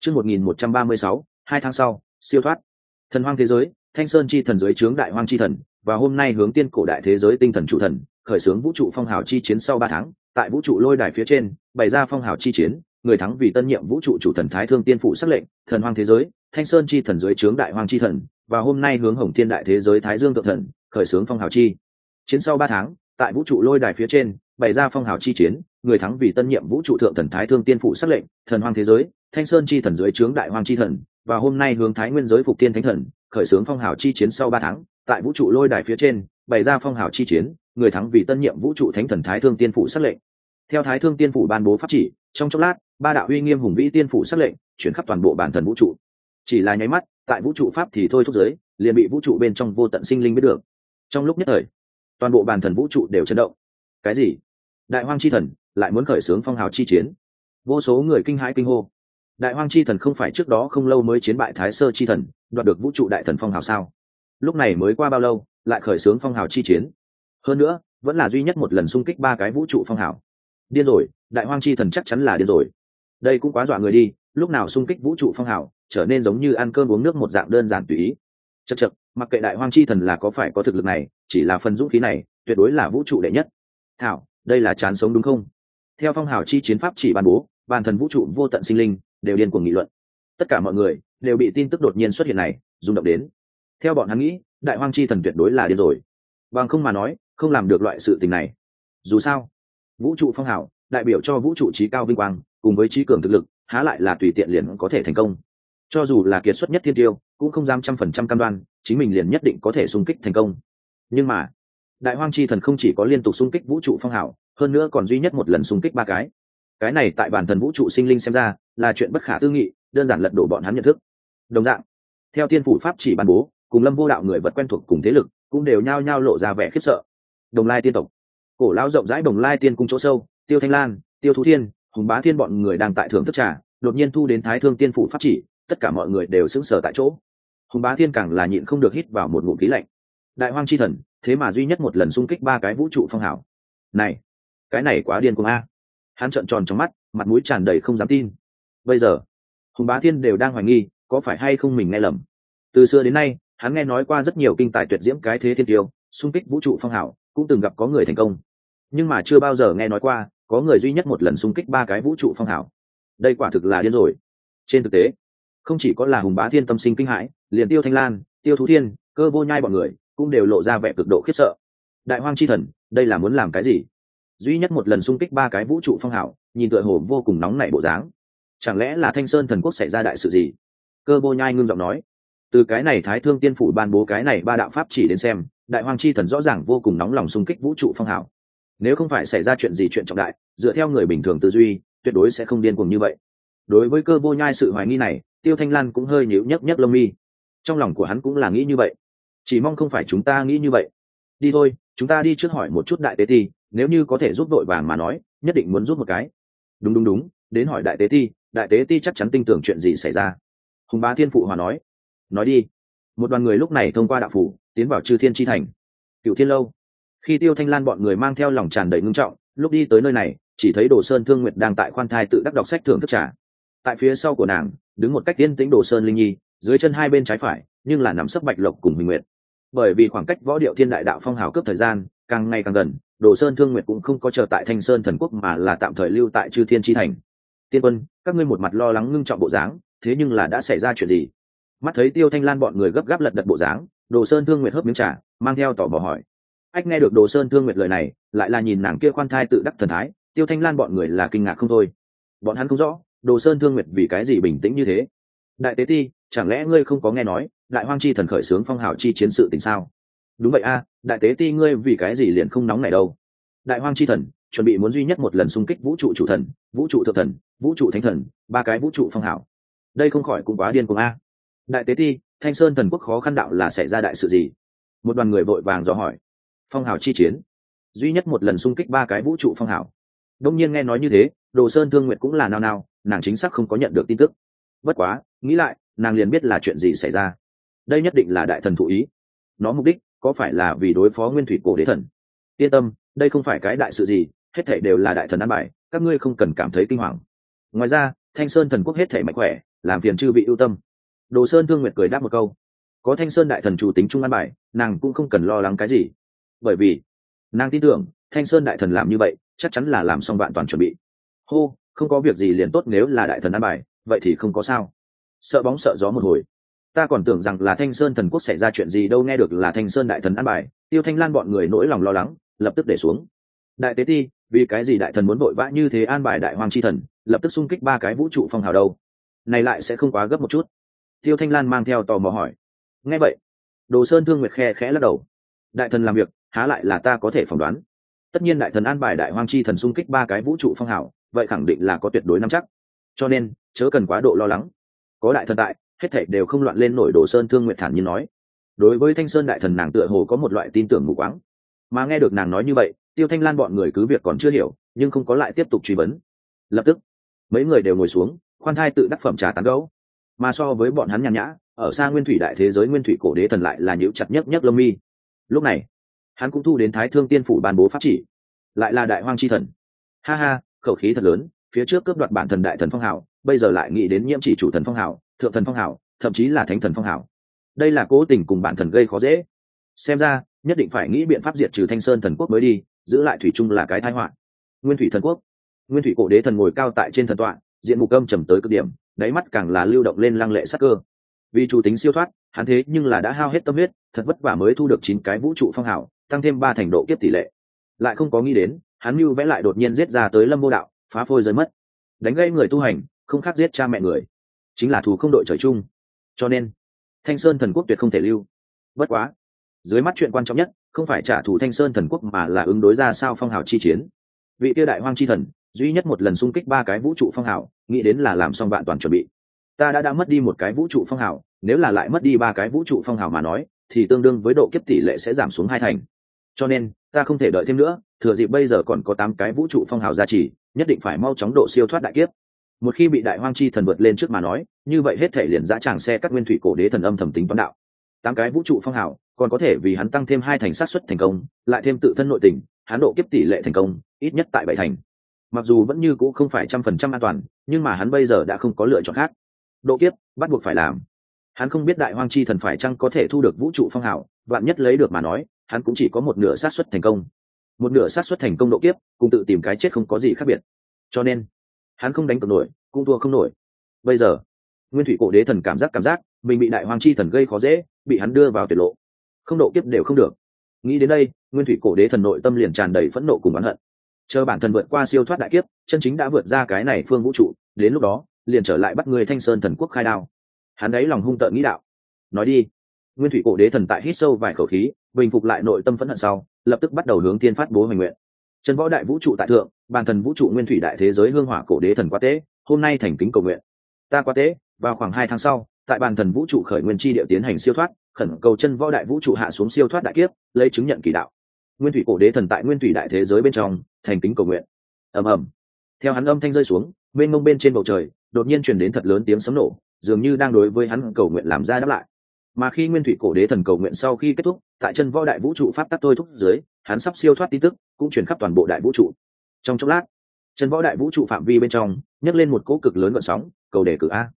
Chương một nghìn một trăm ba mươi sáu, hai tháng sau, siêu thoát. Thần hoang thế giới, thanh sơn chi thần giới trướng đại hoang chi thần, và hôm nay hướng tiên cổ đại thế giới tinh thần chủ thần, khởi xướng vũ trụ phong hào chi chiến sau ba tháng tại vũ trụ lôi đài phía trên, bày ra phong hào chi chiến, người thắng vì tân nhiệm vũ trụ chủ thần thái thương tiên phụ xác lệnh, thần hoang thế giới, thanh sơn chi thần giới trướng đại hoang chi thần, và hôm nay hướng hồng thiên đại thế giới thái dương tự thần, khởi xướng phong hào chi. Chiến sau ba tháng, tại vũ trụ lôi đài phía trên, bày ra phong hào chi chiến, người thắng vì tân nhiệm vũ trụ thượng thần thái thương tiên phụ xác lệnh, thần hoang thế giới, thanh sơn chi thần giới trướng đại hoang chi thần, và hôm nay hướng thái nguyên giới phục tiên thánh thần, khởi xướng phong hào chi chiến sau ba tháng, tại vũ trụ lôi đài phía trên, bày ra phong hào chi chiến người thắng vì tân nhiệm vũ trụ thánh thần thái thương tiên phủ xác lệnh. Theo thái thương tiên phủ ban bố pháp chỉ, trong chốc lát, ba đạo uy nghiêm hùng vĩ tiên phủ xác lệnh chuyển khắp toàn bộ bản thần vũ trụ. Chỉ là nháy mắt, tại vũ trụ pháp thì thôi thúc giới, liền bị vũ trụ bên trong vô tận sinh linh biết được. Trong lúc nhất thời, toàn bộ bản thần vũ trụ đều chấn động. Cái gì? Đại hoang chi thần lại muốn khởi xướng phong hào chi chiến. Vô số người kinh hãi kinh hô. Đại hoang chi thần không phải trước đó không lâu mới chiến bại thái sơ chi thần, đoạt được vũ trụ đại thần phong hào sao? Lúc này mới qua bao lâu, lại khởi xướng phong hào chi chiến? Hơn nữa, vẫn là duy nhất một lần xung kích ba cái vũ trụ phong hào. Điên rồi, đại hoang chi thần chắc chắn là điên rồi. Đây cũng quá dọa người đi, lúc nào xung kích vũ trụ phong hào, trở nên giống như ăn cơm uống nước một dạng đơn giản tùy ý. Chật chật mặc kệ đại hoang chi thần là có phải có thực lực này, chỉ là phần dũng khí này, tuyệt đối là vũ trụ đệ nhất. Thảo, đây là chán sống đúng không? Theo phong hào chi chiến pháp chỉ ban bố bàn thần vũ trụ vô tận sinh linh, đều điên cuồng nghị luận. Tất cả mọi người, đều bị tin tức đột nhiên xuất hiện này, rung động đến. Theo bọn hắn nghĩ, đại hoang chi thần tuyệt đối là điên rồi. Bằng không mà nói không làm được loại sự tình này. Dù sao, vũ trụ phong hào, đại biểu cho vũ trụ trí cao vinh quang, cùng với trí cường thực lực, há lại là tùy tiện liền có thể thành công. Cho dù là kiệt xuất nhất thiên tiêu, cũng không dám trăm phần trăm cam đoan, chính mình liền nhất định có thể xung kích thành công. Nhưng mà, đại hoang chi thần không chỉ có liên tục xung kích vũ trụ phong hảo hơn nữa còn duy nhất một lần xung kích ba cái. Cái này tại bản thần vũ trụ sinh linh xem ra, là chuyện bất khả tư nghị, đơn giản lật đổ bọn hắn nhận thức. Đồng dạng, theo tiên phủ pháp chỉ ban bố, cùng lâm vô đạo người vật quen thuộc cùng thế lực, cũng đều nhao nhao lộ ra vẻ khiếp sợ đồng lai tiên tộc. Cổ lão rộng rãi đồng lai tiên cung chỗ sâu, tiêu thanh lan, tiêu thú thiên, hùng bá thiên bọn người đang tại thưởng thức trà, đột nhiên thu đến thái thương tiên phủ pháp chỉ, tất cả mọi người đều sững sờ tại chỗ. Hùng bá thiên càng là nhịn không được hít vào một ngụm khí lạnh. Đại hoang chi thần, thế mà duy nhất một lần xung kích ba cái vũ trụ phong hảo này, cái này quá điên cuồng a. Hắn trợn tròn trong mắt, mặt mũi tràn đầy không dám tin. Bây giờ, hùng bá thiên đều đang hoài nghi, có phải hay không mình nghe lầm. Từ xưa đến nay, hắn nghe nói qua rất nhiều kinh tài tuyệt diễm cái thế thiên tiêu, xung kích vũ trụ phong hảo cũng từng gặp có người thành công. Nhưng mà chưa bao giờ nghe nói qua có người duy nhất một lần xung kích ba cái vũ trụ phong hảo đây quả thực là điên rồi. Trên thực tế, không chỉ có là hùng bá thiên tâm sinh kinh hãi, liền tiêu thanh lan, tiêu thú thiên, cơ vô nhai bọn người cũng đều lộ ra vẻ cực độ khiếp sợ. Đại hoang chi thần, đây là muốn làm cái gì? Duy nhất một lần xung kích ba cái vũ trụ phong hảo nhìn tựa hồ vô cùng nóng nảy bộ dáng. Chẳng lẽ là thanh sơn thần quốc xảy ra đại sự gì? Cơ vô nhai ngưng giọng nói. Từ cái này thái thương tiên phủ ban bố cái này ba đạo pháp chỉ đến xem đại hoàng chi thần rõ ràng vô cùng nóng lòng xung kích vũ trụ phong hảo nếu không phải xảy ra chuyện gì chuyện trọng đại, dựa theo người bình thường tư duy, tuyệt đối sẽ không điên cuồng như vậy. Đối với cơ vô nhai sự hoài nghi này, tiêu thanh lan cũng hơi nhíu nhấc nhấc lông mi. Trong lòng của hắn cũng là nghĩ như vậy. Chỉ mong không phải chúng ta nghĩ như vậy. Đi thôi, chúng ta đi trước hỏi một chút đại tế thi. nếu như có thể giúp đội vàng mà nói, nhất định muốn giúp một cái. Đúng đúng đúng, đến hỏi đại tế thi. đại tế ti chắc chắn tin tưởng chuyện gì xảy ra. Hùng bá thiên phụ hòa nói. Nói đi. Một đoàn người lúc này thông qua đạo phủ tiến vào chư thiên tri thành. Cựu thiên lâu. Khi tiêu thanh lan bọn người mang theo lòng tràn đầy ngưng trọng, lúc đi tới nơi này, chỉ thấy đồ sơn thương nguyệt đang tại khoan thai tự đắc đọc sách thưởng thức trà. Tại phía sau của nàng, đứng một cách tiên tĩnh đồ sơn linh nhi, dưới chân hai bên trái phải, nhưng là nằm sấp bạch lộc cùng minh nguyệt. Bởi vì khoảng cách võ điệu thiên đại đạo phong hào cướp thời gian, càng ngày càng gần, đồ sơn thương nguyệt cũng không có chờ tại thanh sơn thần quốc mà là tạm thời lưu tại chư thiên tri thành. Tiên quân, các ngươi một mặt lo lắng ngưng trọng bộ dáng, thế nhưng là đã xảy ra chuyện gì? Mắt thấy tiêu thanh lan bọn người gấp gáp lật đật bộ dáng đồ sơn thương nguyệt hớp miếng trà, mang theo tỏ bỏ hỏi. Ách, nghe được đồ sơn thương nguyệt lời này, lại là nhìn nàng kia khoan thai tự đắc thần thái, tiêu thanh lan bọn người là kinh ngạc không thôi. Bọn hắn không rõ, đồ sơn thương nguyệt vì cái gì bình tĩnh như thế? Đại tế ti, chẳng lẽ ngươi không có nghe nói, đại hoang chi thần khởi sướng phong hào chi chiến sự tình sao? Đúng vậy a, đại tế ti ngươi vì cái gì liền không nóng này đâu? Đại hoang chi thần, chuẩn bị muốn duy nhất một lần xung kích vũ trụ chủ thần, vũ trụ thượng thần, vũ trụ thánh thần, ba cái vũ trụ phong hảo đây không khỏi cũng quá điên cuồng a. Đại tế ti thanh sơn thần quốc khó khăn đạo là xảy ra đại sự gì? Một đoàn người vội vàng dò hỏi. Phong hào chi chiến. Duy nhất một lần xung kích ba cái vũ trụ phong hào. Đông nhiên nghe nói như thế, đồ sơn thương nguyện cũng là nao nao, nàng chính xác không có nhận được tin tức. Bất quá, nghĩ lại, nàng liền biết là chuyện gì xảy ra. Đây nhất định là đại thần thụ ý. Nó mục đích, có phải là vì đối phó nguyên thủy cổ đế thần? Yên tâm, đây không phải cái đại sự gì, hết thể đều là đại thần an bài, các ngươi không cần cảm thấy kinh hoàng. Ngoài ra, thanh sơn thần quốc hết thể mạnh khỏe, làm phiền chư bị ưu tâm đồ sơn thương nguyệt cười đáp một câu. Có thanh sơn đại thần chủ tính trung an bài, nàng cũng không cần lo lắng cái gì. Bởi vì, nàng tin tưởng, thanh sơn đại thần làm như vậy, chắc chắn là làm xong bạn toàn chuẩn bị. Hô, không có việc gì liền tốt nếu là đại thần an bài, vậy thì không có sao. Sợ bóng sợ gió một hồi. Ta còn tưởng rằng là thanh sơn thần quốc xảy ra chuyện gì đâu nghe được là thanh sơn đại thần an bài, tiêu thanh lan bọn người nỗi lòng lo lắng, lập tức để xuống. Đại tế ti, vì cái gì đại thần muốn vội vã như thế an bài đại hoàng chi thần, lập tức xung kích ba cái vũ trụ phong hào đâu? Này lại sẽ không quá gấp một chút tiêu thanh lan mang theo tò mò hỏi. Nghe vậy, đồ sơn thương nguyệt khe khẽ lắc đầu. Đại thần làm việc, há lại là ta có thể phỏng đoán. Tất nhiên đại thần an bài đại hoang chi thần xung kích ba cái vũ trụ phong hào, vậy khẳng định là có tuyệt đối nắm chắc. Cho nên, chớ cần quá độ lo lắng. Có đại thần tại, hết thảy đều không loạn lên nổi đồ sơn thương nguyệt thản nhiên nói. Đối với thanh sơn đại thần nàng tựa hồ có một loại tin tưởng mù quáng. Mà nghe được nàng nói như vậy, tiêu thanh lan bọn người cứ việc còn chưa hiểu, nhưng không có lại tiếp tục truy vấn. Lập tức, mấy người đều ngồi xuống, khoan thai tự đắc phẩm trà tán gấu mà so với bọn hắn nhàn nhã, ở xa nguyên thủy đại thế giới nguyên thủy cổ đế thần lại là nhữ chặt nhất nhất lâm mi. Lúc này, hắn cũng thu đến thái thương tiên phủ ban bố pháp chỉ, lại là đại hoang chi thần. Ha ha, khẩu khí thật lớn, phía trước cướp đoạt bản thần đại thần phong hào, bây giờ lại nghĩ đến nhiễm chỉ chủ thần phong hào, thượng thần phong hào, thậm chí là thánh thần phong hào. Đây là cố tình cùng bản thần gây khó dễ. Xem ra, nhất định phải nghĩ biện pháp diệt trừ thanh sơn thần quốc mới đi, giữ lại thủy trung là cái thái họa. Nguyên thủy thần quốc. Nguyên thủy cổ đế thần ngồi cao tại trên thần tọa, diện mục âm trầm tới cực điểm đáy mắt càng là lưu động lên lăng lệ sắc cơ. Vì chủ tính siêu thoát, hắn thế nhưng là đã hao hết tâm huyết, thật vất vả mới thu được chín cái vũ trụ phong hảo tăng thêm ba thành độ kiếp tỷ lệ. Lại không có nghĩ đến, hắn mưu vẽ lại đột nhiên giết ra tới lâm vô đạo, phá phôi rơi mất. Đánh gây người tu hành, không khác giết cha mẹ người. Chính là thù không đội trời chung. Cho nên, thanh sơn thần quốc tuyệt không thể lưu. Bất quá, dưới mắt chuyện quan trọng nhất, không phải trả thù thanh sơn thần quốc mà là ứng đối ra sao phong hào chi chiến. Vị tiêu đại hoang chi thần duy nhất một lần xung kích ba cái vũ trụ phong hào, nghĩ đến là làm xong vạn toàn chuẩn bị. Ta đã đã mất đi một cái vũ trụ phong hào, nếu là lại mất đi ba cái vũ trụ phong hào mà nói, thì tương đương với độ kiếp tỷ lệ sẽ giảm xuống hai thành. Cho nên, ta không thể đợi thêm nữa, thừa dịp bây giờ còn có tám cái vũ trụ phong hào gia trì, nhất định phải mau chóng độ siêu thoát đại kiếp. Một khi bị đại hoang chi thần vượt lên trước mà nói, như vậy hết thể liền giã tràng xe các nguyên thủy cổ đế thần âm thầm tính toán đạo. Tám cái vũ trụ phong hào, còn có thể vì hắn tăng thêm hai thành sát xuất thành công, lại thêm tự thân nội tình, hắn độ kiếp tỷ lệ thành công, ít nhất tại bảy thành mặc dù vẫn như c ũ không phải trăm phần trăm an toàn, nhưng mà hắn bây giờ đã không có lựa chọn khác. Độ kiếp, bắt buộc phải làm. Hắn không biết đại hoang chi thần phải chăng có thể thu được vũ trụ phong hào, vạn nhất lấy được mà nói, hắn cũng chỉ có một nửa sát xuất thành công. Một nửa sát xuất thành công độ kiếp, cùng tự tìm cái chết không có gì khác biệt. Cho nên, hắn không đánh cược nổi, cũng thua không nổi. Bây giờ, nguyên thủy cổ đế thần cảm giác cảm giác, mình bị đại hoàng chi thần gây khó dễ, bị hắn đưa vào tuyệt lộ. Không độ kiếp đều không được. Nghĩ đến đây, nguyên thủy cổ đế thần nội tâm liền tràn đầy phẫn nộ cùng oán hận chờ bản thân vượt qua siêu thoát đại kiếp, chân chính đã vượt ra cái này phương vũ trụ, đến lúc đó, liền trở lại bắt người thanh sơn thần quốc khai đao. Hắn ấy lòng hung tợn nghĩ đạo. Nói đi. Nguyên thủy cổ đế thần tại hít sâu vài khẩu khí, bình phục lại nội tâm phẫn hận sau, lập tức bắt đầu hướng thiên phát bố hoành nguyện. Trần võ đại vũ trụ tại thượng bàn thần vũ trụ nguyên thủy đại thế giới hương hỏa cổ đế thần quá tế, hôm nay thành kính cầu nguyện. Ta quá tế. Vào khoảng hai tháng sau, tại bàn thần vũ trụ khởi nguyên chi địa tiến hành siêu thoát, khẩn cầu chân võ đại vũ trụ hạ xuống siêu thoát đại kiếp, lấy chứng nhận kỳ đạo. Nguyên thủy cổ đế thần tại nguyên thủy đại thế giới bên trong thành kính cầu nguyện. Ầm ầm. Theo hắn âm thanh rơi xuống bên ngông bên trên bầu trời, đột nhiên truyền đến thật lớn tiếng sấm nổ, dường như đang đối với hắn cầu nguyện làm ra đáp lại. Mà khi nguyên thủy cổ đế thần cầu nguyện sau khi kết thúc, tại chân võ đại vũ trụ pháp tắc tôi thúc dưới, hắn sắp siêu thoát tin tức, cũng chuyển khắp toàn bộ đại vũ trụ. Trong chốc lát, chân võ đại vũ trụ phạm vi bên trong, nhấc lên một cỗ cực lớn vận sóng, cầu đề cử a.